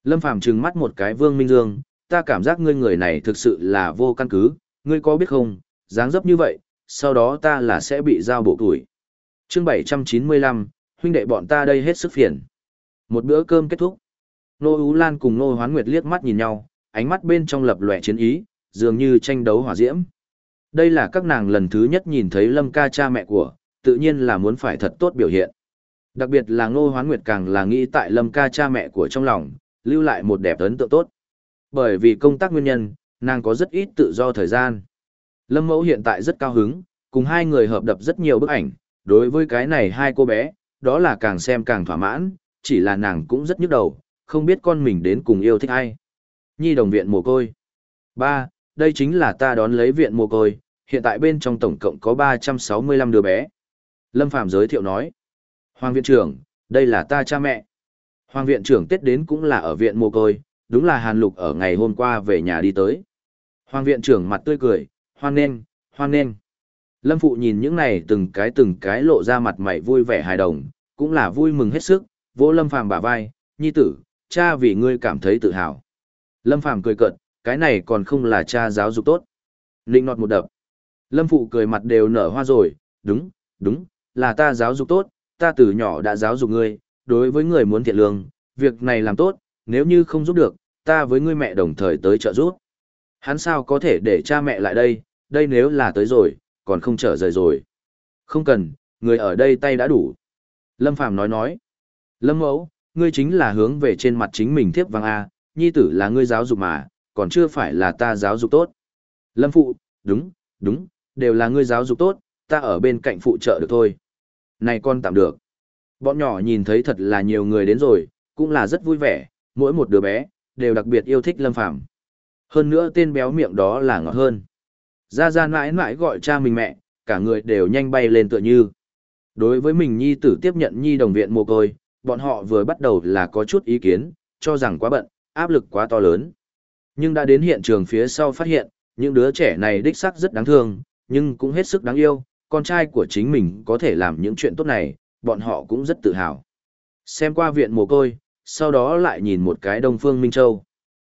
Lâm Phàm trừng mắt một cái Vương Minh Dương, ta cảm giác ngươi người này thực sự là vô căn cứ, ngươi có biết không, dáng dấp như vậy, sau đó ta là sẽ bị giao bộ tuổi. Chương 795, huynh đệ bọn ta đây hết sức phiền. Một bữa cơm kết thúc. Nô Ú Lan cùng Nô Hoán Nguyệt liếc mắt nhìn nhau, ánh mắt bên trong lập lòe chiến ý, dường như tranh đấu hỏa diễm. Đây là các nàng lần thứ nhất nhìn thấy Lâm ca cha mẹ của, tự nhiên là muốn phải thật tốt biểu hiện. Đặc biệt là Ngô Hoán Nguyệt càng là nghĩ tại Lâm ca cha mẹ của trong lòng, lưu lại một đẹp ấn tượng tốt. Bởi vì công tác nguyên nhân, nàng có rất ít tự do thời gian. Lâm mẫu hiện tại rất cao hứng, cùng hai người hợp đập rất nhiều bức ảnh, đối với cái này hai cô bé, đó là càng xem càng thỏa mãn, chỉ là nàng cũng rất nhức đầu, không biết con mình đến cùng yêu thích ai. Nhi đồng viện mồ côi. Ba, đây chính là ta đón lấy viện mồ côi, hiện tại bên trong tổng cộng có 365 đứa bé. Lâm Phạm giới thiệu nói. Hoàng viện trưởng, đây là ta cha mẹ. Hoàng viện trưởng Tết đến cũng là ở viện mồ côi, đúng là Hàn Lục ở ngày hôm qua về nhà đi tới. Hoàng viện trưởng mặt tươi cười, hoan nên, hoan nên. Lâm Phụ nhìn những này từng cái từng cái lộ ra mặt mày vui vẻ hài đồng, cũng là vui mừng hết sức, vỗ Lâm Phàm bả vai, nhi tử, cha vì ngươi cảm thấy tự hào. Lâm Phàm cười cợt, cái này còn không là cha giáo dục tốt. Linh nọt một đập. Lâm Phụ cười mặt đều nở hoa rồi, đúng, đúng, là ta giáo dục tốt, ta từ nhỏ đã giáo dục ngươi, đối với người muốn thiện lương, việc này làm tốt, nếu như không giúp được, ta với ngươi mẹ đồng thời tới trợ giúp. Hắn sao có thể để cha mẹ lại đây, đây nếu là tới rồi, còn không trở rời rồi. Không cần, người ở đây tay đã đủ. Lâm Phàm nói nói. Lâm mẫu, ngươi chính là hướng về trên mặt chính mình thiếp vàng A, nhi tử là ngươi giáo dục mà, còn chưa phải là ta giáo dục tốt. Lâm phụ, đúng, đúng, đều là ngươi giáo dục tốt, ta ở bên cạnh phụ trợ được thôi. Này con tạm được. Bọn nhỏ nhìn thấy thật là nhiều người đến rồi, cũng là rất vui vẻ, mỗi một đứa bé, đều đặc biệt yêu thích Lâm Phàm Hơn nữa tên béo miệng đó là ngọt hơn. Ra ra mãi mãi gọi cha mình mẹ, cả người đều nhanh bay lên tựa như. Đối với mình nhi tử tiếp nhận nhi đồng viện mồ côi, bọn họ vừa bắt đầu là có chút ý kiến, cho rằng quá bận, áp lực quá to lớn. Nhưng đã đến hiện trường phía sau phát hiện, những đứa trẻ này đích sắc rất đáng thương, nhưng cũng hết sức đáng yêu, con trai của chính mình có thể làm những chuyện tốt này, bọn họ cũng rất tự hào. Xem qua viện mồ côi, sau đó lại nhìn một cái Đông Phương Minh Châu.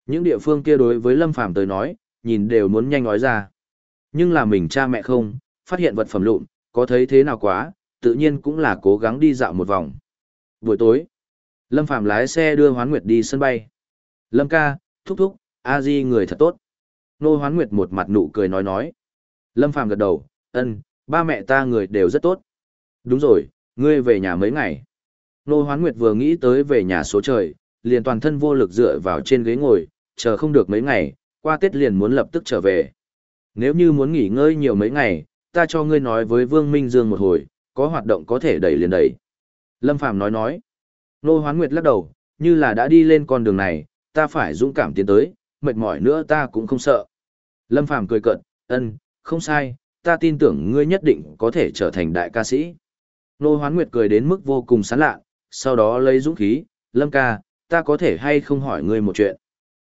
Những địa phương kia đối với Lâm Phàm tới nói, nhìn đều muốn nhanh nói ra. Nhưng là mình cha mẹ không, phát hiện vật phẩm lụn, có thấy thế nào quá, tự nhiên cũng là cố gắng đi dạo một vòng. Buổi tối, Lâm Phàm lái xe đưa Hoán Nguyệt đi sân bay. Lâm ca, thúc thúc, a di người thật tốt. Nô Hoán Nguyệt một mặt nụ cười nói nói. Lâm Phàm gật đầu, ân, ba mẹ ta người đều rất tốt. Đúng rồi, ngươi về nhà mấy ngày. Nô Hoán Nguyệt vừa nghĩ tới về nhà số trời, liền toàn thân vô lực dựa vào trên ghế ngồi, chờ không được mấy ngày, qua Tết liền muốn lập tức trở về. Nếu như muốn nghỉ ngơi nhiều mấy ngày, ta cho ngươi nói với Vương Minh Dương một hồi, có hoạt động có thể đẩy liền đẩy. Lâm Phàm nói nói. Nô Hoán Nguyệt lắc đầu, như là đã đi lên con đường này, ta phải dũng cảm tiến tới, mệt mỏi nữa ta cũng không sợ. Lâm Phàm cười cợt, ân, không sai, ta tin tưởng ngươi nhất định có thể trở thành đại ca sĩ. Nô Hoán Nguyệt cười đến mức vô cùng sán lạ, sau đó lấy dũng khí, Lâm ca, ta có thể hay không hỏi ngươi một chuyện.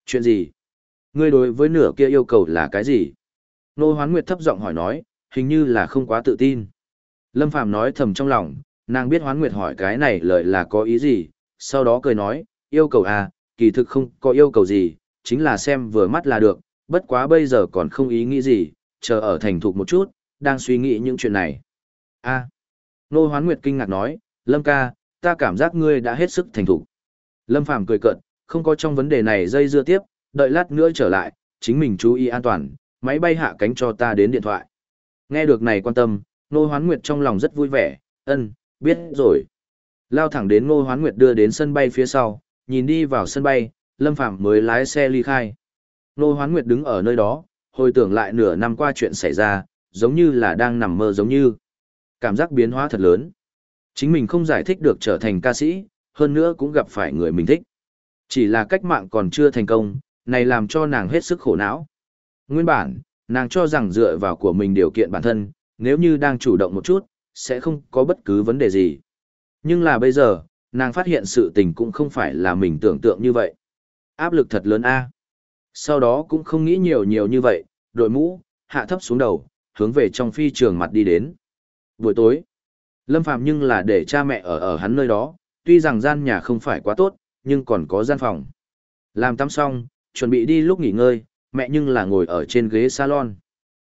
Chuyện gì? Ngươi đối với nửa kia yêu cầu là cái gì? Nô Hoán Nguyệt thấp giọng hỏi nói, hình như là không quá tự tin. Lâm Phàm nói thầm trong lòng, nàng biết Hoán Nguyệt hỏi cái này lời là có ý gì, sau đó cười nói, yêu cầu à, kỳ thực không có yêu cầu gì, chính là xem vừa mắt là được, bất quá bây giờ còn không ý nghĩ gì, chờ ở thành thục một chút, đang suy nghĩ những chuyện này. a à. Nô Hoán Nguyệt kinh ngạc nói, Lâm ca, ta cảm giác ngươi đã hết sức thành thục. Lâm Phàm cười cợt, không có trong vấn đề này dây dưa tiếp, đợi lát nữa trở lại, chính mình chú ý an toàn, máy bay hạ cánh cho ta đến điện thoại. Nghe được này quan tâm, Nô Hoán Nguyệt trong lòng rất vui vẻ, ân, biết rồi. Lao thẳng đến Nô Hoán Nguyệt đưa đến sân bay phía sau, nhìn đi vào sân bay, Lâm Phàm mới lái xe ly khai. Nô Hoán Nguyệt đứng ở nơi đó, hồi tưởng lại nửa năm qua chuyện xảy ra, giống như là đang nằm mơ giống như. Cảm giác biến hóa thật lớn. Chính mình không giải thích được trở thành ca sĩ, hơn nữa cũng gặp phải người mình thích. Chỉ là cách mạng còn chưa thành công, này làm cho nàng hết sức khổ não. Nguyên bản, nàng cho rằng dựa vào của mình điều kiện bản thân, nếu như đang chủ động một chút, sẽ không có bất cứ vấn đề gì. Nhưng là bây giờ, nàng phát hiện sự tình cũng không phải là mình tưởng tượng như vậy. Áp lực thật lớn a. Sau đó cũng không nghĩ nhiều nhiều như vậy, đội mũ, hạ thấp xuống đầu, hướng về trong phi trường mặt đi đến. Buổi tối, Lâm Phàm nhưng là để cha mẹ ở ở hắn nơi đó, tuy rằng gian nhà không phải quá tốt, nhưng còn có gian phòng. Làm tắm xong, chuẩn bị đi lúc nghỉ ngơi, mẹ nhưng là ngồi ở trên ghế salon.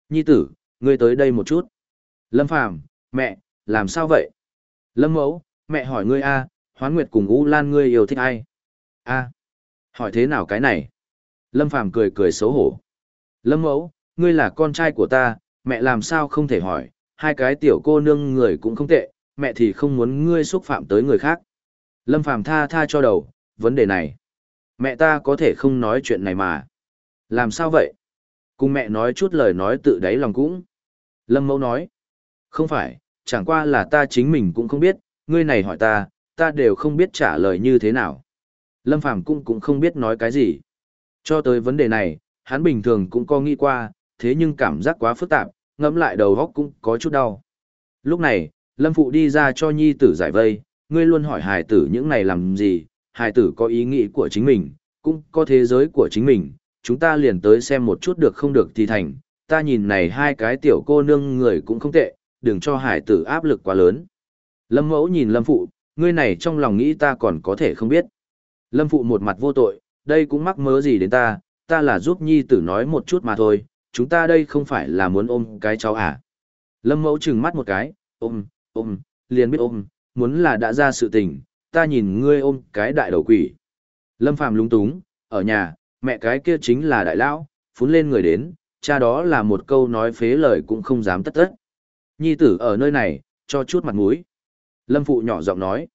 Nhi tử, ngươi tới đây một chút. Lâm Phàm, mẹ, làm sao vậy? Lâm Mẫu, mẹ hỏi ngươi a, Hoán Nguyệt cùng U Lan ngươi yêu thích ai? A, hỏi thế nào cái này? Lâm Phàm cười cười xấu hổ. Lâm Mẫu, ngươi là con trai của ta, mẹ làm sao không thể hỏi, hai cái tiểu cô nương người cũng không tệ, mẹ thì không muốn ngươi xúc phạm tới người khác. Lâm Phàm tha tha cho đầu, vấn đề này. Mẹ ta có thể không nói chuyện này mà. Làm sao vậy? Cùng mẹ nói chút lời nói tự đáy lòng cũng. Lâm Mẫu nói. Không phải, chẳng qua là ta chính mình cũng không biết, ngươi này hỏi ta, ta đều không biết trả lời như thế nào. Lâm Phàm cũng cũng không biết nói cái gì. Cho tới vấn đề này, hắn bình thường cũng có nghĩ qua, thế nhưng cảm giác quá phức tạp, ngẫm lại đầu góc cũng có chút đau. Lúc này, Lâm Phụ đi ra cho nhi tử giải vây, ngươi luôn hỏi hài tử những này làm gì, hài tử có ý nghĩ của chính mình, cũng có thế giới của chính mình, chúng ta liền tới xem một chút được không được thì thành, ta nhìn này hai cái tiểu cô nương người cũng không tệ, đừng cho hải tử áp lực quá lớn. Lâm mẫu nhìn Lâm Phụ, ngươi này trong lòng nghĩ ta còn có thể không biết. Lâm Phụ một mặt vô tội, đây cũng mắc mớ gì đến ta, ta là giúp nhi tử nói một chút mà thôi, chúng ta đây không phải là muốn ôm cái cháu à. Lâm mẫu trừng mắt một cái, ôm, ôm, liền biết ôm, muốn là đã ra sự tình, ta nhìn ngươi ôm cái đại đầu quỷ. Lâm Phàm lúng túng, ở nhà, mẹ cái kia chính là đại lão, phún lên người đến, cha đó là một câu nói phế lời cũng không dám tất tất. Nhi tử ở nơi này, cho chút mặt mũi. Lâm Phụ nhỏ giọng nói.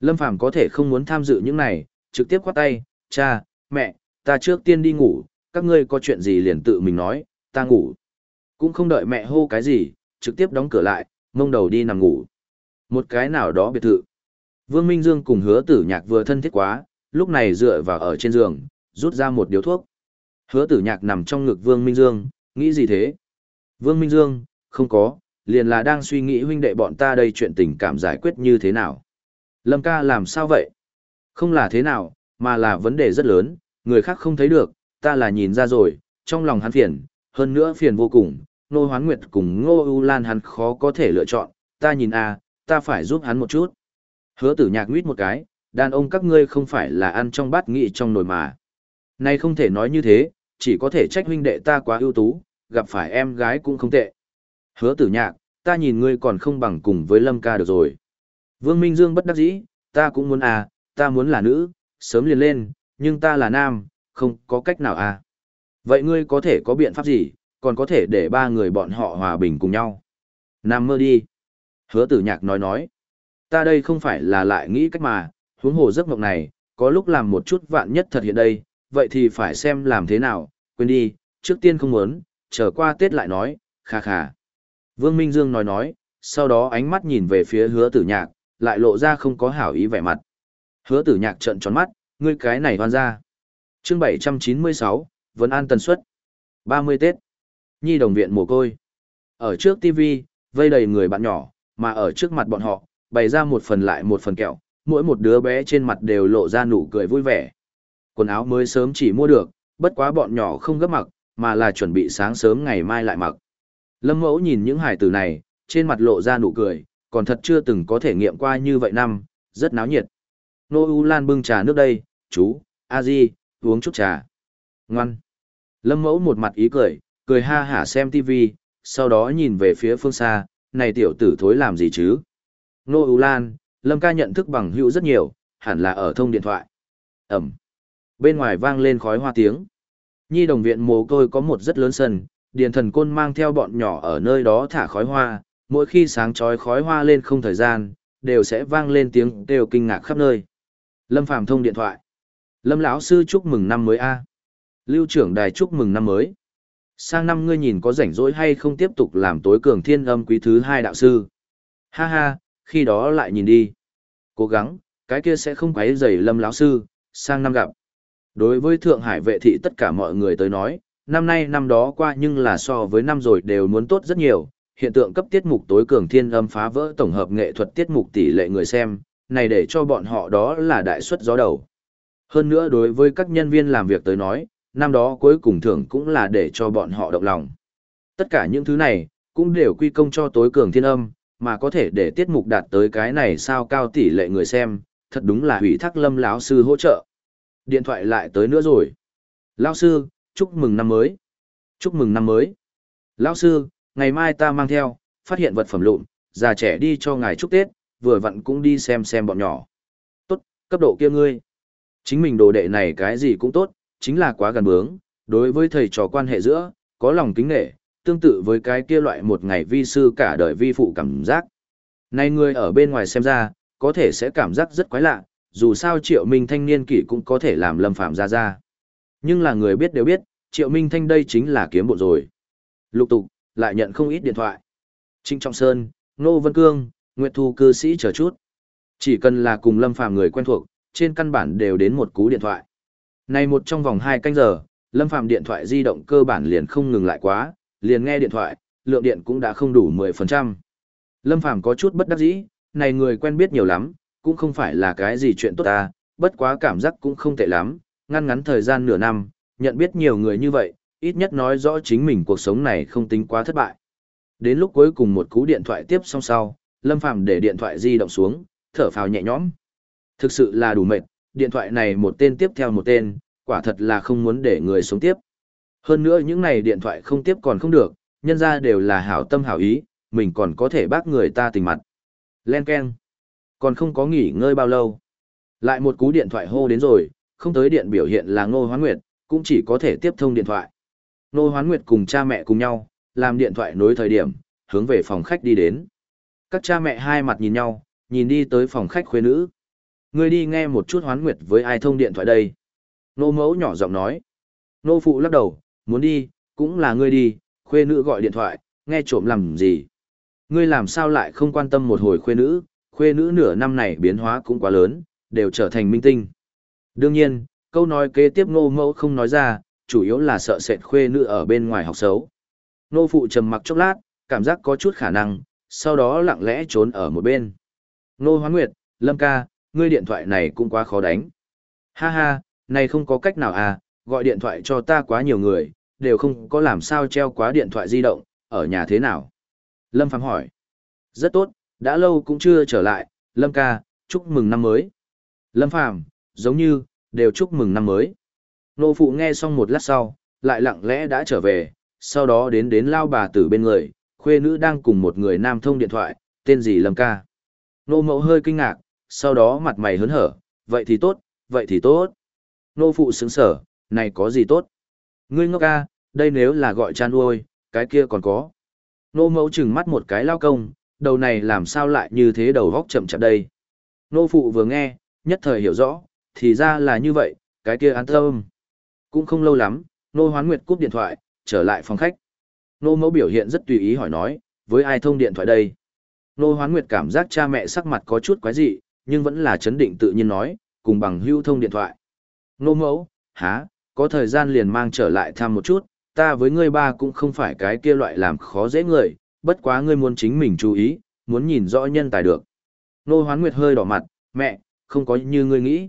Lâm Phàm có thể không muốn tham dự những này, trực tiếp khoát tay, cha, mẹ, ta trước tiên đi ngủ, các ngươi có chuyện gì liền tự mình nói, ta ngủ. Cũng không đợi mẹ hô cái gì, trực tiếp đóng cửa lại, mông đầu đi nằm ngủ. Một cái nào đó biệt thự. Vương Minh Dương cùng hứa tử nhạc vừa thân thiết quá, lúc này dựa vào ở trên giường, rút ra một điếu thuốc. Hứa tử nhạc nằm trong ngực Vương Minh Dương, nghĩ gì thế? Vương Minh Dương, không có, liền là đang suy nghĩ huynh đệ bọn ta đây chuyện tình cảm giải quyết như thế nào. Lâm ca làm sao vậy? Không là thế nào, mà là vấn đề rất lớn, người khác không thấy được, ta là nhìn ra rồi, trong lòng hắn phiền, hơn nữa phiền vô cùng, Nô Hoán Nguyệt cùng Ngô U Lan hắn khó có thể lựa chọn, ta nhìn a, à, ta phải giúp hắn một chút. Hứa tử nhạc nguyết một cái, đàn ông các ngươi không phải là ăn trong bát nghị trong nồi mà. Nay không thể nói như thế, chỉ có thể trách huynh đệ ta quá ưu tú, gặp phải em gái cũng không tệ. Hứa tử nhạc, ta nhìn ngươi còn không bằng cùng với Lâm ca được rồi. Vương Minh Dương bất đắc dĩ, ta cũng muốn à, ta muốn là nữ, sớm liền lên, nhưng ta là nam, không có cách nào à. Vậy ngươi có thể có biện pháp gì, còn có thể để ba người bọn họ hòa bình cùng nhau. Nam mơ đi. Hứa tử nhạc nói nói. Ta đây không phải là lại nghĩ cách mà, huống hồ giấc mộng này, có lúc làm một chút vạn nhất thật hiện đây, vậy thì phải xem làm thế nào, quên đi, trước tiên không muốn, chờ qua Tết lại nói, khà khà. Vương Minh Dương nói nói, sau đó ánh mắt nhìn về phía hứa tử nhạc, lại lộ ra không có hảo ý vẻ mặt. Hứa tử nhạc trợn tròn mắt, ngươi cái này hoan ra. chương 796, vẫn an tần suất. 30 Tết. Nhi đồng viện mồ côi. Ở trước TV, vây đầy người bạn nhỏ, mà ở trước mặt bọn họ, bày ra một phần lại một phần kẹo, mỗi một đứa bé trên mặt đều lộ ra nụ cười vui vẻ. Quần áo mới sớm chỉ mua được, bất quá bọn nhỏ không gấp mặc, mà là chuẩn bị sáng sớm ngày mai lại mặc. Lâm mẫu nhìn những hải tử này, trên mặt lộ ra nụ cười, còn thật chưa từng có thể nghiệm qua như vậy năm, rất náo nhiệt. Nô U Lan bưng trà nước đây, chú, a di, uống chút trà. Ngoan. Lâm mẫu một mặt ý cười, cười ha hả xem tivi, sau đó nhìn về phía phương xa, này tiểu tử thối làm gì chứ? Nô U Lan, Lâm ca nhận thức bằng hữu rất nhiều, hẳn là ở thông điện thoại. Ẩm. Bên ngoài vang lên khói hoa tiếng. Nhi đồng viện mồ côi có một rất lớn sân, điền thần côn mang theo bọn nhỏ ở nơi đó thả khói hoa, mỗi khi sáng chói khói hoa lên không thời gian, đều sẽ vang lên tiếng đều kinh ngạc khắp nơi. Lâm Phàm thông điện thoại. Lâm lão sư chúc mừng năm mới a. Lưu trưởng đài chúc mừng năm mới. Sang năm ngươi nhìn có rảnh rỗi hay không tiếp tục làm tối cường thiên âm quý thứ hai đạo sư. Ha ha, khi đó lại nhìn đi. Cố gắng, cái kia sẽ không quấy rầy Lâm lão sư, sang năm gặp. Đối với Thượng Hải vệ thị tất cả mọi người tới nói, năm nay năm đó qua nhưng là so với năm rồi đều muốn tốt rất nhiều, hiện tượng cấp tiết mục tối cường thiên âm phá vỡ tổng hợp nghệ thuật tiết mục tỷ lệ người xem, này để cho bọn họ đó là đại suất gió đầu. Hơn nữa đối với các nhân viên làm việc tới nói, năm đó cuối cùng thưởng cũng là để cho bọn họ động lòng. Tất cả những thứ này, cũng đều quy công cho tối cường thiên âm, mà có thể để tiết mục đạt tới cái này sao cao tỷ lệ người xem, thật đúng là hủy thác lâm lão sư hỗ trợ. Điện thoại lại tới nữa rồi. Lão sư, chúc mừng năm mới. Chúc mừng năm mới. Lão sư, ngày mai ta mang theo, phát hiện vật phẩm lụn, già trẻ đi cho ngài chúc Tết, vừa vặn cũng đi xem xem bọn nhỏ. Tốt, cấp độ kia ngươi. Chính mình đồ đệ này cái gì cũng tốt, chính là quá gần bướng, đối với thầy trò quan hệ giữa, có lòng kính nể, tương tự với cái kia loại một ngày vi sư cả đời vi phụ cảm giác. Này người ở bên ngoài xem ra, có thể sẽ cảm giác rất quái lạ, dù sao Triệu Minh Thanh niên kỷ cũng có thể làm Lâm Phạm ra ra. Nhưng là người biết đều biết, Triệu Minh Thanh đây chính là kiếm bộ rồi. Lục tục, lại nhận không ít điện thoại. Trinh Trọng Sơn, Nô Vân Cương, Nguyệt Thu cư sĩ chờ chút. Chỉ cần là cùng Lâm phạm người quen thuộc, trên căn bản đều đến một cú điện thoại. Này một trong vòng 2 canh giờ, Lâm Phàm điện thoại di động cơ bản liền không ngừng lại quá, liền nghe điện thoại, lượng điện cũng đã không đủ 10%. Lâm Phàm có chút bất đắc dĩ, này người quen biết nhiều lắm, cũng không phải là cái gì chuyện tốt ta, bất quá cảm giác cũng không tệ lắm, ngăn ngắn thời gian nửa năm, nhận biết nhiều người như vậy, ít nhất nói rõ chính mình cuộc sống này không tính quá thất bại. Đến lúc cuối cùng một cú điện thoại tiếp xong sau, Lâm Phàm để điện thoại di động xuống, thở phào nhẹ nhõm. Thực sự là đủ mệt, điện thoại này một tên tiếp theo một tên, quả thật là không muốn để người sống tiếp. Hơn nữa những này điện thoại không tiếp còn không được, nhân ra đều là hảo tâm hảo ý, mình còn có thể bác người ta tình mặt. Len Ken. Còn không có nghỉ ngơi bao lâu. Lại một cú điện thoại hô đến rồi, không tới điện biểu hiện là Ngô Hoán Nguyệt, cũng chỉ có thể tiếp thông điện thoại. Ngô Hoán Nguyệt cùng cha mẹ cùng nhau, làm điện thoại nối thời điểm, hướng về phòng khách đi đến. Các cha mẹ hai mặt nhìn nhau, nhìn đi tới phòng khách khuê nữ. Ngươi đi nghe một chút Hoán Nguyệt với ai thông điện thoại đây. Nô mẫu nhỏ giọng nói. Nô phụ lắc đầu, muốn đi, cũng là ngươi đi, khuê nữ gọi điện thoại, nghe trộm làm gì. Ngươi làm sao lại không quan tâm một hồi khuê nữ, khuê nữ nửa năm này biến hóa cũng quá lớn, đều trở thành minh tinh. Đương nhiên, câu nói kế tiếp Nô mẫu không nói ra, chủ yếu là sợ sệt khuê nữ ở bên ngoài học xấu. Nô phụ trầm mặc chốc lát, cảm giác có chút khả năng, sau đó lặng lẽ trốn ở một bên. Nô hoán nguyệt, lâm ca, ngươi điện thoại này cũng quá khó đánh. Ha ha, này không có cách nào à, gọi điện thoại cho ta quá nhiều người, đều không có làm sao treo quá điện thoại di động, ở nhà thế nào? Lâm Phàm hỏi. Rất tốt, đã lâu cũng chưa trở lại, Lâm ca, chúc mừng năm mới. Lâm Phàm giống như, đều chúc mừng năm mới. Nô phụ nghe xong một lát sau, lại lặng lẽ đã trở về, sau đó đến đến lao bà tử bên người, khuê nữ đang cùng một người nam thông điện thoại, tên gì Lâm ca. Nô mẫu hơi kinh ngạc, sau đó mặt mày hớn hở, vậy thì tốt, vậy thì tốt. Nô phụ sướng sở, này có gì tốt? Ngươi ngốc ca, đây nếu là gọi chan nuôi, cái kia còn có. Nô mẫu chừng mắt một cái lao công, đầu này làm sao lại như thế đầu góc chậm chậm đây. Nô phụ vừa nghe, nhất thời hiểu rõ, thì ra là như vậy, cái kia an tâm. Cũng không lâu lắm, nô hoán nguyệt cúp điện thoại, trở lại phòng khách. Nô mẫu biểu hiện rất tùy ý hỏi nói, với ai thông điện thoại đây? Nô hoán nguyệt cảm giác cha mẹ sắc mặt có chút quái dị, nhưng vẫn là chấn định tự nhiên nói, cùng bằng hưu thông điện thoại. Nô mẫu, há, có thời gian liền mang trở lại thăm một chút, ta với ngươi ba cũng không phải cái kia loại làm khó dễ người, bất quá ngươi muốn chính mình chú ý, muốn nhìn rõ nhân tài được. Nô hoán nguyệt hơi đỏ mặt, mẹ, không có như ngươi nghĩ.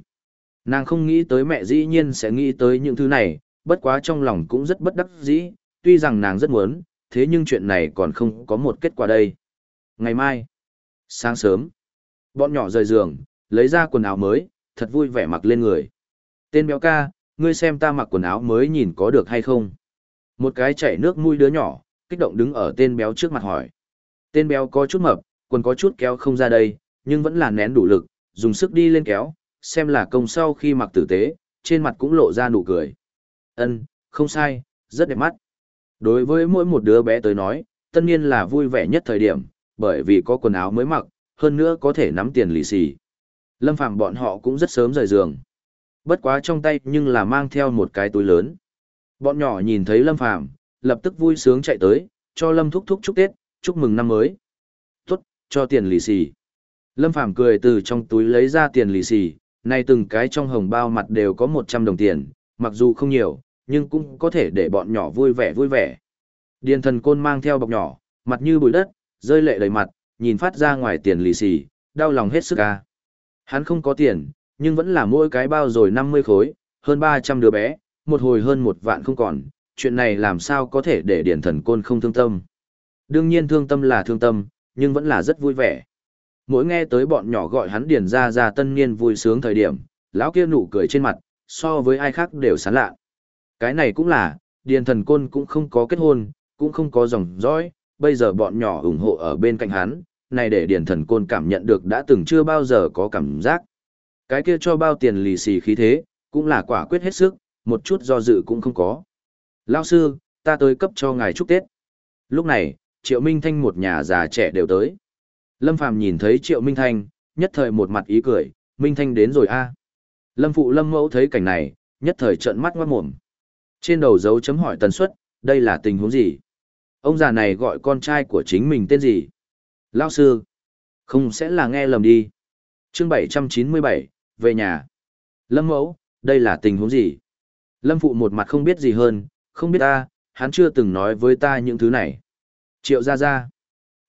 Nàng không nghĩ tới mẹ dĩ nhiên sẽ nghĩ tới những thứ này, bất quá trong lòng cũng rất bất đắc dĩ, tuy rằng nàng rất muốn, thế nhưng chuyện này còn không có một kết quả đây. Ngày mai, sáng sớm, bọn nhỏ rời giường, lấy ra quần áo mới, thật vui vẻ mặc lên người. Tên béo ca, ngươi xem ta mặc quần áo mới nhìn có được hay không? Một cái chảy nước mũi đứa nhỏ, kích động đứng ở tên béo trước mặt hỏi. Tên béo có chút mập, quần có chút kéo không ra đây, nhưng vẫn là nén đủ lực, dùng sức đi lên kéo, xem là công sau khi mặc tử tế, trên mặt cũng lộ ra nụ cười. Ân, không sai, rất đẹp mắt. Đối với mỗi một đứa bé tới nói, tất nhiên là vui vẻ nhất thời điểm, bởi vì có quần áo mới mặc, hơn nữa có thể nắm tiền lì xì. Lâm Phạm bọn họ cũng rất sớm rời giường. Bất quá trong tay nhưng là mang theo một cái túi lớn. Bọn nhỏ nhìn thấy Lâm Phàm lập tức vui sướng chạy tới, cho Lâm thúc thúc chúc Tết, chúc mừng năm mới. Tốt, cho tiền lì xì. Lâm Phàm cười từ trong túi lấy ra tiền lì xì, nay từng cái trong hồng bao mặt đều có 100 đồng tiền, mặc dù không nhiều, nhưng cũng có thể để bọn nhỏ vui vẻ vui vẻ. Điền thần côn mang theo bọc nhỏ, Mặt như bụi đất, rơi lệ đầy mặt, nhìn phát ra ngoài tiền lì xì, đau lòng hết sức ca. Hắn không có tiền, nhưng vẫn là mỗi cái bao rồi 50 khối, hơn 300 đứa bé, một hồi hơn một vạn không còn, chuyện này làm sao có thể để điển thần côn không thương tâm. Đương nhiên thương tâm là thương tâm, nhưng vẫn là rất vui vẻ. Mỗi nghe tới bọn nhỏ gọi hắn điển ra ra tân niên vui sướng thời điểm, lão kia nụ cười trên mặt, so với ai khác đều sán lạ. Cái này cũng là, điền thần côn cũng không có kết hôn, cũng không có dòng dõi, bây giờ bọn nhỏ ủng hộ ở bên cạnh hắn, này để điền thần côn cảm nhận được đã từng chưa bao giờ có cảm giác. Cái kia cho bao tiền lì xì khí thế, cũng là quả quyết hết sức, một chút do dự cũng không có. Lao sư, ta tới cấp cho ngài chúc Tết. Lúc này, Triệu Minh Thanh một nhà già trẻ đều tới. Lâm Phàm nhìn thấy Triệu Minh Thanh, nhất thời một mặt ý cười, Minh Thanh đến rồi a. Lâm Phụ Lâm Mẫu thấy cảnh này, nhất thời trợn mắt ngoát mồm. Trên đầu dấu chấm hỏi tần suất, đây là tình huống gì? Ông già này gọi con trai của chính mình tên gì? Lao sư. Không sẽ là nghe lầm đi. chương 797, về nhà. Lâm Mẫu, đây là tình huống gì? Lâm Phụ một mặt không biết gì hơn, không biết ta, hắn chưa từng nói với ta những thứ này. Triệu ra ra.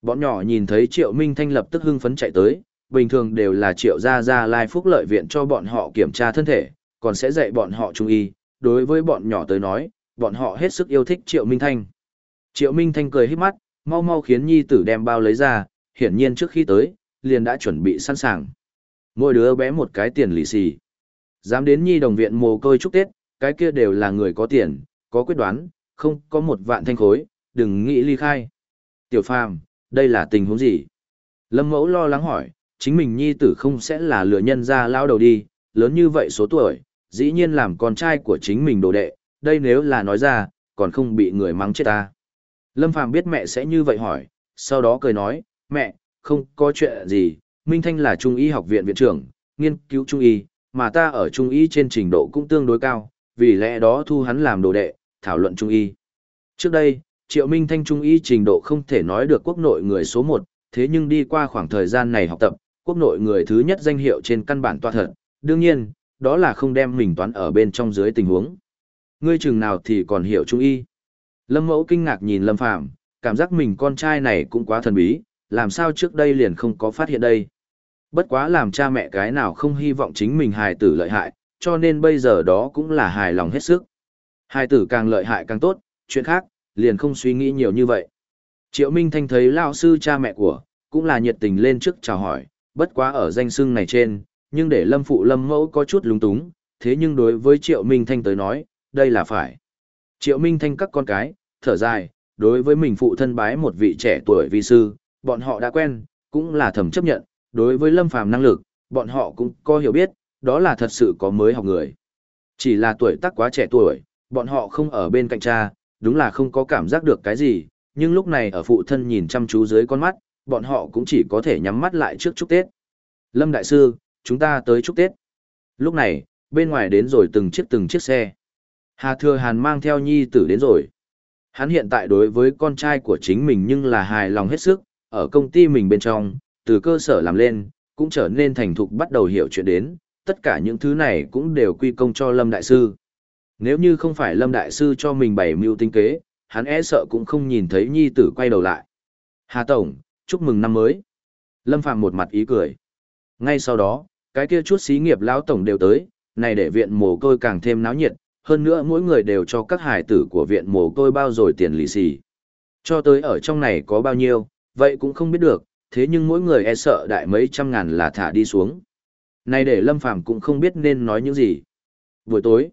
Bọn nhỏ nhìn thấy Triệu Minh Thanh lập tức hưng phấn chạy tới, bình thường đều là Triệu ra ra lai phúc lợi viện cho bọn họ kiểm tra thân thể, còn sẽ dạy bọn họ trung y. Đối với bọn nhỏ tới nói, bọn họ hết sức yêu thích Triệu Minh Thanh. Triệu Minh Thanh cười hít mắt, mau mau khiến nhi tử đem bao lấy ra, hiển nhiên trước khi tới, liền đã chuẩn bị sẵn sàng. Mỗi đứa bé một cái tiền lì xì. Dám đến nhi đồng viện mồ côi chúc Tết, cái kia đều là người có tiền, có quyết đoán, không có một vạn thanh khối, đừng nghĩ ly khai. Tiểu phàm, đây là tình huống gì? Lâm mẫu lo lắng hỏi, chính mình nhi tử không sẽ là lừa nhân ra lao đầu đi, lớn như vậy số tuổi, dĩ nhiên làm con trai của chính mình đồ đệ, đây nếu là nói ra, còn không bị người mắng chết ta. Lâm phàm biết mẹ sẽ như vậy hỏi, sau đó cười nói, mẹ, không có chuyện gì, Minh Thanh là Trung y học viện viện trưởng, nghiên cứu Trung y, mà ta ở Trung y trên trình độ cũng tương đối cao, vì lẽ đó thu hắn làm đồ đệ, thảo luận Trung y. Trước đây, Triệu Minh Thanh Trung y trình độ không thể nói được quốc nội người số một, thế nhưng đi qua khoảng thời gian này học tập, quốc nội người thứ nhất danh hiệu trên căn bản toa thật, đương nhiên, đó là không đem mình toán ở bên trong dưới tình huống. Ngươi chừng nào thì còn hiểu Trung y. Lâm Mẫu kinh ngạc nhìn Lâm Phàm cảm giác mình con trai này cũng quá thần bí, làm sao trước đây liền không có phát hiện đây. Bất quá làm cha mẹ cái nào không hy vọng chính mình hài tử lợi hại, cho nên bây giờ đó cũng là hài lòng hết sức. Hài tử càng lợi hại càng tốt, chuyện khác, liền không suy nghĩ nhiều như vậy. Triệu Minh Thanh thấy lao sư cha mẹ của, cũng là nhiệt tình lên trước chào hỏi, bất quá ở danh xưng này trên, nhưng để lâm phụ lâm mẫu có chút lúng túng, thế nhưng đối với Triệu Minh Thanh tới nói, đây là phải. Triệu Minh Thanh các con cái, thở dài, đối với mình phụ thân bái một vị trẻ tuổi vi sư, bọn họ đã quen, cũng là thầm chấp nhận, đối với lâm phàm năng lực, bọn họ cũng có hiểu biết, đó là thật sự có mới học người. Chỉ là tuổi tác quá trẻ tuổi, bọn họ không ở bên cạnh cha, đúng là không có cảm giác được cái gì, nhưng lúc này ở phụ thân nhìn chăm chú dưới con mắt, bọn họ cũng chỉ có thể nhắm mắt lại trước chúc Tết. Lâm Đại Sư, chúng ta tới chúc Tết. Lúc này, bên ngoài đến rồi từng chiếc từng chiếc xe. Hà Thừa Hàn mang theo nhi tử đến rồi. Hắn hiện tại đối với con trai của chính mình nhưng là hài lòng hết sức, ở công ty mình bên trong, từ cơ sở làm lên, cũng trở nên thành thục bắt đầu hiểu chuyện đến, tất cả những thứ này cũng đều quy công cho Lâm Đại Sư. Nếu như không phải Lâm Đại Sư cho mình bày mưu tinh kế, hắn e sợ cũng không nhìn thấy nhi tử quay đầu lại. Hà Tổng, chúc mừng năm mới. Lâm Phạm một mặt ý cười. Ngay sau đó, cái kia chút xí nghiệp lão tổng đều tới, này để viện mồ côi càng thêm náo nhiệt, hơn nữa mỗi người đều cho các hải tử của viện mồ côi bao rồi tiền lì xì. Cho tới ở trong này có bao nhiêu, vậy cũng không biết được, thế nhưng mỗi người e sợ đại mấy trăm ngàn là thả đi xuống. Này để Lâm Phàm cũng không biết nên nói những gì. Buổi tối,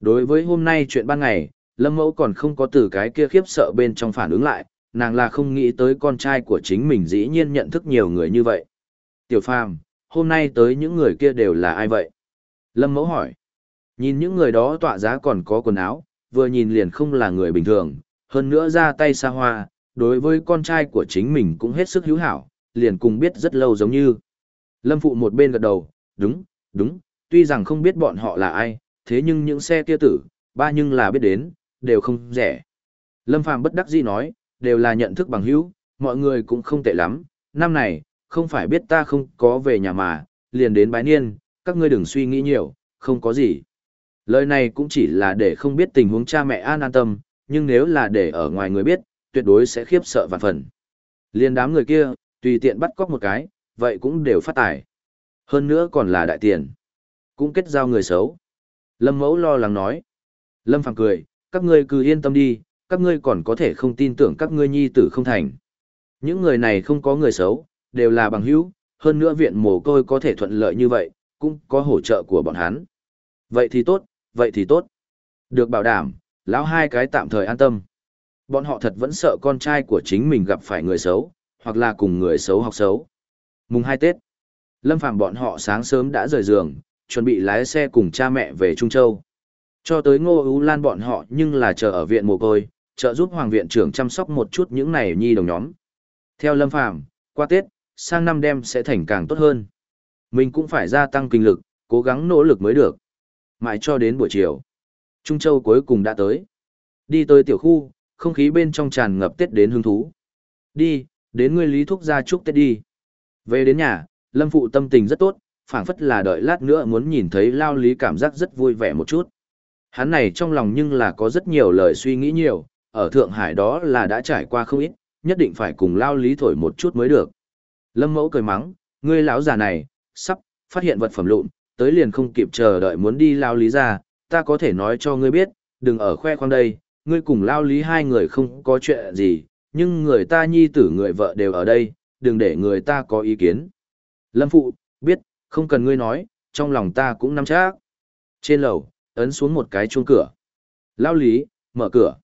đối với hôm nay chuyện ban ngày, Lâm Mẫu còn không có từ cái kia khiếp sợ bên trong phản ứng lại, nàng là không nghĩ tới con trai của chính mình dĩ nhiên nhận thức nhiều người như vậy. Tiểu Phàm, hôm nay tới những người kia đều là ai vậy? Lâm Mẫu hỏi. Nhìn những người đó tọa giá còn có quần áo, vừa nhìn liền không là người bình thường, hơn nữa ra tay xa hoa, đối với con trai của chính mình cũng hết sức hữu hảo, liền cùng biết rất lâu giống như. Lâm Phụ một bên gật đầu, đúng, đúng, tuy rằng không biết bọn họ là ai, thế nhưng những xe kia tử, ba nhưng là biết đến, đều không rẻ. Lâm Phàm bất đắc dĩ nói, đều là nhận thức bằng hữu, mọi người cũng không tệ lắm, năm này, không phải biết ta không có về nhà mà, liền đến bái niên, các ngươi đừng suy nghĩ nhiều, không có gì. Lời này cũng chỉ là để không biết tình huống cha mẹ an an tâm, nhưng nếu là để ở ngoài người biết, tuyệt đối sẽ khiếp sợ vạn phần. Liên đám người kia, tùy tiện bắt cóc một cái, vậy cũng đều phát tài. Hơn nữa còn là đại tiền. Cũng kết giao người xấu. Lâm Mẫu lo lắng nói. Lâm Phàm cười, các ngươi cứ yên tâm đi, các ngươi còn có thể không tin tưởng các ngươi nhi tử không thành. Những người này không có người xấu, đều là bằng hữu, hơn nữa viện mồ côi có thể thuận lợi như vậy, cũng có hỗ trợ của bọn hắn. Vậy thì tốt, vậy thì tốt. Được bảo đảm, lão hai cái tạm thời an tâm. Bọn họ thật vẫn sợ con trai của chính mình gặp phải người xấu, hoặc là cùng người xấu học xấu. Mùng hai Tết, Lâm Phàm bọn họ sáng sớm đã rời giường, chuẩn bị lái xe cùng cha mẹ về Trung Châu. Cho tới Ngô Ú Lan bọn họ nhưng là chờ ở viện mồ côi, trợ giúp Hoàng viện trưởng chăm sóc một chút những này nhi đồng nhóm. Theo Lâm Phàm qua Tết, sang năm đêm sẽ thành càng tốt hơn. Mình cũng phải gia tăng kinh lực, cố gắng nỗ lực mới được. Mãi cho đến buổi chiều. Trung Châu cuối cùng đã tới. Đi tới tiểu khu, không khí bên trong tràn ngập Tết đến hứng thú. Đi, đến ngươi lý thúc gia chúc Tết đi. Về đến nhà, Lâm Phụ tâm tình rất tốt, phảng phất là đợi lát nữa muốn nhìn thấy Lao Lý cảm giác rất vui vẻ một chút. Hắn này trong lòng nhưng là có rất nhiều lời suy nghĩ nhiều, ở Thượng Hải đó là đã trải qua không ít, nhất định phải cùng Lao Lý thổi một chút mới được. Lâm Mẫu cười mắng, ngươi lão già này, sắp, phát hiện vật phẩm lụn, tới liền không kịp chờ đợi muốn đi Lao Lý ra, ta có thể nói cho ngươi biết, đừng ở khoe khoang đây, ngươi cùng Lao Lý hai người không có chuyện gì, nhưng người ta nhi tử người vợ đều ở đây, đừng để người ta có ý kiến. Lâm Phụ, biết, không cần ngươi nói, trong lòng ta cũng nắm chắc. Trên lầu, ấn xuống một cái chuông cửa. Lao Lý, mở cửa.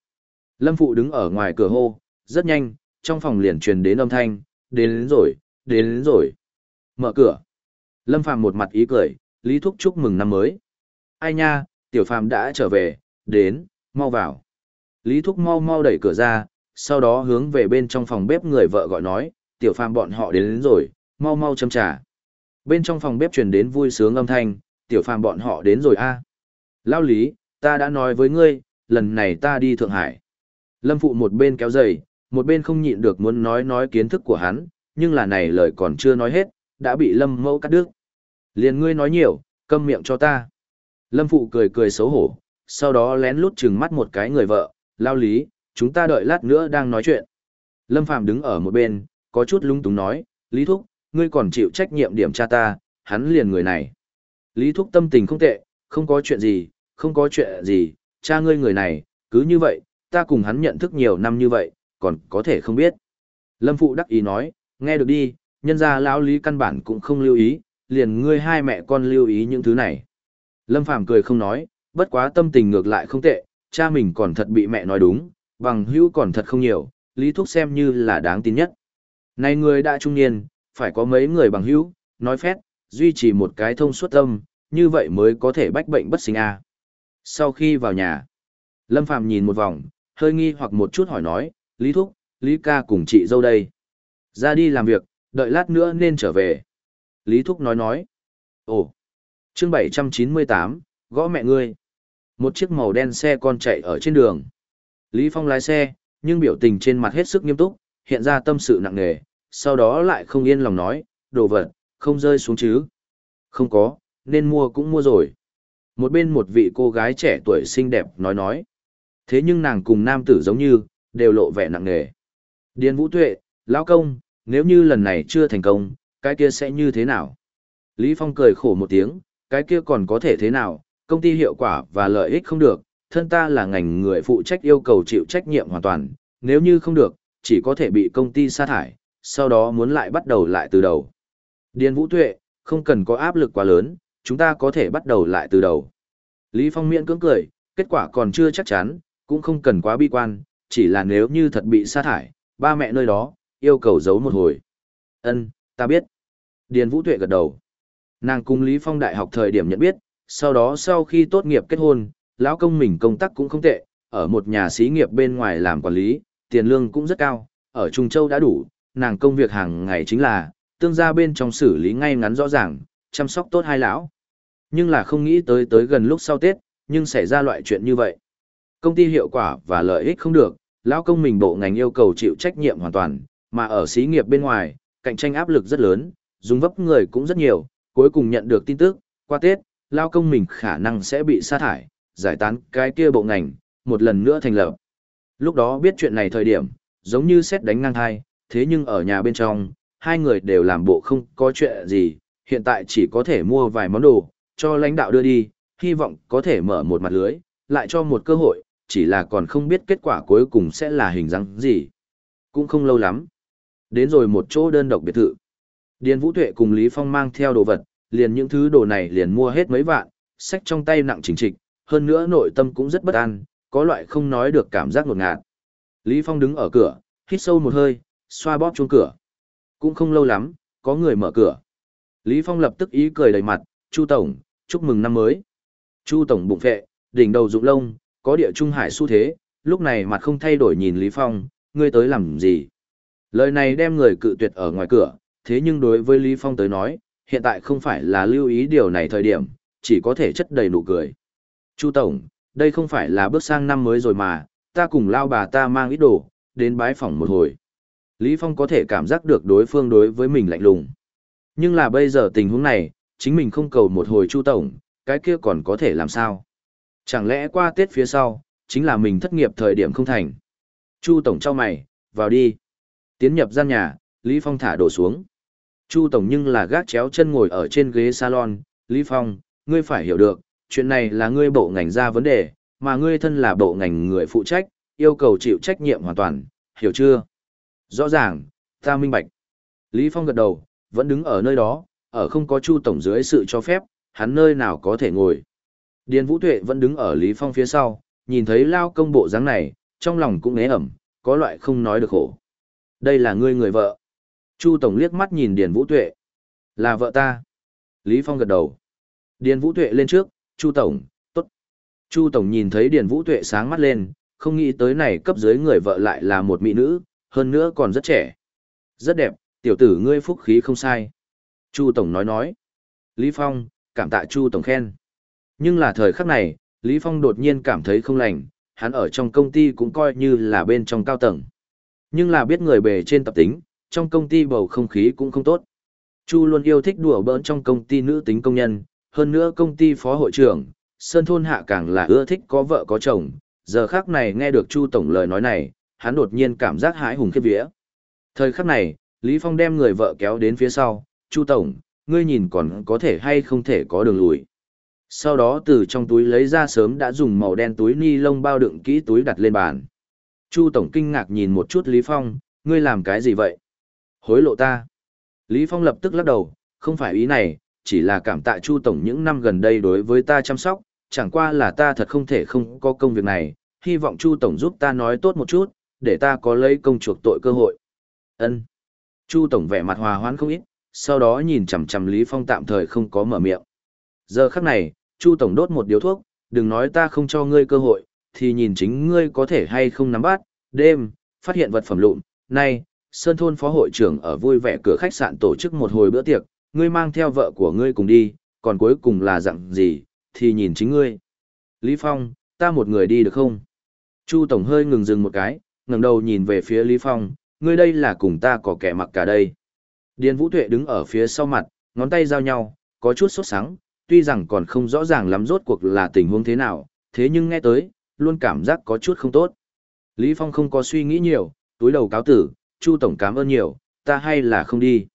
Lâm Phụ đứng ở ngoài cửa hô, rất nhanh, trong phòng liền truyền đến âm thanh, đến, đến rồi, đến, đến rồi. Mở cửa. Lâm Phàm một mặt ý cười, Lý Thúc chúc mừng năm mới. Ai nha, Tiểu Phàm đã trở về, đến, mau vào. Lý Thúc mau mau đẩy cửa ra, sau đó hướng về bên trong phòng bếp người vợ gọi nói, Tiểu Phàm bọn họ đến, đến rồi, mau mau châm trà. Bên trong phòng bếp truyền đến vui sướng âm thanh, Tiểu Phàm bọn họ đến rồi a. Lao Lý, ta đã nói với ngươi, lần này ta đi Thượng Hải. Lâm Phụ một bên kéo giày, một bên không nhịn được muốn nói nói kiến thức của hắn, nhưng là này lời còn chưa nói hết, đã bị Lâm Mẫu cắt đứt. Liền ngươi nói nhiều, câm miệng cho ta. Lâm Phụ cười cười xấu hổ, sau đó lén lút chừng mắt một cái người vợ, lao lý, chúng ta đợi lát nữa đang nói chuyện. Lâm Phạm đứng ở một bên, có chút lung túng nói, Lý Thúc, ngươi còn chịu trách nhiệm điểm cha ta, hắn liền người này. Lý Thúc tâm tình không tệ, không có chuyện gì, không có chuyện gì, cha ngươi người này, cứ như vậy, ta cùng hắn nhận thức nhiều năm như vậy, còn có thể không biết. Lâm Phụ đắc ý nói, nghe được đi, nhân ra lão lý căn bản cũng không lưu ý, liền ngươi hai mẹ con lưu ý những thứ này. Lâm Phàm cười không nói, bất quá tâm tình ngược lại không tệ, cha mình còn thật bị mẹ nói đúng, bằng hữu còn thật không nhiều, lý thúc xem như là đáng tin nhất. Này người đã trung niên, phải có mấy người bằng hữu, nói phét, duy trì một cái thông suốt tâm, như vậy mới có thể bách bệnh bất sinh a. Sau khi vào nhà, Lâm Phàm nhìn một vòng, hơi nghi hoặc một chút hỏi nói, Lý Thúc, Lý ca cùng chị dâu đây. Ra đi làm việc, đợi lát nữa nên trở về. Lý Thúc nói nói. Ồ, chương 798, gõ mẹ ngươi. Một chiếc màu đen xe con chạy ở trên đường. Lý Phong lái xe, nhưng biểu tình trên mặt hết sức nghiêm túc, hiện ra tâm sự nặng nề, sau đó lại không yên lòng nói, đồ vật, không rơi xuống chứ. Không có, nên mua cũng mua rồi. Một bên một vị cô gái trẻ tuổi xinh đẹp nói nói. Thế nhưng nàng cùng nam tử giống như, đều lộ vẻ nặng nề. Điền Vũ Tuệ, lão công, nếu như lần này chưa thành công, cái kia sẽ như thế nào? Lý Phong cười khổ một tiếng, cái kia còn có thể thế nào, công ty hiệu quả và lợi ích không được, thân ta là ngành người phụ trách yêu cầu chịu trách nhiệm hoàn toàn, nếu như không được, chỉ có thể bị công ty sa thải, sau đó muốn lại bắt đầu lại từ đầu. Điền Vũ Tuệ, không cần có áp lực quá lớn, chúng ta có thể bắt đầu lại từ đầu. Lý Phong miễn cưỡng cười, kết quả còn chưa chắc chắn, cũng không cần quá bi quan, chỉ là nếu như thật bị sa thải, ba mẹ nơi đó, yêu cầu giấu một hồi. Ân, ta biết. Điền Vũ Tuệ gật đầu. Nàng cùng Lý Phong đại học thời điểm nhận biết, sau đó sau khi tốt nghiệp kết hôn, lão công mình công tác cũng không tệ, ở một nhà xí nghiệp bên ngoài làm quản lý, tiền lương cũng rất cao, ở Trung Châu đã đủ, nàng công việc hàng ngày chính là, tương gia bên trong xử lý ngay ngắn rõ ràng, chăm sóc tốt hai lão. Nhưng là không nghĩ tới tới gần lúc sau Tết, nhưng xảy ra loại chuyện như vậy. Công ty hiệu quả và lợi ích không được, lão công mình bộ ngành yêu cầu chịu trách nhiệm hoàn toàn, mà ở xí nghiệp bên ngoài, cạnh tranh áp lực rất lớn, dùng vấp người cũng rất nhiều, cuối cùng nhận được tin tức, qua Tết, lao công mình khả năng sẽ bị sa thải, giải tán cái kia bộ ngành, một lần nữa thành lập. Lúc đó biết chuyện này thời điểm, giống như xét đánh ngang thai, thế nhưng ở nhà bên trong, hai người đều làm bộ không có chuyện gì, hiện tại chỉ có thể mua vài món đồ, cho lãnh đạo đưa đi, hy vọng có thể mở một mặt lưới, lại cho một cơ hội, chỉ là còn không biết kết quả cuối cùng sẽ là hình dáng gì. Cũng không lâu lắm. Đến rồi một chỗ đơn độc biệt thự. Điền Vũ Tuệ cùng Lý Phong mang theo đồ vật, liền những thứ đồ này liền mua hết mấy vạn, sách trong tay nặng chỉnh trịch, hơn nữa nội tâm cũng rất bất an, có loại không nói được cảm giác ngột ngạt. Lý Phong đứng ở cửa, hít sâu một hơi, xoa bóp chuông cửa. Cũng không lâu lắm, có người mở cửa. Lý Phong lập tức ý cười đầy mặt, Chu Tổng, chúc mừng năm mới. Chu Tổng bụng phệ, đỉnh đầu rụng lông, có địa trung hải xu thế, lúc này mặt không thay đổi nhìn Lý Phong, ngươi tới làm gì? Lời này đem người cự tuyệt ở ngoài cửa, thế nhưng đối với Lý Phong tới nói, hiện tại không phải là lưu ý điều này thời điểm, chỉ có thể chất đầy nụ cười. Chu Tổng, đây không phải là bước sang năm mới rồi mà, ta cùng lao bà ta mang ít đồ, đến bái phòng một hồi. Lý Phong có thể cảm giác được đối phương đối với mình lạnh lùng. Nhưng là bây giờ tình huống này, chính mình không cầu một hồi Chu Tổng, cái kia còn có thể làm sao? Chẳng lẽ qua Tết phía sau, chính là mình thất nghiệp thời điểm không thành? Chu Tổng cho mày, vào đi. Tiến nhập gian nhà, Lý Phong thả đồ xuống. Chu Tổng nhưng là gác chéo chân ngồi ở trên ghế salon. Lý Phong, ngươi phải hiểu được, chuyện này là ngươi bộ ngành ra vấn đề, mà ngươi thân là bộ ngành người phụ trách, yêu cầu chịu trách nhiệm hoàn toàn, hiểu chưa? Rõ ràng, ta minh bạch. Lý Phong gật đầu, vẫn đứng ở nơi đó, ở không có Chu Tổng dưới sự cho phép, hắn nơi nào có thể ngồi. Điền Vũ Tuệ vẫn đứng ở Lý Phong phía sau, nhìn thấy lao công bộ dáng này, trong lòng cũng nế ẩm, có loại không nói được khổ. Đây là ngươi người vợ. Chu Tổng liếc mắt nhìn Điền Vũ Tuệ. Là vợ ta. Lý Phong gật đầu. Điền Vũ Tuệ lên trước, Chu Tổng, tốt. Chu Tổng nhìn thấy Điền Vũ Tuệ sáng mắt lên, không nghĩ tới này cấp dưới người vợ lại là một mỹ nữ, hơn nữa còn rất trẻ. Rất đẹp, tiểu tử ngươi phúc khí không sai. Chu Tổng nói nói. Lý Phong, cảm tạ Chu Tổng khen. Nhưng là thời khắc này, Lý Phong đột nhiên cảm thấy không lành, hắn ở trong công ty cũng coi như là bên trong cao tầng. Nhưng là biết người bề trên tập tính, trong công ty bầu không khí cũng không tốt. Chu luôn yêu thích đùa bỡn trong công ty nữ tính công nhân, hơn nữa công ty phó hội trưởng, Sơn Thôn Hạ càng là ưa thích có vợ có chồng. Giờ khắc này nghe được Chu Tổng lời nói này, hắn đột nhiên cảm giác hãi hùng khiếp vía. Thời khắc này, Lý Phong đem người vợ kéo đến phía sau, Chu Tổng, ngươi nhìn còn có thể hay không thể có đường lùi. Sau đó từ trong túi lấy ra sớm đã dùng màu đen túi ni lông bao đựng kỹ túi đặt lên bàn. Chu Tổng kinh ngạc nhìn một chút Lý Phong, ngươi làm cái gì vậy? Hối lộ ta. Lý Phong lập tức lắc đầu, không phải ý này, chỉ là cảm tạ Chu Tổng những năm gần đây đối với ta chăm sóc, chẳng qua là ta thật không thể không có công việc này, hy vọng Chu Tổng giúp ta nói tốt một chút, để ta có lấy công chuộc tội cơ hội. Ân. Chu Tổng vẻ mặt hòa hoãn không ít, sau đó nhìn chằm chằm Lý Phong tạm thời không có mở miệng. Giờ khắc này, Chu Tổng đốt một điếu thuốc, đừng nói ta không cho ngươi cơ hội, thì nhìn chính ngươi có thể hay không nắm bắt. Đêm, phát hiện vật phẩm lụn, nay, Sơn Thôn Phó Hội trưởng ở vui vẻ cửa khách sạn tổ chức một hồi bữa tiệc, ngươi mang theo vợ của ngươi cùng đi, còn cuối cùng là dặn gì, thì nhìn chính ngươi. Lý Phong, ta một người đi được không? Chu Tổng hơi ngừng dừng một cái, ngẩng đầu nhìn về phía Lý Phong, ngươi đây là cùng ta có kẻ mặc cả đây. Điền Vũ Tuệ đứng ở phía sau mặt, ngón tay giao nhau, có chút sốt sắng, tuy rằng còn không rõ ràng lắm rốt cuộc là tình huống thế nào, thế nhưng nghe tới, luôn cảm giác có chút không tốt. Lý Phong không có suy nghĩ nhiều, túi đầu cáo tử, Chu Tổng cảm ơn nhiều, ta hay là không đi.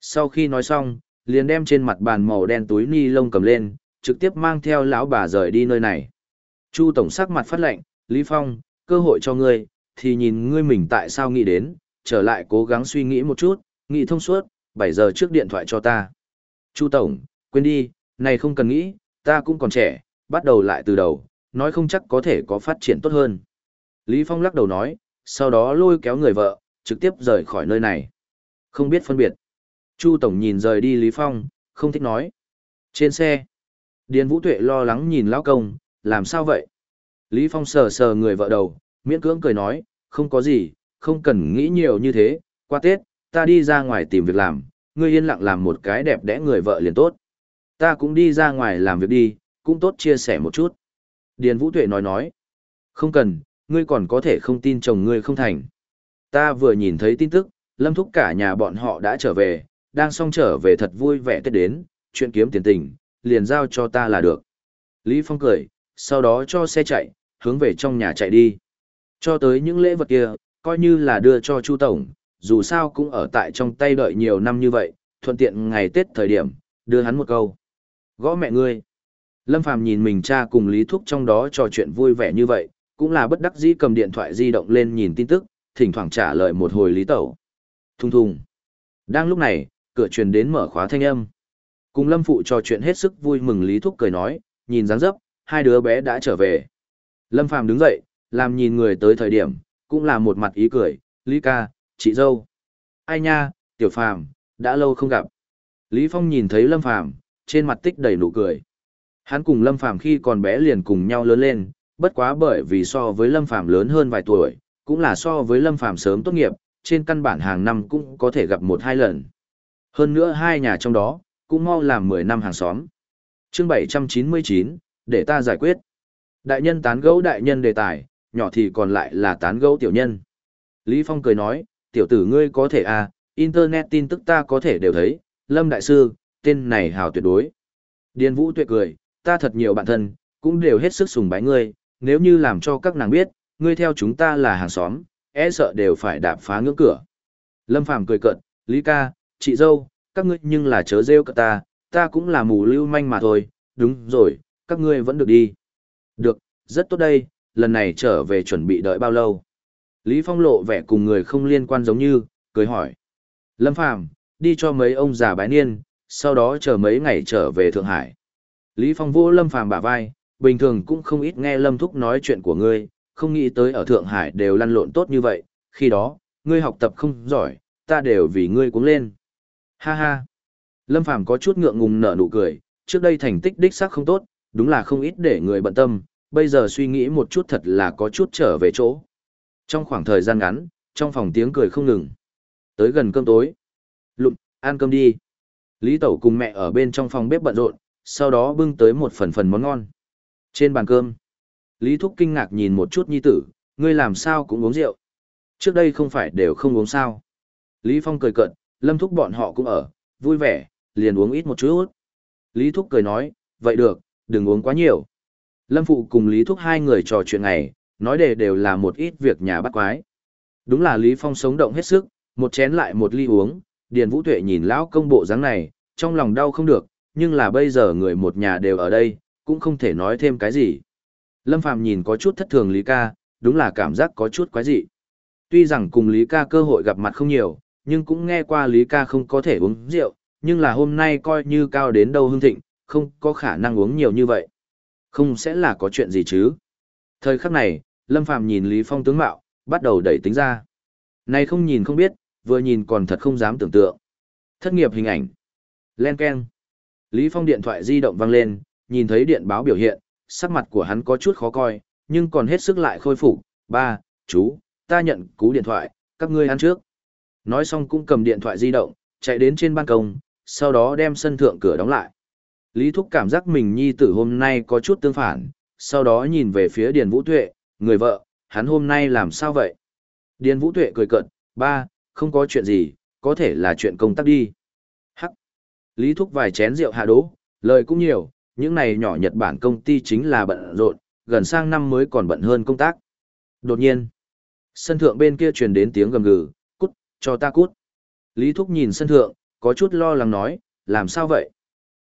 Sau khi nói xong, liền đem trên mặt bàn màu đen túi ni lông cầm lên, trực tiếp mang theo lão bà rời đi nơi này. Chu Tổng sắc mặt phát lệnh, Lý Phong, cơ hội cho ngươi, thì nhìn ngươi mình tại sao nghĩ đến, trở lại cố gắng suy nghĩ một chút, nghĩ thông suốt, 7 giờ trước điện thoại cho ta. Chu Tổng, quên đi, này không cần nghĩ, ta cũng còn trẻ, bắt đầu lại từ đầu, nói không chắc có thể có phát triển tốt hơn. Lý Phong lắc đầu nói, sau đó lôi kéo người vợ, trực tiếp rời khỏi nơi này. Không biết phân biệt. Chu Tổng nhìn rời đi Lý Phong, không thích nói. Trên xe, Điền Vũ Tuệ lo lắng nhìn lão công, làm sao vậy? Lý Phong sờ sờ người vợ đầu, miễn cưỡng cười nói, không có gì, không cần nghĩ nhiều như thế, qua Tết, ta đi ra ngoài tìm việc làm, ngươi yên lặng làm một cái đẹp đẽ người vợ liền tốt. Ta cũng đi ra ngoài làm việc đi, cũng tốt chia sẻ một chút. Điền Vũ Tuệ nói nói, không cần, ngươi còn có thể không tin chồng ngươi không thành. Ta vừa nhìn thấy tin tức, lâm thúc cả nhà bọn họ đã trở về, đang xong trở về thật vui vẻ tết đến, chuyện kiếm tiền tình, liền giao cho ta là được. Lý Phong cười, sau đó cho xe chạy, hướng về trong nhà chạy đi. Cho tới những lễ vật kia, coi như là đưa cho Chu Tổng, dù sao cũng ở tại trong tay đợi nhiều năm như vậy, thuận tiện ngày Tết thời điểm, đưa hắn một câu. Gõ mẹ ngươi. Lâm Phàm nhìn mình cha cùng Lý Thúc trong đó trò chuyện vui vẻ như vậy, cũng là bất đắc dĩ cầm điện thoại di động lên nhìn tin tức, thỉnh thoảng trả lời một hồi Lý Tẩu. Thùng thùng. Đang lúc này, cửa truyền đến mở khóa thanh âm. Cùng Lâm Phụ trò chuyện hết sức vui mừng Lý Thúc cười nói, nhìn dáng dấp, hai đứa bé đã trở về. Lâm Phàm đứng dậy, làm nhìn người tới thời điểm, cũng là một mặt ý cười, Lý ca, chị dâu. Ai nha, tiểu phàm, đã lâu không gặp. Lý Phong nhìn thấy Lâm Phàm trên mặt tích đầy nụ cười. Hắn cùng Lâm Phàm khi còn bé liền cùng nhau lớn lên, bất quá bởi vì so với Lâm Phàm lớn hơn vài tuổi, cũng là so với Lâm Phàm sớm tốt nghiệp, trên căn bản hàng năm cũng có thể gặp một hai lần. Hơn nữa hai nhà trong đó, cũng mau làm 10 năm hàng xóm. Chương 799, để ta giải quyết. Đại nhân tán gẫu đại nhân đề tài, nhỏ thì còn lại là tán gẫu tiểu nhân. Lý Phong cười nói, tiểu tử ngươi có thể à, internet tin tức ta có thể đều thấy, Lâm Đại Sư, tên này hào tuyệt đối. Điền Vũ tuyệt cười, ta thật nhiều bạn thân, cũng đều hết sức sùng bái ngươi, nếu như làm cho các nàng biết, ngươi theo chúng ta là hàng xóm, e sợ đều phải đạp phá ngưỡng cửa. Lâm Phàm cười cợt, Lý ca, chị dâu, các ngươi nhưng là chớ rêu cả ta, ta cũng là mù lưu manh mà thôi, đúng rồi, các ngươi vẫn được đi. Được, rất tốt đây, lần này trở về chuẩn bị đợi bao lâu? Lý Phong lộ vẻ cùng người không liên quan giống như, cười hỏi. Lâm Phàm đi cho mấy ông già bái niên, sau đó chờ mấy ngày trở về Thượng Hải. Lý Phong vô Lâm Phàm bả vai, bình thường cũng không ít nghe Lâm Thúc nói chuyện của ngươi, không nghĩ tới ở Thượng Hải đều lăn lộn tốt như vậy, khi đó, ngươi học tập không giỏi, ta đều vì ngươi cuống lên. Ha ha. Lâm Phàm có chút ngượng ngùng nở nụ cười, trước đây thành tích đích xác không tốt, đúng là không ít để người bận tâm, bây giờ suy nghĩ một chút thật là có chút trở về chỗ. Trong khoảng thời gian ngắn, trong phòng tiếng cười không ngừng. Tới gần cơm tối. Lụm, ăn cơm đi. Lý Tẩu cùng mẹ ở bên trong phòng bếp bận rộn, sau đó bưng tới một phần phần món ngon. Trên bàn cơm, Lý Thúc kinh ngạc nhìn một chút nhi tử, ngươi làm sao cũng uống rượu. Trước đây không phải đều không uống sao. Lý Phong cười cận, Lâm Thúc bọn họ cũng ở, vui vẻ, liền uống ít một chút. Lý Thúc cười nói, vậy được, đừng uống quá nhiều. Lâm Phụ cùng Lý Thúc hai người trò chuyện này, nói đề đều là một ít việc nhà bắt quái. Đúng là Lý Phong sống động hết sức, một chén lại một ly uống, Điền Vũ Tuệ nhìn lão công bộ dáng này, trong lòng đau không được, nhưng là bây giờ người một nhà đều ở đây, cũng không thể nói thêm cái gì. Lâm Phàm nhìn có chút thất thường Lý ca, đúng là cảm giác có chút quái dị. Tuy rằng cùng Lý ca cơ hội gặp mặt không nhiều, nhưng cũng nghe qua Lý ca không có thể uống rượu, nhưng là hôm nay coi như cao đến đâu hương thịnh, không có khả năng uống nhiều như vậy. Không sẽ là có chuyện gì chứ. Thời khắc này, Lâm Phàm nhìn Lý Phong tướng mạo, bắt đầu đẩy tính ra. Này không nhìn không biết, vừa nhìn còn thật không dám tưởng tượng. Thất nghiệp hình ảnh. Len Ken. Lý Phong điện thoại di động vang lên, nhìn thấy điện báo biểu hiện, sắc mặt của hắn có chút khó coi, nhưng còn hết sức lại khôi phục. Ba, chú, ta nhận cú điện thoại, các ngươi ăn trước. Nói xong cũng cầm điện thoại di động, chạy đến trên ban công, sau đó đem sân thượng cửa đóng lại. Lý Thúc cảm giác mình nhi tử hôm nay có chút tương phản, sau đó nhìn về phía Điền Vũ Tuệ, người vợ, hắn hôm nay làm sao vậy? Điền Vũ Tuệ cười cận, ba, không có chuyện gì, có thể là chuyện công tác đi. Lý Thúc vài chén rượu hạ đố, lời cũng nhiều, những này nhỏ Nhật Bản công ty chính là bận rộn, gần sang năm mới còn bận hơn công tác. Đột nhiên, sân thượng bên kia truyền đến tiếng gầm gừ, cút, cho ta cút. Lý Thúc nhìn sân thượng, có chút lo lắng nói, làm sao vậy?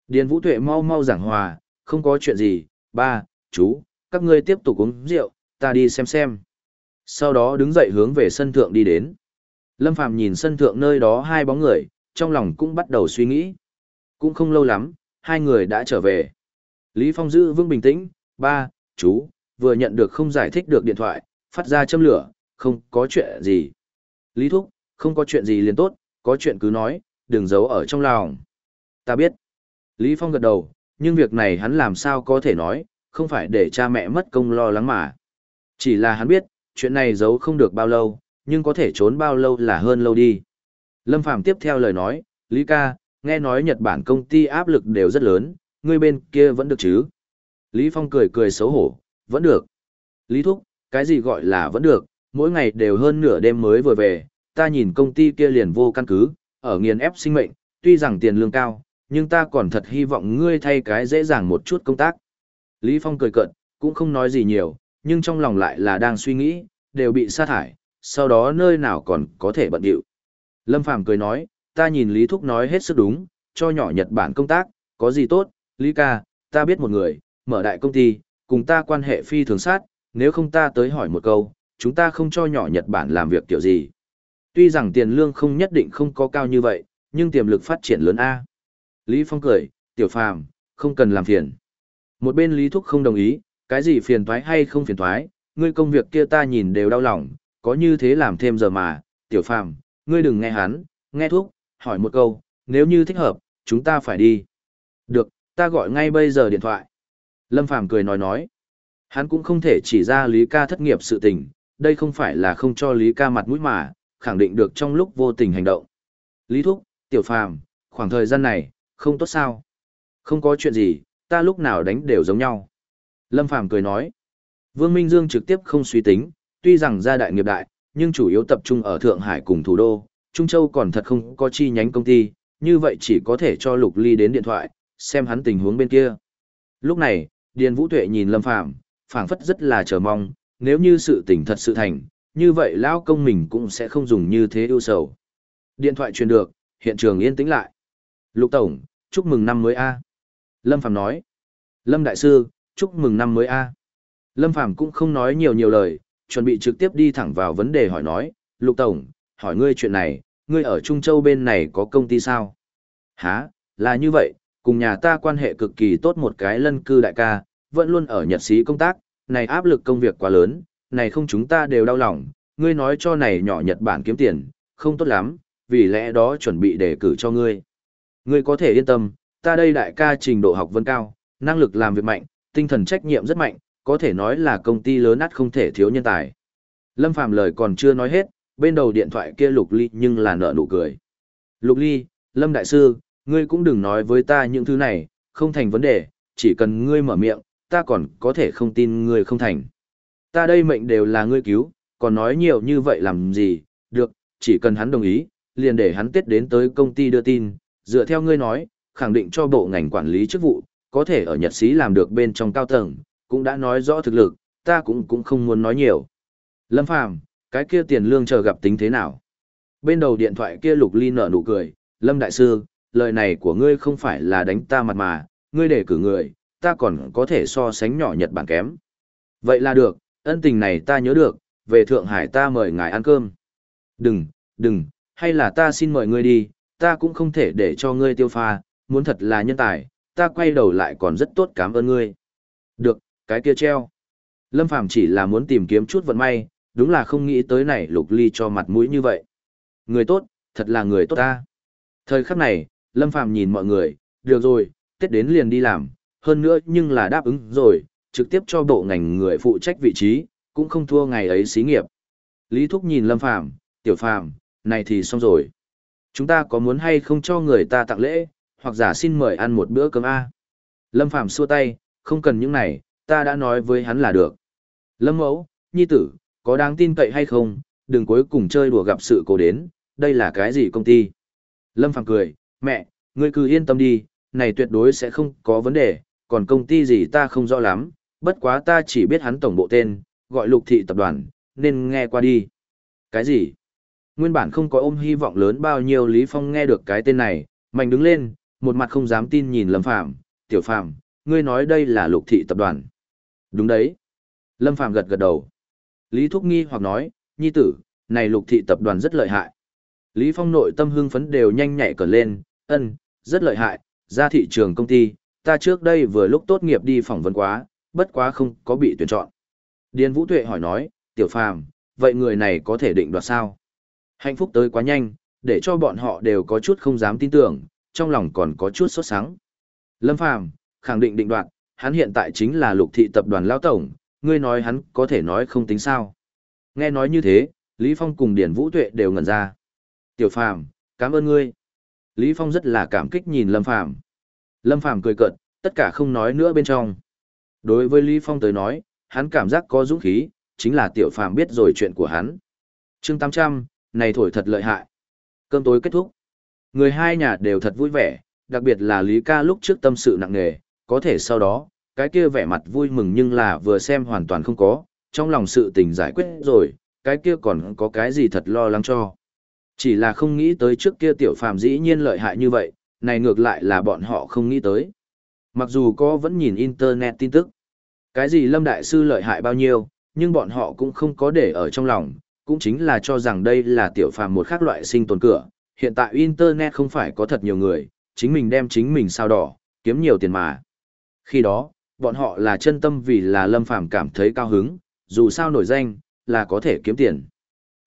Điền Vũ Tuệ mau mau giảng hòa, không có chuyện gì, ba, chú, các ngươi tiếp tục uống rượu, ta đi xem xem. Sau đó đứng dậy hướng về sân thượng đi đến. Lâm Phàm nhìn sân thượng nơi đó hai bóng người, trong lòng cũng bắt đầu suy nghĩ. Cũng không lâu lắm, hai người đã trở về. Lý Phong giữ vững bình tĩnh, ba, chú, vừa nhận được không giải thích được điện thoại, phát ra châm lửa, không có chuyện gì. Lý Thúc, không có chuyện gì liền tốt, có chuyện cứ nói, đừng giấu ở trong lòng. Ta biết. Lý Phong gật đầu, nhưng việc này hắn làm sao có thể nói, không phải để cha mẹ mất công lo lắng mà. Chỉ là hắn biết, chuyện này giấu không được bao lâu, nhưng có thể trốn bao lâu là hơn lâu đi. Lâm Phàm tiếp theo lời nói, Lý ca, nghe nói Nhật Bản công ty áp lực đều rất lớn, ngươi bên kia vẫn được chứ? Lý Phong cười cười xấu hổ, vẫn được. Lý Thúc, cái gì gọi là vẫn được, mỗi ngày đều hơn nửa đêm mới vừa về, ta nhìn công ty kia liền vô căn cứ, ở nghiền ép sinh mệnh, tuy rằng tiền lương cao, nhưng ta còn thật hy vọng ngươi thay cái dễ dàng một chút công tác. Lý Phong cười cợt, cũng không nói gì nhiều, nhưng trong lòng lại là đang suy nghĩ, đều bị sa thải, sau đó nơi nào còn có thể bận điệu. Lâm Phàm cười nói, ta nhìn Lý Thúc nói hết sức đúng, cho nhỏ Nhật Bản công tác, có gì tốt, Lý ca, ta biết một người, mở đại công ty, cùng ta quan hệ phi thường sát, nếu không ta tới hỏi một câu, chúng ta không cho nhỏ Nhật Bản làm việc kiểu gì. Tuy rằng tiền lương không nhất định không có cao như vậy, nhưng tiềm lực phát triển lớn A. Lý Phong cười, tiểu phàm, không cần làm phiền. Một bên Lý Thúc không đồng ý, cái gì phiền thoái hay không phiền thoái, ngươi công việc kia ta nhìn đều đau lòng, có như thế làm thêm giờ mà, tiểu phàm, ngươi đừng nghe hắn, nghe thuốc, hỏi một câu, nếu như thích hợp, chúng ta phải đi. Được, ta gọi ngay bây giờ điện thoại. Lâm Phàm cười nói nói. Hắn cũng không thể chỉ ra Lý ca thất nghiệp sự tình, đây không phải là không cho Lý ca mặt mũi mà, khẳng định được trong lúc vô tình hành động. Lý Thúc, Tiểu Phàm, khoảng thời gian này, không tốt sao? Không có chuyện gì, ta lúc nào đánh đều giống nhau. Lâm Phàm cười nói. Vương Minh Dương trực tiếp không suy tính, tuy rằng gia đại nghiệp đại, nhưng chủ yếu tập trung ở Thượng Hải cùng thủ đô, Trung Châu còn thật không có chi nhánh công ty, như vậy chỉ có thể cho Lục Ly đến điện thoại, xem hắn tình huống bên kia. Lúc này, Điền Vũ Tuệ nhìn Lâm Phàm, phảng phất rất là chờ mong, nếu như sự tình thật sự thành, như vậy lão công mình cũng sẽ không dùng như thế ưu sầu. Điện thoại truyền được, hiện trường yên tĩnh lại. Lục Tổng, chúc mừng năm mới A. Lâm Phàm nói. Lâm Đại Sư, chúc mừng năm mới A. Lâm Phàm cũng không nói nhiều nhiều lời, chuẩn bị trực tiếp đi thẳng vào vấn đề hỏi nói, Lục Tổng, hỏi ngươi chuyện này, ngươi ở Trung Châu bên này có công ty sao? Hả, là như vậy, cùng nhà ta quan hệ cực kỳ tốt một cái lân cư đại ca, vẫn luôn ở Nhật Sĩ công tác, này áp lực công việc quá lớn, này không chúng ta đều đau lòng, ngươi nói cho này nhỏ Nhật Bản kiếm tiền, không tốt lắm, vì lẽ đó chuẩn bị đề cử cho ngươi. Ngươi có thể yên tâm, ta đây đại ca trình độ học vấn cao, năng lực làm việc mạnh, tinh thần trách nhiệm rất mạnh, có thể nói là công ty lớn át không thể thiếu nhân tài. Lâm Phàm lời còn chưa nói hết, bên đầu điện thoại kia Lục Ly nhưng là nở nụ cười. Lục Ly, Lâm Đại Sư, ngươi cũng đừng nói với ta những thứ này, không thành vấn đề, chỉ cần ngươi mở miệng, ta còn có thể không tin ngươi không thành. Ta đây mệnh đều là ngươi cứu, còn nói nhiều như vậy làm gì, được, chỉ cần hắn đồng ý, liền để hắn tiết đến tới công ty đưa tin, dựa theo ngươi nói, khẳng định cho bộ ngành quản lý chức vụ, có thể ở Nhật Sĩ làm được bên trong cao tầng, cũng đã nói rõ thực lực, ta cũng cũng không muốn nói nhiều. Lâm Phàm, cái kia tiền lương chờ gặp tính thế nào? Bên đầu điện thoại kia Lục Ly nở nụ cười, Lâm Đại Sư, lời này của ngươi không phải là đánh ta mặt mà, ngươi để cử người, ta còn có thể so sánh nhỏ Nhật Bản kém. Vậy là được, ân tình này ta nhớ được, về Thượng Hải ta mời ngài ăn cơm. Đừng, đừng, hay là ta xin mời ngươi đi, ta cũng không thể để cho ngươi tiêu pha, muốn thật là nhân tài, ta quay đầu lại còn rất tốt cảm ơn ngươi. Được, cái kia treo. Lâm Phàm chỉ là muốn tìm kiếm chút vận may, đúng là không nghĩ tới này lục ly cho mặt mũi như vậy. Người tốt, thật là người tốt ta. Thời khắc này, Lâm Phàm nhìn mọi người, được rồi, Tết đến liền đi làm, hơn nữa nhưng là đáp ứng rồi, trực tiếp cho bộ ngành người phụ trách vị trí, cũng không thua ngày ấy xí nghiệp. Lý Thúc nhìn Lâm Phàm, tiểu Phàm, này thì xong rồi. Chúng ta có muốn hay không cho người ta tặng lễ, hoặc giả xin mời ăn một bữa cơm A. Lâm Phàm xua tay, không cần những này, ta đã nói với hắn là được. Lâm mẫu, nhi tử, có đáng tin cậy hay không, đừng cuối cùng chơi đùa gặp sự cố đến, đây là cái gì công ty. Lâm Phàm cười, mẹ, ngươi cứ yên tâm đi, này tuyệt đối sẽ không có vấn đề, còn công ty gì ta không rõ lắm, bất quá ta chỉ biết hắn tổng bộ tên, gọi lục thị tập đoàn, nên nghe qua đi. Cái gì? Nguyên bản không có ôm hy vọng lớn bao nhiêu Lý Phong nghe được cái tên này, mạnh đứng lên, một mặt không dám tin nhìn Lâm Phàm tiểu Phàm ngươi nói đây là lục thị tập đoàn. Đúng đấy. Lâm Phàm gật gật đầu. Lý Thúc nghi hoặc nói, nhi tử, này lục thị tập đoàn rất lợi hại. Lý Phong nội tâm hưng phấn đều nhanh nhạy cờ lên, ân, rất lợi hại, ra thị trường công ty, ta trước đây vừa lúc tốt nghiệp đi phỏng vấn quá, bất quá không có bị tuyển chọn. Điền Vũ Tuệ hỏi nói, tiểu phàm, vậy người này có thể định đoạt sao? Hạnh phúc tới quá nhanh, để cho bọn họ đều có chút không dám tin tưởng, trong lòng còn có chút sốt sắng. Lâm Phàm khẳng định định đoạt, hắn hiện tại chính là lục thị tập đoàn lao tổng, ngươi nói hắn có thể nói không tính sao. Nghe nói như thế, Lý Phong cùng Điền Vũ Tuệ đều ngẩn ra. Tiểu Phàm, cảm ơn ngươi. Lý Phong rất là cảm kích nhìn Lâm Phàm. Lâm Phàm cười cợt, tất cả không nói nữa bên trong. Đối với Lý Phong tới nói, hắn cảm giác có dũng khí, chính là Tiểu Phàm biết rồi chuyện của hắn. Chương 800, này thổi thật lợi hại. Cơm tối kết thúc. Người hai nhà đều thật vui vẻ, đặc biệt là Lý ca lúc trước tâm sự nặng nề, có thể sau đó, cái kia vẻ mặt vui mừng nhưng là vừa xem hoàn toàn không có, trong lòng sự tình giải quyết rồi, cái kia còn có cái gì thật lo lắng cho. Chỉ là không nghĩ tới trước kia tiểu phàm dĩ nhiên lợi hại như vậy, này ngược lại là bọn họ không nghĩ tới. Mặc dù có vẫn nhìn internet tin tức, cái gì Lâm Đại Sư lợi hại bao nhiêu, nhưng bọn họ cũng không có để ở trong lòng, cũng chính là cho rằng đây là tiểu phàm một khác loại sinh tồn cửa. Hiện tại internet không phải có thật nhiều người, chính mình đem chính mình sao đỏ, kiếm nhiều tiền mà. Khi đó, bọn họ là chân tâm vì là Lâm Phàm cảm thấy cao hứng, dù sao nổi danh, là có thể kiếm tiền.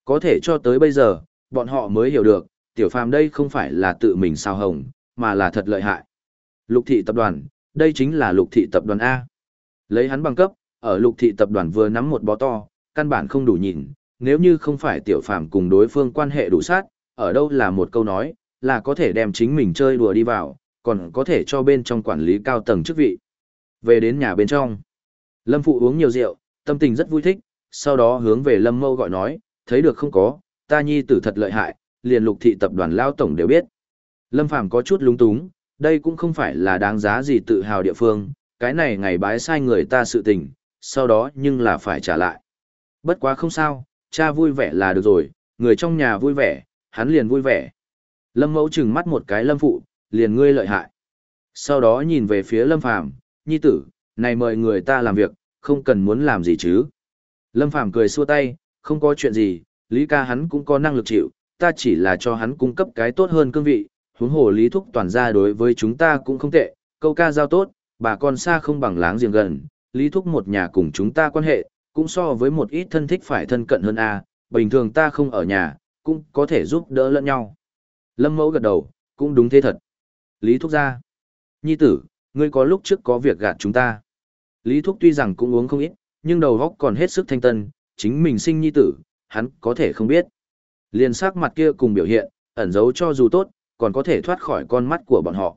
Có thể cho tới bây giờ, bọn họ mới hiểu được, tiểu phàm đây không phải là tự mình sao hồng, mà là thật lợi hại. Lục thị tập đoàn, đây chính là lục thị tập đoàn A. Lấy hắn bằng cấp, ở lục thị tập đoàn vừa nắm một bó to, căn bản không đủ nhìn, nếu như không phải tiểu phàm cùng đối phương quan hệ đủ sát, ở đâu là một câu nói, là có thể đem chính mình chơi đùa đi vào, còn có thể cho bên trong quản lý cao tầng chức vị. Về đến nhà bên trong, Lâm Phụ uống nhiều rượu, tâm tình rất vui thích, sau đó hướng về Lâm Mâu gọi nói, thấy được không có, ta nhi tử thật lợi hại, liền lục thị tập đoàn lao tổng đều biết. Lâm Phàm có chút lúng túng, đây cũng không phải là đáng giá gì tự hào địa phương, cái này ngày bái sai người ta sự tình, sau đó nhưng là phải trả lại. Bất quá không sao, cha vui vẻ là được rồi, người trong nhà vui vẻ, hắn liền vui vẻ. Lâm mẫu chừng mắt một cái lâm phụ, liền ngươi lợi hại. Sau đó nhìn về phía lâm phàm, nhi tử, này mời người ta làm việc, không cần muốn làm gì chứ. Lâm phàm cười xua tay, không có chuyện gì, Lý ca hắn cũng có năng lực chịu, ta chỉ là cho hắn cung cấp cái tốt hơn cương vị, huống hồ Lý Thúc toàn ra đối với chúng ta cũng không tệ, câu ca giao tốt, bà con xa không bằng láng giềng gần, Lý Thúc một nhà cùng chúng ta quan hệ, cũng so với một ít thân thích phải thân cận hơn a bình thường ta không ở nhà, cũng có thể giúp đỡ lẫn nhau. Lâm mẫu gật đầu, cũng đúng thế thật. Lý Thúc ra. Nhi tử, ngươi có lúc trước có việc gạt chúng ta. Lý Thúc tuy rằng cũng uống không ít, nhưng đầu óc còn hết sức thanh tân, chính mình sinh nhi tử, hắn có thể không biết. Liên sắc mặt kia cùng biểu hiện, ẩn giấu cho dù tốt, còn có thể thoát khỏi con mắt của bọn họ.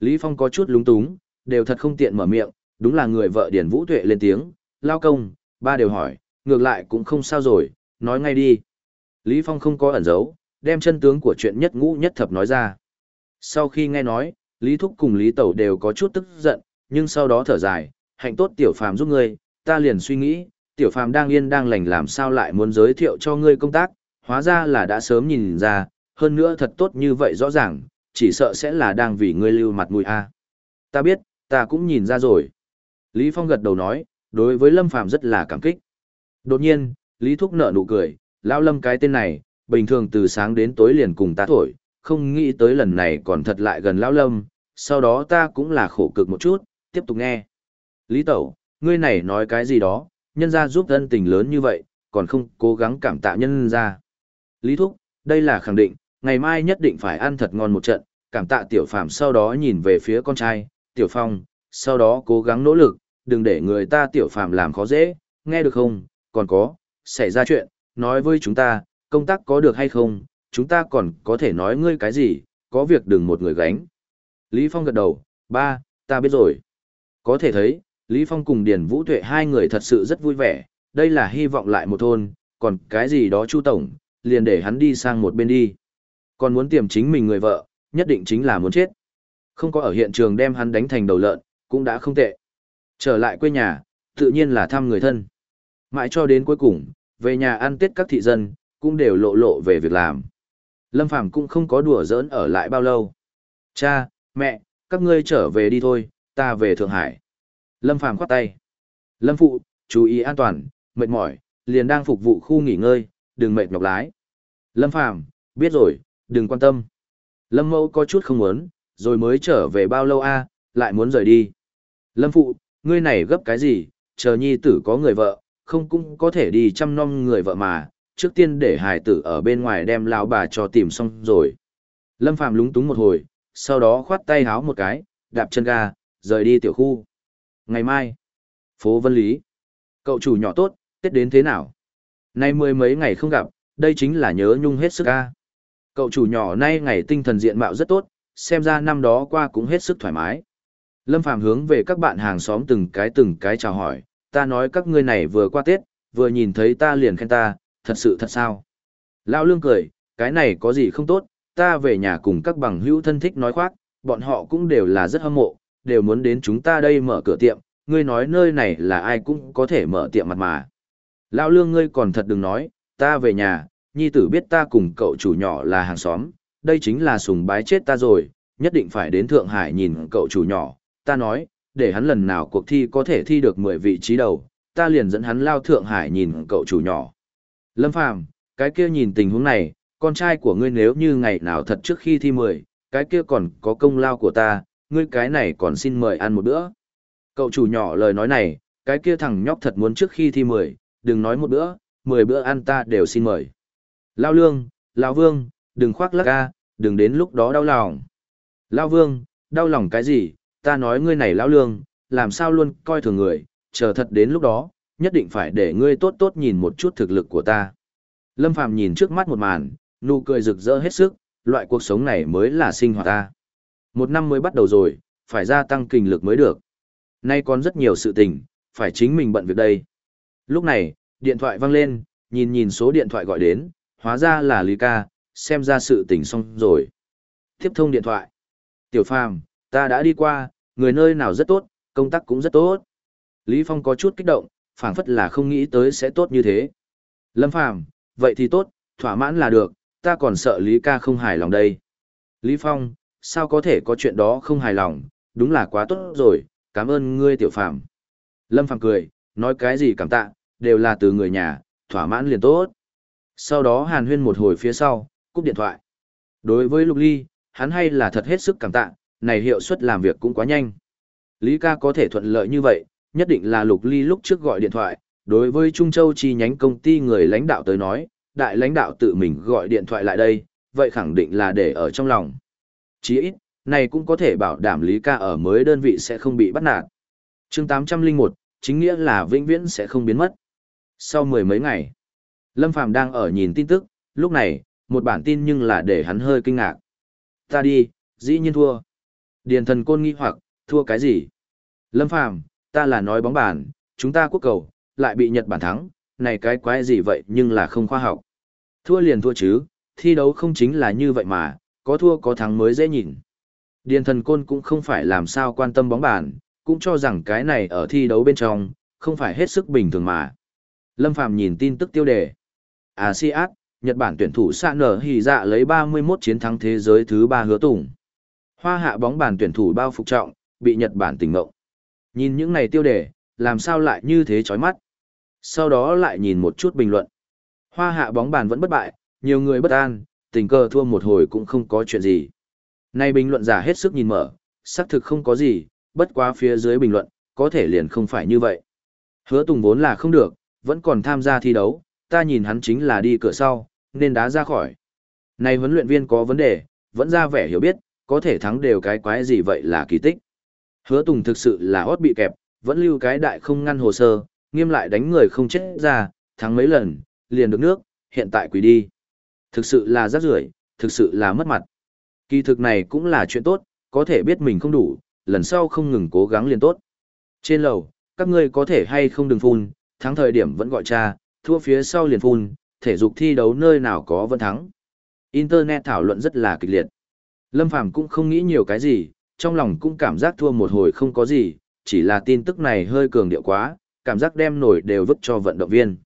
Lý Phong có chút lúng túng, đều thật không tiện mở miệng, đúng là người vợ Điển Vũ Tuệ lên tiếng, lao công, ba đều hỏi, ngược lại cũng không sao rồi, nói ngay đi. Lý Phong không có ẩn giấu, đem chân tướng của chuyện nhất ngũ nhất thập nói ra. Sau khi nghe nói, Lý Thúc cùng Lý Tẩu đều có chút tức giận, nhưng sau đó thở dài, hạnh tốt tiểu phàm giúp ngươi, ta liền suy nghĩ, tiểu phàm đang yên đang lành làm sao lại muốn giới thiệu cho ngươi công tác, hóa ra là đã sớm nhìn ra, hơn nữa thật tốt như vậy rõ ràng, chỉ sợ sẽ là đang vì ngươi lưu mặt mũi a. Ta biết, ta cũng nhìn ra rồi. Lý Phong gật đầu nói, đối với Lâm Phàm rất là cảm kích. Đột nhiên, Lý Thúc nở nụ cười, lão Lâm cái tên này, bình thường từ sáng đến tối liền cùng ta thổi, không nghĩ tới lần này còn thật lại gần lão Lâm, sau đó ta cũng là khổ cực một chút, tiếp tục nghe. Lý Tẩu, ngươi này nói cái gì đó, nhân gia giúp ân tình lớn như vậy, còn không cố gắng cảm tạ nhân gia. Lý Thúc, đây là khẳng định, ngày mai nhất định phải ăn thật ngon một trận, cảm tạ tiểu phàm sau đó nhìn về phía con trai, tiểu phong, sau đó cố gắng nỗ lực, đừng để người ta tiểu phàm làm khó dễ, nghe được không, còn có, xảy ra chuyện, nói với chúng ta, công tác có được hay không, chúng ta còn có thể nói ngươi cái gì, có việc đừng một người gánh. Lý Phong gật đầu, ba, ta biết rồi. Có thể thấy, Lý Phong cùng Điền Vũ Tuệ hai người thật sự rất vui vẻ, đây là hy vọng lại một thôn, còn cái gì đó Chu Tổng, liền để hắn đi sang một bên đi. Còn muốn tiềm chính mình người vợ, nhất định chính là muốn chết. Không có ở hiện trường đem hắn đánh thành đầu lợn, cũng đã không tệ. Trở lại quê nhà, tự nhiên là thăm người thân. Mãi cho đến cuối cùng, về nhà ăn tết các thị dân, cũng đều lộ lộ về việc làm. Lâm Phàm cũng không có đùa giỡn ở lại bao lâu. Cha, mẹ, các ngươi trở về đi thôi, ta về Thượng Hải. Lâm Phàm khoát tay. Lâm Phụ, chú ý an toàn, mệt mỏi, liền đang phục vụ khu nghỉ ngơi, đừng mệt nhọc lái. Lâm Phàm, biết rồi, đừng quan tâm. Lâm Mẫu có chút không muốn, rồi mới trở về bao lâu a, lại muốn rời đi. Lâm Phụ, ngươi này gấp cái gì, chờ nhi tử có người vợ, không cũng có thể đi chăm nom người vợ mà, trước tiên để hải tử ở bên ngoài đem lao bà cho tìm xong rồi. Lâm Phàm lúng túng một hồi, sau đó khoát tay háo một cái, đạp chân ga, rời đi tiểu khu. Ngày mai, phố Vân Lý. Cậu chủ nhỏ tốt, Tết đến thế nào? Nay mười mấy ngày không gặp, đây chính là nhớ nhung hết sức ca. Cậu chủ nhỏ nay ngày tinh thần diện mạo rất tốt, xem ra năm đó qua cũng hết sức thoải mái. Lâm Phàm hướng về các bạn hàng xóm từng cái từng cái chào hỏi, ta nói các ngươi này vừa qua Tết, vừa nhìn thấy ta liền khen ta, thật sự thật sao? Lão Lương cười, cái này có gì không tốt, ta về nhà cùng các bằng hữu thân thích nói khoác, bọn họ cũng đều là rất hâm mộ, đều muốn đến chúng ta đây mở cửa tiệm, ngươi nói nơi này là ai cũng có thể mở tiệm mặt mà. Lão Lương ngươi còn thật đừng nói, ta về nhà, nhi tử biết ta cùng cậu chủ nhỏ là hàng xóm, đây chính là sùng bái chết ta rồi, nhất định phải đến Thượng Hải nhìn cậu chủ nhỏ, ta nói, để hắn lần nào cuộc thi có thể thi được 10 vị trí đầu, ta liền dẫn hắn lao Thượng Hải nhìn cậu chủ nhỏ. Lâm Phàm, cái kia nhìn tình huống này, con trai của ngươi nếu như ngày nào thật trước khi thi 10, cái kia còn có công lao của ta, ngươi cái này còn xin mời ăn một bữa. Cậu chủ nhỏ lời nói này, cái kia thằng nhóc thật muốn trước khi thi 10, đừng nói một bữa, 10 bữa ăn ta đều xin mời. Lao lương, Lao vương, đừng khoác lắc ca, đừng đến lúc đó đau lòng. Lao vương, đau lòng cái gì, ta nói ngươi này Lao lương, làm sao luôn coi thường người, chờ thật đến lúc đó, nhất định phải để ngươi tốt tốt nhìn một chút thực lực của ta. Lâm Phàm nhìn trước mắt một màn, nụ cười rực rỡ hết sức, loại cuộc sống này mới là sinh hoạt ta. Một năm mới bắt đầu rồi, phải gia tăng kinh lực mới được. Nay còn rất nhiều sự tình, phải chính mình bận việc đây. Lúc này, điện thoại vang lên, nhìn nhìn số điện thoại gọi đến, hóa ra là Lý ca, xem ra sự tình xong rồi. Tiếp thông điện thoại. Tiểu Phàm, ta đã đi qua, người nơi nào rất tốt, công tác cũng rất tốt. Lý Phong có chút kích động, phảng phất là không nghĩ tới sẽ tốt như thế. Lâm Phàm, vậy thì tốt, thỏa mãn là được, ta còn sợ Lý ca không hài lòng đây. Lý Phong, sao có thể có chuyện đó không hài lòng, đúng là quá tốt rồi, cảm ơn ngươi tiểu Phàm. Lâm Phàm cười, nói cái gì cảm tạ, đều là từ người nhà, thỏa mãn liền tốt. Sau đó hàn huyên một hồi phía sau, cúp điện thoại. Đối với Lục Ly, hắn hay là thật hết sức cảm tạ, này hiệu suất làm việc cũng quá nhanh. Lý ca có thể thuận lợi như vậy, nhất định là Lục Ly lúc trước gọi điện thoại, đối với Trung Châu chi nhánh công ty người lãnh đạo tới nói, đại lãnh đạo tự mình gọi điện thoại lại đây, vậy khẳng định là để ở trong lòng. chí ít, này cũng có thể bảo đảm Lý ca ở mới đơn vị sẽ không bị bắt nạt. chương 801, chính nghĩa là vĩnh viễn sẽ không biến mất. Sau mười mấy ngày, Lâm Phàm đang ở nhìn tin tức, lúc này, một bản tin nhưng là để hắn hơi kinh ngạc. Ta đi, dĩ nhiên thua. Điền thần côn nghi hoặc, thua cái gì? Lâm Phàm, ta là nói bóng bàn, chúng ta quốc cầu, lại bị Nhật Bản thắng, này cái quái gì vậy nhưng là không khoa học. Thua liền thua chứ, thi đấu không chính là như vậy mà, có thua có thắng mới dễ nhìn. Điền thần côn cũng không phải làm sao quan tâm bóng bàn, cũng cho rằng cái này ở thi đấu bên trong, không phải hết sức bình thường mà. Lâm Phàm nhìn tin tức tiêu đề. À, ASEAN, Nhật Bản tuyển thủ xạ nở hì dạ lấy 31 chiến thắng thế giới thứ 3 hứa tủng. Hoa hạ bóng bàn tuyển thủ bao phục trọng, bị Nhật Bản tỉnh ngộng. Nhìn những này tiêu đề, làm sao lại như thế chói mắt. Sau đó lại nhìn một chút bình luận. Hoa hạ bóng bàn vẫn bất bại, nhiều người bất an, tình cờ thua một hồi cũng không có chuyện gì. Nay bình luận giả hết sức nhìn mở, xác thực không có gì, bất quá phía dưới bình luận, có thể liền không phải như vậy. Hứa Tùng vốn là không được, vẫn còn tham gia thi đấu, ta nhìn hắn chính là đi cửa sau, nên đá ra khỏi. Này huấn luyện viên có vấn đề, vẫn ra vẻ hiểu biết, có thể thắng đều cái quái gì vậy là kỳ tích. Hứa Tùng thực sự là hót bị kẹp, vẫn lưu cái đại không ngăn hồ sơ, nghiêm lại đánh người không chết ra, thắng mấy lần, liền được nước, hiện tại quỷ đi. Thực sự là rác rưởi, thực sự là mất mặt. Kỳ thực này cũng là chuyện tốt, có thể biết mình không đủ, lần sau không ngừng cố gắng liền tốt. Trên lầu, các ngươi có thể hay không đừng phun, thắng thời điểm vẫn gọi cha, thua phía sau liền phun, thể dục thi đấu nơi nào có vẫn thắng. Internet thảo luận rất là kịch liệt. Lâm Phàm cũng không nghĩ nhiều cái gì, trong lòng cũng cảm giác thua một hồi không có gì, chỉ là tin tức này hơi cường điệu quá, cảm giác đem nổi đều vứt cho vận động viên.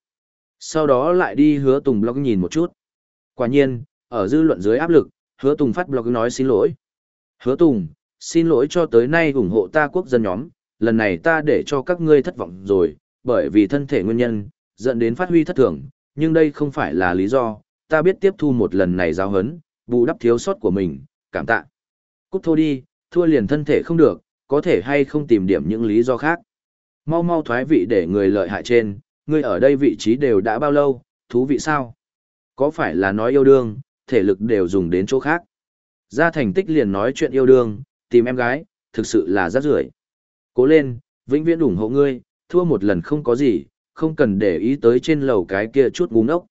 Sau đó lại đi hứa Tùng blog nhìn một chút. Quả nhiên, ở dư luận dưới áp lực, hứa Tùng phát blog nói xin lỗi. Hứa Tùng, xin lỗi cho tới nay ủng hộ ta quốc dân nhóm, lần này ta để cho các ngươi thất vọng rồi, bởi vì thân thể nguyên nhân, dẫn đến phát huy thất thường, nhưng đây không phải là lý do, ta biết tiếp thu một lần này giáo hấn, bù đắp thiếu sót của mình, cảm tạ. Cút thô đi, thua liền thân thể không được, có thể hay không tìm điểm những lý do khác. Mau mau thoái vị để người lợi hại trên, ngươi ở đây vị trí đều đã bao lâu, thú vị sao? Có phải là nói yêu đương, thể lực đều dùng đến chỗ khác? Ra thành tích liền nói chuyện yêu đương, tìm em gái, thực sự là rác rưởi. Cố lên, vĩnh viễn ủng hộ ngươi, thua một lần không có gì, không cần để ý tới trên lầu cái kia chút ngu ngốc.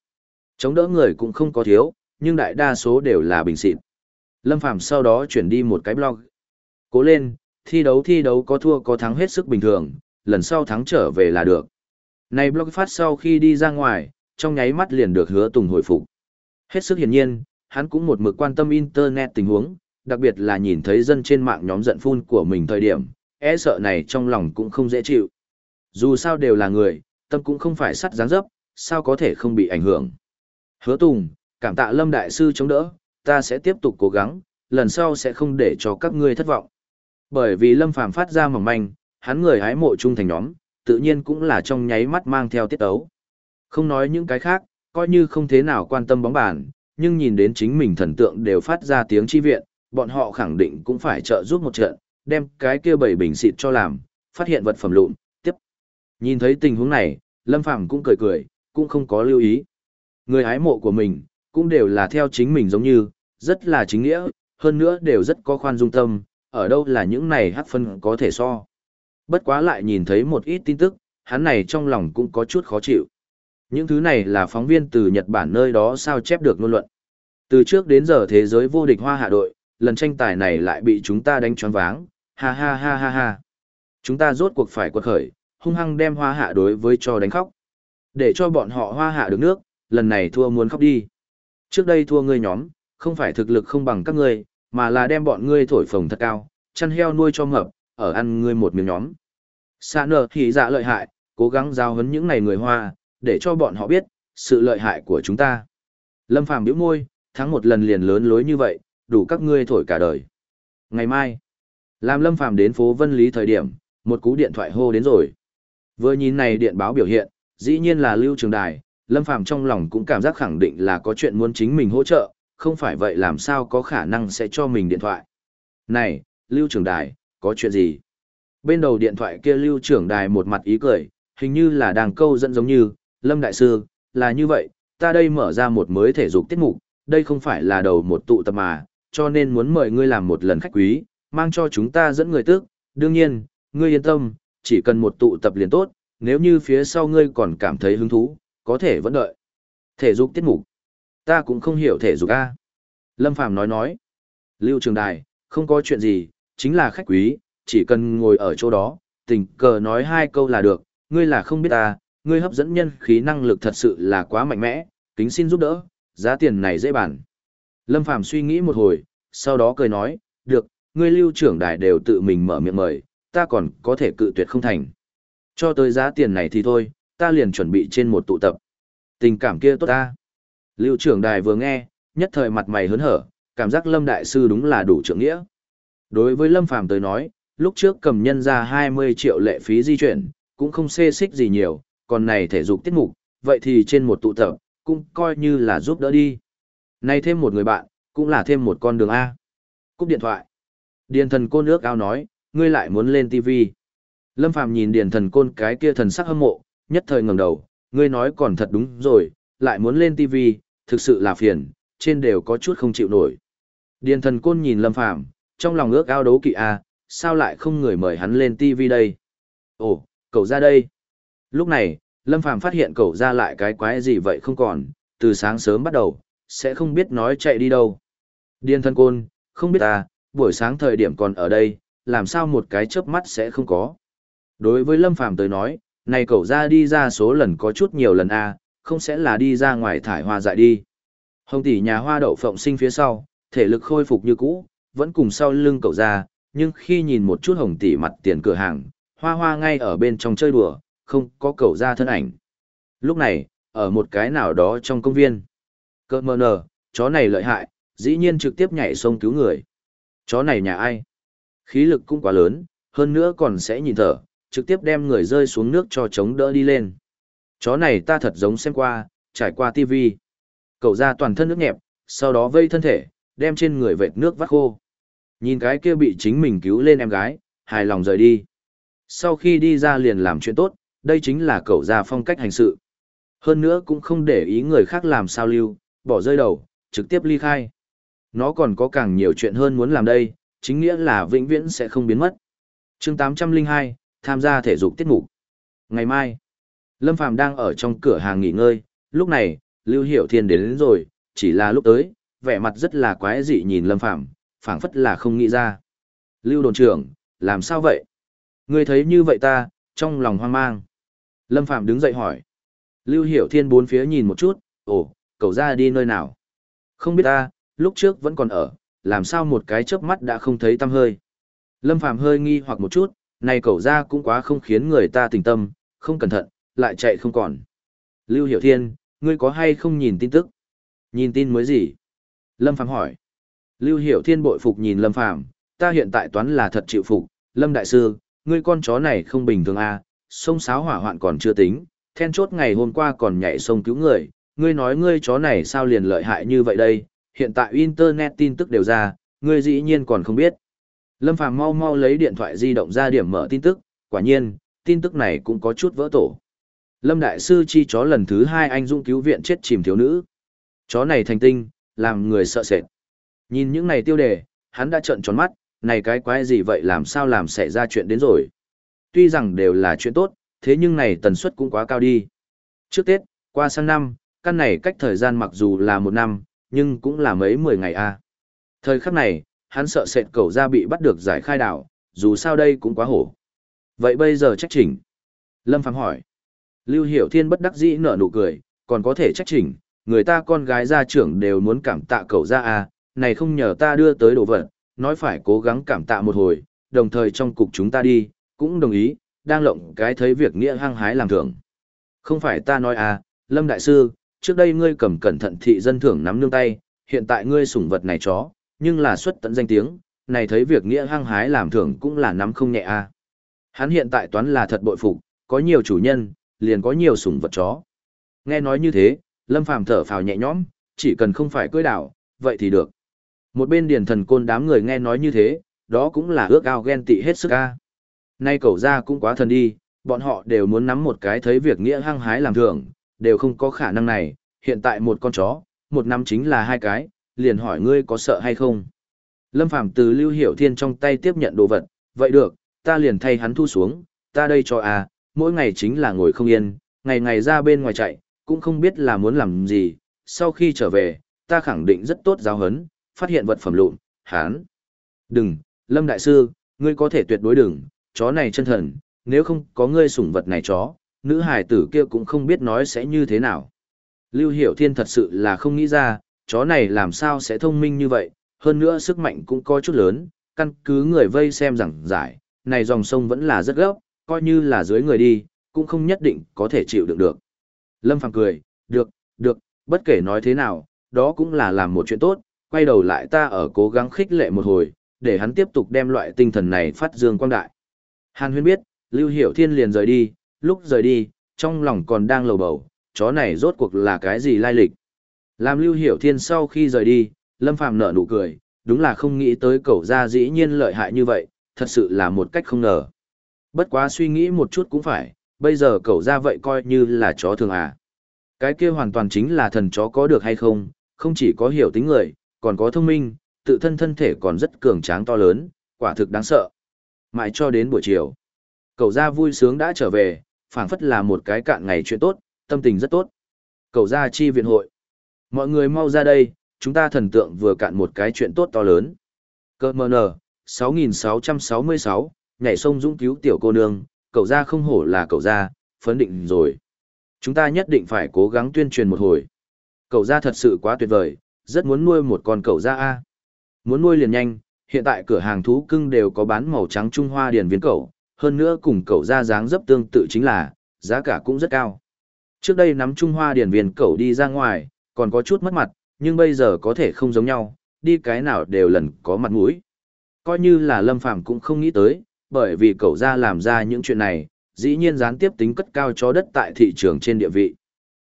Chống đỡ người cũng không có thiếu, nhưng đại đa số đều là bình xịn. Lâm Phàm sau đó chuyển đi một cái blog. Cố lên, thi đấu thi đấu có thua có thắng hết sức bình thường, lần sau thắng trở về là được. Này blog phát sau khi đi ra ngoài, trong nháy mắt liền được hứa tùng hồi phục. Hết sức hiển nhiên, hắn cũng một mực quan tâm internet tình huống, đặc biệt là nhìn thấy dân trên mạng nhóm giận phun của mình thời điểm, e sợ này trong lòng cũng không dễ chịu. Dù sao đều là người, tâm cũng không phải sắt dáng dấp, sao có thể không bị ảnh hưởng. Hứa Tùng, cảm tạ Lâm Đại Sư chống đỡ, ta sẽ tiếp tục cố gắng, lần sau sẽ không để cho các ngươi thất vọng. Bởi vì Lâm Phàm phát ra mỏng manh, hắn người hái mộ trung thành nhóm, tự nhiên cũng là trong nháy mắt mang theo tiết ấu. Không nói những cái khác, coi như không thế nào quan tâm bóng bàn, nhưng nhìn đến chính mình thần tượng đều phát ra tiếng chi viện, bọn họ khẳng định cũng phải trợ giúp một trận, đem cái kia bảy bình xịt cho làm, phát hiện vật phẩm lụn, tiếp. Nhìn thấy tình huống này, Lâm Phàm cũng cười cười, cũng không có lưu ý. Người hái mộ của mình, cũng đều là theo chính mình giống như, rất là chính nghĩa, hơn nữa đều rất có khoan dung tâm, ở đâu là những này hắc phân có thể so. Bất quá lại nhìn thấy một ít tin tức, hắn này trong lòng cũng có chút khó chịu. Những thứ này là phóng viên từ Nhật Bản nơi đó sao chép được ngôn luận. Từ trước đến giờ thế giới vô địch hoa hạ đội, lần tranh tài này lại bị chúng ta đánh choáng váng, ha ha ha ha ha. Chúng ta rốt cuộc phải quật khởi, hung hăng đem hoa hạ đối với cho đánh khóc. Để cho bọn họ hoa hạ được nước, lần này thua muốn khóc đi. Trước đây thua ngươi nhóm, không phải thực lực không bằng các ngươi, mà là đem bọn ngươi thổi phồng thật cao, chăn heo nuôi cho mập, ở ăn ngươi một miếng nhóm. Sa nở thì dạ lợi hại, cố gắng giao hấn những này người hoa, để cho bọn họ biết, sự lợi hại của chúng ta. Lâm Phàm biểu môi, thắng một lần liền lớn lối như vậy, đủ các ngươi thổi cả đời. Ngày mai, làm Lâm Phàm đến phố Vân Lý thời điểm, một cú điện thoại hô đến rồi. Vừa nhìn này điện báo biểu hiện, dĩ nhiên là Lưu Trường Đài, Lâm Phàm trong lòng cũng cảm giác khẳng định là có chuyện muốn chính mình hỗ trợ, không phải vậy làm sao có khả năng sẽ cho mình điện thoại. Này, Lưu Trường Đài, có chuyện gì? Bên đầu điện thoại kia Lưu Trường Đài một mặt ý cười, hình như là đang câu dẫn giống như, Lâm Đại Sư, là như vậy, ta đây mở ra một mới thể dục tiết mục, đây không phải là đầu một tụ tập mà, cho nên muốn mời ngươi làm một lần khách quý, mang cho chúng ta dẫn người tức, đương nhiên, ngươi yên tâm, chỉ cần một tụ tập liền tốt, nếu như phía sau ngươi còn cảm thấy hứng thú, có thể vẫn đợi. Thể dục tiết mục. Ta cũng không hiểu thể dục A. Lâm Phàm nói nói. Lưu Trường Đài, không có chuyện gì, chính là khách quý, chỉ cần ngồi ở chỗ đó, tình cờ nói hai câu là được, ngươi là không biết ta, ngươi hấp dẫn nhân khí năng lực thật sự là quá mạnh mẽ, kính xin giúp đỡ, giá tiền này dễ bàn. Lâm Phàm suy nghĩ một hồi, sau đó cười nói, được, ngươi lưu trưởng đài đều tự mình mở miệng mời, ta còn có thể cự tuyệt không thành. Cho tới giá tiền này thì thôi, ta liền chuẩn bị trên một tụ tập. Tình cảm kia tốt ta. Lưu trưởng đài vừa nghe, nhất thời mặt mày hớn hở, cảm giác Lâm Đại Sư đúng là đủ trưởng nghĩa. Đối với Lâm Phàm tới nói, lúc trước cầm nhân ra 20 triệu lệ phí di chuyển, cũng không xê xích gì nhiều, còn này thể dục tiết mục, vậy thì trên một tụ tập, cũng coi như là giúp đỡ đi. Nay thêm một người bạn, cũng là thêm một con đường A. Cúp điện thoại. Điền thần côn nước ao nói, ngươi lại muốn lên TV. Lâm Phàm nhìn điền thần côn cái kia thần sắc hâm mộ, nhất thời ngẩng đầu, ngươi nói còn thật đúng rồi, lại muốn lên TV, thực sự là phiền, trên đều có chút không chịu nổi. Điền thần côn nhìn Lâm Phàm trong lòng ước ao đấu kỵ A, sao lại không người mời hắn lên TV đây? Ồ, cậu ra đây. Lúc này, Lâm Phàm phát hiện cậu ra lại cái quái gì vậy không còn, từ sáng sớm bắt đầu, sẽ không biết nói chạy đi đâu. Điền Thần côn, không biết ta, buổi sáng thời điểm còn ở đây, làm sao một cái chớp mắt sẽ không có. Đối với Lâm Phàm tới nói, này cậu ra đi ra số lần có chút nhiều lần a, không sẽ là đi ra ngoài thải hoa dại đi. Hồng tỷ nhà hoa đậu phộng sinh phía sau, thể lực khôi phục như cũ, vẫn cùng sau lưng cậu ra, nhưng khi nhìn một chút hồng tỷ mặt tiền cửa hàng, hoa hoa ngay ở bên trong chơi đùa, không có cậu ra thân ảnh. Lúc này, ở một cái nào đó trong công viên. Cơ mơ nở chó này lợi hại, dĩ nhiên trực tiếp nhảy sông cứu người. Chó này nhà ai? Khí lực cũng quá lớn, hơn nữa còn sẽ nhìn thở, trực tiếp đem người rơi xuống nước cho chống đỡ đi lên. Chó này ta thật giống xem qua, trải qua tivi. Cậu ra toàn thân nước nhẹp, sau đó vây thân thể, đem trên người vệt nước vắt khô. Nhìn cái kia bị chính mình cứu lên em gái, hài lòng rời đi. Sau khi đi ra liền làm chuyện tốt, đây chính là cậu ra phong cách hành sự. Hơn nữa cũng không để ý người khác làm sao lưu, bỏ rơi đầu, trực tiếp ly khai. Nó còn có càng nhiều chuyện hơn muốn làm đây, chính nghĩa là vĩnh viễn sẽ không biến mất. chương 802, tham gia thể dục tiết mục. Ngày mai, Lâm Phàm đang ở trong cửa hàng nghỉ ngơi, lúc này, Lưu Hiểu Thiên đến, đến rồi, chỉ là lúc tới, vẻ mặt rất là quái dị nhìn Lâm Phàm phảng phất là không nghĩ ra. Lưu đồn trưởng, làm sao vậy? Ngươi thấy như vậy ta, trong lòng hoang mang. Lâm Phạm đứng dậy hỏi. Lưu Hiểu Thiên bốn phía nhìn một chút, ồ, cậu ra đi nơi nào? Không biết ta, lúc trước vẫn còn ở, làm sao một cái chớp mắt đã không thấy tâm hơi. Lâm Phạm hơi nghi hoặc một chút, này cậu ra cũng quá không khiến người ta tình tâm, không cẩn thận, lại chạy không còn. Lưu Hiểu Thiên, ngươi có hay không nhìn tin tức? Nhìn tin mới gì? Lâm Phàm hỏi. Lưu Hiểu Thiên bội phục nhìn Lâm Phàm, ta hiện tại toán là thật chịu phục, Lâm Đại Sư, ngươi con chó này không bình thường à, sông sáo hỏa hoạn còn chưa tính, then chốt ngày hôm qua còn nhảy sông cứu người, ngươi nói ngươi chó này sao liền lợi hại như vậy đây, hiện tại Internet tin tức đều ra, ngươi dĩ nhiên còn không biết. Lâm Phàm mau mau lấy điện thoại di động ra điểm mở tin tức, quả nhiên, tin tức này cũng có chút vỡ tổ. Lâm Đại Sư chi chó lần thứ hai anh dũng cứu viện chết chìm thiếu nữ. Chó này thành tinh, làm người sợ sệt. Nhìn những này tiêu đề, hắn đã trợn tròn mắt, này cái quái gì vậy làm sao làm xảy ra chuyện đến rồi. Tuy rằng đều là chuyện tốt, thế nhưng này tần suất cũng quá cao đi. Trước Tết, qua sang năm, căn này cách thời gian mặc dù là một năm, nhưng cũng là mấy mười ngày a. Thời khắc này, hắn sợ sệt cầu ra bị bắt được giải khai đảo, dù sao đây cũng quá hổ. Vậy bây giờ trách chỉnh. Lâm Phàm hỏi. Lưu Hiểu Thiên bất đắc dĩ nở nụ cười, còn có thể trách chỉnh, người ta con gái gia trưởng đều muốn cảm tạ cậu ra à, này không nhờ ta đưa tới đồ vật, nói phải cố gắng cảm tạ một hồi, đồng thời trong cục chúng ta đi, cũng đồng ý, đang lộng cái thấy việc nghĩa hăng hái làm thưởng. Không phải ta nói à, Lâm Đại Sư, trước đây ngươi cầm cẩn thận thị dân thưởng nắm nương tay, hiện tại ngươi sủng vật này chó, nhưng là xuất tận danh tiếng, này thấy việc nghĩa hăng hái làm thưởng cũng là nắm không nhẹ à. Hắn hiện tại toán là thật bội phục, có nhiều chủ nhân, liền có nhiều sủng vật chó. Nghe nói như thế, Lâm Phàm thở phào nhẹ nhõm, chỉ cần không phải cưỡi đảo, vậy thì được. Một bên điền thần côn đám người nghe nói như thế, đó cũng là ước ao ghen tị hết sức ca. Nay cậu ra cũng quá thần đi, bọn họ đều muốn nắm một cái thấy việc nghĩa hăng hái làm thường, đều không có khả năng này, hiện tại một con chó, một năm chính là hai cái, liền hỏi ngươi có sợ hay không. Lâm Phàm từ Lưu Hiểu Thiên trong tay tiếp nhận đồ vật, vậy được, ta liền thay hắn thu xuống, ta đây cho à, mỗi ngày chính là ngồi không yên, ngày ngày ra bên ngoài chạy, cũng không biết là muốn làm gì, sau khi trở về, ta khẳng định rất tốt giáo hấn, phát hiện vật phẩm lụn, hán. Đừng, Lâm Đại Sư, ngươi có thể tuyệt đối đừng, chó này chân thần, nếu không có ngươi sủng vật này chó, nữ hài tử kia cũng không biết nói sẽ như thế nào. Lưu Hiểu Thiên thật sự là không nghĩ ra, chó này làm sao sẽ thông minh như vậy, hơn nữa sức mạnh cũng có chút lớn, căn cứ người vây xem rằng giải, này dòng sông vẫn là rất gấp, coi như là dưới người đi, cũng không nhất định có thể chịu đựng được. Lâm Phàm cười, được, được, bất kể nói thế nào, đó cũng là làm một chuyện tốt, quay đầu lại ta ở cố gắng khích lệ một hồi, để hắn tiếp tục đem loại tinh thần này phát dương quang đại. Hàn huyên biết, Lưu Hiểu Thiên liền rời đi, lúc rời đi, trong lòng còn đang lầu bầu, chó này rốt cuộc là cái gì lai lịch. Làm Lưu Hiểu Thiên sau khi rời đi, Lâm Phàm nở nụ cười, đúng là không nghĩ tới cậu ra dĩ nhiên lợi hại như vậy, thật sự là một cách không ngờ. Bất quá suy nghĩ một chút cũng phải, bây giờ cậu ra vậy coi như là chó thường à. Cái kia hoàn toàn chính là thần chó có được hay không, không chỉ có hiểu tính người, còn có thông minh, tự thân thân thể còn rất cường tráng to lớn, quả thực đáng sợ. Mãi cho đến buổi chiều, cậu ra vui sướng đã trở về, phảng phất là một cái cạn ngày chuyện tốt, tâm tình rất tốt. Cậu ra chi viện hội. Mọi người mau ra đây, chúng ta thần tượng vừa cạn một cái chuyện tốt to lớn. Cơ mờ nở, 6666, nhảy sông dũng cứu tiểu cô nương, cậu ra không hổ là cậu ra, phấn định rồi. Chúng ta nhất định phải cố gắng tuyên truyền một hồi. Cậu ra thật sự quá tuyệt vời, rất muốn nuôi một con cậu ra A. Muốn nuôi liền nhanh, hiện tại cửa hàng thú cưng đều có bán màu trắng Trung Hoa điền viên cậu, hơn nữa cùng cậu ra dáng dấp tương tự chính là, giá cả cũng rất cao. Trước đây nắm Trung Hoa điền viên cậu đi ra ngoài, còn có chút mất mặt, nhưng bây giờ có thể không giống nhau, đi cái nào đều lần có mặt mũi. Coi như là Lâm Phàm cũng không nghĩ tới, bởi vì cậu ra làm ra những chuyện này, dĩ nhiên gián tiếp tính cất cao chó đất tại thị trường trên địa vị.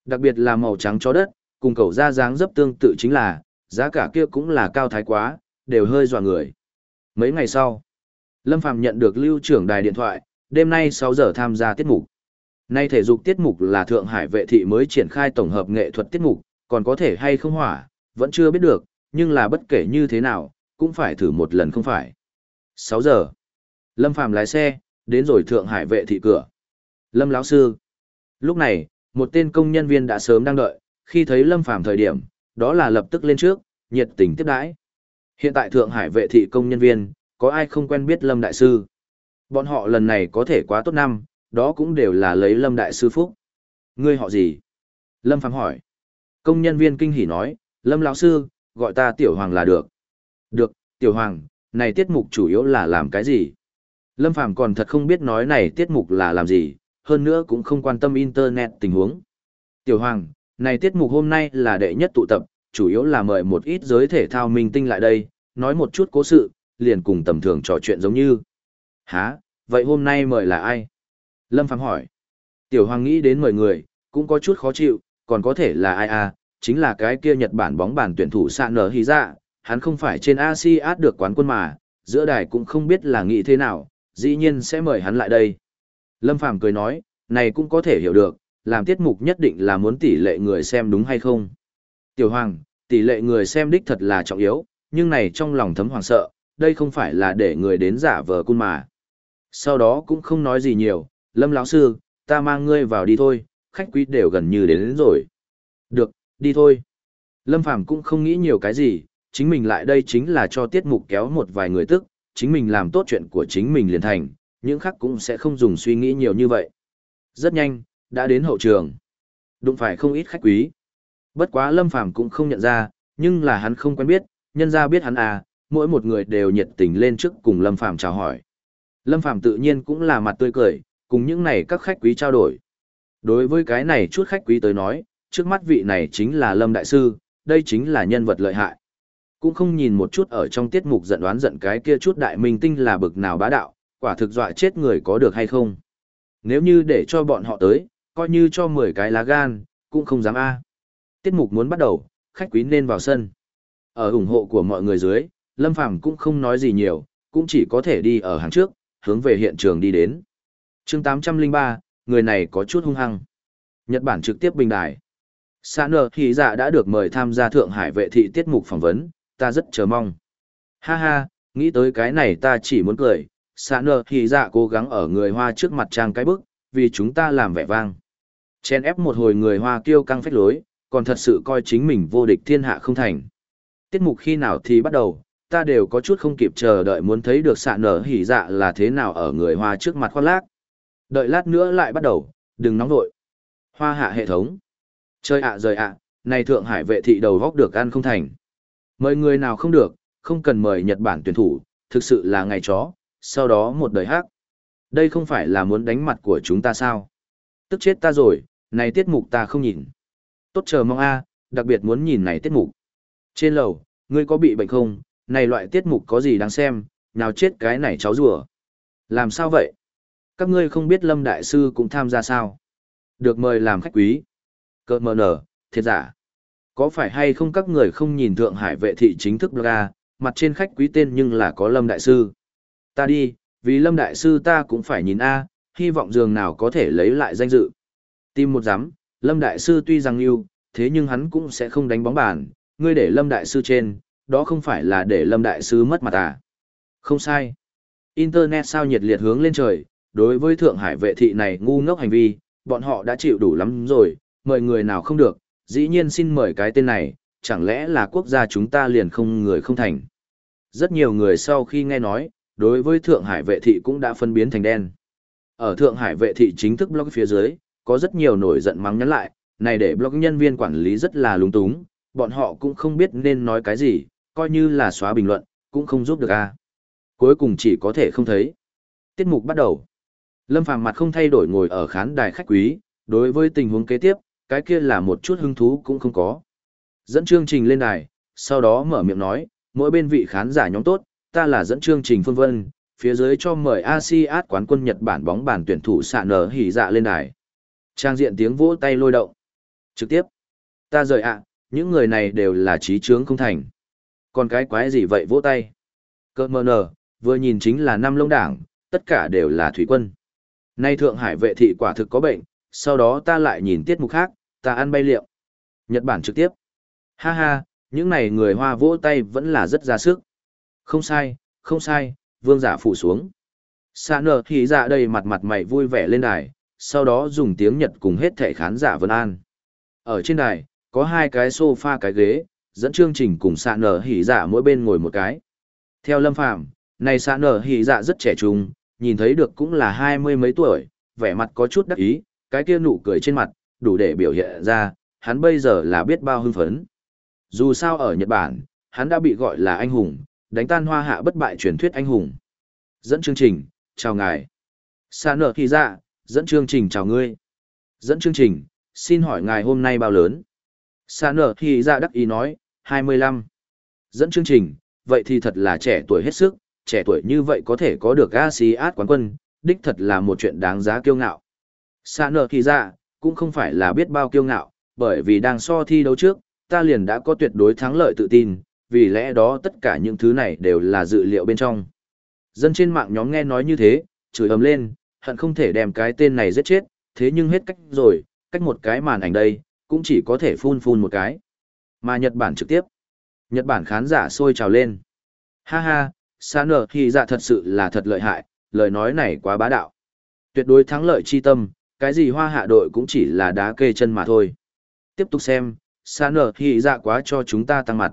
Đặc biệt là màu trắng chó đất, cùng cậu ra dáng dấp tương tự chính là, giá cả kia cũng là cao thái quá, đều hơi dọa người. Mấy ngày sau, Lâm Phàm nhận được lưu trưởng đài điện thoại, đêm nay 6 giờ tham gia tiết mục. Nay thể dục tiết mục là Thượng Hải vệ thị mới triển khai tổng hợp nghệ thuật tiết mục, còn có thể hay không hỏa, vẫn chưa biết được, nhưng là bất kể như thế nào, cũng phải thử một lần không phải. 6 giờ, Lâm Phàm lái xe, đến rồi Thượng Hải vệ thị cửa. Lâm lão sư. Lúc này, một tên công nhân viên đã sớm đang đợi, khi thấy Lâm Phàm thời điểm, đó là lập tức lên trước, nhiệt tình tiếp đãi. Hiện tại Thượng Hải vệ thị công nhân viên, có ai không quen biết Lâm Đại Sư? Bọn họ lần này có thể quá tốt năm, đó cũng đều là lấy Lâm Đại Sư phúc. Ngươi họ gì? Lâm Phàm hỏi. Công nhân viên kinh hỉ nói, Lâm lão sư, gọi ta Tiểu Hoàng là được. Được, Tiểu Hoàng, này tiết mục chủ yếu là làm cái gì? Lâm Phàm còn thật không biết nói này tiết mục là làm gì, hơn nữa cũng không quan tâm internet tình huống. Tiểu Hoàng, này tiết mục hôm nay là đệ nhất tụ tập, chủ yếu là mời một ít giới thể thao minh tinh lại đây, nói một chút cố sự, liền cùng tầm thường trò chuyện giống như. Hả, vậy hôm nay mời là ai? Lâm Phàm hỏi. Tiểu Hoàng nghĩ đến mời người, cũng có chút khó chịu, còn có thể là ai à, chính là cái kia Nhật Bản bóng bàn tuyển thủ sạ nở hí dạ, hắn không phải trên ASEAN được quán quân mà, giữa đài cũng không biết là nghĩ thế nào, dĩ nhiên sẽ mời hắn lại đây. Lâm Phàm cười nói, này cũng có thể hiểu được, làm tiết mục nhất định là muốn tỷ lệ người xem đúng hay không. Tiểu Hoàng, tỷ lệ người xem đích thật là trọng yếu, nhưng này trong lòng thấm hoàng sợ, đây không phải là để người đến giả vờ cun mà. Sau đó cũng không nói gì nhiều, Lâm lão sư, ta mang ngươi vào đi thôi, khách quý đều gần như đến, đến rồi. Được, đi thôi. Lâm Phàm cũng không nghĩ nhiều cái gì, chính mình lại đây chính là cho tiết mục kéo một vài người tức, chính mình làm tốt chuyện của chính mình liền thành, những khác cũng sẽ không dùng suy nghĩ nhiều như vậy. Rất nhanh, đã đến hậu trường. Đụng phải không ít khách quý. Bất quá Lâm Phàm cũng không nhận ra, nhưng là hắn không quen biết, nhân ra biết hắn à, mỗi một người đều nhiệt tình lên trước cùng Lâm Phàm chào hỏi. Lâm Phàm tự nhiên cũng là mặt tươi cười, cùng những này các khách quý trao đổi. Đối với cái này chút khách quý tới nói, trước mắt vị này chính là Lâm Đại Sư, đây chính là nhân vật lợi hại. Cũng không nhìn một chút ở trong tiết mục giận đoán giận cái kia chút đại minh tinh là bực nào bá đạo, quả thực dọa chết người có được hay không. Nếu như để cho bọn họ tới, coi như cho 10 cái lá gan, cũng không dám a. Tiết mục muốn bắt đầu, khách quý nên vào sân. Ở ủng hộ của mọi người dưới, Lâm Phàm cũng không nói gì nhiều, cũng chỉ có thể đi ở hàng trước, hướng về hiện trường đi đến. chương 803, người này có chút hung hăng. Nhật Bản trực tiếp bình đài. Sa nờ thì dạ đã được mời tham gia Thượng Hải vệ thị tiết mục phỏng vấn, ta rất chờ mong. Ha ha, nghĩ tới cái này ta chỉ muốn cười, xã nợ thì dạ cố gắng ở người Hoa trước mặt trang cái bức, vì chúng ta làm vẻ vang. Chen ép một hồi người Hoa kêu căng phách lối, còn thật sự coi chính mình vô địch thiên hạ không thành. Tiết mục khi nào thì bắt đầu, ta đều có chút không kịp chờ đợi muốn thấy được xạ nở hỉ dạ là thế nào ở người Hoa trước mặt khoác lác. Đợi lát nữa lại bắt đầu, đừng nóng vội. Hoa hạ hệ thống. Chơi ạ à, rời ạ, à, này Thượng Hải vệ thị đầu góc được ăn không thành. Mời người nào không được, không cần mời Nhật Bản tuyển thủ, thực sự là ngày chó, sau đó một đời hát. Đây không phải là muốn đánh mặt của chúng ta sao? Tức chết ta rồi, này tiết mục ta không nhìn. Tốt chờ mong a, đặc biệt muốn nhìn này tiết mục. Trên lầu, ngươi có bị bệnh không? Này loại tiết mục có gì đáng xem, nào chết cái này cháu rùa. Làm sao vậy? Các ngươi không biết Lâm Đại Sư cũng tham gia sao? Được mời làm khách quý. Cơ mờ nở, thiệt giả. Có phải hay không các người không nhìn Thượng Hải vệ thị chính thức ra mặt trên khách quý tên nhưng là có Lâm Đại Sư. Ta đi, vì Lâm Đại Sư ta cũng phải nhìn A, hy vọng dường nào có thể lấy lại danh dự. Tìm một giám, Lâm Đại Sư tuy rằng yêu, thế nhưng hắn cũng sẽ không đánh bóng bàn, ngươi để Lâm Đại Sư trên, đó không phải là để Lâm Đại Sư mất mặt à. Không sai. Internet sao nhiệt liệt hướng lên trời, đối với Thượng Hải vệ thị này ngu ngốc hành vi, bọn họ đã chịu đủ lắm rồi, mời người nào không được, dĩ nhiên xin mời cái tên này, chẳng lẽ là quốc gia chúng ta liền không người không thành. Rất nhiều người sau khi nghe nói, đối với Thượng Hải vệ thị cũng đã phân biến thành đen. Ở Thượng Hải vệ thị chính thức blog phía dưới, có rất nhiều nổi giận mắng nhắn lại, này để blog nhân viên quản lý rất là lúng túng, bọn họ cũng không biết nên nói cái gì, coi như là xóa bình luận, cũng không giúp được a. Cuối cùng chỉ có thể không thấy. Tiết mục bắt đầu. Lâm Phàm mặt không thay đổi ngồi ở khán đài khách quý, đối với tình huống kế tiếp, cái kia là một chút hứng thú cũng không có. Dẫn chương trình lên đài, sau đó mở miệng nói, mỗi bên vị khán giả nhóm tốt, ta là dẫn chương trình Phương Vân, phía dưới cho mời ASEAN quán quân Nhật Bản bóng bàn tuyển thủ xạ nở hỉ dạ lên đài. Trang diện tiếng vỗ tay lôi động. Trực tiếp. Ta rời ạ, những người này đều là trí trướng không thành. Còn cái quái gì vậy vỗ tay? Cơ mờ nở, vừa nhìn chính là năm lông đảng, tất cả đều là thủy quân. Nay Thượng Hải vệ thị quả thực có bệnh, sau đó ta lại nhìn tiết mục khác, ta ăn bay liệu. Nhật Bản trực tiếp. Ha ha, những này người Hoa vỗ tay vẫn là rất ra sức. Không sai, không sai, vương giả phủ xuống. Xa nở thì dạ đây mặt mặt mày vui vẻ lên đài, sau đó dùng tiếng Nhật cùng hết thẻ khán giả vân an. Ở trên đài, có hai cái sofa cái ghế, dẫn chương trình cùng xa nở hỉ dạ mỗi bên ngồi một cái. Theo Lâm Phàm này xa nở hỉ dạ rất trẻ trung, nhìn thấy được cũng là hai mươi mấy tuổi, vẻ mặt có chút đắc ý, cái kia nụ cười trên mặt, đủ để biểu hiện ra, hắn bây giờ là biết bao hưng phấn. Dù sao ở Nhật Bản, hắn đã bị gọi là anh hùng, đánh tan hoa hạ bất bại truyền thuyết anh hùng. Dẫn chương trình, chào ngài. Sa nở thì dạ, dẫn chương trình chào ngươi. Dẫn chương trình, xin hỏi ngài hôm nay bao lớn? Sa nở thì ra đắc ý nói, 25. Dẫn chương trình, vậy thì thật là trẻ tuổi hết sức, trẻ tuổi như vậy có thể có được ASEAN quán quân, đích thật là một chuyện đáng giá kiêu ngạo. Sa nở thì ra, cũng không phải là biết bao kiêu ngạo, bởi vì đang so thi đấu trước, ta liền đã có tuyệt đối thắng lợi tự tin, vì lẽ đó tất cả những thứ này đều là dự liệu bên trong. Dân trên mạng nhóm nghe nói như thế, chửi ầm lên, hận không thể đem cái tên này giết chết, thế nhưng hết cách rồi, cách một cái màn ảnh đây, cũng chỉ có thể phun phun một cái. Mà Nhật Bản trực tiếp. Nhật Bản khán giả sôi trào lên. Ha ha, xa nở thì dạ thật sự là thật lợi hại, lời nói này quá bá đạo. Tuyệt đối thắng lợi chi tâm, cái gì hoa hạ đội cũng chỉ là đá kê chân mà thôi. Tiếp tục xem, xa nở thì dạ quá cho chúng ta tăng mặt.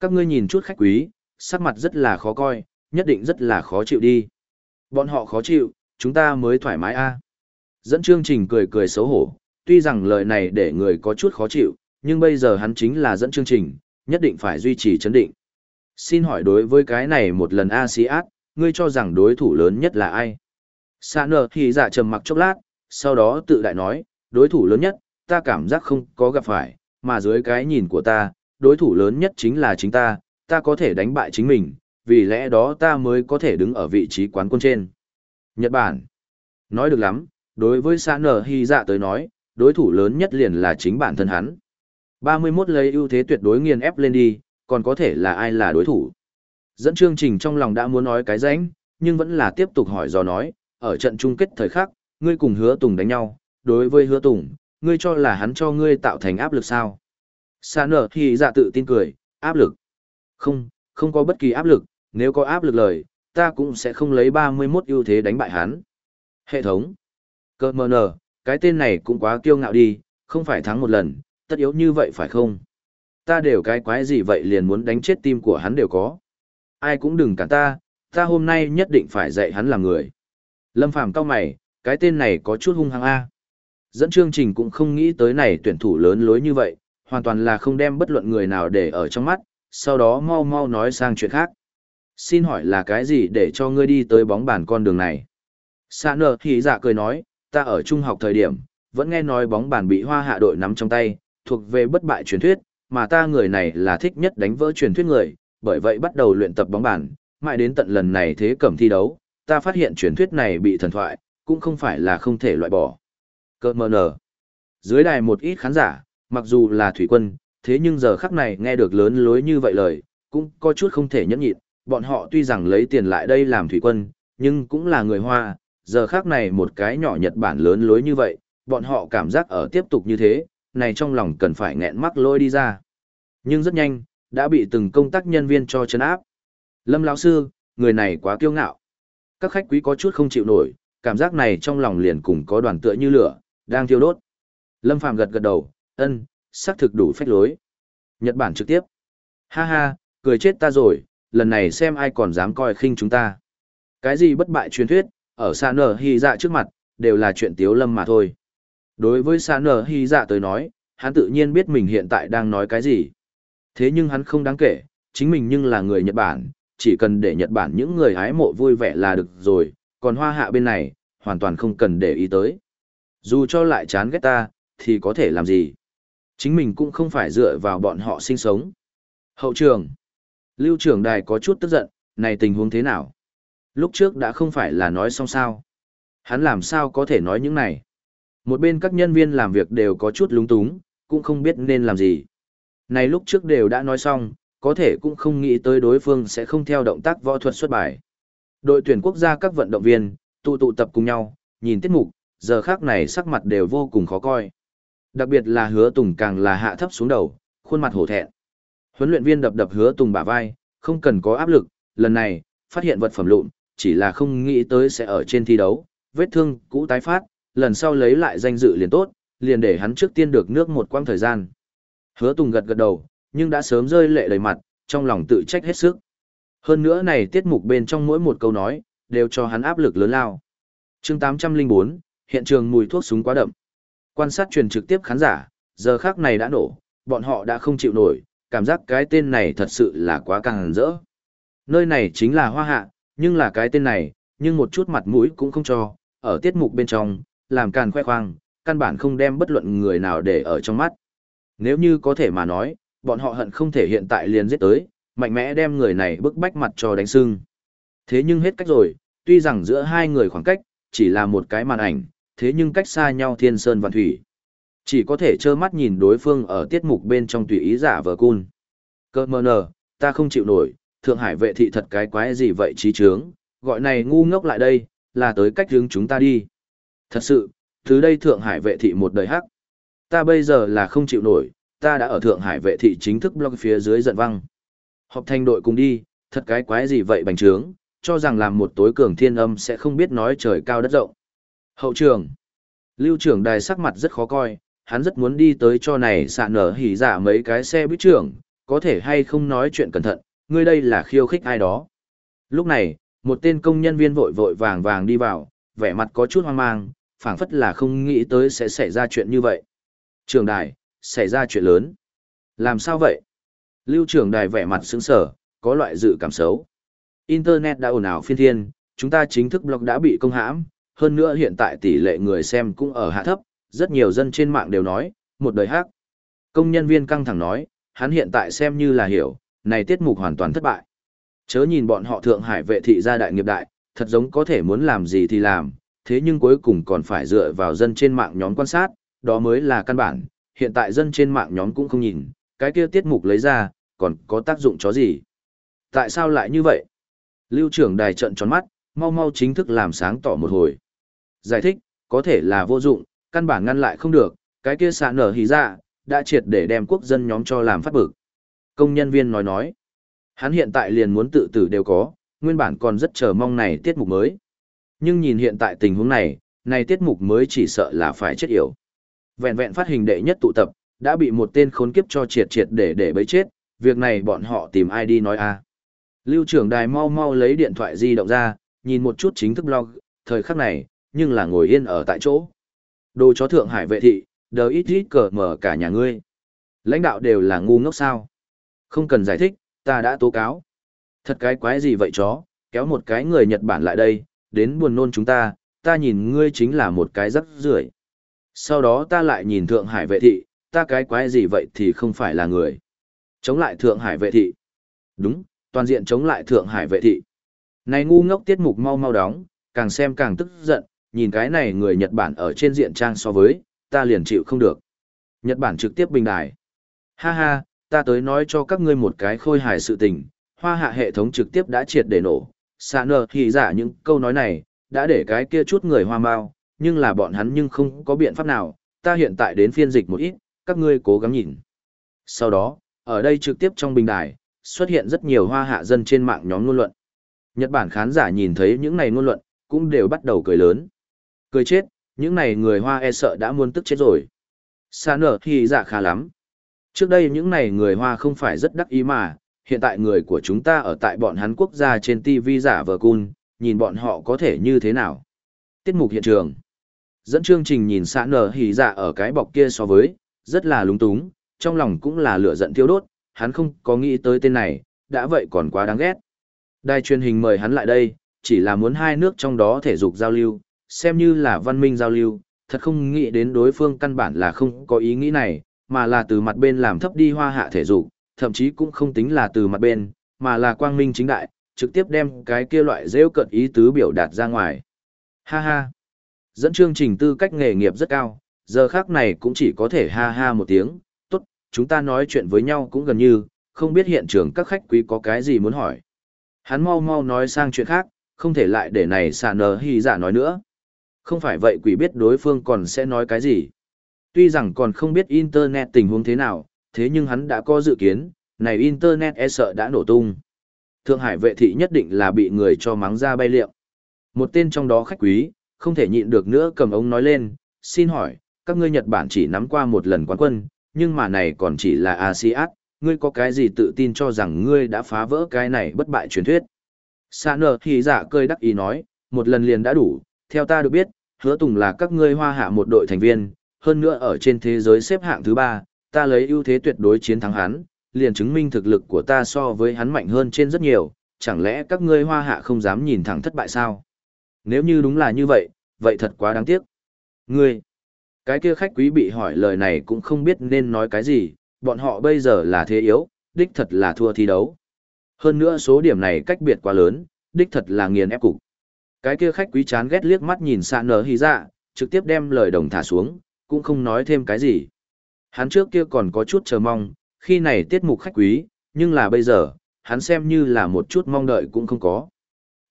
Các ngươi nhìn chút khách quý, sắc mặt rất là khó coi, nhất định rất là khó chịu đi. Bọn họ khó chịu, chúng ta mới thoải mái a. Dẫn chương trình cười cười xấu hổ, tuy rằng lời này để người có chút khó chịu, nhưng bây giờ hắn chính là dẫn chương trình, nhất định phải duy trì chấn định. Xin hỏi đối với cái này một lần a si át ngươi cho rằng đối thủ lớn nhất là ai? Sa nở thì dạ trầm mặc chốc lát, sau đó tự đại nói, đối thủ lớn nhất, ta cảm giác không có gặp phải, mà dưới cái nhìn của ta, đối thủ lớn nhất chính là chính ta, ta có thể đánh bại chính mình, vì lẽ đó ta mới có thể đứng ở vị trí quán quân trên. Nhật Bản. Nói được lắm, đối với xã nở hy dạ tới nói, đối thủ lớn nhất liền là chính bản thân hắn. 31 lấy ưu thế tuyệt đối nghiền ép lên đi, còn có thể là ai là đối thủ. Dẫn chương trình trong lòng đã muốn nói cái ránh, nhưng vẫn là tiếp tục hỏi do nói, ở trận chung kết thời khắc, ngươi cùng hứa Tùng đánh nhau, đối với hứa Tùng, ngươi cho là hắn cho ngươi tạo thành áp lực sao? Xa nở thì dạ tự tin cười, áp lực. Không, không có bất kỳ áp lực, nếu có áp lực lời, ta cũng sẽ không lấy 31 ưu thế đánh bại hắn. Hệ thống. Cơ mờ nở, cái tên này cũng quá kiêu ngạo đi, không phải thắng một lần, tất yếu như vậy phải không? Ta đều cái quái gì vậy liền muốn đánh chết tim của hắn đều có. Ai cũng đừng cản ta, ta hôm nay nhất định phải dạy hắn làm người. Lâm Phàm cao mày, cái tên này có chút hung hăng A. Dẫn chương trình cũng không nghĩ tới này tuyển thủ lớn lối như vậy, hoàn toàn là không đem bất luận người nào để ở trong mắt, sau đó mau mau nói sang chuyện khác. Xin hỏi là cái gì để cho ngươi đi tới bóng bàn con đường này? Sa nở thì dạ cười nói, ta ở trung học thời điểm, vẫn nghe nói bóng bàn bị hoa hạ đội nắm trong tay, thuộc về bất bại truyền thuyết, mà ta người này là thích nhất đánh vỡ truyền thuyết người, bởi vậy bắt đầu luyện tập bóng bàn, mãi đến tận lần này thế cẩm thi đấu, ta phát hiện truyền thuyết này bị thần thoại, cũng không phải là không thể loại bỏ. Cơ mờ nở. Dưới đài một ít khán giả, mặc dù là thủy quân, thế nhưng giờ khắc này nghe được lớn lối như vậy lời, cũng có chút không thể nhẫn nhịn, bọn họ tuy rằng lấy tiền lại đây làm thủy quân, nhưng cũng là người Hoa, giờ khắc này một cái nhỏ Nhật Bản lớn lối như vậy, bọn họ cảm giác ở tiếp tục như thế, này trong lòng cần phải nghẹn mắc lôi đi ra. Nhưng rất nhanh, đã bị từng công tác nhân viên cho chấn áp. Lâm lão sư, người này quá kiêu ngạo. Các khách quý có chút không chịu nổi, cảm giác này trong lòng liền cùng có đoàn tựa như lửa, đang thiêu đốt. Lâm Phàm gật gật đầu, ân, xác thực đủ phách lối. Nhật Bản trực tiếp. Ha ha, cười chết ta rồi, lần này xem ai còn dám coi khinh chúng ta. Cái gì bất bại truyền thuyết, ở xa nở hy dạ trước mặt, đều là chuyện tiếu lâm mà thôi. Đối với xa nở hy dạ tới nói, hắn tự nhiên biết mình hiện tại đang nói cái gì. Thế nhưng hắn không đáng kể, chính mình nhưng là người Nhật Bản, chỉ cần để Nhật Bản những người hái mộ vui vẻ là được rồi, còn hoa hạ bên này, hoàn toàn không cần để ý tới. Dù cho lại chán ghét ta, thì có thể làm gì? Chính mình cũng không phải dựa vào bọn họ sinh sống. Hậu trường. Lưu trưởng đài có chút tức giận, này tình huống thế nào? Lúc trước đã không phải là nói xong sao. Hắn làm sao có thể nói những này? Một bên các nhân viên làm việc đều có chút lúng túng, cũng không biết nên làm gì. Này lúc trước đều đã nói xong, có thể cũng không nghĩ tới đối phương sẽ không theo động tác võ thuật xuất bài. Đội tuyển quốc gia các vận động viên, tụ tụ tập cùng nhau, nhìn tiết mục, giờ khác này sắc mặt đều vô cùng khó coi. Đặc biệt là hứa tùng càng là hạ thấp xuống đầu, khuôn mặt hổ thẹn. Huấn luyện viên đập đập hứa tùng bả vai, không cần có áp lực, lần này, phát hiện vật phẩm lụn, chỉ là không nghĩ tới sẽ ở trên thi đấu, vết thương cũ tái phát, lần sau lấy lại danh dự liền tốt, liền để hắn trước tiên được nước một quãng thời gian. Hứa Tùng gật gật đầu, nhưng đã sớm rơi lệ đầy mặt, trong lòng tự trách hết sức. Hơn nữa này tiết mục bên trong mỗi một câu nói, đều cho hắn áp lực lớn lao. chương 804, hiện trường mùi thuốc súng quá đậm. Quan sát truyền trực tiếp khán giả, giờ khác này đã nổ, bọn họ đã không chịu nổi, cảm giác cái tên này thật sự là quá càng rỡ. Nơi này chính là hoa hạ, nhưng là cái tên này, nhưng một chút mặt mũi cũng không cho, ở tiết mục bên trong, làm càn khoe khoang, căn bản không đem bất luận người nào để ở trong mắt. Nếu như có thể mà nói, bọn họ hận không thể hiện tại liền giết tới, mạnh mẽ đem người này bức bách mặt cho đánh sưng. Thế nhưng hết cách rồi, tuy rằng giữa hai người khoảng cách, chỉ là một cái màn ảnh, thế nhưng cách xa nhau thiên sơn vạn thủy. Chỉ có thể trơ mắt nhìn đối phương ở tiết mục bên trong tùy ý giả vờ cun. Cơ mơ nờ, ta không chịu nổi, Thượng Hải vệ thị thật cái quái gì vậy trí trướng, gọi này ngu ngốc lại đây, là tới cách hướng chúng ta đi. Thật sự, từ đây Thượng Hải vệ thị một đời hắc. Ta bây giờ là không chịu nổi, ta đã ở Thượng Hải vệ thị chính thức blog phía dưới giận văng. Họp thành đội cùng đi, thật cái quái gì vậy bành trướng, cho rằng làm một tối cường thiên âm sẽ không biết nói trời cao đất rộng. Hậu trường. Lưu trưởng đài sắc mặt rất khó coi, hắn rất muốn đi tới cho này xạ nở hỉ giả dạ mấy cái xe bít trưởng, có thể hay không nói chuyện cẩn thận, ngươi đây là khiêu khích ai đó. Lúc này, một tên công nhân viên vội vội vàng vàng đi vào, vẻ mặt có chút hoang mang, phảng phất là không nghĩ tới sẽ xảy ra chuyện như vậy. Trường đài, xảy ra chuyện lớn. Làm sao vậy? Lưu trưởng đài vẻ mặt sững sở, có loại dự cảm xấu. Internet đã ồn ào phiên thiên, chúng ta chính thức blog đã bị công hãm, hơn nữa hiện tại tỷ lệ người xem cũng ở hạ thấp, rất nhiều dân trên mạng đều nói, một đời hát. Công nhân viên căng thẳng nói, hắn hiện tại xem như là hiểu, này tiết mục hoàn toàn thất bại. Chớ nhìn bọn họ Thượng Hải vệ thị gia đại nghiệp đại, thật giống có thể muốn làm gì thì làm, thế nhưng cuối cùng còn phải dựa vào dân trên mạng nhóm quan sát, đó mới là căn bản, hiện tại dân trên mạng nhóm cũng không nhìn, cái kia tiết mục lấy ra, còn có tác dụng chó gì. Tại sao lại như vậy? Lưu trưởng đài trận tròn mắt, mau mau chính thức làm sáng tỏ một hồi. Giải thích, có thể là vô dụng, căn bản ngăn lại không được, cái kia xạ nở hí ra, dạ, đã triệt để đem quốc dân nhóm cho làm phát bực. Công nhân viên nói nói, hắn hiện tại liền muốn tự tử đều có, nguyên bản còn rất chờ mong này tiết mục mới. Nhưng nhìn hiện tại tình huống này, này tiết mục mới chỉ sợ là phải chết yểu. Vẹn vẹn phát hình đệ nhất tụ tập, đã bị một tên khốn kiếp cho triệt triệt để để bấy chết, việc này bọn họ tìm ai đi nói a Lưu trưởng đài mau mau lấy điện thoại di động ra, nhìn một chút chính thức blog, thời khắc này, nhưng là ngồi yên ở tại chỗ. Đồ chó Thượng Hải vệ thị, đờ ít ít cờ mở cả nhà ngươi. Lãnh đạo đều là ngu ngốc sao. Không cần giải thích, ta đã tố cáo. Thật cái quái gì vậy chó, kéo một cái người Nhật Bản lại đây, đến buồn nôn chúng ta, ta nhìn ngươi chính là một cái rắc rưởi. Sau đó ta lại nhìn Thượng Hải vệ thị, ta cái quái gì vậy thì không phải là người. Chống lại Thượng Hải vệ thị. Đúng, toàn diện chống lại Thượng Hải vệ thị. Này ngu ngốc tiết mục mau mau đóng, càng xem càng tức giận, nhìn cái này người Nhật Bản ở trên diện trang so với, ta liền chịu không được. Nhật Bản trực tiếp bình đài. Ha ha, ta tới nói cho các ngươi một cái khôi hài sự tình, hoa hạ hệ thống trực tiếp đã triệt để nổ. Sạ nờ thì giả những câu nói này, đã để cái kia chút người hoa mau, nhưng là bọn hắn nhưng không có biện pháp nào, ta hiện tại đến phiên dịch một ít, các ngươi cố gắng nhìn. Sau đó, ở đây trực tiếp trong bình đài, xuất hiện rất nhiều hoa hạ dân trên mạng nhóm ngôn luận. Nhật Bản khán giả nhìn thấy những này ngôn luận, cũng đều bắt đầu cười lớn. Cười chết, những này người hoa e sợ đã muốn tức chết rồi. Sa nở thì giả khá lắm. Trước đây những này người hoa không phải rất đắc ý mà, hiện tại người của chúng ta ở tại bọn hắn quốc gia trên TV giả vờ cun, nhìn bọn họ có thể như thế nào. Tiết mục hiện trường. Dẫn chương trình nhìn xã nở hỉ dạ ở cái bọc kia so với, rất là lúng túng, trong lòng cũng là lửa giận thiêu đốt, hắn không có nghĩ tới tên này, đã vậy còn quá đáng ghét. Đài truyền hình mời hắn lại đây, chỉ là muốn hai nước trong đó thể dục giao lưu, xem như là văn minh giao lưu, thật không nghĩ đến đối phương căn bản là không có ý nghĩ này, mà là từ mặt bên làm thấp đi hoa hạ thể dục, thậm chí cũng không tính là từ mặt bên, mà là quang minh chính đại, trực tiếp đem cái kia loại rêu cận ý tứ biểu đạt ra ngoài. Ha ha! Dẫn chương trình tư cách nghề nghiệp rất cao, giờ khác này cũng chỉ có thể ha ha một tiếng, tốt, chúng ta nói chuyện với nhau cũng gần như, không biết hiện trường các khách quý có cái gì muốn hỏi. Hắn mau mau nói sang chuyện khác, không thể lại để này xả nờ hy giả nói nữa. Không phải vậy quỷ biết đối phương còn sẽ nói cái gì. Tuy rằng còn không biết Internet tình huống thế nào, thế nhưng hắn đã có dự kiến, này Internet e sợ đã nổ tung. Thượng Hải vệ thị nhất định là bị người cho mắng ra bay liệu. Một tên trong đó khách quý, không thể nhịn được nữa cầm ống nói lên, xin hỏi, các ngươi Nhật Bản chỉ nắm qua một lần quán quân, nhưng mà này còn chỉ là ASEAN, ngươi có cái gì tự tin cho rằng ngươi đã phá vỡ cái này bất bại truyền thuyết. Sa nở thì giả cười đắc ý nói, một lần liền đã đủ, theo ta được biết, hứa tùng là các ngươi hoa hạ một đội thành viên, hơn nữa ở trên thế giới xếp hạng thứ ba, ta lấy ưu thế tuyệt đối chiến thắng hắn, liền chứng minh thực lực của ta so với hắn mạnh hơn trên rất nhiều, chẳng lẽ các ngươi hoa hạ không dám nhìn thẳng thất bại sao? Nếu như đúng là như vậy, vậy thật quá đáng tiếc. Ngươi, cái kia khách quý bị hỏi lời này cũng không biết nên nói cái gì, bọn họ bây giờ là thế yếu, đích thật là thua thi đấu. Hơn nữa số điểm này cách biệt quá lớn, đích thật là nghiền ép cục. Cái kia khách quý chán ghét liếc mắt nhìn xa nở hy dạ, trực tiếp đem lời đồng thả xuống, cũng không nói thêm cái gì. Hắn trước kia còn có chút chờ mong, khi này tiết mục khách quý, nhưng là bây giờ, hắn xem như là một chút mong đợi cũng không có.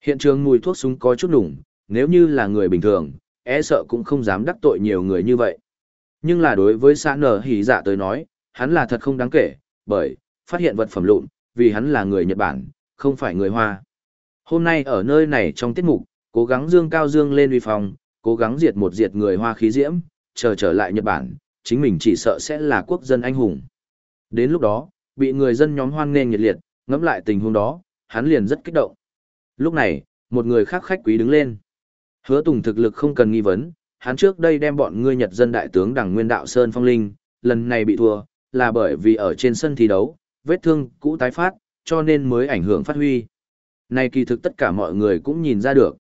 Hiện trường mùi thuốc súng có chút nủng, nếu như là người bình thường, e sợ cũng không dám đắc tội nhiều người như vậy. Nhưng là đối với xã nở hỉ dạ tới nói, hắn là thật không đáng kể, bởi, phát hiện vật phẩm lụn, vì hắn là người Nhật Bản, không phải người Hoa. Hôm nay ở nơi này trong tiết mục, cố gắng dương cao dương lên uy phong, cố gắng diệt một diệt người Hoa khí diễm, chờ trở lại Nhật Bản, chính mình chỉ sợ sẽ là quốc dân anh hùng. Đến lúc đó, bị người dân nhóm hoan nghênh nhiệt liệt, ngẫm lại tình huống đó, hắn liền rất kích động. Lúc này, một người khác khách quý đứng lên. Hứa Tùng thực lực không cần nghi vấn, hắn trước đây đem bọn ngươi Nhật dân đại tướng đảng Nguyên Đạo Sơn Phong Linh, lần này bị thua, là bởi vì ở trên sân thi đấu, vết thương cũ tái phát, cho nên mới ảnh hưởng phát huy. Này kỳ thực tất cả mọi người cũng nhìn ra được.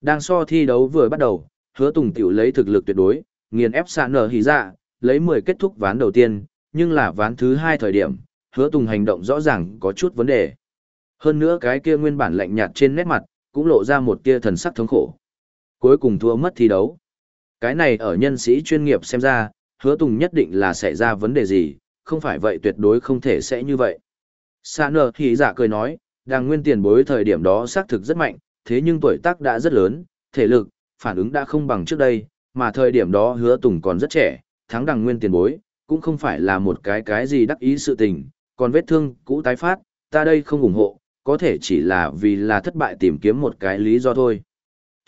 Đang so thi đấu vừa bắt đầu, hứa Tùng tiểu lấy thực lực tuyệt đối, nghiền ép xạ nở hỉ dạ, lấy 10 kết thúc ván đầu tiên, nhưng là ván thứ hai thời điểm, hứa Tùng hành động rõ ràng có chút vấn đề. Hơn nữa cái kia nguyên bản lạnh nhạt trên nét mặt, cũng lộ ra một tia thần sắc thống khổ. Cuối cùng thua mất thi đấu. Cái này ở nhân sĩ chuyên nghiệp xem ra, hứa Tùng nhất định là xảy ra vấn đề gì, không phải vậy tuyệt đối không thể sẽ như vậy. Sa nở thì giả cười nói, đàng nguyên tiền bối thời điểm đó xác thực rất mạnh, thế nhưng tuổi tác đã rất lớn, thể lực, phản ứng đã không bằng trước đây, mà thời điểm đó hứa Tùng còn rất trẻ, thắng đằng nguyên tiền bối, cũng không phải là một cái cái gì đắc ý sự tình, còn vết thương cũ tái phát, ta đây không ủng hộ, có thể chỉ là vì là thất bại tìm kiếm một cái lý do thôi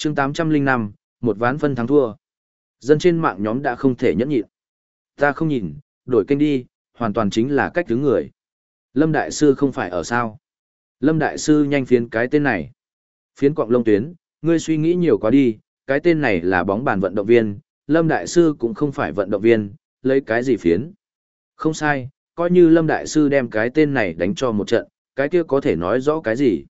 chương 805, một ván phân thắng thua. Dân trên mạng nhóm đã không thể nhẫn nhịn. Ta không nhìn, đổi kênh đi, hoàn toàn chính là cách đứng người. Lâm Đại Sư không phải ở sao. Lâm Đại Sư nhanh phiến cái tên này. Phiến quạng lông tuyến, ngươi suy nghĩ nhiều quá đi, cái tên này là bóng bàn vận động viên, Lâm Đại Sư cũng không phải vận động viên, lấy cái gì phiến. Không sai, coi như Lâm Đại Sư đem cái tên này đánh cho một trận, cái kia có thể nói rõ cái gì.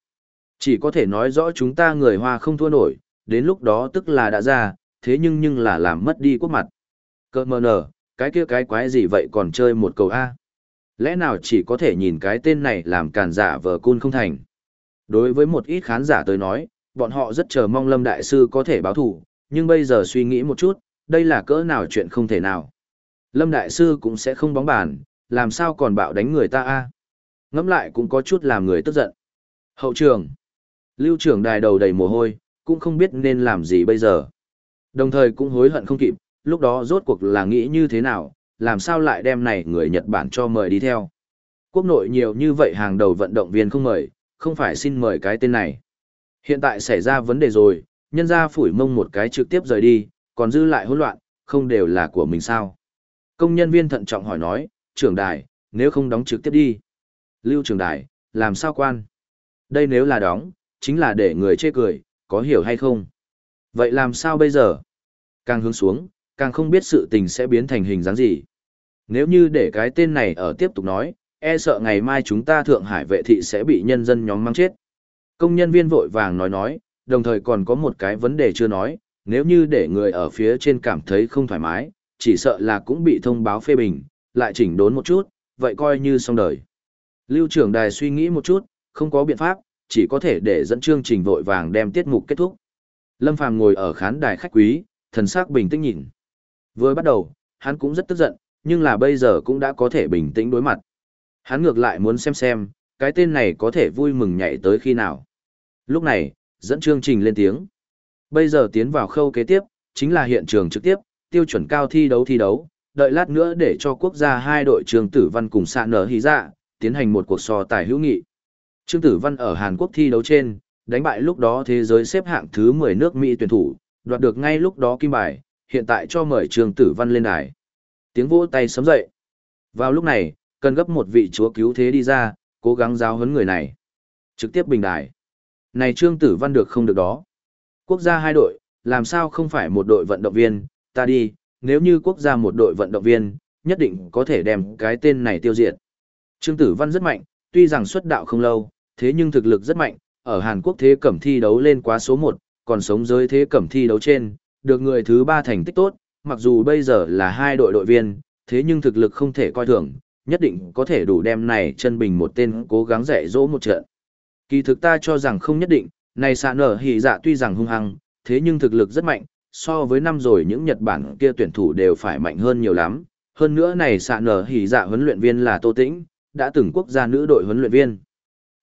Chỉ có thể nói rõ chúng ta người Hoa không thua nổi, đến lúc đó tức là đã ra, thế nhưng nhưng là làm mất đi quốc mặt. Cơ mờ nở, cái kia cái quái gì vậy còn chơi một cầu A. Lẽ nào chỉ có thể nhìn cái tên này làm càn giả vờ cun không thành. Đối với một ít khán giả tới nói, bọn họ rất chờ mong Lâm Đại Sư có thể báo thủ, nhưng bây giờ suy nghĩ một chút, đây là cỡ nào chuyện không thể nào. Lâm Đại Sư cũng sẽ không bóng bàn, làm sao còn bạo đánh người ta a Ngẫm lại cũng có chút làm người tức giận. Hậu trường. Lưu trưởng đài đầu đầy mồ hôi, cũng không biết nên làm gì bây giờ. Đồng thời cũng hối hận không kịp, lúc đó rốt cuộc là nghĩ như thế nào, làm sao lại đem này người Nhật Bản cho mời đi theo. Quốc nội nhiều như vậy hàng đầu vận động viên không mời, không phải xin mời cái tên này. Hiện tại xảy ra vấn đề rồi, nhân ra phủi mông một cái trực tiếp rời đi, còn dư lại hỗn loạn, không đều là của mình sao. Công nhân viên thận trọng hỏi nói, trưởng đài, nếu không đóng trực tiếp đi. Lưu trưởng đài, làm sao quan? Đây nếu là đóng, chính là để người chê cười, có hiểu hay không? Vậy làm sao bây giờ? Càng hướng xuống, càng không biết sự tình sẽ biến thành hình dáng gì. Nếu như để cái tên này ở tiếp tục nói, e sợ ngày mai chúng ta Thượng Hải vệ thị sẽ bị nhân dân nhóm mang chết. Công nhân viên vội vàng nói nói, đồng thời còn có một cái vấn đề chưa nói, nếu như để người ở phía trên cảm thấy không thoải mái, chỉ sợ là cũng bị thông báo phê bình, lại chỉnh đốn một chút, vậy coi như xong đời. Lưu trưởng đài suy nghĩ một chút, không có biện pháp, chỉ có thể để dẫn chương trình vội vàng đem tiết mục kết thúc. Lâm Phàm ngồi ở khán đài khách quý, thần sắc bình tĩnh nhìn. Vừa bắt đầu, hắn cũng rất tức giận, nhưng là bây giờ cũng đã có thể bình tĩnh đối mặt. Hắn ngược lại muốn xem xem, cái tên này có thể vui mừng nhảy tới khi nào. Lúc này, dẫn chương trình lên tiếng. Bây giờ tiến vào khâu kế tiếp, chính là hiện trường trực tiếp, tiêu chuẩn cao thi đấu thi đấu, đợi lát nữa để cho quốc gia hai đội trường tử văn cùng xạ nở hí dạ, tiến hành một cuộc so tài hữu nghị. Trương Tử Văn ở Hàn Quốc thi đấu trên, đánh bại lúc đó thế giới xếp hạng thứ 10 nước Mỹ tuyển thủ, đoạt được ngay lúc đó kim bài, hiện tại cho mời Trương Tử Văn lên đài. Tiếng vỗ tay sấm dậy. Vào lúc này, cần gấp một vị chúa cứu thế đi ra, cố gắng giáo huấn người này. Trực tiếp bình đài. Này Trương Tử Văn được không được đó. Quốc gia hai đội, làm sao không phải một đội vận động viên, ta đi, nếu như quốc gia một đội vận động viên, nhất định có thể đem cái tên này tiêu diệt. Trương Tử Văn rất mạnh, tuy rằng xuất đạo không lâu, thế nhưng thực lực rất mạnh, ở Hàn Quốc thế cẩm thi đấu lên quá số 1, còn sống giới thế cẩm thi đấu trên, được người thứ ba thành tích tốt, mặc dù bây giờ là hai đội đội viên, thế nhưng thực lực không thể coi thường, nhất định có thể đủ đem này chân bình một tên cố gắng dạy dỗ một trận. Kỳ thực ta cho rằng không nhất định, này xạ nở hỉ dạ tuy rằng hung hăng, thế nhưng thực lực rất mạnh, so với năm rồi những Nhật Bản kia tuyển thủ đều phải mạnh hơn nhiều lắm. Hơn nữa này xạ nở hỉ dạ huấn luyện viên là Tô Tĩnh, đã từng quốc gia nữ đội huấn luyện viên.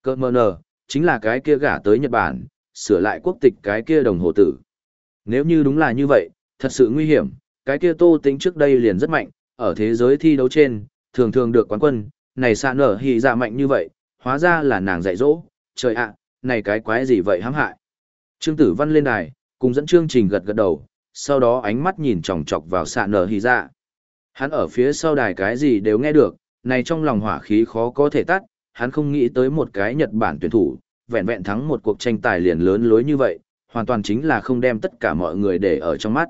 Cơ mơ nở, chính là cái kia gả tới Nhật Bản, sửa lại quốc tịch cái kia đồng hồ tử. Nếu như đúng là như vậy, thật sự nguy hiểm, cái kia Tô tính trước đây liền rất mạnh, ở thế giới thi đấu trên, thường thường được quán quân, này xa nở hì dạ mạnh như vậy, hóa ra là nàng dạy dỗ, trời ạ, này cái quái gì vậy hãm hại. Trương Tử Văn lên đài, cùng dẫn chương trình gật gật đầu, sau đó ánh mắt nhìn chòng chọc vào xạ nở hì dạ. Hắn ở phía sau đài cái gì đều nghe được, này trong lòng hỏa khí khó có thể tắt, hắn không nghĩ tới một cái Nhật Bản tuyển thủ, vẹn vẹn thắng một cuộc tranh tài liền lớn lối như vậy, hoàn toàn chính là không đem tất cả mọi người để ở trong mắt.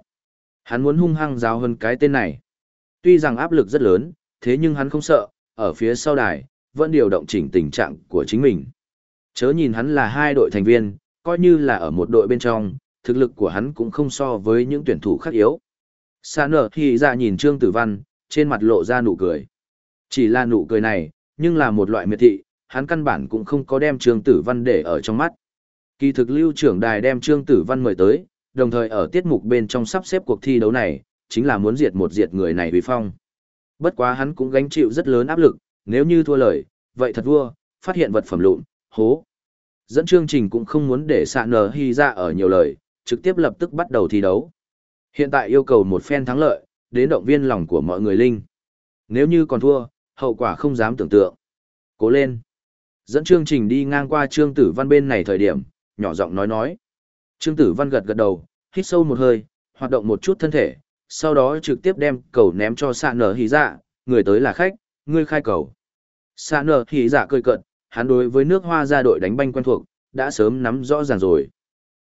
Hắn muốn hung hăng giáo hơn cái tên này. Tuy rằng áp lực rất lớn, thế nhưng hắn không sợ, ở phía sau đài, vẫn điều động chỉnh tình trạng của chính mình. Chớ nhìn hắn là hai đội thành viên, coi như là ở một đội bên trong, thực lực của hắn cũng không so với những tuyển thủ khác yếu. Sa nở thì ra nhìn Trương Tử Văn, trên mặt lộ ra nụ cười. Chỉ là nụ cười này, nhưng là một loại miệt thị, hắn căn bản cũng không có đem Trương Tử Văn để ở trong mắt. Kỳ thực lưu trưởng đài đem Trương Tử Văn mời tới, đồng thời ở tiết mục bên trong sắp xếp cuộc thi đấu này, chính là muốn diệt một diệt người này vì phong. Bất quá hắn cũng gánh chịu rất lớn áp lực, nếu như thua lời, vậy thật vua, phát hiện vật phẩm lụn, hố. Dẫn chương trình cũng không muốn để xạ nờ hy ra ở nhiều lời, trực tiếp lập tức bắt đầu thi đấu. Hiện tại yêu cầu một phen thắng lợi, đến động viên lòng của mọi người linh. Nếu như còn thua, hậu quả không dám tưởng tượng. Cố lên. Dẫn chương trình đi ngang qua Trương Tử Văn bên này thời điểm, nhỏ giọng nói nói. Trương Tử Văn gật gật đầu, hít sâu một hơi, hoạt động một chút thân thể, sau đó trực tiếp đem cầu ném cho xạ nở hỉ dạ, người tới là khách, ngươi khai cầu. Xạ nở hỉ dạ cười cận, hắn đối với nước hoa gia đội đánh banh quen thuộc, đã sớm nắm rõ ràng rồi.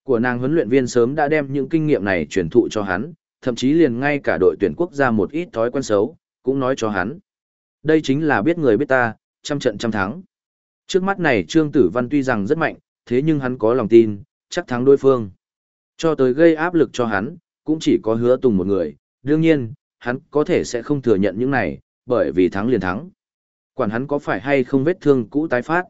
Của nàng huấn luyện viên sớm đã đem những kinh nghiệm này truyền thụ cho hắn, thậm chí liền ngay cả đội tuyển quốc gia một ít thói quen xấu, cũng nói cho hắn. Đây chính là biết người biết ta, trăm trận trăm thắng. Trước mắt này Trương Tử Văn tuy rằng rất mạnh, thế nhưng hắn có lòng tin, chắc thắng đối phương. Cho tới gây áp lực cho hắn, cũng chỉ có hứa tùng một người, đương nhiên, hắn có thể sẽ không thừa nhận những này, bởi vì thắng liền thắng. Quản hắn có phải hay không vết thương cũ tái phát.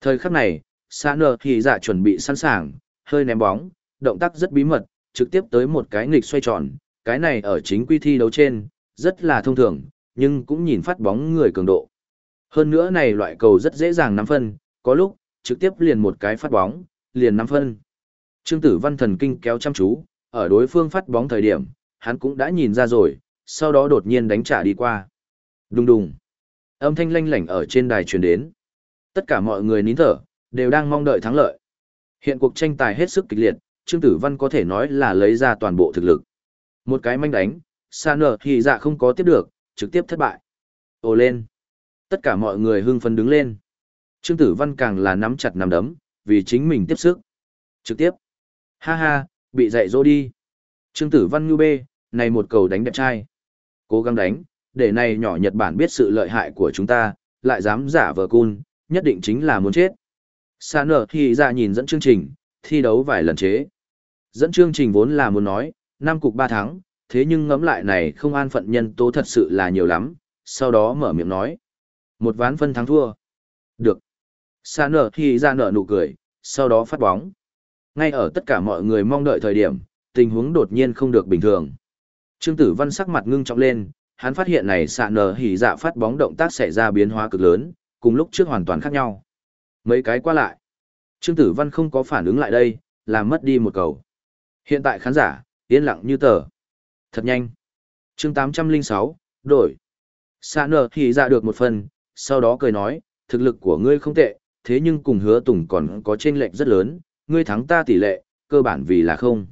Thời khắc này, xã nờ thì dạ chuẩn bị sẵn sàng, hơi ném bóng, động tác rất bí mật, trực tiếp tới một cái nghịch xoay tròn, cái này ở chính quy thi đấu trên, rất là thông thường, nhưng cũng nhìn phát bóng người cường độ. Hơn nữa này loại cầu rất dễ dàng nắm phân, có lúc, trực tiếp liền một cái phát bóng, liền nắm phân. Trương Tử Văn thần kinh kéo chăm chú, ở đối phương phát bóng thời điểm, hắn cũng đã nhìn ra rồi, sau đó đột nhiên đánh trả đi qua. Đùng đùng. Âm thanh lanh lảnh ở trên đài truyền đến. Tất cả mọi người nín thở, đều đang mong đợi thắng lợi. Hiện cuộc tranh tài hết sức kịch liệt, Trương Tử Văn có thể nói là lấy ra toàn bộ thực lực. Một cái manh đánh, Sa nở thì dạ không có tiếp được, trực tiếp thất bại. Ồ lên. Tất cả mọi người hưng phấn đứng lên. Trương Tử Văn càng là nắm chặt nắm đấm, vì chính mình tiếp sức. Trực tiếp. Ha ha, bị dạy dỗ đi. Trương Tử Văn Nhu Bê, này một cầu đánh đẹp trai. Cố gắng đánh, để này nhỏ Nhật Bản biết sự lợi hại của chúng ta, lại dám giả vờ cun, nhất định chính là muốn chết. Sa nở thì ra nhìn dẫn chương trình, thi đấu vài lần chế. Dẫn chương trình vốn là muốn nói, năm cục ba thắng, thế nhưng ngẫm lại này không an phận nhân tố thật sự là nhiều lắm, sau đó mở miệng nói. Một ván phân thắng thua. Được. Sa nở thì ra nở nụ cười, sau đó phát bóng. Ngay ở tất cả mọi người mong đợi thời điểm, tình huống đột nhiên không được bình thường. Trương Tử Văn sắc mặt ngưng trọng lên, hắn phát hiện này xạ nở hỉ dạ phát bóng động tác xảy ra biến hóa cực lớn, cùng lúc trước hoàn toàn khác nhau. Mấy cái qua lại. Trương Tử Văn không có phản ứng lại đây, làm mất đi một cầu. Hiện tại khán giả, yên lặng như tờ. Thật nhanh. chương 806, đổi. Xạ nở thì ra được một phần, sau đó cười nói, thực lực của ngươi không tệ, thế nhưng cùng hứa tùng còn có chênh lệch rất lớn, ngươi thắng ta tỷ lệ, cơ bản vì là không.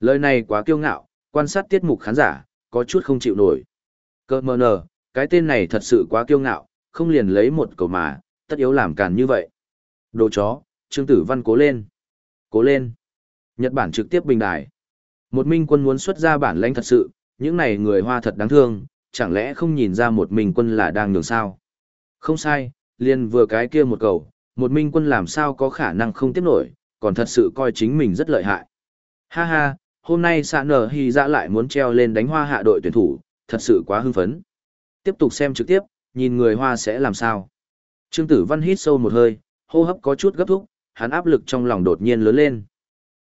Lời này quá kiêu ngạo, quan sát tiết mục khán giả, có chút không chịu nổi. Cơ mờ nờ, cái tên này thật sự quá kiêu ngạo, không liền lấy một cầu mà, tất yếu làm càn như vậy. Đồ chó, Trương Tử Văn cố lên. Cố lên. Nhật Bản trực tiếp bình đài. Một minh quân muốn xuất ra bản lãnh thật sự, những này người hoa thật đáng thương, chẳng lẽ không nhìn ra một minh quân là đang nhường sao? Không sai, liền vừa cái kia một cầu, một minh quân làm sao có khả năng không tiếp nổi, còn thật sự coi chính mình rất lợi hại. Ha ha, hôm nay xã nở hy dạ lại muốn treo lên đánh hoa hạ đội tuyển thủ, thật sự quá hưng phấn. Tiếp tục xem trực tiếp, nhìn người hoa sẽ làm sao. Trương Tử Văn hít sâu một hơi, hô hấp có chút gấp thúc, hắn áp lực trong lòng đột nhiên lớn lên.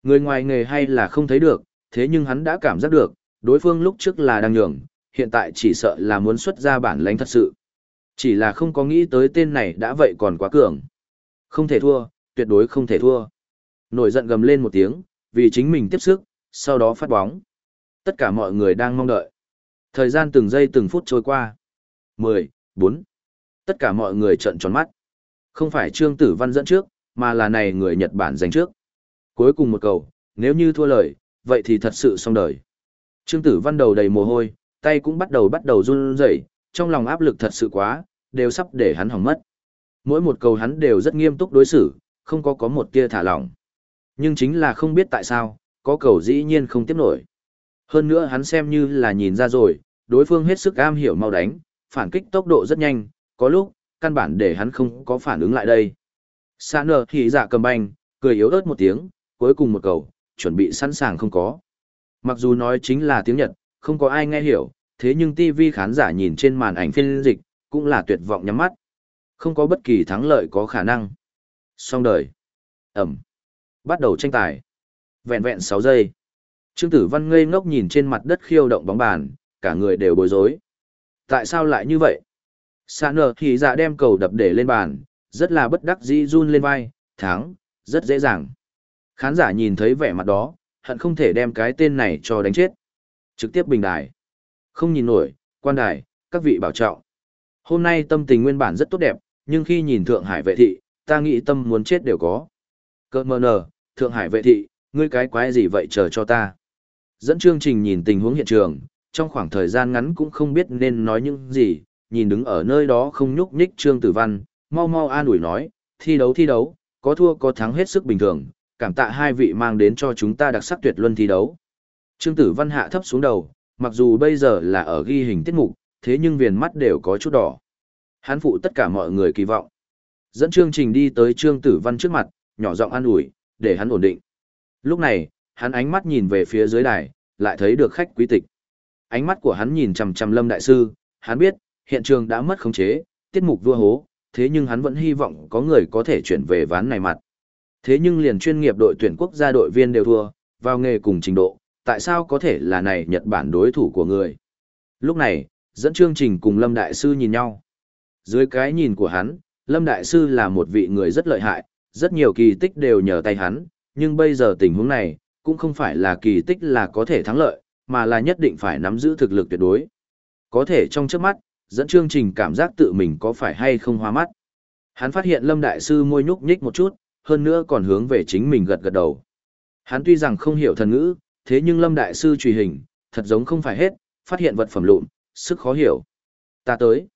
Người ngoài nghề hay là không thấy được, thế nhưng hắn đã cảm giác được, đối phương lúc trước là đang nhường, hiện tại chỉ sợ là muốn xuất ra bản lãnh thật sự. Chỉ là không có nghĩ tới tên này đã vậy còn quá cường. Không thể thua, tuyệt đối không thể thua. Nổi giận gầm lên một tiếng, vì chính mình tiếp sức, sau đó phát bóng. Tất cả mọi người đang mong đợi. Thời gian từng giây từng phút trôi qua. 10, 4. Tất cả mọi người trợn tròn mắt. Không phải Trương Tử Văn dẫn trước, mà là này người Nhật Bản giành trước. Cuối cùng một cầu, nếu như thua lời, vậy thì thật sự xong đời. Trương Tử Văn đầu đầy mồ hôi, tay cũng bắt đầu bắt đầu run rẩy, trong lòng áp lực thật sự quá, đều sắp để hắn hỏng mất. Mỗi một câu hắn đều rất nghiêm túc đối xử, không có có một tia thả lỏng. Nhưng chính là không biết tại sao, có cầu dĩ nhiên không tiếp nổi. Hơn nữa hắn xem như là nhìn ra rồi, đối phương hết sức am hiểu mau đánh, phản kích tốc độ rất nhanh, có lúc, căn bản để hắn không có phản ứng lại đây. Sạ nở thì dạ cầm banh, cười yếu ớt một tiếng, cuối cùng một cầu, chuẩn bị sẵn sàng không có. Mặc dù nói chính là tiếng Nhật, không có ai nghe hiểu, thế nhưng TV khán giả nhìn trên màn ảnh phiên dịch, cũng là tuyệt vọng nhắm mắt. Không có bất kỳ thắng lợi có khả năng. Xong đời. Ẩm. Bắt đầu tranh tài. Vẹn vẹn 6 giây. Trương Tử Văn ngây ngốc nhìn trên mặt đất khiêu động bóng bàn, cả người đều bối rối. Tại sao lại như vậy? Sạ nở thì dạ đem cầu đập để lên bàn, rất là bất đắc dĩ run lên vai, thắng, rất dễ dàng. Khán giả nhìn thấy vẻ mặt đó, hận không thể đem cái tên này cho đánh chết. Trực tiếp bình đài. Không nhìn nổi, quan đài, các vị bảo trọng. Hôm nay tâm tình nguyên bản rất tốt đẹp, nhưng khi nhìn Thượng Hải vệ thị, ta nghĩ tâm muốn chết đều có. Cơ mơ nờ, Thượng Hải vệ thị, ngươi cái quái gì vậy chờ cho ta. Dẫn chương trình nhìn tình huống hiện trường, trong khoảng thời gian ngắn cũng không biết nên nói những gì, nhìn đứng ở nơi đó không nhúc nhích Trương Tử Văn, mau mau an ủi nói, thi đấu thi đấu, có thua có thắng hết sức bình thường, cảm tạ hai vị mang đến cho chúng ta đặc sắc tuyệt luân thi đấu. Trương Tử Văn hạ thấp xuống đầu, mặc dù bây giờ là ở ghi hình tiết mục, thế nhưng viền mắt đều có chút đỏ. Hắn phụ tất cả mọi người kỳ vọng. Dẫn chương trình đi tới Trương Tử Văn trước mặt, nhỏ giọng an ủi, để hắn ổn định. Lúc này, hắn ánh mắt nhìn về phía dưới đài, lại thấy được khách quý tịch. Ánh mắt của hắn nhìn chằm chằm Lâm đại sư, hắn biết, hiện trường đã mất khống chế, tiết mục vua hố, thế nhưng hắn vẫn hy vọng có người có thể chuyển về ván này mặt. Thế nhưng liền chuyên nghiệp đội tuyển quốc gia đội viên đều thua, vào nghề cùng trình độ, tại sao có thể là này Nhật Bản đối thủ của người. Lúc này, dẫn chương trình cùng Lâm Đại Sư nhìn nhau. Dưới cái nhìn của hắn, Lâm Đại Sư là một vị người rất lợi hại, rất nhiều kỳ tích đều nhờ tay hắn, nhưng bây giờ tình huống này, cũng không phải là kỳ tích là có thể thắng lợi, mà là nhất định phải nắm giữ thực lực tuyệt đối. Có thể trong trước mắt, dẫn chương trình cảm giác tự mình có phải hay không hoa mắt. Hắn phát hiện Lâm Đại Sư môi nhúc nhích một chút, hơn nữa còn hướng về chính mình gật gật đầu. Hắn tuy rằng không hiểu thần ngữ, thế nhưng Lâm Đại Sư truy hình, thật giống không phải hết, phát hiện vật phẩm lụn, sức khó hiểu. Ta tới.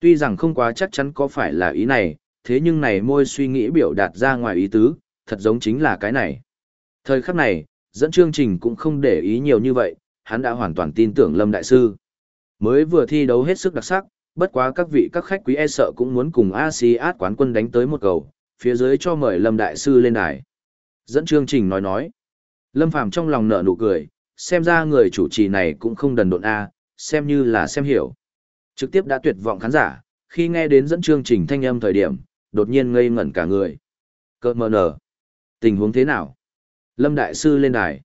Tuy rằng không quá chắc chắn có phải là ý này, thế nhưng này môi suy nghĩ biểu đạt ra ngoài ý tứ, thật giống chính là cái này. Thời khắc này, dẫn chương trình cũng không để ý nhiều như vậy, hắn đã hoàn toàn tin tưởng Lâm Đại Sư. Mới vừa thi đấu hết sức đặc sắc, bất quá các vị các khách quý e sợ cũng muốn cùng ASEAN quán quân đánh tới một cầu, phía dưới cho mời Lâm Đại Sư lên đài. Dẫn chương trình nói nói. Lâm Phàm trong lòng nở nụ cười, xem ra người chủ trì này cũng không đần độn A, xem như là xem hiểu. Trực tiếp đã tuyệt vọng khán giả, khi nghe đến dẫn chương trình thanh âm thời điểm, đột nhiên ngây ngẩn cả người. Cơ mờ nở. Tình huống thế nào? Lâm Đại Sư lên đài.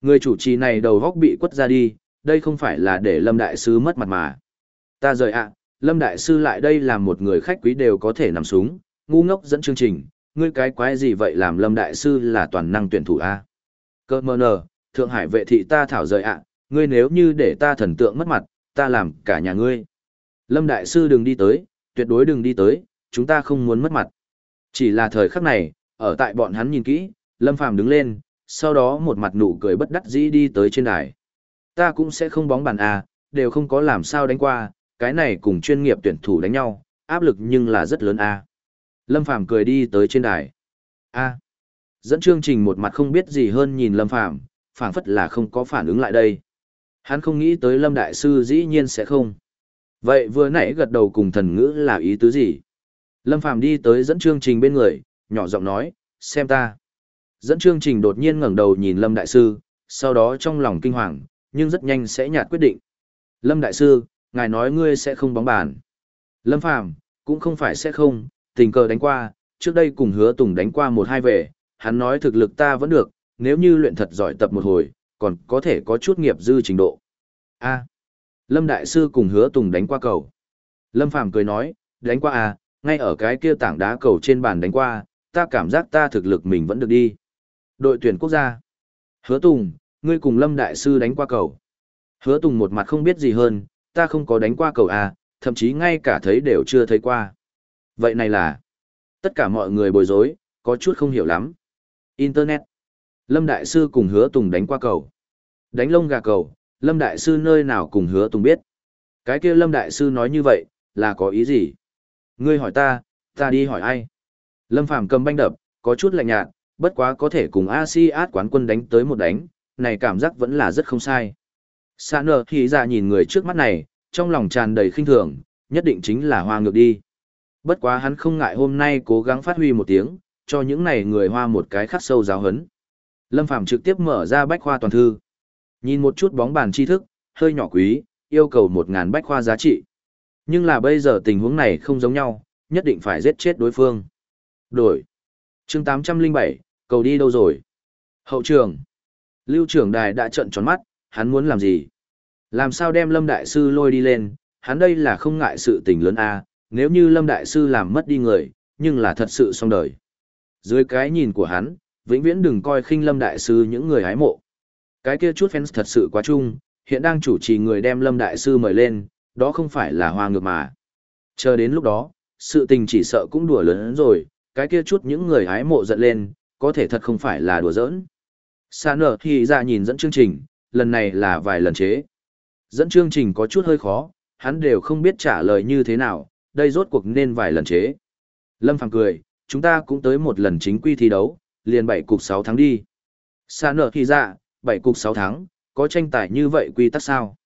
Người chủ trì này đầu góc bị quất ra đi, đây không phải là để Lâm Đại Sư mất mặt mà. Ta rời ạ, Lâm Đại Sư lại đây làm một người khách quý đều có thể nằm súng, ngu ngốc dẫn chương trình, ngươi cái quái gì vậy làm Lâm Đại Sư là toàn năng tuyển thủ A. Cơ mơ nờ, Thượng Hải vệ thị ta thảo rời ạ, ngươi nếu như để ta thần tượng mất mặt, ta làm cả nhà ngươi. Lâm Đại Sư đừng đi tới, tuyệt đối đừng đi tới, chúng ta không muốn mất mặt. Chỉ là thời khắc này, ở tại bọn hắn nhìn kỹ, Lâm Phàm đứng lên, sau đó một mặt nụ cười bất đắc dĩ đi tới trên đài. Ta cũng sẽ không bóng bàn A, đều không có làm sao đánh qua, cái này cùng chuyên nghiệp tuyển thủ đánh nhau, áp lực nhưng là rất lớn A. Lâm Phàm cười đi tới trên đài. A. Dẫn chương trình một mặt không biết gì hơn nhìn Lâm Phàm phảng phất là không có phản ứng lại đây. Hắn không nghĩ tới Lâm Đại Sư dĩ nhiên sẽ không. Vậy vừa nãy gật đầu cùng thần ngữ là ý tứ gì? Lâm Phàm đi tới dẫn chương trình bên người, nhỏ giọng nói, xem ta. Dẫn chương trình đột nhiên ngẩng đầu nhìn Lâm Đại Sư, sau đó trong lòng kinh hoàng, nhưng rất nhanh sẽ nhạt quyết định. Lâm Đại Sư, ngài nói ngươi sẽ không bóng bàn. Lâm Phàm cũng không phải sẽ không, tình cờ đánh qua, trước đây cùng hứa Tùng đánh qua một hai về, hắn nói thực lực ta vẫn được, nếu như luyện thật giỏi tập một hồi, còn có thể có chút nghiệp dư trình độ. A. Lâm Đại Sư cùng hứa Tùng đánh qua cầu. Lâm Phàm cười nói, đánh qua à, ngay ở cái kia tảng đá cầu trên bàn đánh qua, ta cảm giác ta thực lực mình vẫn được đi. Đội tuyển quốc gia. Hứa Tùng, ngươi cùng Lâm Đại Sư đánh qua cầu. Hứa Tùng một mặt không biết gì hơn, ta không có đánh qua cầu à, thậm chí ngay cả thấy đều chưa thấy qua. Vậy này là, tất cả mọi người bối rối, có chút không hiểu lắm. Internet. Lâm Đại Sư cùng Hứa Tùng đánh qua cầu. Đánh lông gà cầu, Lâm Đại Sư nơi nào cùng Hứa Tùng biết. Cái kia Lâm Đại Sư nói như vậy, là có ý gì? Ngươi hỏi ta, ta đi hỏi ai? Lâm Phàm cầm banh đập, có chút lạnh nhạt, bất quá có thể cùng Asiat quán quân đánh tới một đánh, này cảm giác vẫn là rất không sai. Sa nở thì ra nhìn người trước mắt này, trong lòng tràn đầy khinh thường, nhất định chính là hoa ngược đi. Bất quá hắn không ngại hôm nay cố gắng phát huy một tiếng, cho những này người hoa một cái khắc sâu giáo hấn. Lâm Phàm trực tiếp mở ra bách khoa toàn thư. Nhìn một chút bóng bàn tri thức, hơi nhỏ quý, yêu cầu một ngàn bách khoa giá trị. Nhưng là bây giờ tình huống này không giống nhau, nhất định phải giết chết đối phương. Đổi. chương 807, cầu đi đâu rồi? Hậu trường. Lưu trưởng đài đã trận tròn mắt, hắn muốn làm gì? Làm sao đem Lâm Đại Sư lôi đi lên, hắn đây là không ngại sự tình lớn a nếu như Lâm Đại Sư làm mất đi người, nhưng là thật sự xong đời. Dưới cái nhìn của hắn, vĩnh viễn đừng coi khinh Lâm Đại Sư những người hái mộ. Cái kia chút fans thật sự quá chung, hiện đang chủ trì người đem Lâm Đại Sư mời lên, đó không phải là hoa ngược mà. Chờ đến lúc đó, sự tình chỉ sợ cũng đùa lớn rồi, cái kia chút những người hái mộ giận lên, có thể thật không phải là đùa giỡn. Sa nở thì ra nhìn dẫn chương trình, lần này là vài lần chế. Dẫn chương trình có chút hơi khó, hắn đều không biết trả lời như thế nào, đây rốt cuộc nên vài lần chế. Lâm Phàm cười, chúng ta cũng tới một lần chính quy thi đấu, liền bảy cục 6 tháng đi. xa nở thì ra, bảy cục 6 tháng, có tranh tài như vậy quy tắc sao?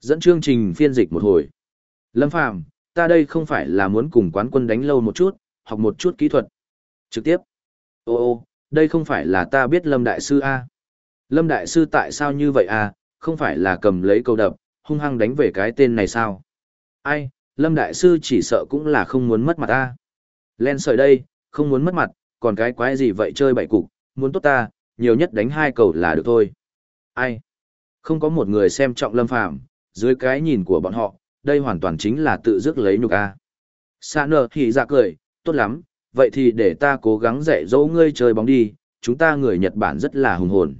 Dẫn chương trình phiên dịch một hồi. Lâm Phàm, ta đây không phải là muốn cùng quán quân đánh lâu một chút, học một chút kỹ thuật. Trực tiếp. Ô ô, đây không phải là ta biết Lâm Đại Sư A. Lâm Đại Sư tại sao như vậy A, không phải là cầm lấy câu đập, hung hăng đánh về cái tên này sao? Ai, Lâm Đại Sư chỉ sợ cũng là không muốn mất mặt ta. Len sợi đây, không muốn mất mặt, còn cái quái gì vậy chơi bậy cục, muốn tốt ta, nhiều nhất đánh hai cầu là được thôi. Ai? Không có một người xem trọng Lâm Phàm dưới cái nhìn của bọn họ, đây hoàn toàn chính là tự dứt lấy nhục a. Sa nở thì ra cười, tốt lắm, vậy thì để ta cố gắng dạy dỗ ngươi chơi bóng đi, chúng ta người Nhật Bản rất là hùng hồn.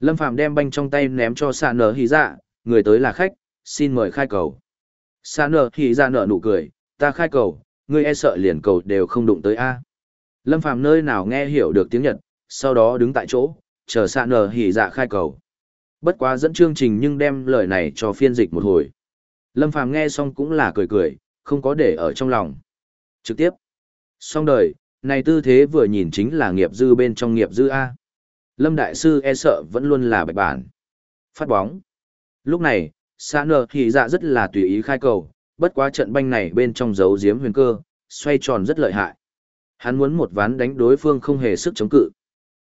Lâm Phàm đem banh trong tay ném cho Sa nở hỉ dạ, người tới là khách, xin mời khai cầu. Sa nở hỉ ra nở nụ cười, ta khai cầu, ngươi e sợ liền cầu đều không đụng tới a. Lâm Phàm nơi nào nghe hiểu được tiếng Nhật, sau đó đứng tại chỗ, chờ Sa nở hỉ dạ khai cầu. Bất quá dẫn chương trình nhưng đem lời này cho phiên dịch một hồi. Lâm Phàm nghe xong cũng là cười cười, không có để ở trong lòng. Trực tiếp. Xong đời, này tư thế vừa nhìn chính là nghiệp dư bên trong nghiệp dư A. Lâm Đại Sư e sợ vẫn luôn là bạch bản. Phát bóng. Lúc này, xã nờ thì dạ rất là tùy ý khai cầu, bất quá trận banh này bên trong dấu giếm huyền cơ, xoay tròn rất lợi hại. Hắn muốn một ván đánh đối phương không hề sức chống cự.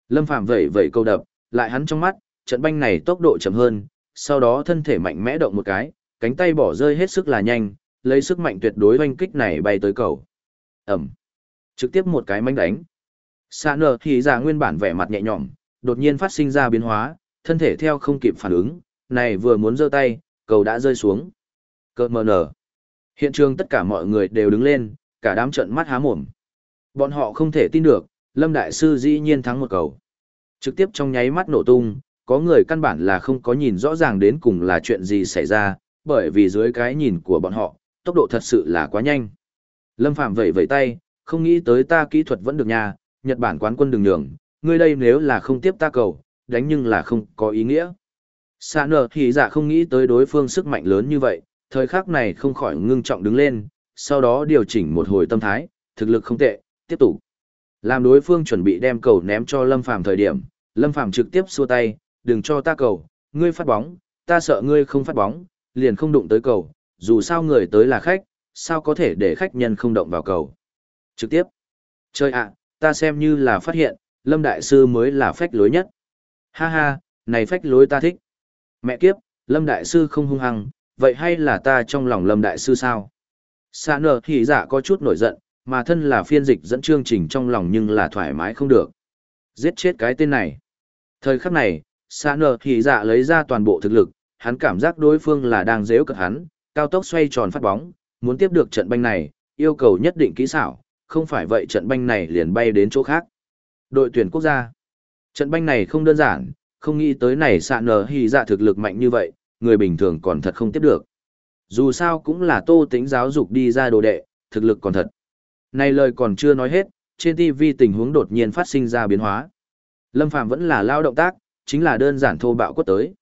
Lâm Phạm vẩy vẩy câu đập, lại hắn trong mắt, trận banh này tốc độ chậm hơn, sau đó thân thể mạnh mẽ động một cái, cánh tay bỏ rơi hết sức là nhanh, lấy sức mạnh tuyệt đối oanh kích này bay tới cầu. Ẩm. Trực tiếp một cái mánh đánh. Xa nở thì ra nguyên bản vẻ mặt nhẹ nhõm, đột nhiên phát sinh ra biến hóa, thân thể theo không kịp phản ứng, này vừa muốn giơ tay, cầu đã rơi xuống. Cơ mờ nở. Hiện trường tất cả mọi người đều đứng lên, cả đám trận mắt há mồm. Bọn họ không thể tin được, Lâm Đại Sư dĩ nhiên thắng một cầu. Trực tiếp trong nháy mắt nổ tung, có người căn bản là không có nhìn rõ ràng đến cùng là chuyện gì xảy ra, bởi vì dưới cái nhìn của bọn họ, tốc độ thật sự là quá nhanh. Lâm Phạm vẩy vẩy tay, không nghĩ tới ta kỹ thuật vẫn được nha, Nhật Bản quán quân đừng nhường, ngươi đây nếu là không tiếp ta cầu, đánh nhưng là không có ý nghĩa. Sa nở thì giả không nghĩ tới đối phương sức mạnh lớn như vậy, thời khắc này không khỏi ngưng trọng đứng lên, sau đó điều chỉnh một hồi tâm thái, thực lực không tệ, tiếp tục. Làm đối phương chuẩn bị đem cầu ném cho Lâm Phàm thời điểm, Lâm Phàm trực tiếp xua tay, đừng cho ta cầu, ngươi phát bóng, ta sợ ngươi không phát bóng, liền không đụng tới cầu, dù sao người tới là khách, sao có thể để khách nhân không động vào cầu. Trực tiếp. Chơi ạ, ta xem như là phát hiện, Lâm Đại Sư mới là phách lối nhất. Ha ha, này phách lối ta thích. Mẹ kiếp, Lâm Đại Sư không hung hăng, vậy hay là ta trong lòng Lâm Đại Sư sao? Xa nở thì dạ có chút nổi giận, mà thân là phiên dịch dẫn chương trình trong lòng nhưng là thoải mái không được. Giết chết cái tên này. Thời khắc này, xa nở thì dạ lấy ra toàn bộ thực lực, hắn cảm giác đối phương là đang dễ cực hắn, cao tốc xoay tròn phát bóng, muốn tiếp được trận banh này, yêu cầu nhất định kỹ xảo, không phải vậy trận banh này liền bay đến chỗ khác. Đội tuyển quốc gia. Trận banh này không đơn giản, không nghĩ tới này xạ nở hì dạ thực lực mạnh như vậy, người bình thường còn thật không tiếp được. Dù sao cũng là tô tính giáo dục đi ra đồ đệ, thực lực còn thật. Này lời còn chưa nói hết, trên TV tình huống đột nhiên phát sinh ra biến hóa. Lâm Phạm vẫn là lao động tác, chính là đơn giản thô bạo quất tới.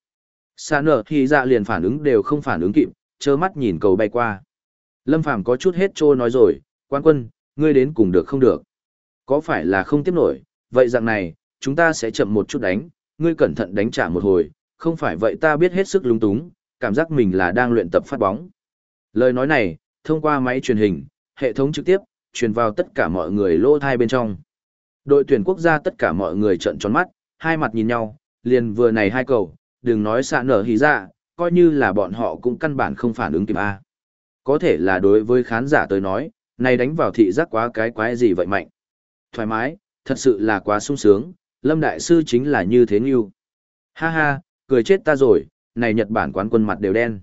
Xạ nở hì dạ liền phản ứng đều không phản ứng kịp, trơ mắt nhìn cầu bay qua. Lâm Phàm có chút hết trôi nói rồi, quan quân, ngươi đến cùng được không được. Có phải là không tiếp nổi, vậy dạng này, chúng ta sẽ chậm một chút đánh, ngươi cẩn thận đánh trả một hồi, không phải vậy ta biết hết sức lung túng, cảm giác mình là đang luyện tập phát bóng. Lời nói này, thông qua máy truyền hình, hệ thống trực tiếp, truyền vào tất cả mọi người lỗ thai bên trong. Đội tuyển quốc gia tất cả mọi người trợn tròn mắt, hai mặt nhìn nhau, liền vừa này hai cầu, đừng nói xạ nở hí ra, dạ, coi như là bọn họ cũng căn bản không phản ứng kịp A. Có thể là đối với khán giả tới nói, này đánh vào thị giác quá cái quái gì vậy mạnh. Thoải mái, thật sự là quá sung sướng, Lâm Đại Sư chính là như thế như. Ha ha, cười chết ta rồi, này Nhật Bản quán quân mặt đều đen.